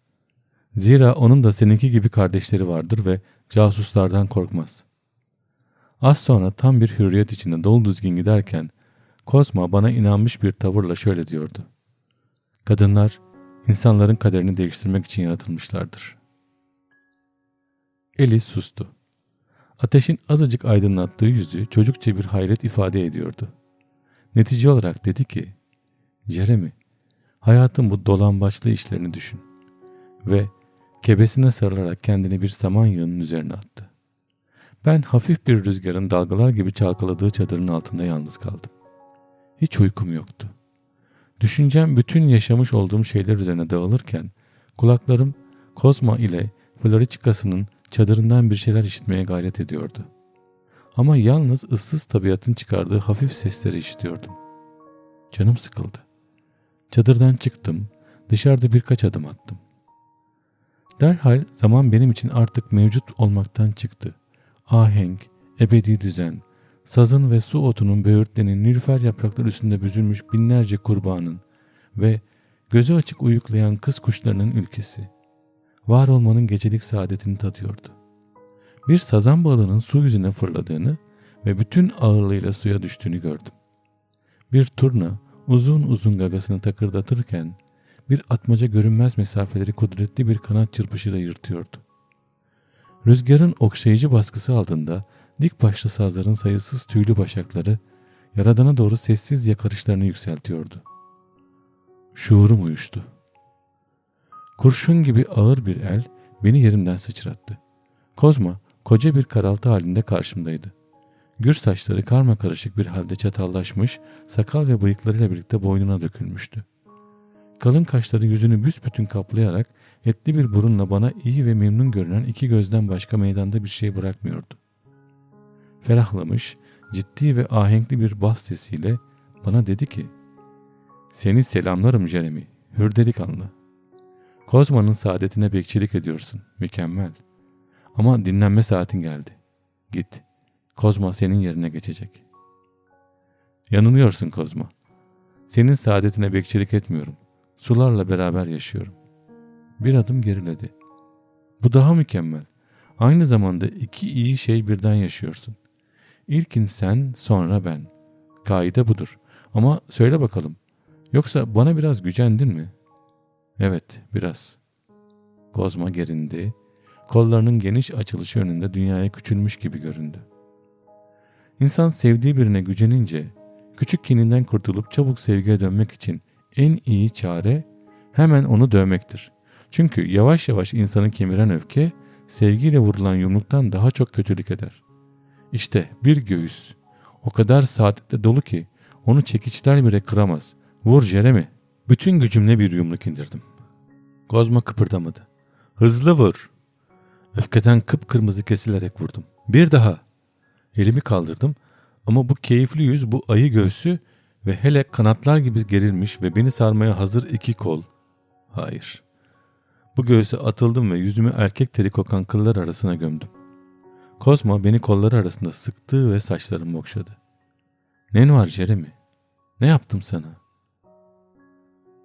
Zira onun da seninki gibi kardeşleri vardır ve casuslardan korkmaz. Az sonra tam bir hürriyet içinde dolu düzgün giderken Kozma bana inanmış bir tavırla şöyle diyordu. Kadınlar insanların kaderini değiştirmek için yaratılmışlardır. Eli sustu. Ateşin azıcık aydınlattığı yüzü çocukça bir hayret ifade ediyordu. Netice olarak dedi ki, Jeremy, hayatın bu dolambaçlı işlerini düşün. Ve kebesine sarılarak kendini bir saman yığının üzerine attı. Ben hafif bir rüzgarın dalgalar gibi çalkaladığı çadırın altında yalnız kaldım. Hiç uykum yoktu. Düşüncem bütün yaşamış olduğum şeyler üzerine dağılırken kulaklarım Kozma ile Floriçikası'nın çadırından bir şeyler işitmeye gayret ediyordu. Ama yalnız ıssız tabiatın çıkardığı hafif sesleri işitiyordum. Canım sıkıldı. Çadırdan çıktım, dışarıda birkaç adım attım. Derhal zaman benim için artık mevcut olmaktan çıktı. Ahenk, ebedi düzen, sazın ve su otunun böğürtlenin nilüfer yaprakları üstünde büzülmüş binlerce kurbanın ve gözü açık uyuklayan kız kuşlarının ülkesi var olmanın gecelik saadetini tadıyordu. Bir sazan balığının su yüzüne fırladığını ve bütün ağırlığıyla suya düştüğünü gördüm. Bir turna uzun uzun gagasını takırdatırken bir atmaca görünmez mesafeleri kudretli bir kanat çırpışıyla yırtıyordu. Rüzgarın okşayıcı baskısı altında dik başlı sazların sayısız tüylü başakları yaradana doğru sessiz yakarışlarını yükseltiyordu. Şuurum uyuştu. Kurşun gibi ağır bir el beni yerimden sıçrattı. Kozma koca bir karaltı halinde karşımdaydı. Gür saçları karma karışık bir halde çatallaşmış, sakal ve bıyıklarıyla birlikte boynuna dökülmüştü. Kalın kaşları yüzünü büsbütün kaplayarak etli bir burunla bana iyi ve memnun görünen iki gözden başka meydanda bir şey bırakmıyordu. Ferahlamış, ciddi ve ahenkli bir bas sesiyle bana dedi ki ''Seni selamlarım Jeremy, hür delikanlı. Kozma'nın saadetine bekçilik ediyorsun, mükemmel. Ama dinlenme saatin geldi. Git, Kozma senin yerine geçecek.'' Yanılıyorsun Kozma. Senin saadetine bekçilik etmiyorum. Sularla beraber yaşıyorum. Bir adım geriledi. Bu daha mükemmel. Aynı zamanda iki iyi şey birden yaşıyorsun. İlkin sen, sonra ben. Kaide budur. Ama söyle bakalım. Yoksa bana biraz gücendin mi? Evet, biraz. Kozma gerindi. Kollarının geniş açılışı önünde dünyaya küçülmüş gibi göründü. İnsan sevdiği birine gücenince küçük kininden kurtulup çabuk sevgiye dönmek için en iyi çare hemen onu dövmektir. Çünkü yavaş yavaş insanı kemiren öfke sevgiyle vurulan yumruktan daha çok kötülük eder. İşte bir göğüs o kadar saadetle dolu ki onu çekiçler bile kıramaz. Vur Jeremy. Bütün gücümle bir yumruk indirdim. Kozma kıpırdamadı. Hızlı vur. Öfkeden kıpkırmızı kesilerek vurdum. Bir daha. Elimi kaldırdım ama bu keyifli yüz, bu ayı göğsü ve hele kanatlar gibi gerilmiş ve beni sarmaya hazır iki kol. Hayır. Bu göğüse atıldım ve yüzümü erkek teri kokan kıllar arasına gömdüm. Kozma beni kolları arasında sıktı ve saçlarımı okşadı. Ne var Jeremy? Ne yaptım sana?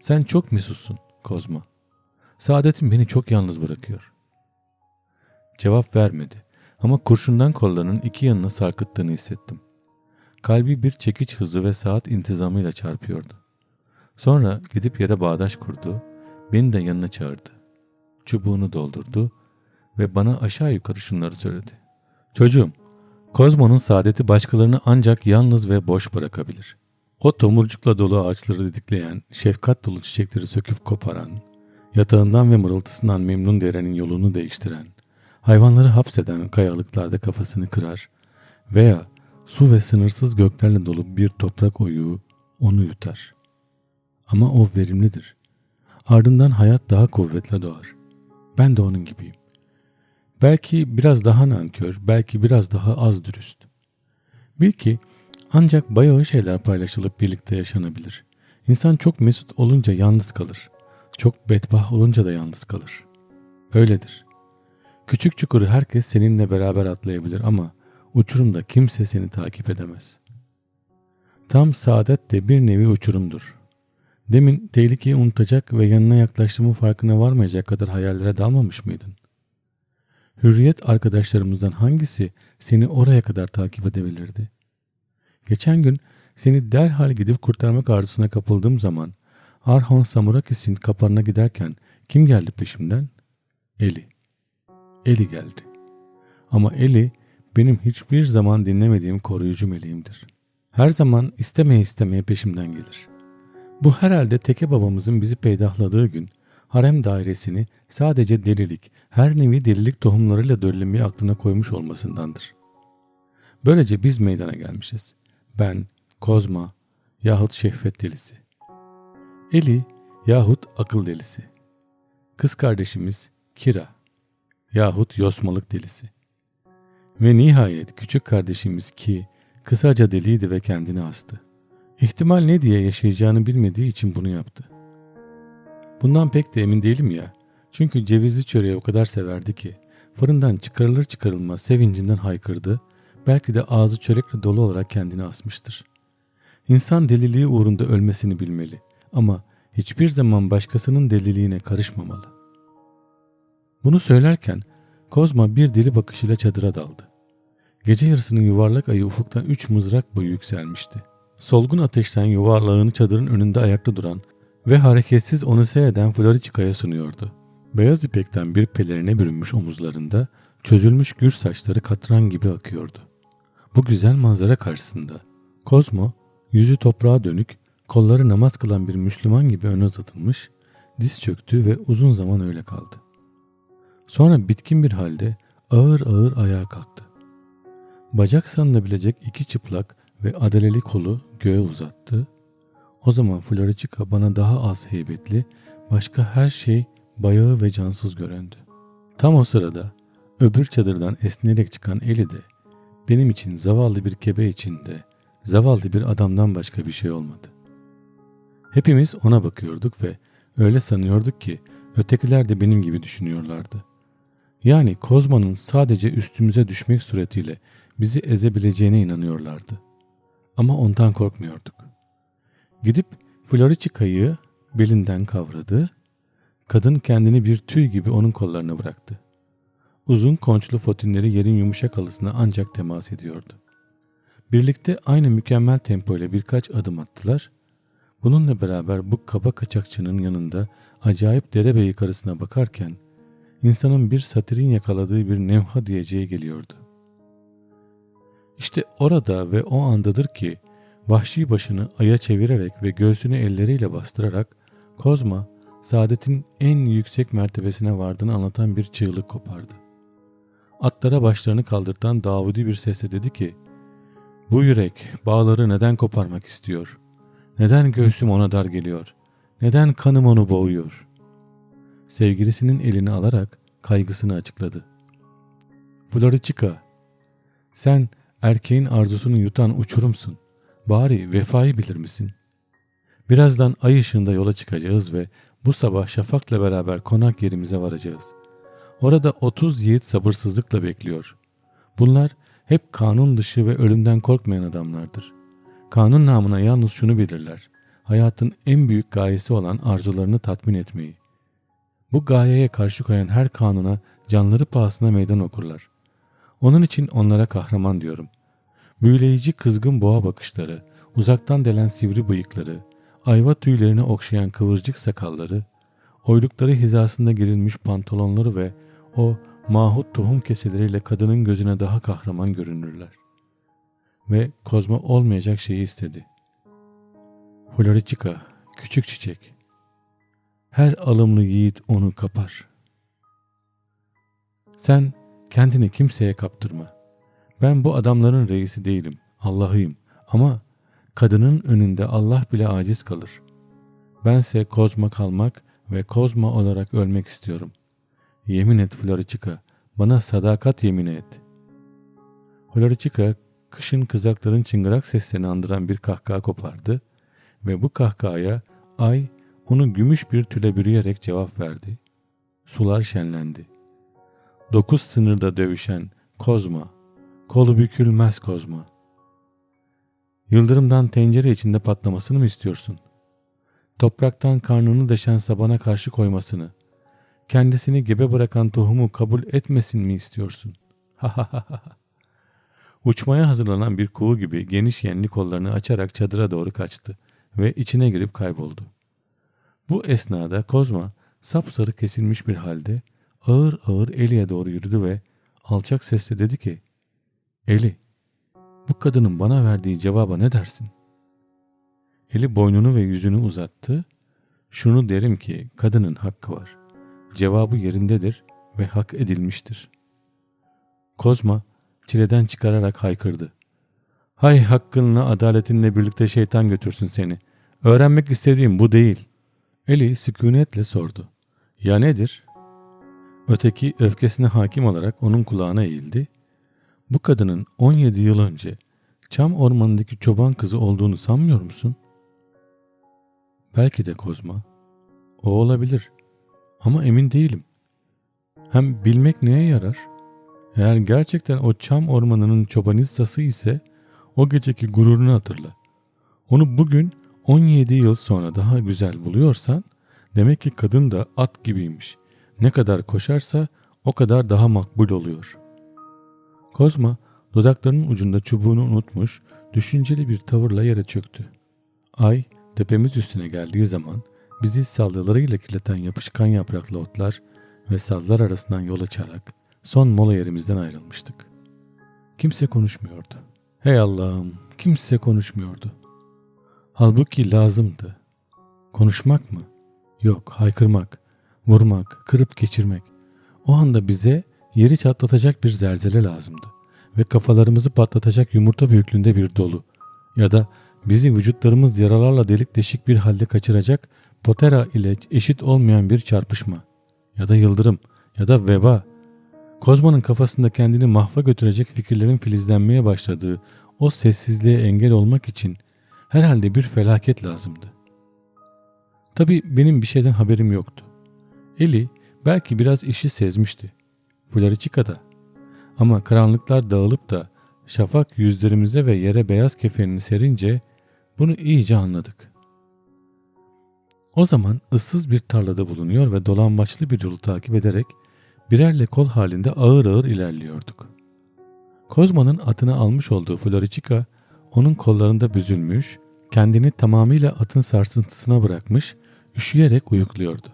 Sen çok mesutsun Kozma. Saadetin beni çok yalnız bırakıyor. Cevap vermedi ama kurşundan kollarının iki yanına sarkıttığını hissettim. Kalbi bir çekiç hızı ve saat intizamıyla çarpıyordu. Sonra gidip yere bağdaş kurdu, beni de yanına çağırdı. Çubuğunu doldurdu ve bana aşağı yukarı şunları söyledi. Çocuğum, Kozmo'nun saadeti başkalarını ancak yalnız ve boş bırakabilir. O tomurcukla dolu ağaçları didikleyen, şefkat dolu çiçekleri söküp koparan, yatağından ve mırıltısından memnun derenin yolunu değiştiren, hayvanları hapseden kayalıklarda kafasını kırar veya Su ve sınırsız göklerle dolu bir toprak oyuğu onu yutar. Ama o verimlidir. Ardından hayat daha kuvvetle doğar. Ben de onun gibiyim. Belki biraz daha nankör, belki biraz daha az dürüst. Bil ki ancak bayağı şeyler paylaşılıp birlikte yaşanabilir. İnsan çok mesut olunca yalnız kalır. Çok bedbah olunca da yalnız kalır. Öyledir. Küçük çukuru herkes seninle beraber atlayabilir ama Uçurumda kimse seni takip edemez. Tam saadet de bir nevi uçurumdur. Demin tehlikeyi unutacak ve yanına yaklaştığımın farkına varmayacak kadar hayallere dalmamış mıydın? Hürriyet arkadaşlarımızdan hangisi seni oraya kadar takip edebilirdi? Geçen gün seni derhal gidip kurtarmak arzusuna kapıldığım zaman Arhon Samurakis'in kaplarına giderken kim geldi peşimden? Eli. Eli geldi. Ama Eli benim hiçbir zaman dinlemediğim koruyucu meleğimdir. Her zaman istemeye istemeye peşimden gelir. Bu herhalde Teke babamızın bizi peydahladığı gün harem dairesini sadece delilik, her nevi delilik tohumlarıyla döllemeyi aklına koymuş olmasındandır. Böylece biz meydana gelmişiz. Ben, Kozma yahut şehvet delisi. Eli yahut akıl delisi. Kız kardeşimiz Kira yahut yosmalık delisi. Ve nihayet küçük kardeşimiz ki kısaca deliydi ve kendini astı. İhtimal ne diye yaşayacağını bilmediği için bunu yaptı. Bundan pek de emin değilim ya. Çünkü cevizli çöreği o kadar severdi ki fırından çıkarılır çıkarılmaz sevincinden haykırdı. Belki de ağzı çörekle dolu olarak kendini asmıştır. İnsan deliliği uğrunda ölmesini bilmeli ama hiçbir zaman başkasının deliliğine karışmamalı. Bunu söylerken Kozma bir deli bakışıyla çadıra daldı. Gece yarısının yuvarlak ayı ufuktan üç mızrak boyu yükselmişti. Solgun ateşten yuvarlağını çadırın önünde ayakta duran ve hareketsiz onu seyreden Floriçika'ya sunuyordu. Beyaz ipekten bir pelerine bürünmüş omuzlarında çözülmüş gür saçları katran gibi akıyordu. Bu güzel manzara karşısında Kozmo yüzü toprağa dönük, kolları namaz kılan bir Müslüman gibi öne uzatılmış, diz çöktü ve uzun zaman öyle kaldı. Sonra bitkin bir halde ağır ağır ayağa kalktı. Bacak sanılabilecek iki çıplak ve adaleli kolu göğe uzattı. O zaman Floriçika bana daha az heybetli, başka her şey bayağı ve cansız göründü. Tam o sırada öbür çadırdan esnerek çıkan eli de benim için zavallı bir kebe içinde zavallı bir adamdan başka bir şey olmadı. Hepimiz ona bakıyorduk ve öyle sanıyorduk ki ötekiler de benim gibi düşünüyorlardı. Yani Kozma'nın sadece üstümüze düşmek suretiyle bizi ezebileceğine inanıyorlardı. Ama ondan korkmuyorduk. Gidip Floriçika'yı belinden kavradı, kadın kendini bir tüy gibi onun kollarına bıraktı. Uzun konçlu fotinleri yerin yumuşak halısına ancak temas ediyordu. Birlikte aynı mükemmel tempo ile birkaç adım attılar. Bununla beraber bu kaba kaçakçının yanında acayip derebeyi karısına bakarken insanın bir satirin yakaladığı bir nevha diyeceği geliyordu. İşte orada ve o andadır ki vahşi başını aya çevirerek ve göğsünü elleriyle bastırarak Kozma saadetin en yüksek mertebesine vardığını anlatan bir çığlık kopardı. Atlara başlarını kaldırtan Davudi bir sesle dedi ki bu yürek bağları neden koparmak istiyor? Neden göğsüm ona dar geliyor? Neden kanım onu boğuyor? Sevgilisinin elini alarak kaygısını açıkladı. Floriçika, sen erkeğin arzusunu yutan uçurumsun. Bari vefayı bilir misin? Birazdan ay ışığında yola çıkacağız ve bu sabah şafakla beraber konak yerimize varacağız. Orada 30 yiğit sabırsızlıkla bekliyor. Bunlar hep kanun dışı ve ölümden korkmayan adamlardır. Kanun namına yalnız şunu bilirler. Hayatın en büyük gayesi olan arzularını tatmin etmeyi. Bu gayeye karşı koyan her kanuna canları pahasına meydan okurlar. Onun için onlara kahraman diyorum. Büyüleyici kızgın boğa bakışları, uzaktan delen sivri bıyıkları, ayva tüylerini okşayan kıvırcık sakalları, oylukları hizasında girilmiş pantolonları ve o mahut tohum keseleriyle kadının gözüne daha kahraman görünürler. Ve Kozma olmayacak şeyi istedi. Floricika, küçük çiçek. Her alımlı yiğit onu kapar. Sen kendini kimseye kaptırma. Ben bu adamların reisi değilim, Allah'ıyım. Ama kadının önünde Allah bile aciz kalır. Bense Kozma kalmak ve Kozma olarak ölmek istiyorum. Yemin et Floriçika, bana sadakat yemin et. Floriçika, kışın kızakların çıngırak seslerini andıran bir kahkaha kopardı ve bu kahkahaya ay onu gümüş bir tüle bürüyerek cevap verdi. Sular şenlendi. Dokuz sınırda dövüşen Kozma, kolu bükülmez Kozma. Yıldırımdan tencere içinde patlamasını mı istiyorsun? Topraktan karnını deşen sabana karşı koymasını, kendisini gebe bırakan tohumu kabul etmesin mi istiyorsun? Ha ha ha ha. Uçmaya hazırlanan bir kuğu gibi geniş yenli kollarını açarak çadıra doğru kaçtı ve içine girip kayboldu. Bu esnada Kozma sapsarı kesilmiş bir halde ağır ağır Eli'ye doğru yürüdü ve alçak sesle dedi ki Eli, bu kadının bana verdiği cevaba ne dersin? Eli boynunu ve yüzünü uzattı. Şunu derim ki kadının hakkı var cevabı yerindedir ve hak edilmiştir. Kozma çileden çıkararak haykırdı. Hay hakkınla adaletinle birlikte şeytan götürsün seni. Öğrenmek istediğim bu değil. Eli sükunetle sordu. Ya nedir? Öteki öfkesine hakim olarak onun kulağına eğildi. Bu kadının 17 yıl önce Çam ormanındaki çoban kızı olduğunu sanmıyor musun? Belki de Kozma. O olabilir. Ama emin değilim. Hem bilmek neye yarar? Eğer gerçekten o çam ormanının çobanistası ise o geceki gururunu hatırla. Onu bugün 17 yıl sonra daha güzel buluyorsan demek ki kadın da at gibiymiş. Ne kadar koşarsa o kadar daha makbul oluyor. Kozma dudaklarının ucunda çubuğunu unutmuş, düşünceli bir tavırla yere çöktü. Ay tepemiz üstüne geldiği zaman Bizi saldırılarıyla kirleten yapışkan yapraklı otlar ve sazlar arasından yol açarak son mola yerimizden ayrılmıştık. Kimse konuşmuyordu. Hey Allah'ım kimse konuşmuyordu. Halbuki lazımdı. Konuşmak mı? Yok haykırmak, vurmak, kırıp geçirmek. O anda bize yeri çatlatacak bir zelzele lazımdı. Ve kafalarımızı patlatacak yumurta büyüklüğünde bir dolu. Ya da bizi vücutlarımız yaralarla delik deşik bir halde kaçıracak potera ile eşit olmayan bir çarpışma ya da yıldırım ya da veba. Kozma'nın kafasında kendini mahva götürecek fikirlerin filizlenmeye başladığı o sessizliğe engel olmak için herhalde bir felaket lazımdı. Tabii benim bir şeyden haberim yoktu. Eli belki biraz işi sezmişti. Floricica'da. Ama karanlıklar dağılıp da şafak yüzlerimize ve yere beyaz kefenini serince bunu iyice anladık. O zaman ıssız bir tarlada bulunuyor ve dolambaçlı bir yolu takip ederek birerle kol halinde ağır ağır ilerliyorduk. Kozma'nın atını almış olduğu Floricica onun kollarında büzülmüş, kendini tamamıyla atın sarsıntısına bırakmış, üşüyerek uyukluyordu.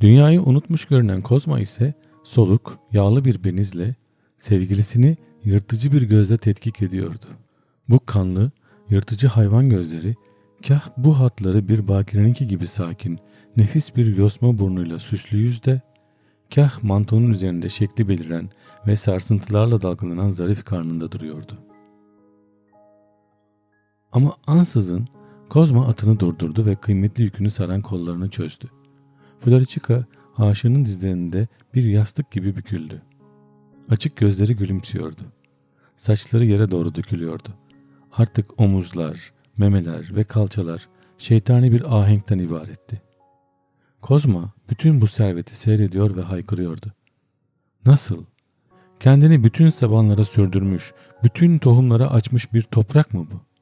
Dünyayı unutmuş görünen Kozma ise soluk, yağlı bir benizle sevgilisini yırtıcı bir gözle tetkik ediyordu. Bu kanlı, yırtıcı hayvan gözleri kah bu hatları bir bakireninki gibi sakin, nefis bir yosma burnuyla süslü yüzde, kah mantonun üzerinde şekli beliren ve sarsıntılarla dalgalanan zarif karnında duruyordu. Ama ansızın Kozma atını durdurdu ve kıymetli yükünü saran kollarını çözdü. Floricica aşığının dizlerinde bir yastık gibi büküldü. Açık gözleri gülümsüyordu. Saçları yere doğru dökülüyordu. Artık omuzlar, memeler ve kalçalar şeytani bir ahenkten ibaretti. Kozma bütün bu serveti seyrediyor ve haykırıyordu. Nasıl? Kendini bütün sabanlara sürdürmüş, bütün tohumlara açmış bir toprak mı bu?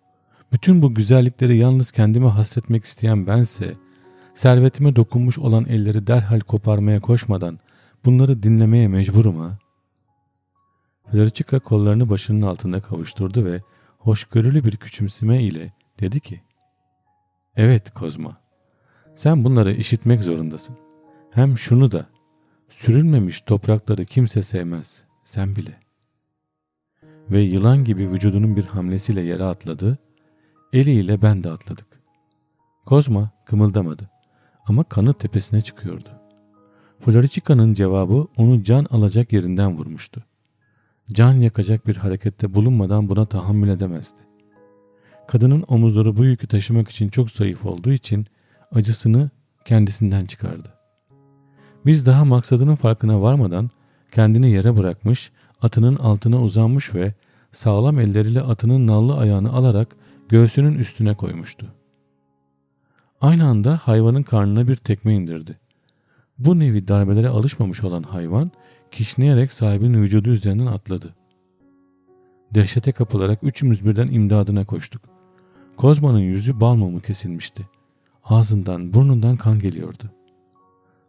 Bütün bu güzellikleri yalnız kendime hasretmek isteyen bense, servetime dokunmuş olan elleri derhal koparmaya koşmadan bunları dinlemeye mecburum ha? Floricica kollarını başının altında kavuşturdu ve hoşgörülü bir küçümseme ile dedi ki Evet Kozma, sen bunları işitmek zorundasın. Hem şunu da, sürülmemiş toprakları kimse sevmez, sen bile. Ve yılan gibi vücudunun bir hamlesiyle yere atladı, eliyle ben de atladık. Kozma kımıldamadı ama kanı tepesine çıkıyordu. Floricica'nın cevabı onu can alacak yerinden vurmuştu. Can yakacak bir harekette bulunmadan buna tahammül edemezdi. Kadının omuzları bu yükü taşımak için çok zayıf olduğu için acısını kendisinden çıkardı. Biz daha maksadının farkına varmadan kendini yere bırakmış, atının altına uzanmış ve sağlam elleriyle atının nallı ayağını alarak göğsünün üstüne koymuştu. Aynı anda hayvanın karnına bir tekme indirdi. Bu nevi darbelere alışmamış olan hayvan kişneyerek sahibinin vücudu üzerinden atladı. Dehşete kapılarak üçümüz birden imdadına koştuk. Kozma'nın yüzü bal mumu kesilmişti. Ağzından burnundan kan geliyordu.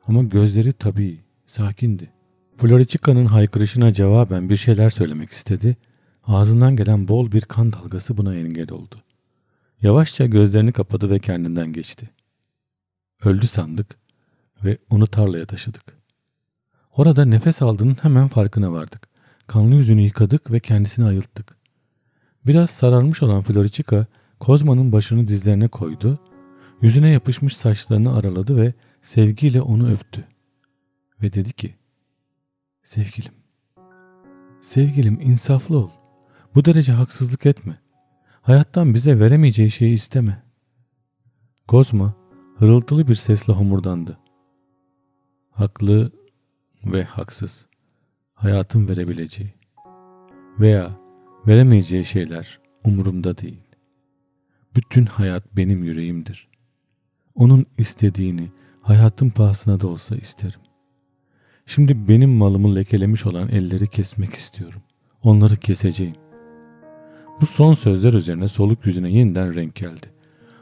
Ama gözleri tabii, sakindi. Floricica'nın haykırışına cevaben bir şeyler söylemek istedi. Ağzından gelen bol bir kan dalgası buna engel oldu. Yavaşça gözlerini kapadı ve kendinden geçti. Öldü sandık ve onu tarlaya taşıdık. Orada nefes aldığının hemen farkına vardık. Kanlı yüzünü yıkadık ve kendisini ayılttık. Biraz sararmış olan Floricica, Kozma'nın başını dizlerine koydu, yüzüne yapışmış saçlarını araladı ve sevgiyle onu öptü. Ve dedi ki, Sevgilim, sevgilim insaflı ol. Bu derece haksızlık etme. Hayattan bize veremeyeceği şeyi isteme. Kozma hırıltılı bir sesle homurdandı. Haklı ve haksız. Hayatın verebileceği veya veremeyeceği şeyler umurumda değil. Bütün hayat benim yüreğimdir. Onun istediğini hayatın pahasına da olsa isterim. Şimdi benim malımı lekelemiş olan elleri kesmek istiyorum. Onları keseceğim. Bu son sözler üzerine soluk yüzüne yeniden renk geldi.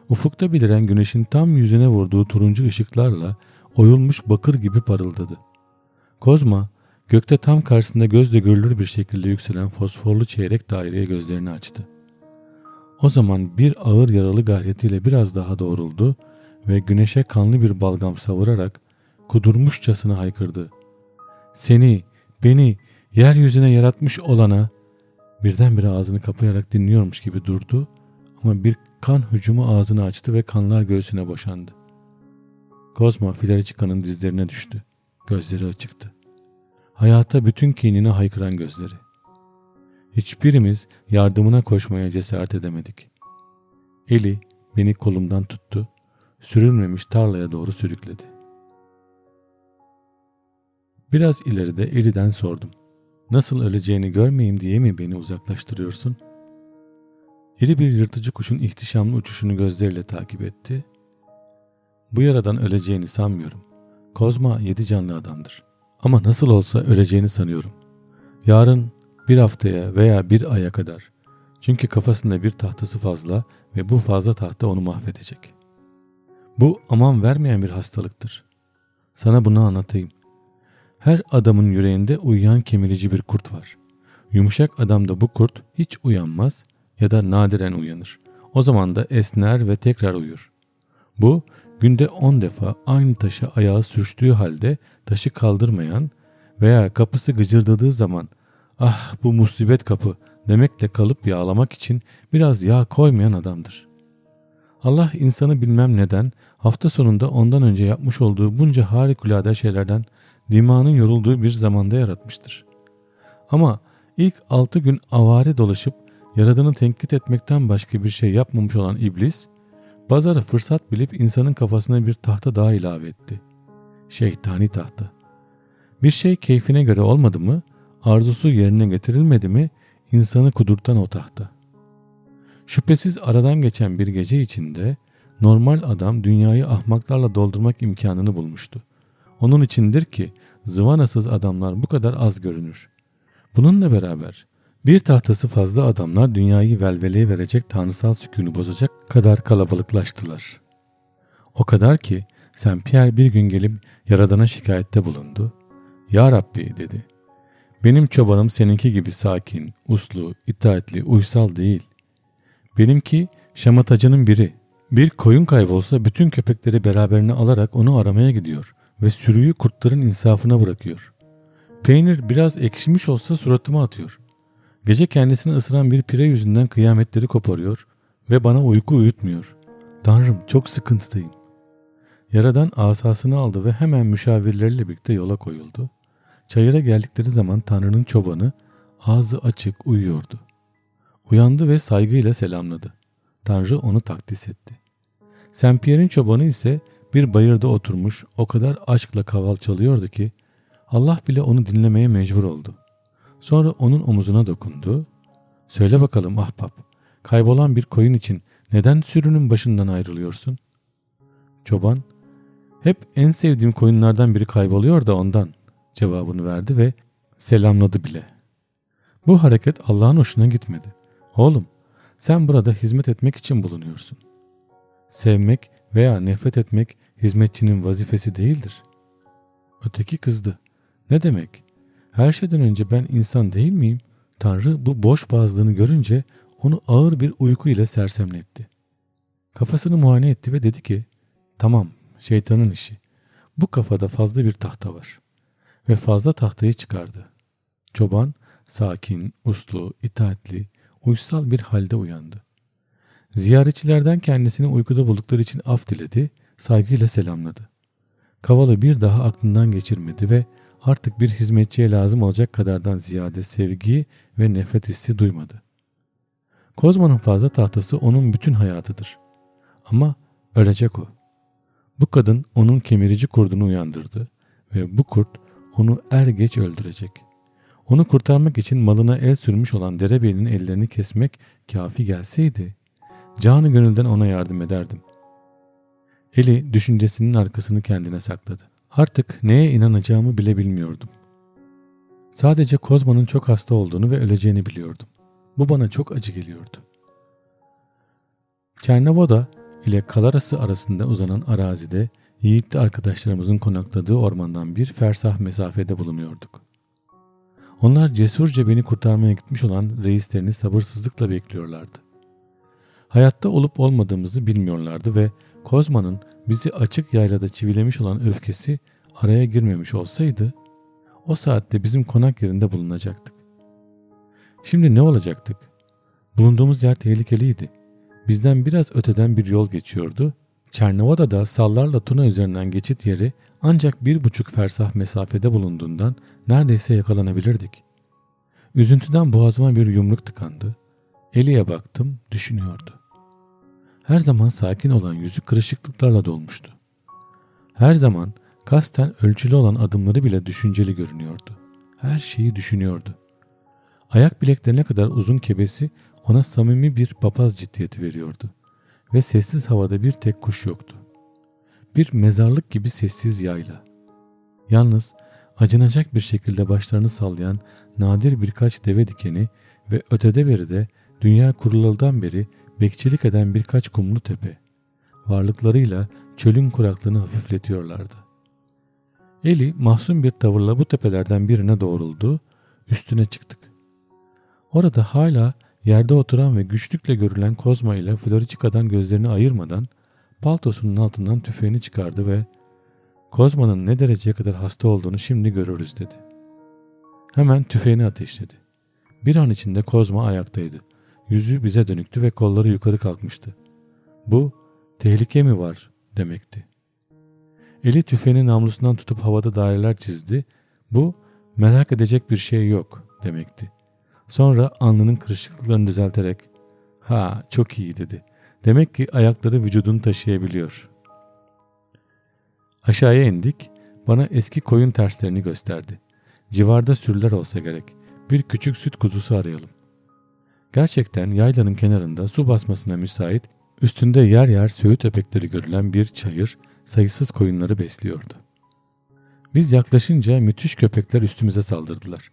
Ufukta beliren güneşin tam yüzüne vurduğu turuncu ışıklarla oyulmuş bakır gibi parıldadı. Kozma, gökte tam karşısında gözle görülür bir şekilde yükselen fosforlu çeyrek daireye gözlerini açtı. O zaman bir ağır yaralı gayretiyle biraz daha doğruldu ve güneşe kanlı bir balgam savurarak kudurmuşçasına haykırdı. Seni, beni yeryüzüne yaratmış olana birdenbire ağzını kapayarak dinliyormuş gibi durdu ama bir kan hücumu ağzını açtı ve kanlar göğsüne boşandı. Kozma Filaricica'nın dizlerine düştü. Gözleri açıktı. Hayata bütün kinine haykıran gözleri. Hiçbirimiz yardımına koşmaya cesaret edemedik. Eli beni kolumdan tuttu, sürülmemiş tarlaya doğru sürükledi. Biraz ileride Eli'den sordum. Nasıl öleceğini görmeyeyim diye mi beni uzaklaştırıyorsun? İri bir yırtıcı kuşun ihtişamlı uçuşunu gözleriyle takip etti. Bu yaradan öleceğini sanmıyorum. Kozma yedi canlı adamdır. Ama nasıl olsa öleceğini sanıyorum. Yarın bir haftaya veya bir aya kadar. Çünkü kafasında bir tahtası fazla ve bu fazla tahta onu mahvedecek. Bu aman vermeyen bir hastalıktır. Sana bunu anlatayım. Her adamın yüreğinde uyuyan kemirici bir kurt var. Yumuşak adamda bu kurt hiç uyanmaz ya da nadiren uyanır. O zaman da esner ve tekrar uyur. Bu günde on defa aynı taşı ayağı sürçtüğü halde taşı kaldırmayan veya kapısı gıcırdadığı zaman ah bu musibet kapı demekle kalıp yağlamak için biraz yağ koymayan adamdır. Allah insanı bilmem neden hafta sonunda ondan önce yapmış olduğu bunca harikulade şeylerden dimanın yorulduğu bir zamanda yaratmıştır. Ama ilk altı gün avare dolaşıp yaradığını tenkit etmekten başka bir şey yapmamış olan iblis, pazara fırsat bilip insanın kafasına bir tahta daha ilave etti. Şeytani tahta. Bir şey keyfine göre olmadı mı, arzusu yerine getirilmedi mi, insanı kudurtan o tahta. Şüphesiz aradan geçen bir gece içinde normal adam dünyayı ahmaklarla doldurmak imkanını bulmuştu. Onun içindir ki zıvanasız adamlar bu kadar az görünür. Bununla beraber bir tahtası fazla adamlar dünyayı velveleye verecek tanrısal sükûnu bozacak kadar kalabalıklaştılar. O kadar ki Saint Pierre bir gün gelip Yaradan'a şikayette bulundu. Ya Rabbi dedi. Benim çobanım seninki gibi sakin, uslu, itaatli, uysal değil. Benimki şamatacının biri. Bir koyun kaybolsa bütün köpekleri beraberine alarak onu aramaya gidiyor ve sürüyü kurtların insafına bırakıyor. Peynir biraz ekşimiş olsa suratıma atıyor. Gece kendisini ısıran bir pire yüzünden kıyametleri koparıyor ve bana uyku uyutmuyor. Tanrım çok sıkıntıdayım. Yaradan asasını aldı ve hemen müşavirleriyle birlikte yola koyuldu. Çayıra geldikleri zaman Tanrı'nın çobanı ağzı açık uyuyordu. Uyandı ve saygıyla selamladı. Tanrı onu takdis etti. Saint Pierre'in çobanı ise bir bayırda oturmuş o kadar aşkla kaval çalıyordu ki Allah bile onu dinlemeye mecbur oldu. Sonra onun omuzuna dokundu. Söyle bakalım ahbap, kaybolan bir koyun için neden sürünün başından ayrılıyorsun? Çoban, hep en sevdiğim koyunlardan biri kayboluyor da ondan cevabını verdi ve selamladı bile. Bu hareket Allah'ın hoşuna gitmedi. Oğlum, sen burada hizmet etmek için bulunuyorsun. Sevmek veya nefret etmek hizmetçinin vazifesi değildir. Öteki kızdı. Ne demek? Her şeyden önce ben insan değil miyim? Tanrı bu boş bazlığını görünce onu ağır bir uyku ile sersemletti. Kafasını muayene etti ve dedi ki, tamam şeytanın işi. Bu kafada fazla bir tahta var. Ve fazla tahtayı çıkardı. Çoban sakin, uslu, itaatli, uysal bir halde uyandı. Ziyaretçilerden kendisini uykuda buldukları için af diledi, saygıyla selamladı. Kavalı bir daha aklından geçirmedi ve artık bir hizmetçiye lazım olacak kadardan ziyade sevgi ve nefret hissi duymadı. Kozma'nın fazla tahtası onun bütün hayatıdır. Ama ölecek o. Bu kadın onun kemirici kurdunu uyandırdı ve bu kurt onu er geç öldürecek. Onu kurtarmak için malına el sürmüş olan derebeyinin ellerini kesmek kafi gelseydi, canı gönülden ona yardım ederdim. Eli düşüncesinin arkasını kendine sakladı. Artık neye inanacağımı bile bilmiyordum. Sadece Kozma'nın çok hasta olduğunu ve öleceğini biliyordum. Bu bana çok acı geliyordu. Çernovoda ile Kalarası arasında uzanan arazide yiğitli arkadaşlarımızın konakladığı ormandan bir fersah mesafede bulunuyorduk. Onlar cesurca beni kurtarmaya gitmiş olan reislerini sabırsızlıkla bekliyorlardı. Hayatta olup olmadığımızı bilmiyorlardı ve Kozma'nın bizi açık yaylada çivilemiş olan öfkesi araya girmemiş olsaydı o saatte bizim konak yerinde bulunacaktık. Şimdi ne olacaktık? Bulunduğumuz yer tehlikeliydi. Bizden biraz öteden bir yol geçiyordu. Çernova'da sallarla Tuna üzerinden geçit yeri ancak bir buçuk fersah mesafede bulunduğundan neredeyse yakalanabilirdik. Üzüntüden boğazıma bir yumruk tıkandı. Eliye baktım, düşünüyordu. Her zaman sakin olan yüzü kırışıklıklarla dolmuştu. Her zaman Kasten ölçülü olan adımları bile düşünceli görünüyordu. Her şeyi düşünüyordu. Ayak bileklerine kadar uzun kebesi ona samimi bir papaz ciddiyeti veriyordu. Ve sessiz havada bir tek kuş yoktu. Bir mezarlık gibi sessiz yayla. Yalnız acınacak bir şekilde başlarını sallayan nadir birkaç deve dikeni ve ötede beride dünya kurululdan beri bekçilik eden birkaç kumlu tepe. Varlıklarıyla çölün kuraklığını hafifletiyorlardı. Eli mahzun bir tavırla bu tepelerden birine doğruldu, üstüne çıktık. Orada hala yerde oturan ve güçlükle görülen Kozma ile Floricika'dan gözlerini ayırmadan paltosunun altından tüfeğini çıkardı ve Kozma'nın ne dereceye kadar hasta olduğunu şimdi görürüz dedi. Hemen tüfeğini ateşledi. Bir an içinde Kozma ayaktaydı. Yüzü bize dönüktü ve kolları yukarı kalkmıştı. Bu tehlike mi var demekti. Eli tüfeğinin namlusundan tutup havada daireler çizdi. Bu merak edecek bir şey yok demekti. Sonra alnının kırışıklıklarını düzelterek ha çok iyi dedi. Demek ki ayakları vücudunu taşıyabiliyor. Aşağıya indik. Bana eski koyun terslerini gösterdi. Civarda sürüler olsa gerek. Bir küçük süt kuzusu arayalım. Gerçekten yaylanın kenarında su basmasına müsait, üstünde yer yer söğüt öpekleri görülen bir çayır sayısız koyunları besliyordu. Biz yaklaşınca müthiş köpekler üstümüze saldırdılar.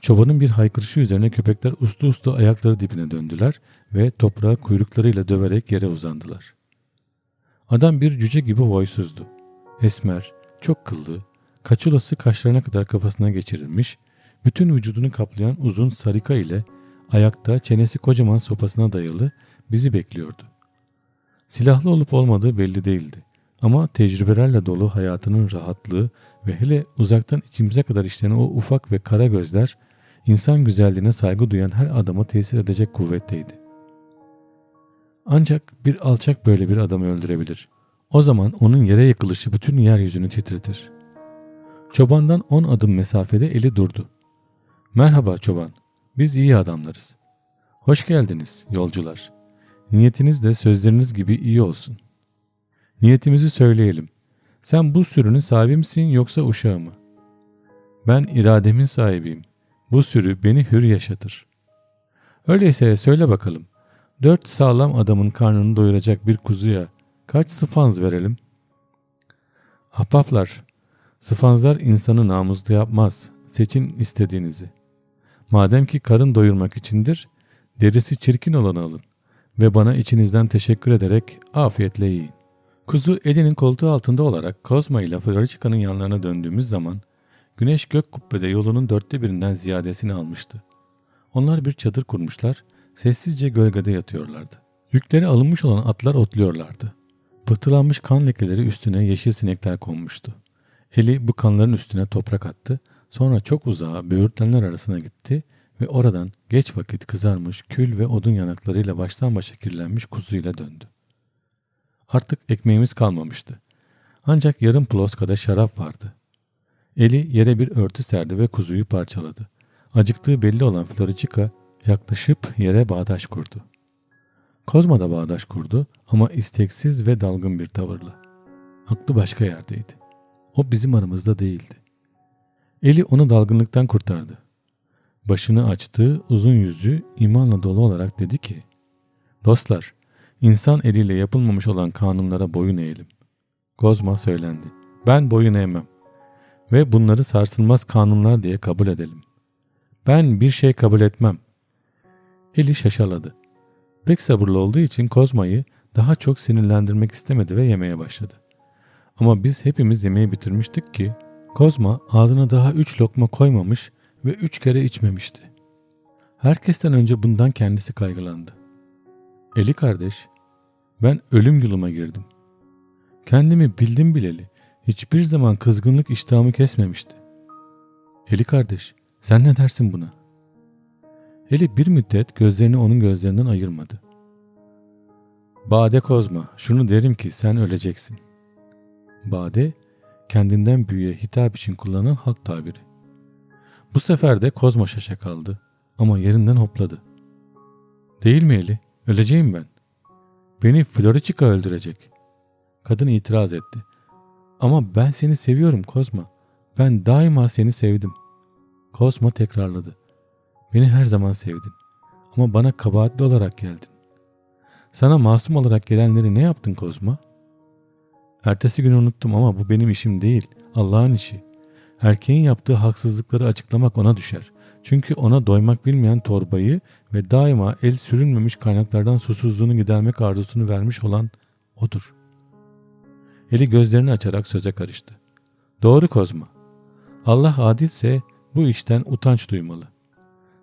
Çobanın bir haykırışı üzerine köpekler uslu uslu ayakları dibine döndüler ve toprağı kuyruklarıyla döverek yere uzandılar. Adam bir cüce gibi boysuzdu. Esmer, çok kıllı, kaçılası kaşlarına kadar kafasına geçirilmiş, bütün vücudunu kaplayan uzun sarika ile ayakta çenesi kocaman sopasına dayalı bizi bekliyordu. Silahlı olup olmadığı belli değildi. Ama tecrübelerle dolu hayatının rahatlığı ve hele uzaktan içimize kadar işlenen o ufak ve kara gözler insan güzelliğine saygı duyan her adama tesir edecek kuvvetteydi. Ancak bir alçak böyle bir adamı öldürebilir. O zaman onun yere yıkılışı bütün yeryüzünü titretir. Çobandan on adım mesafede eli durdu. Merhaba çoban, biz iyi adamlarız. Hoş geldiniz yolcular. Niyetiniz de sözleriniz gibi iyi olsun. Niyetimizi söyleyelim. Sen bu sürünün sahibi misin yoksa uşağı mı? Ben irademin sahibiyim. Bu sürü beni hür yaşatır. Öyleyse söyle bakalım. Dört sağlam adamın karnını doyuracak bir kuzuya kaç sıfanz verelim? Ahbaplar, sıfanzlar insanı namuslu yapmaz. Seçin istediğinizi. Madem ki karın doyurmak içindir, derisi çirkin olanı alın ve bana içinizden teşekkür ederek afiyetle yiyin. Kuzu elinin koltuğu altında olarak Kozma ile Florica'nın yanlarına döndüğümüz zaman güneş gök kubbede yolunun dörtte birinden ziyadesini almıştı. Onlar bir çadır kurmuşlar, sessizce gölgede yatıyorlardı. Yükleri alınmış olan atlar otluyorlardı. Pıhtılanmış kan lekeleri üstüne yeşil sinekler konmuştu. Eli bu kanların üstüne toprak attı, sonra çok uzağa böğürtlenler arasına gitti ve oradan geç vakit kızarmış kül ve odun yanaklarıyla baştan başa kirlenmiş kuzuyla döndü. Artık ekmeğimiz kalmamıştı. Ancak yarım ploskada şarap vardı. Eli yere bir örtü serdi ve kuzuyu parçaladı. Acıktığı belli olan Floricica yaklaşıp yere bağdaş kurdu. Kozma da bağdaş kurdu ama isteksiz ve dalgın bir tavırla. Aklı başka yerdeydi. O bizim aramızda değildi. Eli onu dalgınlıktan kurtardı. Başını açtı, uzun yüzü imanla dolu olarak dedi ki, Dostlar, İnsan eliyle yapılmamış olan kanunlara boyun eğelim. Kozma söylendi. Ben boyun eğmem. Ve bunları sarsılmaz kanunlar diye kabul edelim. Ben bir şey kabul etmem. Eli şaşaladı. Pek sabırlı olduğu için Kozma'yı daha çok sinirlendirmek istemedi ve yemeye başladı. Ama biz hepimiz yemeği bitirmiştik ki Kozma ağzına daha üç lokma koymamış ve üç kere içmemişti. Herkesten önce bundan kendisi kaygılandı. Eli kardeş ben ölüm yoluma girdim. Kendimi bildim bileli hiçbir zaman kızgınlık iştahımı kesmemişti. Eli kardeş sen ne dersin buna? Eli bir müddet gözlerini onun gözlerinden ayırmadı. Bade Kozma şunu derim ki sen öleceksin. Bade kendinden büyüğe hitap için kullanılan halk tabiri. Bu sefer de Kozma şaşa kaldı ama yerinden hopladı. Değil mi Eli? Öleceğim ben. Beni Floricica öldürecek. Kadın itiraz etti. Ama ben seni seviyorum Kozma. Ben daima seni sevdim. Kozma tekrarladı. Beni her zaman sevdin. Ama bana kabahatli olarak geldin. Sana masum olarak gelenleri ne yaptın Kozma? Ertesi gün unuttum ama bu benim işim değil. Allah'ın işi. Erkeğin yaptığı haksızlıkları açıklamak ona düşer. Çünkü ona doymak bilmeyen torbayı ve daima el sürünmemiş kaynaklardan susuzluğunu gidermek arzusunu vermiş olan odur. Eli gözlerini açarak söze karıştı. Doğru Kozma. Allah adilse bu işten utanç duymalı.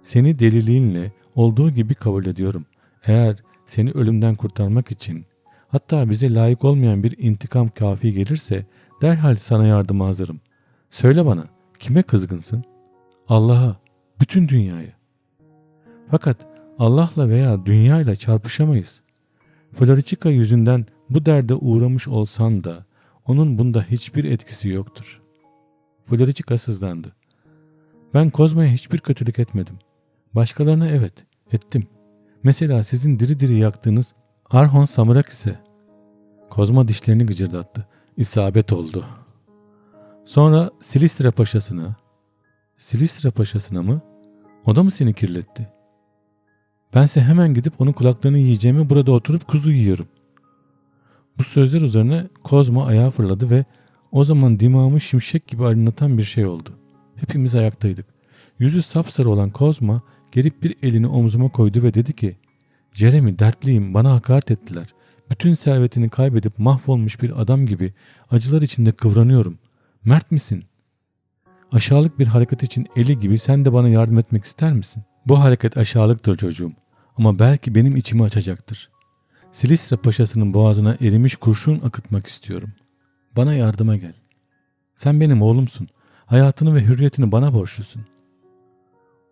Seni deliliğinle olduğu gibi kabul ediyorum. Eğer seni ölümden kurtarmak için hatta bize layık olmayan bir intikam kafi gelirse derhal sana yardıma hazırım. Söyle bana kime kızgınsın? Allah'a, bütün dünyaya. Fakat Allah'la veya dünyayla çarpışamayız. Floricica yüzünden bu derde uğramış olsan da onun bunda hiçbir etkisi yoktur. Floricica sızlandı. Ben Kozma'ya hiçbir kötülük etmedim. Başkalarına evet, ettim. Mesela sizin diri diri yaktığınız Arhon Samurak ise. Kozma dişlerini gıcırdattı. İsabet oldu. Sonra Silistra Paşası'na. Silistra Paşası'na mı? O da mı seni kirletti? Bense hemen gidip onun kulaklarını yiyeceğime burada oturup kuzu yiyorum. Bu sözler üzerine Kozma ayağa fırladı ve o zaman dimağımı şimşek gibi aydınlatan bir şey oldu. Hepimiz ayaktaydık. Yüzü sapsarı olan Kozma gelip bir elini omzuma koydu ve dedi ki Jeremy dertliyim bana hakaret ettiler. Bütün servetini kaybedip mahvolmuş bir adam gibi acılar içinde kıvranıyorum. Mert misin? Aşağılık bir hareket için eli gibi sen de bana yardım etmek ister misin? Bu hareket aşağılıktır çocuğum ama belki benim içimi açacaktır. Silistra paşasının boğazına erimiş kurşun akıtmak istiyorum. Bana yardıma gel. Sen benim oğlumsun. Hayatını ve hürriyetini bana borçlusun.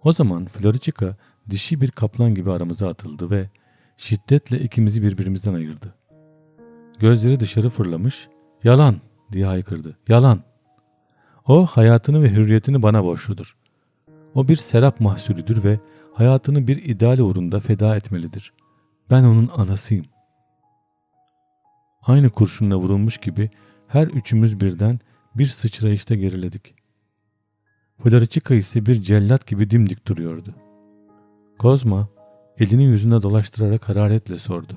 O zaman Floricica dişi bir kaplan gibi aramıza atıldı ve şiddetle ikimizi birbirimizden ayırdı. Gözleri dışarı fırlamış, yalan diye haykırdı. Yalan. O hayatını ve hürriyetini bana borçludur. O bir serap mahsulüdür ve hayatını bir ideal uğrunda feda etmelidir. Ben onun anasıyım. Aynı kurşunla vurulmuş gibi her üçümüz birden bir sıçrayışta geriledik. Floricica ise bir cellat gibi dimdik duruyordu. Kozma elini yüzüne dolaştırarak hararetle sordu.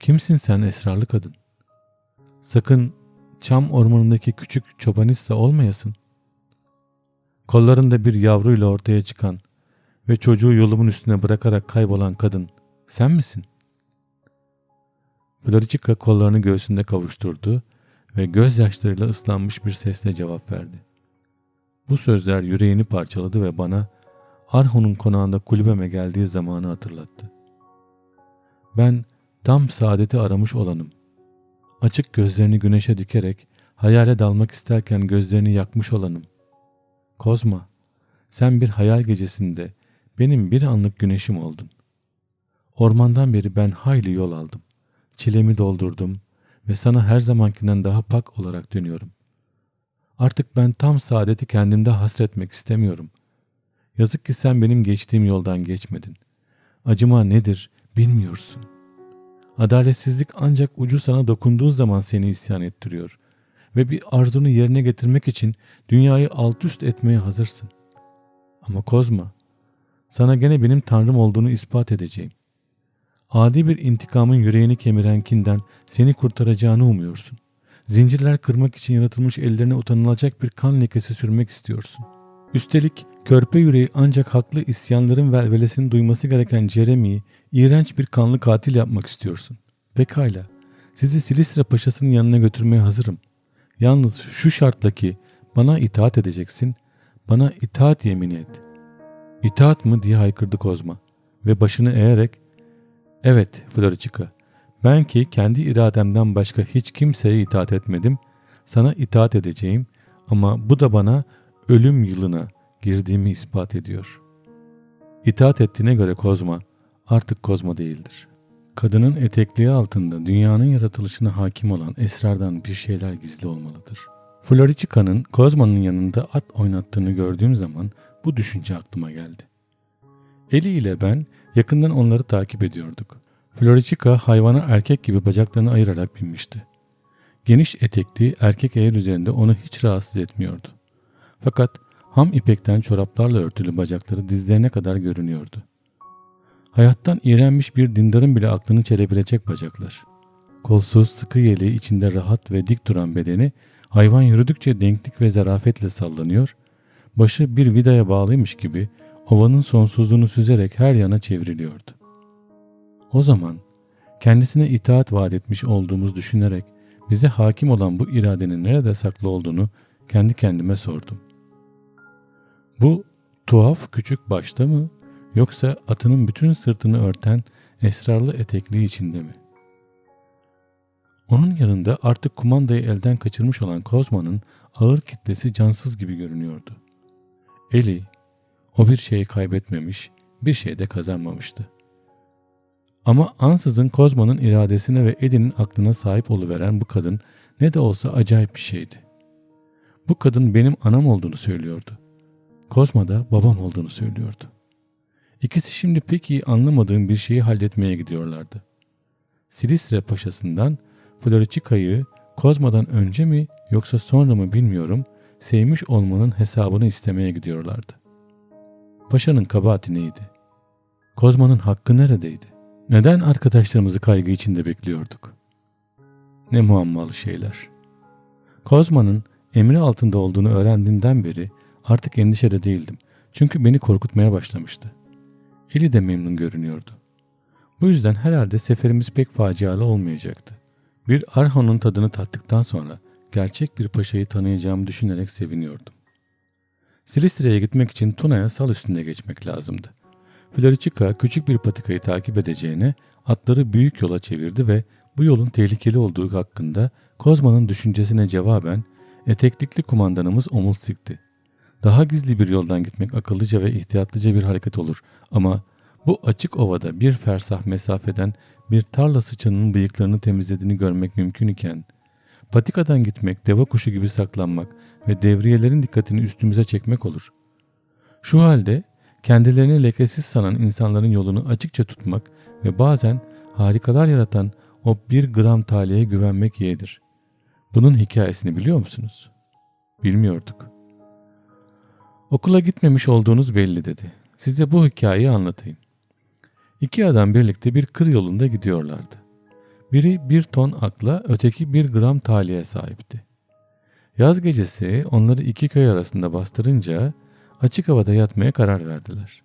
Kimsin sen esrarlı kadın? Sakın çam ormanındaki küçük çobanissa olmayasın. Kollarında bir yavruyla ortaya çıkan ve çocuğu yolumun üstüne bırakarak kaybolan kadın sen misin? Floricica kollarını göğsünde kavuşturdu ve gözyaşlarıyla ıslanmış bir sesle cevap verdi. Bu sözler yüreğini parçaladı ve bana Arhon'un konağında kulübeme geldiği zamanı hatırlattı. Ben tam saadeti aramış olanım. Açık gözlerini güneşe dikerek hayale dalmak isterken gözlerini yakmış olanım. Kozma, sen bir hayal gecesinde benim bir anlık güneşim oldun. Ormandan beri ben hayli yol aldım. Çilemi doldurdum ve sana her zamankinden daha pak olarak dönüyorum. Artık ben tam saadeti kendimde hasretmek istemiyorum. Yazık ki sen benim geçtiğim yoldan geçmedin. Acıma nedir bilmiyorsun. Adaletsizlik ancak ucu sana dokunduğu zaman seni isyan ettiriyor ve bir arzunu yerine getirmek için dünyayı alt üst etmeye hazırsın. Ama kozma, sana gene benim tanrım olduğunu ispat edeceğim. Adi bir intikamın yüreğini kemiren kinden seni kurtaracağını umuyorsun. Zincirler kırmak için yaratılmış ellerine utanılacak bir kan lekesi sürmek istiyorsun. Üstelik körpe yüreği ancak haklı isyanların velvelesini duyması gereken Jeremy'yi iğrenç bir kanlı katil yapmak istiyorsun. Pekala, sizi Silistra Paşası'nın yanına götürmeye hazırım. Yalnız şu şartla ki bana itaat edeceksin, bana itaat yemin et. İtaat mı diye haykırdı Kozma ve başını eğerek Evet Floricica ben ki kendi irademden başka hiç kimseye itaat etmedim. Sana itaat edeceğim ama bu da bana ölüm yılına girdiğimi ispat ediyor. İtaat ettiğine göre Kozma artık Kozma değildir. Kadının etekliği altında dünyanın yaratılışına hakim olan esrardan bir şeyler gizli olmalıdır. Floricica'nın Kozma'nın yanında at oynattığını gördüğüm zaman bu düşünce aklıma geldi. Eli ile ben yakından onları takip ediyorduk. Floricica hayvana erkek gibi bacaklarını ayırarak binmişti. Geniş etekli erkek eğer üzerinde onu hiç rahatsız etmiyordu. Fakat ham ipekten çoraplarla örtülü bacakları dizlerine kadar görünüyordu. Hayattan iğrenmiş bir dindarın bile aklını çelebilecek bacaklar. Kolsuz, sıkı yeleği içinde rahat ve dik duran bedeni hayvan yürüdükçe denklik ve zarafetle sallanıyor, başı bir vidaya bağlıymış gibi ovanın sonsuzluğunu süzerek her yana çevriliyordu. O zaman kendisine itaat vaat etmiş olduğumuz düşünerek bize hakim olan bu iradenin nerede saklı olduğunu kendi kendime sordum. Bu tuhaf küçük başta mı yoksa atının bütün sırtını örten esrarlı etekliği içinde mi? Onun yanında artık kumandayı elden kaçırmış olan Kozma'nın ağır kitlesi cansız gibi görünüyordu. Eli, o bir şeyi kaybetmemiş, bir şey de kazanmamıştı. Ama ansızın Kozma'nın iradesine ve Eddie'nin aklına sahip oluveren bu kadın ne de olsa acayip bir şeydi. Bu kadın benim anam olduğunu söylüyordu. Kozma da babam olduğunu söylüyordu. İkisi şimdi pek iyi anlamadığım bir şeyi halletmeye gidiyorlardı. Silistre paşasından Floricika'yı Kozma'dan önce mi yoksa sonra mı bilmiyorum sevmiş olmanın hesabını istemeye gidiyorlardı. Paşanın kabahati neydi? Kozma'nın hakkı neredeydi? Neden arkadaşlarımızı kaygı içinde bekliyorduk? Ne muammalı şeyler. Kozma'nın emri altında olduğunu öğrendiğimden beri artık endişede değildim. Çünkü beni korkutmaya başlamıştı. Eli de memnun görünüyordu. Bu yüzden herhalde seferimiz pek facialı olmayacaktı. Bir Arhan'ın tadını tattıktan sonra gerçek bir paşayı tanıyacağımı düşünerek seviniyordum. Silistre'ye gitmek için Tuna'ya sal üstünde geçmek lazımdı. Floricica küçük bir patikayı takip edeceğine atları büyük yola çevirdi ve bu yolun tehlikeli olduğu hakkında Kozma'nın düşüncesine cevaben eteklikli kumandanımız omuz sikti. Daha gizli bir yoldan gitmek akıllıca ve ihtiyatlıca bir hareket olur ama bu açık ovada bir fersah mesafeden bir tarla sıçanının bıyıklarını temizlediğini görmek mümkün iken, patikadan gitmek, deva kuşu gibi saklanmak ve devriyelerin dikkatini üstümüze çekmek olur. Şu halde kendilerini lekesiz sanan insanların yolunu açıkça tutmak ve bazen harikalar yaratan o bir gram talihe güvenmek yeğdir. Bunun hikayesini biliyor musunuz? Bilmiyorduk. Okula gitmemiş olduğunuz belli dedi. Size bu hikayeyi anlatayım. İki adam birlikte bir kır yolunda gidiyorlardı. Biri bir ton akla, öteki bir gram talihe sahipti. Yaz gecesi onları iki köy arasında bastırınca açık havada yatmaya karar verdiler.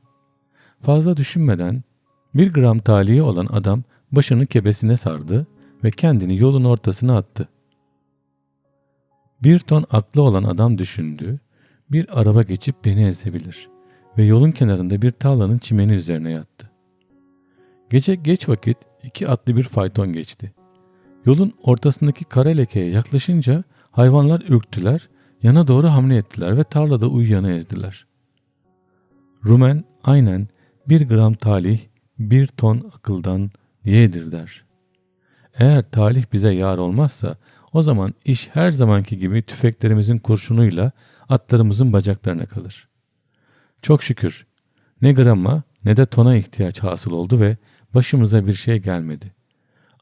Fazla düşünmeden bir gram talihi olan adam başını kebesine sardı ve kendini yolun ortasına attı. Bir ton aklı olan adam düşündü, bir araba geçip beni ezebilir ve yolun kenarında bir tarlanın çimeni üzerine yattı. Gece geç vakit iki atlı bir fayton geçti. Yolun ortasındaki kara lekeye yaklaşınca hayvanlar ürktüler, yana doğru hamle ettiler ve tarlada uyuyanı ezdiler. Rumen aynen bir gram talih bir ton akıldan yedir der. Eğer talih bize yar olmazsa o zaman iş her zamanki gibi tüfeklerimizin kurşunuyla atlarımızın bacaklarına kalır. Çok şükür ne grama ne de tona ihtiyaç hasıl oldu ve başımıza bir şey gelmedi.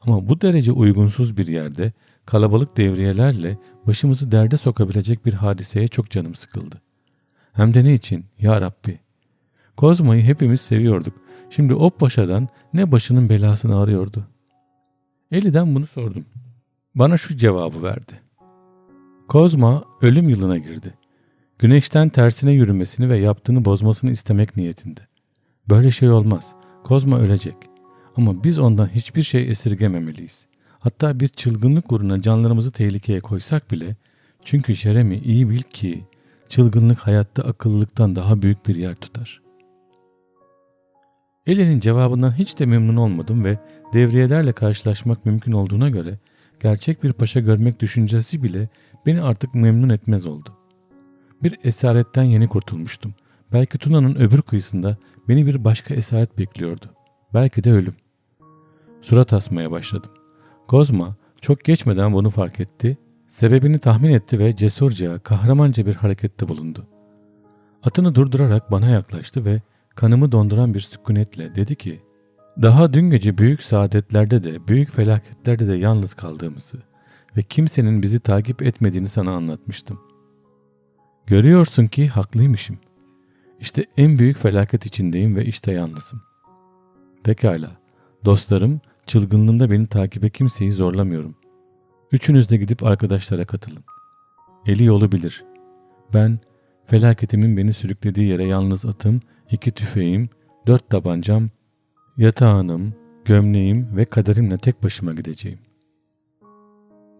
Ama bu derece uygunsuz bir yerde kalabalık devriyelerle başımızı derde sokabilecek bir hadiseye çok canım sıkıldı. Hem de ne için ya Rabbi? Kozma'yı hepimiz seviyorduk. Şimdi o paşadan ne başının belasını arıyordu. Eli'den bunu sordum. Bana şu cevabı verdi. Kozma ölüm yılına girdi. Güneşten tersine yürümesini ve yaptığını bozmasını istemek niyetinde. Böyle şey olmaz. Kozma ölecek. Ama biz ondan hiçbir şey esirgememeliyiz. Hatta bir çılgınlık uğruna canlarımızı tehlikeye koysak bile çünkü Jeremy iyi bil ki çılgınlık hayatta akıllılıktan daha büyük bir yer tutar. Ellen'in cevabından hiç de memnun olmadım ve devriyelerle karşılaşmak mümkün olduğuna göre gerçek bir paşa görmek düşüncesi bile beni artık memnun etmez oldu. Bir esaretten yeni kurtulmuştum. Belki Tuna'nın öbür kıyısında beni bir başka esaret bekliyordu. Belki de ölüm. Surat asmaya başladım. Kozma çok geçmeden bunu fark etti, sebebini tahmin etti ve cesurca, kahramanca bir harekette bulundu. Atını durdurarak bana yaklaştı ve kanımı donduran bir sükunetle dedi ki, daha dün gece büyük saadetlerde de, büyük felaketlerde de yalnız kaldığımızı ve kimsenin bizi takip etmediğini sana anlatmıştım. Görüyorsun ki haklıymışım. İşte en büyük felaket içindeyim ve işte yalnızım. Pekala, dostlarım, çılgınlığımda beni takibe kimseyi zorlamıyorum. Üçünüz de gidip arkadaşlara katılın. Eli yolu bilir. Ben, felaketimin beni sürüklediği yere yalnız atım, iki tüfeğim, dört tabancam, yatağım, gömleğim ve kaderimle tek başıma gideceğim.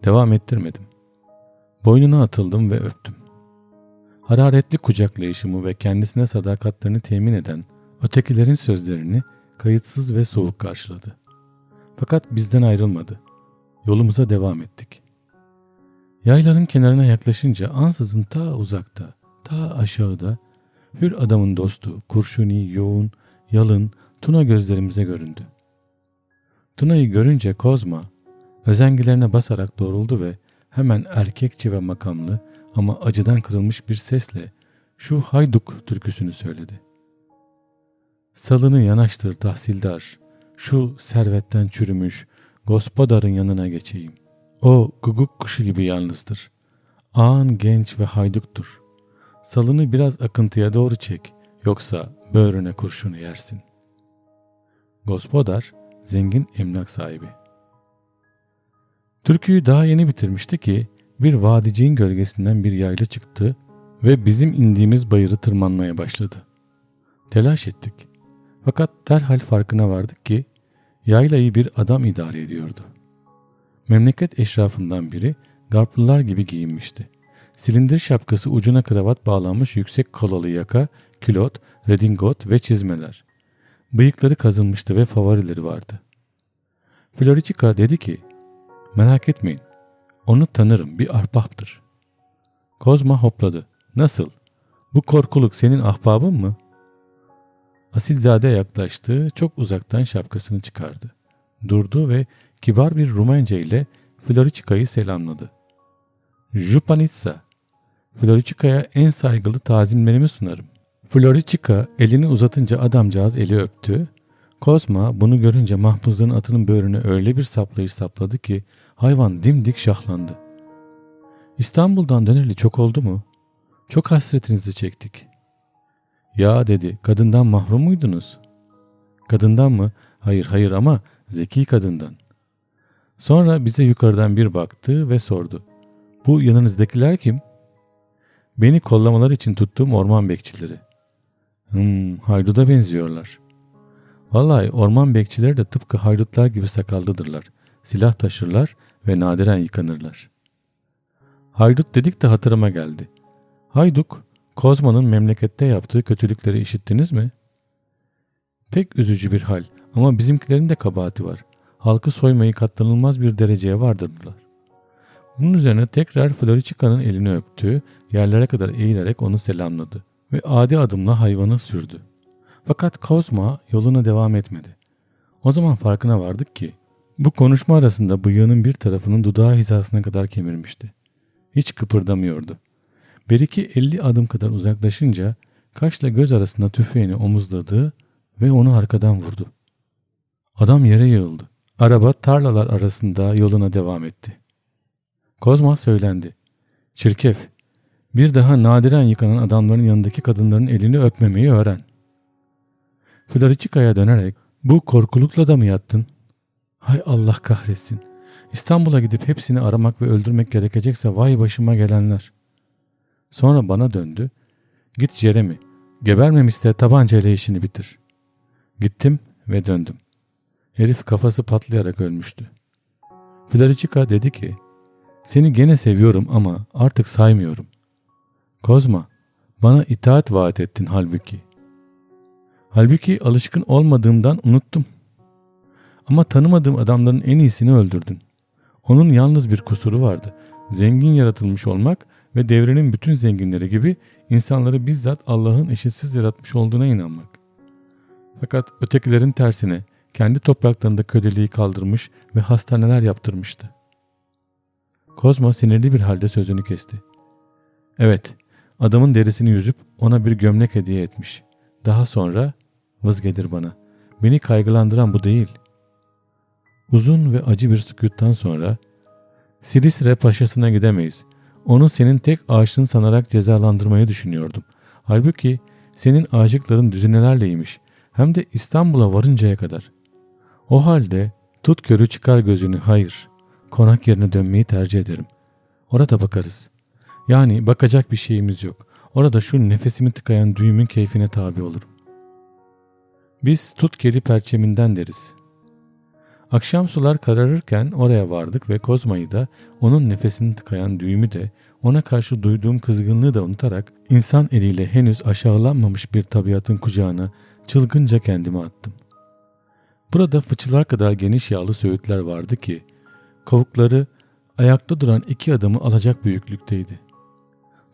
Devam ettirmedim. Boynuna atıldım ve öptüm. Hararetli kucaklayışımı ve kendisine sadakatlerini temin eden ötekilerin sözlerini kayıtsız ve soğuk karşıladı. Fakat bizden ayrılmadı. Yolumuza devam ettik. Yayların kenarına yaklaşınca ansızın ta uzakta, ta aşağıda hür adamın dostu, kurşuni, yoğun, yalın, Tuna gözlerimize göründü. Tuna'yı görünce Kozma özengilerine basarak doğruldu ve hemen erkekçe ve makamlı ama acıdan kırılmış bir sesle şu hayduk türküsünü söyledi. Salını yanaştır tahsildar, şu servetten çürümüş gospodarın yanına geçeyim. O guguk kuşu gibi yalnızdır. Ağan genç ve hayduktur. Salını biraz akıntıya doğru çek, yoksa böğrüne kurşunu yersin. Gospodar, zengin emlak sahibi. Türküyü daha yeni bitirmişti ki bir vadiciğin gölgesinden bir yaylı çıktı ve bizim indiğimiz bayırı tırmanmaya başladı. Telaş ettik. Fakat derhal farkına vardık ki yaylayı bir adam idare ediyordu. Memleket eşrafından biri Garplılar gibi giyinmişti. Silindir şapkası ucuna kravat bağlanmış yüksek kolalı yaka, külot, redingot ve çizmeler. Bıyıkları kazınmıştı ve favorileri vardı. Floricica dedi ki, merak etmeyin, onu tanırım bir ahbaptır. Kozma hopladı. Nasıl? Bu korkuluk senin ahbabın mı? Asilzade yaklaştı, çok uzaktan şapkasını çıkardı. Durdu ve kibar bir Rumence ile Floricica'yı selamladı. Jupanitsa, Floricica'ya en saygılı tazimlerimi sunarım. Floricica elini uzatınca adamcağız eli öptü. Kozma bunu görünce mahpuzların atının böğrüne öyle bir saplayış sapladı ki hayvan dimdik şahlandı. İstanbul'dan döneli çok oldu mu? Çok hasretinizi çektik. Ya dedi kadından mahrum muydunuz? Kadından mı? Hayır hayır ama zeki kadından. Sonra bize yukarıdan bir baktı ve sordu. Bu yanınızdakiler kim? Beni kollamalar için tuttuğum orman bekçileri. Hmm, hayduda benziyorlar. Vallahi orman bekçileri de tıpkı haydutlar gibi sakallıdırlar. Silah taşırlar ve nadiren yıkanırlar. Haydut dedik de hatırıma geldi. Hayduk, Kozma'nın memlekette yaptığı kötülükleri işittiniz mi? Pek üzücü bir hal ama bizimkilerin de kabahati var. Halkı soymayı katlanılmaz bir dereceye vardırdılar. Bunun üzerine tekrar Floricica'nın elini öptü, yerlere kadar eğilerek onu selamladı ve adi adımla hayvanı sürdü. Fakat Kozma yoluna devam etmedi. O zaman farkına vardık ki bu konuşma arasında bıyığının bir tarafının dudağı hizasına kadar kemirmişti. Hiç kıpırdamıyordu. Beriki elli adım kadar uzaklaşınca kaşla göz arasında tüfeğini omuzladı ve onu arkadan vurdu. Adam yere yığıldı. Araba tarlalar arasında yoluna devam etti. Kozma söylendi. Çirkef, bir daha nadiren yıkanan adamların yanındaki kadınların elini öpmemeyi öğren. Floricica'ya dönerek bu korkulukla da mı yattın? Hay Allah kahretsin. İstanbul'a gidip hepsini aramak ve öldürmek gerekecekse vay başıma gelenler. Sonra bana döndü. Git Jeremy. Gebermemişse tabancayla işini bitir. Gittim ve döndüm. Herif kafası patlayarak ölmüştü. Floricica dedi ki, seni gene seviyorum ama artık saymıyorum. Kozma, bana itaat vaat ettin halbuki. Halbuki alışkın olmadığımdan unuttum. Ama tanımadığım adamların en iyisini öldürdün. Onun yalnız bir kusuru vardı. Zengin yaratılmış olmak ve devrenin bütün zenginleri gibi insanları bizzat Allah'ın eşitsiz yaratmış olduğuna inanmak. Fakat ötekilerin tersine kendi topraklarında köleliği kaldırmış ve hastaneler yaptırmıştı. Kozma sinirli bir halde sözünü kesti. Evet, adamın derisini yüzüp ona bir gömlek hediye etmiş. Daha sonra vızgedir bana. Beni kaygılandıran bu değil. Uzun ve acı bir sükuttan sonra Silistre paşasına gidemeyiz. Onu senin tek aşığın sanarak cezalandırmayı düşünüyordum. Halbuki senin aşıkların düzinelerleymiş. Hem de İstanbul'a varıncaya kadar. O halde tut körü çıkar gözünü hayır. Konak yerine dönmeyi tercih ederim. Orada bakarız. Yani bakacak bir şeyimiz yok. Orada şu nefesimi tıkayan düğümün keyfine tabi olurum. Biz tut keri perçeminden deriz. Akşam sular kararırken oraya vardık ve Kozma'yı da onun nefesini tıkayan düğümü de ona karşı duyduğum kızgınlığı da unutarak insan eliyle henüz aşağılanmamış bir tabiatın kucağına çılgınca kendimi attım. Burada fıçılar kadar geniş yağlı söğütler vardı ki kavukları ayakta duran iki adamı alacak büyüklükteydi.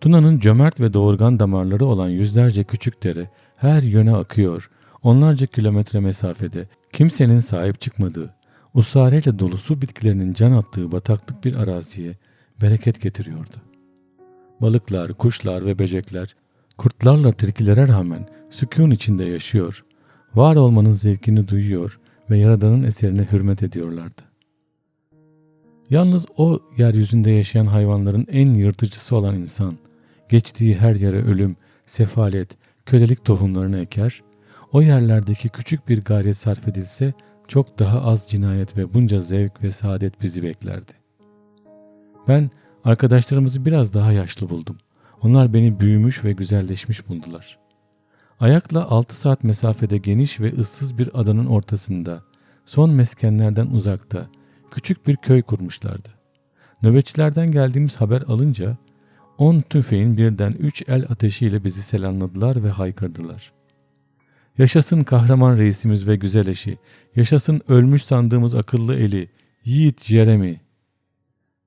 Tuna'nın cömert ve doğurgan damarları olan yüzlerce küçük dere her yöne akıyor, onlarca kilometre mesafede kimsenin sahip çıkmadığı, usareyle dolu su bitkilerinin can attığı bataklık bir araziye bereket getiriyordu. Balıklar, kuşlar ve böcekler kurtlarla tilkilere rağmen sükun içinde yaşıyor, var olmanın zevkini duyuyor ve Yaradan'ın eserine hürmet ediyorlardı. Yalnız o yeryüzünde yaşayan hayvanların en yırtıcısı olan insan, geçtiği her yere ölüm, sefalet, kölelik tohumlarını eker, o yerlerdeki küçük bir gayret sarf edilse çok daha az cinayet ve bunca zevk ve saadet bizi beklerdi. Ben arkadaşlarımızı biraz daha yaşlı buldum. Onlar beni büyümüş ve güzelleşmiş buldular. Ayakla 6 saat mesafede geniş ve ıssız bir adanın ortasında, son meskenlerden uzakta, küçük bir köy kurmuşlardı. Nöbetçilerden geldiğimiz haber alınca, on tüfeğin birden üç el ateşiyle bizi selamladılar ve haykırdılar. Yaşasın kahraman reisimiz ve güzel eşi, yaşasın ölmüş sandığımız akıllı eli, yiğit Jeremy.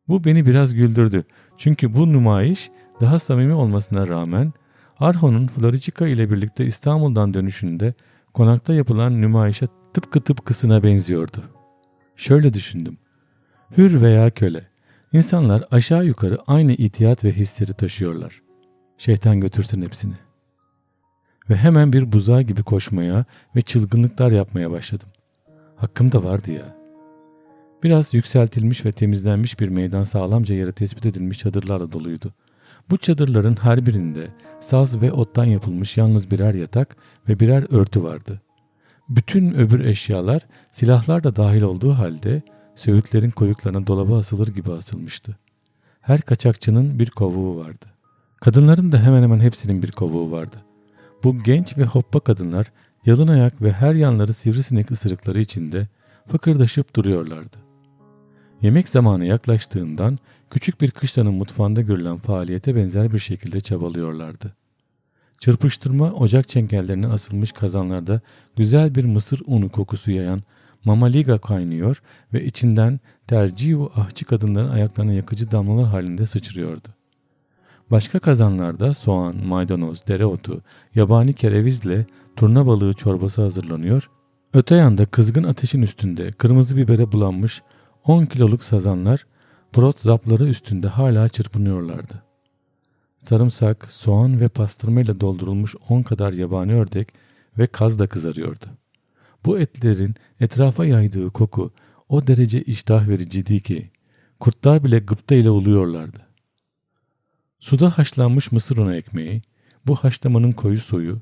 Bu beni biraz güldürdü. Çünkü bu numayiş daha samimi olmasına rağmen Arho'nun Floricica ile birlikte İstanbul'dan dönüşünde konakta yapılan nümayişe tıpkı tıpkısına benziyordu. Şöyle düşündüm. Hür veya köle. İnsanlar aşağı yukarı aynı itiyat ve hisleri taşıyorlar. Şeytan götürsün hepsini. Ve hemen bir buzağı gibi koşmaya ve çılgınlıklar yapmaya başladım. Hakkım da vardı ya. Biraz yükseltilmiş ve temizlenmiş bir meydan sağlamca yere tespit edilmiş çadırlarla doluydu. Bu çadırların her birinde saz ve ottan yapılmış yalnız birer yatak ve birer örtü vardı. Bütün öbür eşyalar silahlar da dahil olduğu halde söğütlerin koyuklarına dolaba asılır gibi asılmıştı. Her kaçakçının bir kovuğu vardı. Kadınların da hemen hemen hepsinin bir kovuğu vardı. Bu genç ve hoppa kadınlar yalın ayak ve her yanları sivrisinek ısırıkları içinde fıkırdaşıp duruyorlardı. Yemek zamanı yaklaştığından küçük bir kışlanın mutfağında görülen faaliyete benzer bir şekilde çabalıyorlardı. Çırpıştırma ocak çengellerine asılmış kazanlarda güzel bir mısır unu kokusu yayan mamaliga kaynıyor ve içinden tercihu ahçı kadınların ayaklarına yakıcı damlalar halinde sıçrıyordu. Başka kazanlarda soğan, maydanoz, dereotu, yabani kerevizle turna balığı çorbası hazırlanıyor. Öte yanda kızgın ateşin üstünde kırmızı bibere bulanmış 10 kiloluk sazanlar brot zapları üstünde hala çırpınıyorlardı. Sarımsak, soğan ve pastırma ile doldurulmuş 10 kadar yabani ördek ve kaz da kızarıyordu. Bu etlerin etrafa yaydığı koku o derece iştah vericiydi ki kurtlar bile gıpta ile uluyorlardı. Suda haşlanmış mısır unu ekmeği, bu haşlamanın koyu soyu,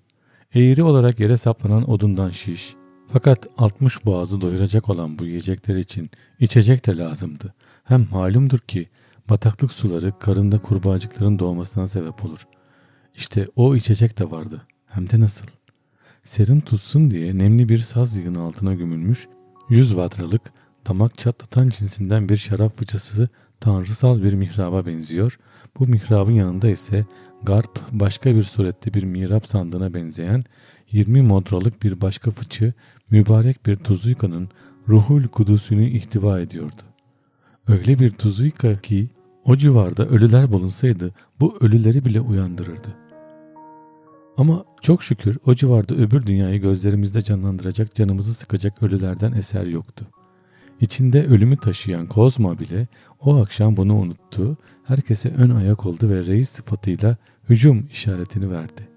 eğri olarak yere saplanan odundan şiş, fakat 60 boğazı doyuracak olan bu yiyecekler için içecek de lazımdı. Hem malumdur ki bataklık suları karında kurbağacıkların doğmasına sebep olur. İşte o içecek de vardı. Hem de nasıl? Serin tutsun diye nemli bir saz yığını altına gömülmüş, yüz vatralık, damak çatlatan cinsinden bir şarap fıçısı tanrısal bir mihraba benziyor. Bu mihrabın yanında ise garp başka bir surette bir mihrap sandığına benzeyen 20 modralık bir başka fıçı mübarek bir tuzuykanın ruhul kudüsünü ihtiva ediyordu. Öyle bir tuzuyka ki o civarda ölüler bulunsaydı bu ölüleri bile uyandırırdı. Ama çok şükür o civarda öbür dünyayı gözlerimizde canlandıracak canımızı sıkacak ölülerden eser yoktu. İçinde ölümü taşıyan Kozma bile o akşam bunu unuttu, herkese ön ayak oldu ve reis sıfatıyla hücum işaretini verdi.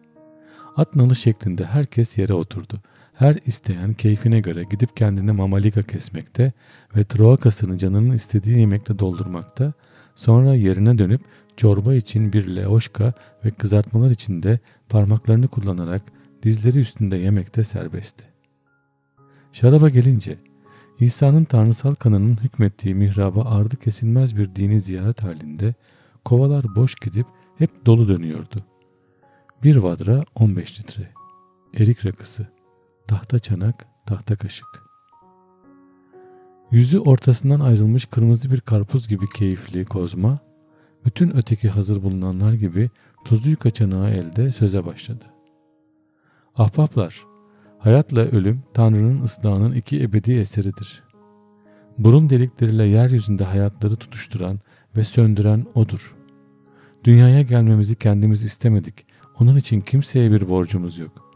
At nalı şeklinde herkes yere oturdu. her isteyen keyfine göre gidip kendine mamalika kesmekte ve troakasını canının istediği yemekle doldurmakta, sonra yerine dönüp çorba için bir leoşka ve kızartmalar için de parmaklarını kullanarak dizleri üstünde yemekte serbestti. Şaraba gelince İsa'nın tanrısal kanının hükmettiği mihraba ardı kesilmez bir dini ziyaret halinde kovalar boş gidip hep dolu dönüyordu. Bir vadra 15 litre, erik rakısı, tahta çanak, tahta kaşık. Yüzü ortasından ayrılmış kırmızı bir karpuz gibi keyifli kozma, bütün öteki hazır bulunanlar gibi tuzlu kaçanağı elde söze başladı. Ahbaplar, hayatla ölüm Tanrı'nın ıslahının iki ebedi eseridir. Burun delikleriyle yeryüzünde hayatları tutuşturan ve söndüren O'dur. Dünyaya gelmemizi kendimiz istemedik. Onun için kimseye bir borcumuz yok.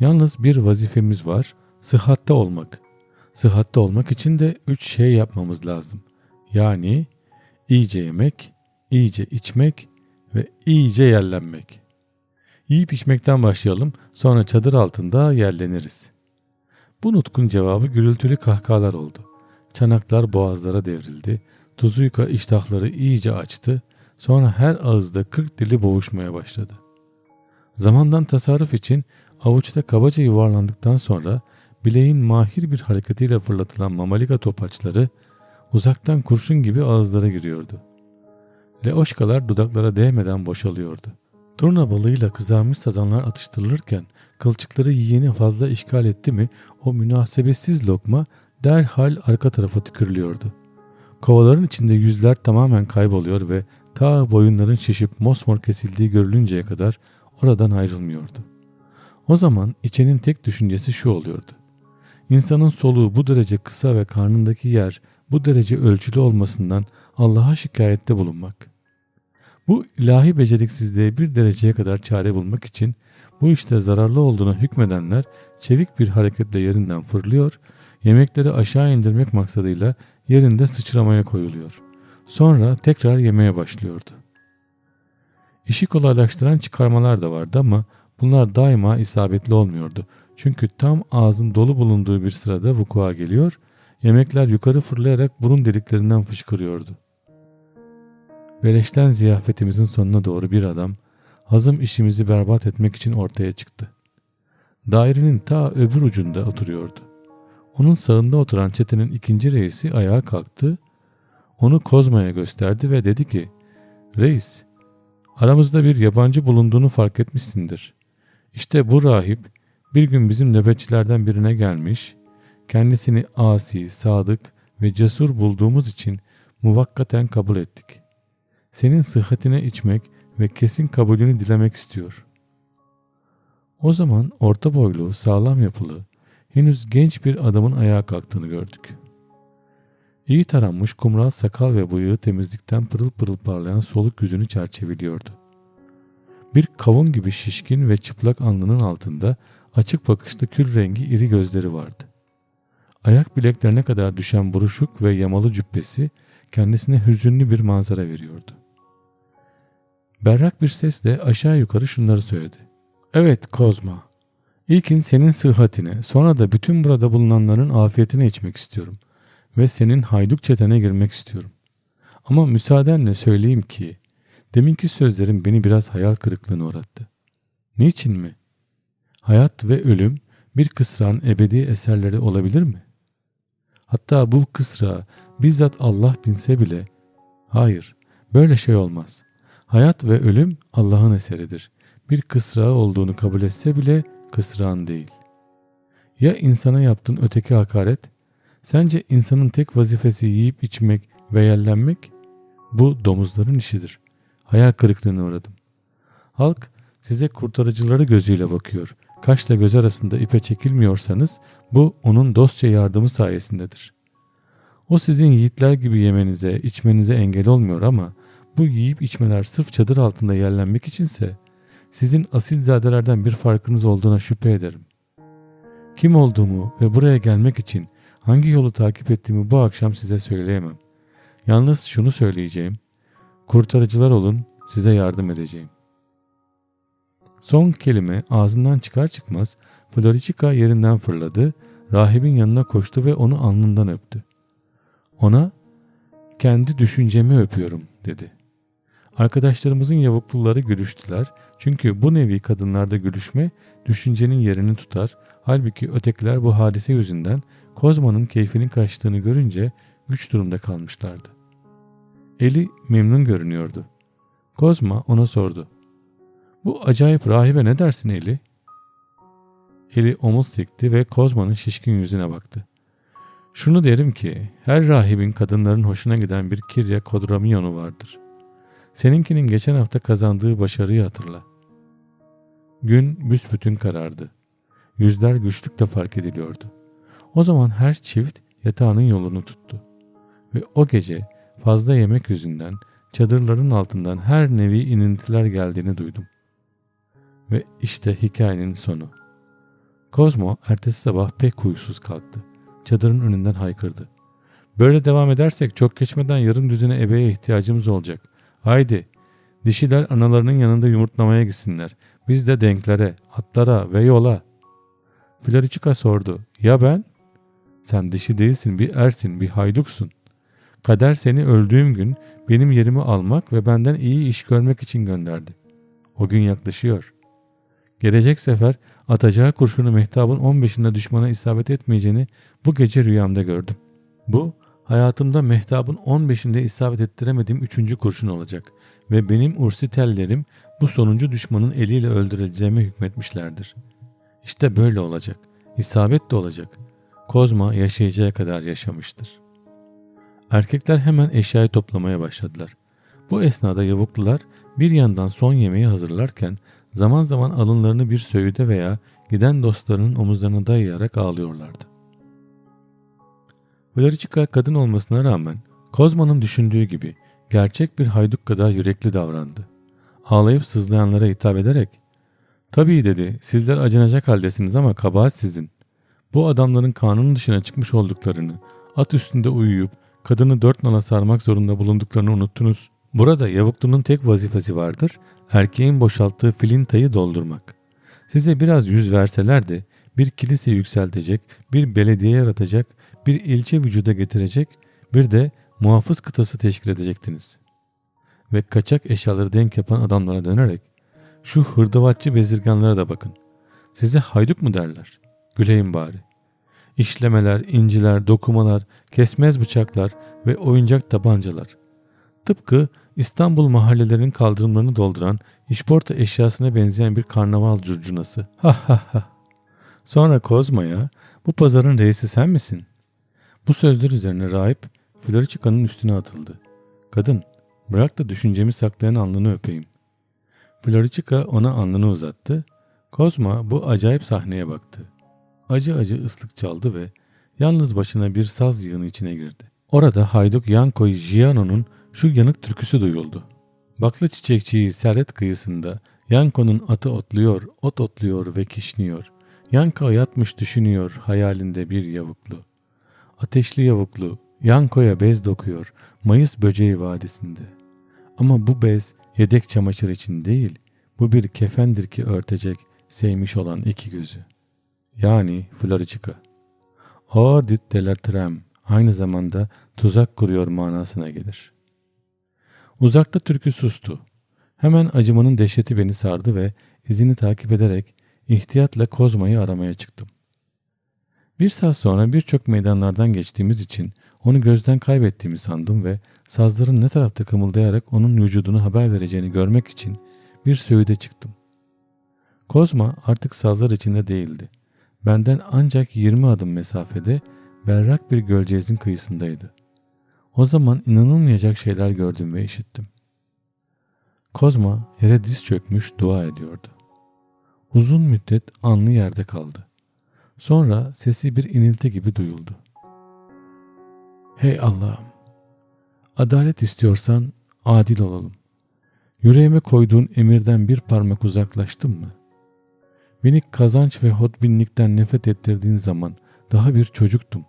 Yalnız bir vazifemiz var, sıhhatte olmak. Sıhhatte olmak için de üç şey yapmamız lazım. Yani iyice yemek, iyice içmek ve iyice yerlenmek. Yiyip içmekten başlayalım, sonra çadır altında yerleniriz. Bu nutkun cevabı gürültülü kahkahalar oldu. Çanaklar boğazlara devrildi. Tuzuyka iştahları iyice açtı. Sonra her ağızda kırk dili boğuşmaya başladı. Zamandan tasarruf için avuçta kabaca yuvarlandıktan sonra bileğin mahir bir hareketiyle fırlatılan mamalika topaçları uzaktan kurşun gibi ağızlara giriyordu. Leoşkalar dudaklara değmeden boşalıyordu. Turna balığıyla kızarmış sazanlar atıştırılırken kılçıkları yiyeni fazla işgal etti mi o münasebetsiz lokma derhal arka tarafa tükürülüyordu. Kovaların içinde yüzler tamamen kayboluyor ve ta boyunların şişip mosmor kesildiği görülünceye kadar oradan ayrılmıyordu. O zaman içenin tek düşüncesi şu oluyordu. İnsanın soluğu bu derece kısa ve karnındaki yer bu derece ölçülü olmasından Allah'a şikayette bulunmak. Bu ilahi beceriksizliğe bir dereceye kadar çare bulmak için bu işte zararlı olduğuna hükmedenler çevik bir hareketle yerinden fırlıyor, yemekleri aşağı indirmek maksadıyla yerinde sıçramaya koyuluyor. Sonra tekrar yemeye başlıyordu. İşi kolaylaştıran çıkarmalar da vardı ama bunlar daima isabetli olmuyordu. Çünkü tam ağzın dolu bulunduğu bir sırada vukua geliyor, yemekler yukarı fırlayarak burun deliklerinden fışkırıyordu. Beleşten ziyafetimizin sonuna doğru bir adam hazım işimizi berbat etmek için ortaya çıktı. Dairenin ta öbür ucunda oturuyordu. Onun sağında oturan çetenin ikinci reisi ayağa kalktı, onu Kozma'ya gösterdi ve dedi ki, Reis, aramızda bir yabancı bulunduğunu fark etmişsindir. İşte bu rahip bir gün bizim nöbetçilerden birine gelmiş, kendisini asi, sadık ve cesur bulduğumuz için muvakkaten kabul ettik senin sıhhatine içmek ve kesin kabulünü dilemek istiyor. O zaman orta boylu, sağlam yapılı, henüz genç bir adamın ayağa kalktığını gördük. İyi taranmış kumral sakal ve bıyığı temizlikten pırıl pırıl parlayan soluk yüzünü çerçeveliyordu. Bir kavun gibi şişkin ve çıplak alnının altında açık bakışlı kül rengi iri gözleri vardı. Ayak bileklerine kadar düşen buruşuk ve yamalı cübbesi kendisine hüzünlü bir manzara veriyordu. Berrak bir sesle aşağı yukarı şunları söyledi. Evet Kozma, ilkin senin sıhhatine, sonra da bütün burada bulunanların afiyetine içmek istiyorum. Ve senin hayduk çetene girmek istiyorum. Ama müsaadenle söyleyeyim ki, deminki sözlerim beni biraz hayal kırıklığına uğrattı. Niçin mi? Hayat ve ölüm bir kısrağın ebedi eserleri olabilir mi? Hatta bu kısra bizzat Allah binse bile, hayır böyle şey olmaz. Hayat ve ölüm Allah'ın eseridir. Bir kısrağı olduğunu kabul etse bile kısrağın değil. Ya insana yaptığın öteki hakaret? Sence insanın tek vazifesi yiyip içmek ve yerlenmek? Bu domuzların işidir. Hayal kırıklığına uğradım. Halk size kurtarıcıları gözüyle bakıyor. Kaşla göz arasında ipe çekilmiyorsanız bu onun dostça yardımı sayesindedir. O sizin yiğitler gibi yemenize, içmenize engel olmuyor ama bu yiyip içmeler sırf çadır altında yerlenmek içinse sizin asilzadelerden bir farkınız olduğuna şüphe ederim. Kim olduğumu ve buraya gelmek için hangi yolu takip ettiğimi bu akşam size söyleyemem. Yalnız şunu söyleyeceğim. Kurtarıcılar olun, size yardım edeceğim. Son kelime ağzından çıkar çıkmaz Floricica yerinden fırladı, rahibin yanına koştu ve onu alnından öptü. Ona kendi düşüncemi öpüyorum dedi. Arkadaşlarımızın yavukluları gülüştüler çünkü bu nevi kadınlarda gülüşme düşüncenin yerini tutar. Halbuki ötekiler bu hadise yüzünden Kozma'nın keyfinin kaçtığını görünce güç durumda kalmışlardı. Eli memnun görünüyordu. Kozma ona sordu. Bu acayip rahibe ne dersin Eli? Eli omuz sikti ve Kozma'nın şişkin yüzüne baktı. Şunu derim ki her rahibin kadınların hoşuna giden bir kirya kodramiyonu vardır. Seninkinin geçen hafta kazandığı başarıyı hatırla. Gün büsbütün karardı. Yüzler güçlükle fark ediliyordu. O zaman her çift yatağının yolunu tuttu. Ve o gece fazla yemek yüzünden çadırların altından her nevi inintiler geldiğini duydum. Ve işte hikayenin sonu. Kozmo ertesi sabah pek huysuz kalktı. Çadırın önünden haykırdı. Böyle devam edersek çok geçmeden yarım düzine ebeye ihtiyacımız olacak. Haydi dişiler analarının yanında yumurtlamaya gitsinler. Biz de denklere, atlara ve yola. Floriçika sordu. Ya ben? Sen dişi değilsin bir ersin bir hayduksun. Kader seni öldüğüm gün benim yerimi almak ve benden iyi iş görmek için gönderdi. O gün yaklaşıyor. Gelecek sefer atacağı kurşunu mehtabın 15'inde düşmana isabet etmeyeceğini bu gece rüyamda gördüm. Bu hayatımda mehtabın 15'inde isabet ettiremediğim üçüncü kurşun olacak ve benim ursitellerim bu sonuncu düşmanın eliyle öldürüleceğime hükmetmişlerdir. İşte böyle olacak. İsabet de olacak. Kozma yaşayacağı kadar yaşamıştır. Erkekler hemen eşyayı toplamaya başladılar. Bu esnada yavuklular bir yandan son yemeği hazırlarken zaman zaman alınlarını bir söğüde veya giden dostlarının omuzlarına dayayarak ağlıyorlardı. Vlariçika kadın olmasına rağmen Kozma'nın düşündüğü gibi gerçek bir hayduk kadar yürekli davrandı. Ağlayıp sızlayanlara hitap ederek ''Tabii'' dedi ''sizler acınacak haldesiniz ama kabahat sizin. Bu adamların kanunun dışına çıkmış olduklarını, at üstünde uyuyup kadını dört nala sarmak zorunda bulunduklarını unuttunuz. Burada yavuklunun tek vazifesi vardır, erkeğin boşalttığı filintayı doldurmak. Size biraz yüz verselerdi bir kilise yükseltecek, bir belediye yaratacak, bir ilçe vücuda getirecek, bir de muhafız kıtası teşkil edecektiniz. Ve kaçak eşyaları denk yapan adamlara dönerek, şu hırdavatçı bezirganlara da bakın. Size hayduk mu derler? Güleyim bari. İşlemeler, inciler, dokumalar, kesmez bıçaklar ve oyuncak tabancalar. Tıpkı İstanbul mahallelerinin kaldırımlarını dolduran işporta eşyasına benzeyen bir karnaval curcunası. Ha ha ha. Sonra Kozma'ya bu pazarın reisi sen misin? Bu sözler üzerine rahip Floricica'nın üstüne atıldı. Kadın bırak da düşüncemi saklayan alnını öpeyim. Floricica ona alnını uzattı. Kozma bu acayip sahneye baktı. Acı acı ıslık çaldı ve yalnız başına bir saz yığını içine girdi. Orada hayduk Yanko Giano'nun şu yanık türküsü duyuldu. Baklı çiçekçiyi Serret kıyısında Yanko'nun atı otluyor, ot otluyor ve kişniyor. Yanko yatmış düşünüyor hayalinde bir yavuklu. Ateşli yavuklu Yanko'ya bez dokuyor Mayıs böceği vadisinde. Ama bu bez yedek çamaşır için değil, bu bir kefendir ki örtecek sevmiş olan iki gözü. Yani Floricica. Ordit delertrem aynı zamanda tuzak kuruyor manasına gelir. Uzakta türkü sustu. Hemen acımanın dehşeti beni sardı ve izini takip ederek ihtiyatla Kozma'yı aramaya çıktım. Bir saat sonra birçok meydanlardan geçtiğimiz için onu gözden kaybettiğimi sandım ve sazların ne tarafta kımıldayarak onun vücudunu haber vereceğini görmek için bir söğüde çıktım. Kozma artık sazlar içinde değildi. Benden ancak 20 adım mesafede berrak bir gölcezin kıyısındaydı. O zaman inanılmayacak şeyler gördüm ve işittim. Kozma yere diz çökmüş dua ediyordu. Uzun müddet anlı yerde kaldı. Sonra sesi bir inilti gibi duyuldu. Hey Allah'ım! Adalet istiyorsan adil olalım. Yüreğime koyduğun emirden bir parmak uzaklaştım mı? Beni kazanç ve hotbinlikten nefret ettirdiğin zaman daha bir çocuktum.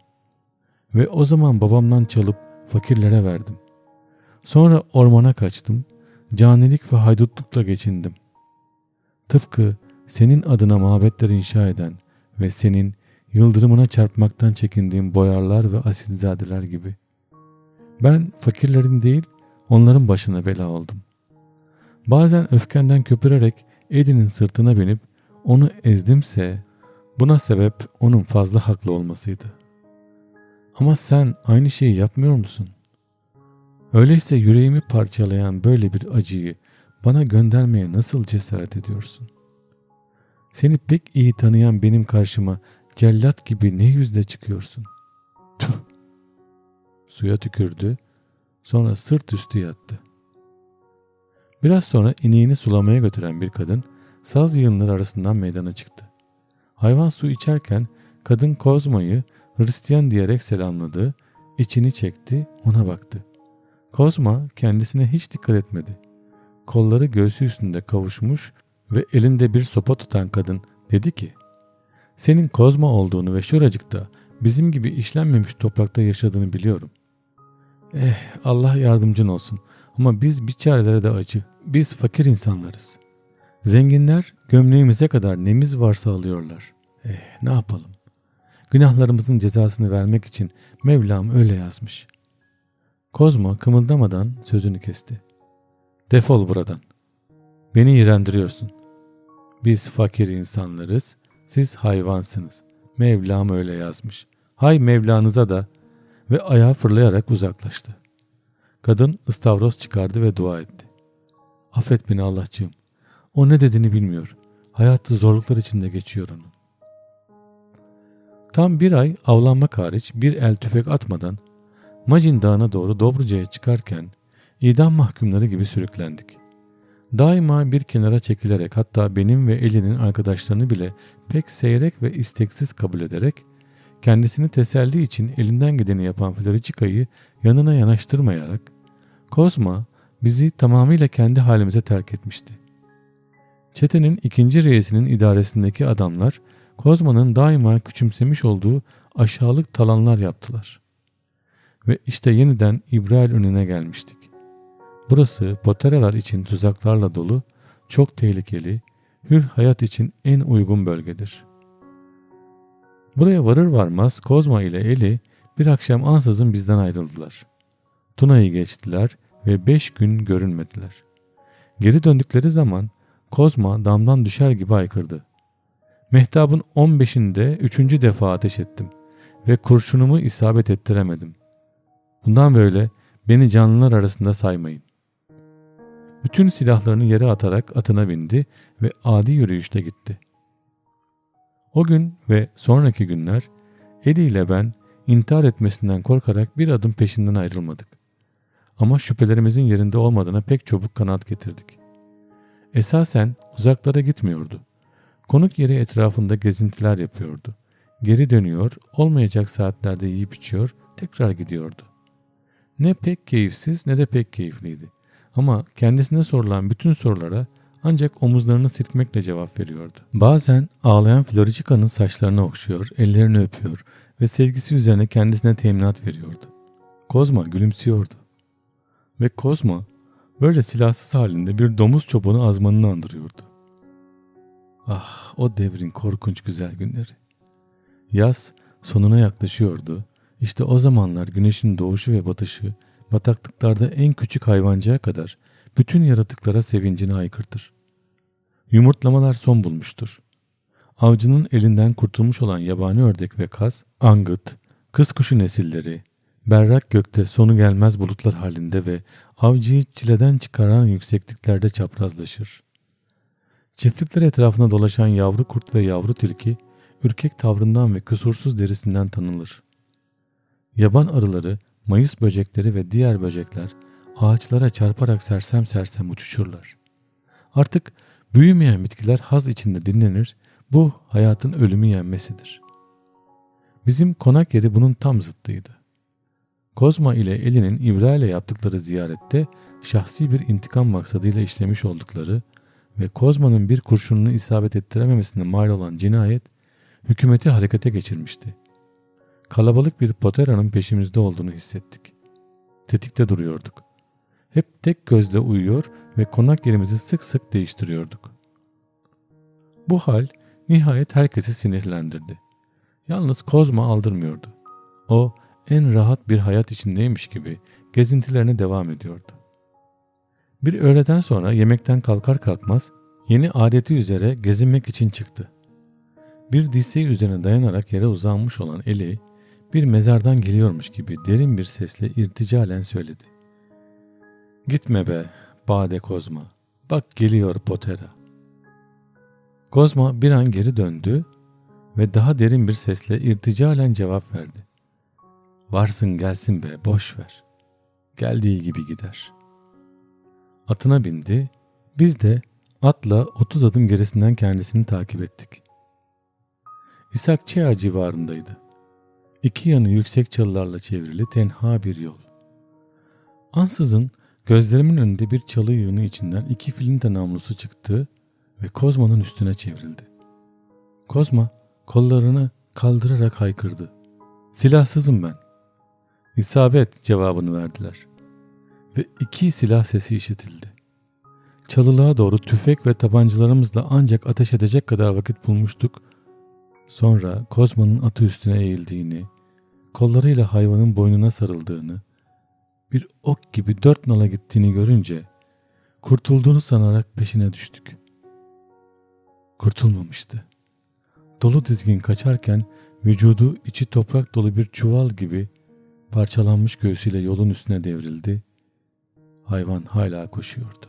Ve o zaman babamdan çalıp fakirlere verdim. Sonra ormana kaçtım, canilik ve haydutlukla geçindim. Tıpkı senin adına mabetler inşa eden ve senin yıldırımına çarpmaktan çekindiğin boyarlar ve asilzadeler gibi. Ben fakirlerin değil onların başına bela oldum. Bazen öfkenden köpürerek Eddie'nin sırtına binip onu ezdimse buna sebep onun fazla haklı olmasıydı. Ama sen aynı şeyi yapmıyor musun? Öyleyse yüreğimi parçalayan böyle bir acıyı bana göndermeye nasıl cesaret ediyorsun? Seni pek iyi tanıyan benim karşıma cellat gibi ne yüzle çıkıyorsun? Tüh! Suya tükürdü, sonra sırt üstü yattı. Biraz sonra ineğini sulamaya götüren bir kadın saz yığınları arasından meydana çıktı. Hayvan su içerken kadın Kozma'yı Hristiyan diyerek selamladı, içini çekti, ona baktı. Kozma kendisine hiç dikkat etmedi. Kolları göğsü üstünde kavuşmuş ve elinde bir sopa tutan kadın dedi ki senin Kozma olduğunu ve şuracıkta bizim gibi işlenmemiş toprakta yaşadığını biliyorum. Eh Allah yardımcın olsun ama biz biçarelere de acı. Biz fakir insanlarız. Zenginler gömleğimize kadar nemiz varsa alıyorlar. Eh ne yapalım? Günahlarımızın cezasını vermek için Mevlam öyle yazmış. Kozmo kımıldamadan sözünü kesti. Defol buradan. Beni iğrendiriyorsun. Biz fakir insanlarız, siz hayvansınız. Mevlam öyle yazmış. Hay Mevlanıza da ve ayağa fırlayarak uzaklaştı. Kadın ıstavroz çıkardı ve dua etti. Affet beni Allah'cığım. O ne dediğini bilmiyor. Hayatı zorluklar içinde geçiyor onun. Tam bir ay avlanmak hariç bir el tüfek atmadan Macin Dağı'na doğru Dobruca'ya çıkarken idam mahkumları gibi sürüklendik. Daima bir kenara çekilerek hatta benim ve Eli'nin arkadaşlarını bile pek seyrek ve isteksiz kabul ederek kendisini teselli için elinden gideni yapan Floricica'yı yanına yanaştırmayarak Kozma bizi tamamıyla kendi halimize terk etmişti. Çetenin ikinci reisinin idaresindeki adamlar Kozma'nın daima küçümsemiş olduğu aşağılık talanlar yaptılar. Ve işte yeniden İbrahil önüne gelmiştik. Burası poteralar için tuzaklarla dolu, çok tehlikeli, hür hayat için en uygun bölgedir. Buraya varır varmaz Kozma ile Eli bir akşam ansızın bizden ayrıldılar. Tuna'yı geçtiler ve beş gün görünmediler. Geri döndükleri zaman Kozma damdan düşer gibi aykırdı. Mehtabın on beşinde üçüncü defa ateş ettim ve kurşunumu isabet ettiremedim. Bundan böyle beni canlılar arasında saymayın. Bütün silahlarını yere atarak atına bindi ve adi yürüyüşte gitti. O gün ve sonraki günler Eli ile ben intihar etmesinden korkarak bir adım peşinden ayrılmadık. Ama şüphelerimizin yerinde olmadığına pek çabuk kanaat getirdik. Esasen uzaklara gitmiyordu. Konuk yeri etrafında gezintiler yapıyordu. Geri dönüyor, olmayacak saatlerde yiyip içiyor, tekrar gidiyordu. Ne pek keyifsiz ne de pek keyifliydi. Ama kendisine sorulan bütün sorulara ancak omuzlarını silkmekle cevap veriyordu. Bazen ağlayan Floricica'nın saçlarını okşuyor, ellerini öpüyor ve sevgisi üzerine kendisine teminat veriyordu. Kozma gülümsüyordu. Ve Kozma böyle silahsız halinde bir domuz çobanı azmanını andırıyordu. Ah o devrin korkunç güzel günleri. Yaz sonuna yaklaşıyordu. İşte o zamanlar güneşin doğuşu ve batışı bataklıklarda en küçük hayvancaya kadar bütün yaratıklara sevincini haykırtır. Yumurtlamalar son bulmuştur. Avcının elinden kurtulmuş olan yabani ördek ve kaz, angıt, kız kuşu nesilleri, berrak gökte sonu gelmez bulutlar halinde ve avcıyı çileden çıkaran yüksekliklerde çaprazlaşır. Çiftlikler etrafında dolaşan yavru kurt ve yavru tilki, ürkek tavrından ve kusursuz derisinden tanınır. Yaban arıları mayıs böcekleri ve diğer böcekler ağaçlara çarparak sersem sersem uçuşurlar. Artık büyümeyen bitkiler haz içinde dinlenir, bu hayatın ölümü yenmesidir. Bizim konak yeri bunun tam zıttıydı. Kozma ile Eli'nin İbra ile yaptıkları ziyarette şahsi bir intikam maksadıyla işlemiş oldukları ve Kozma'nın bir kurşununu isabet ettirememesine mal olan cinayet hükümeti harekete geçirmişti kalabalık bir poteranın peşimizde olduğunu hissettik. Tetikte duruyorduk. Hep tek gözle uyuyor ve konak yerimizi sık sık değiştiriyorduk. Bu hal nihayet herkesi sinirlendirdi. Yalnız Kozma aldırmıyordu. O en rahat bir hayat içindeymiş gibi gezintilerine devam ediyordu. Bir öğleden sonra yemekten kalkar kalkmaz yeni adeti üzere gezinmek için çıktı. Bir dirseği üzerine dayanarak yere uzanmış olan eli bir mezardan geliyormuş gibi derin bir sesle irticalen söyledi. Gitme be Bade Kozma. Bak geliyor Potera. Kozma bir an geri döndü ve daha derin bir sesle irticalen cevap verdi. Varsın gelsin be boş ver. Geldiği gibi gider. Atına bindi. Biz de atla 30 adım gerisinden kendisini takip ettik. İshakçıya civarındaydı. İki yanı yüksek çalılarla çevrili tenha bir yol. Ansızın gözlerimin önünde bir çalı yığını içinden iki filinte namlusu çıktı ve Kozma'nın üstüne çevrildi. Kozma kollarını kaldırarak haykırdı. Silahsızım ben. İsabet cevabını verdiler. Ve iki silah sesi işitildi. Çalılığa doğru tüfek ve tabancalarımızla ancak ateş edecek kadar vakit bulmuştuk. Sonra Kozma'nın atı üstüne eğildiğini, kollarıyla hayvanın boynuna sarıldığını, bir ok gibi dört nala gittiğini görünce kurtulduğunu sanarak peşine düştük. Kurtulmamıştı. Dolu dizgin kaçarken vücudu içi toprak dolu bir çuval gibi parçalanmış göğsüyle yolun üstüne devrildi. Hayvan hala koşuyordu.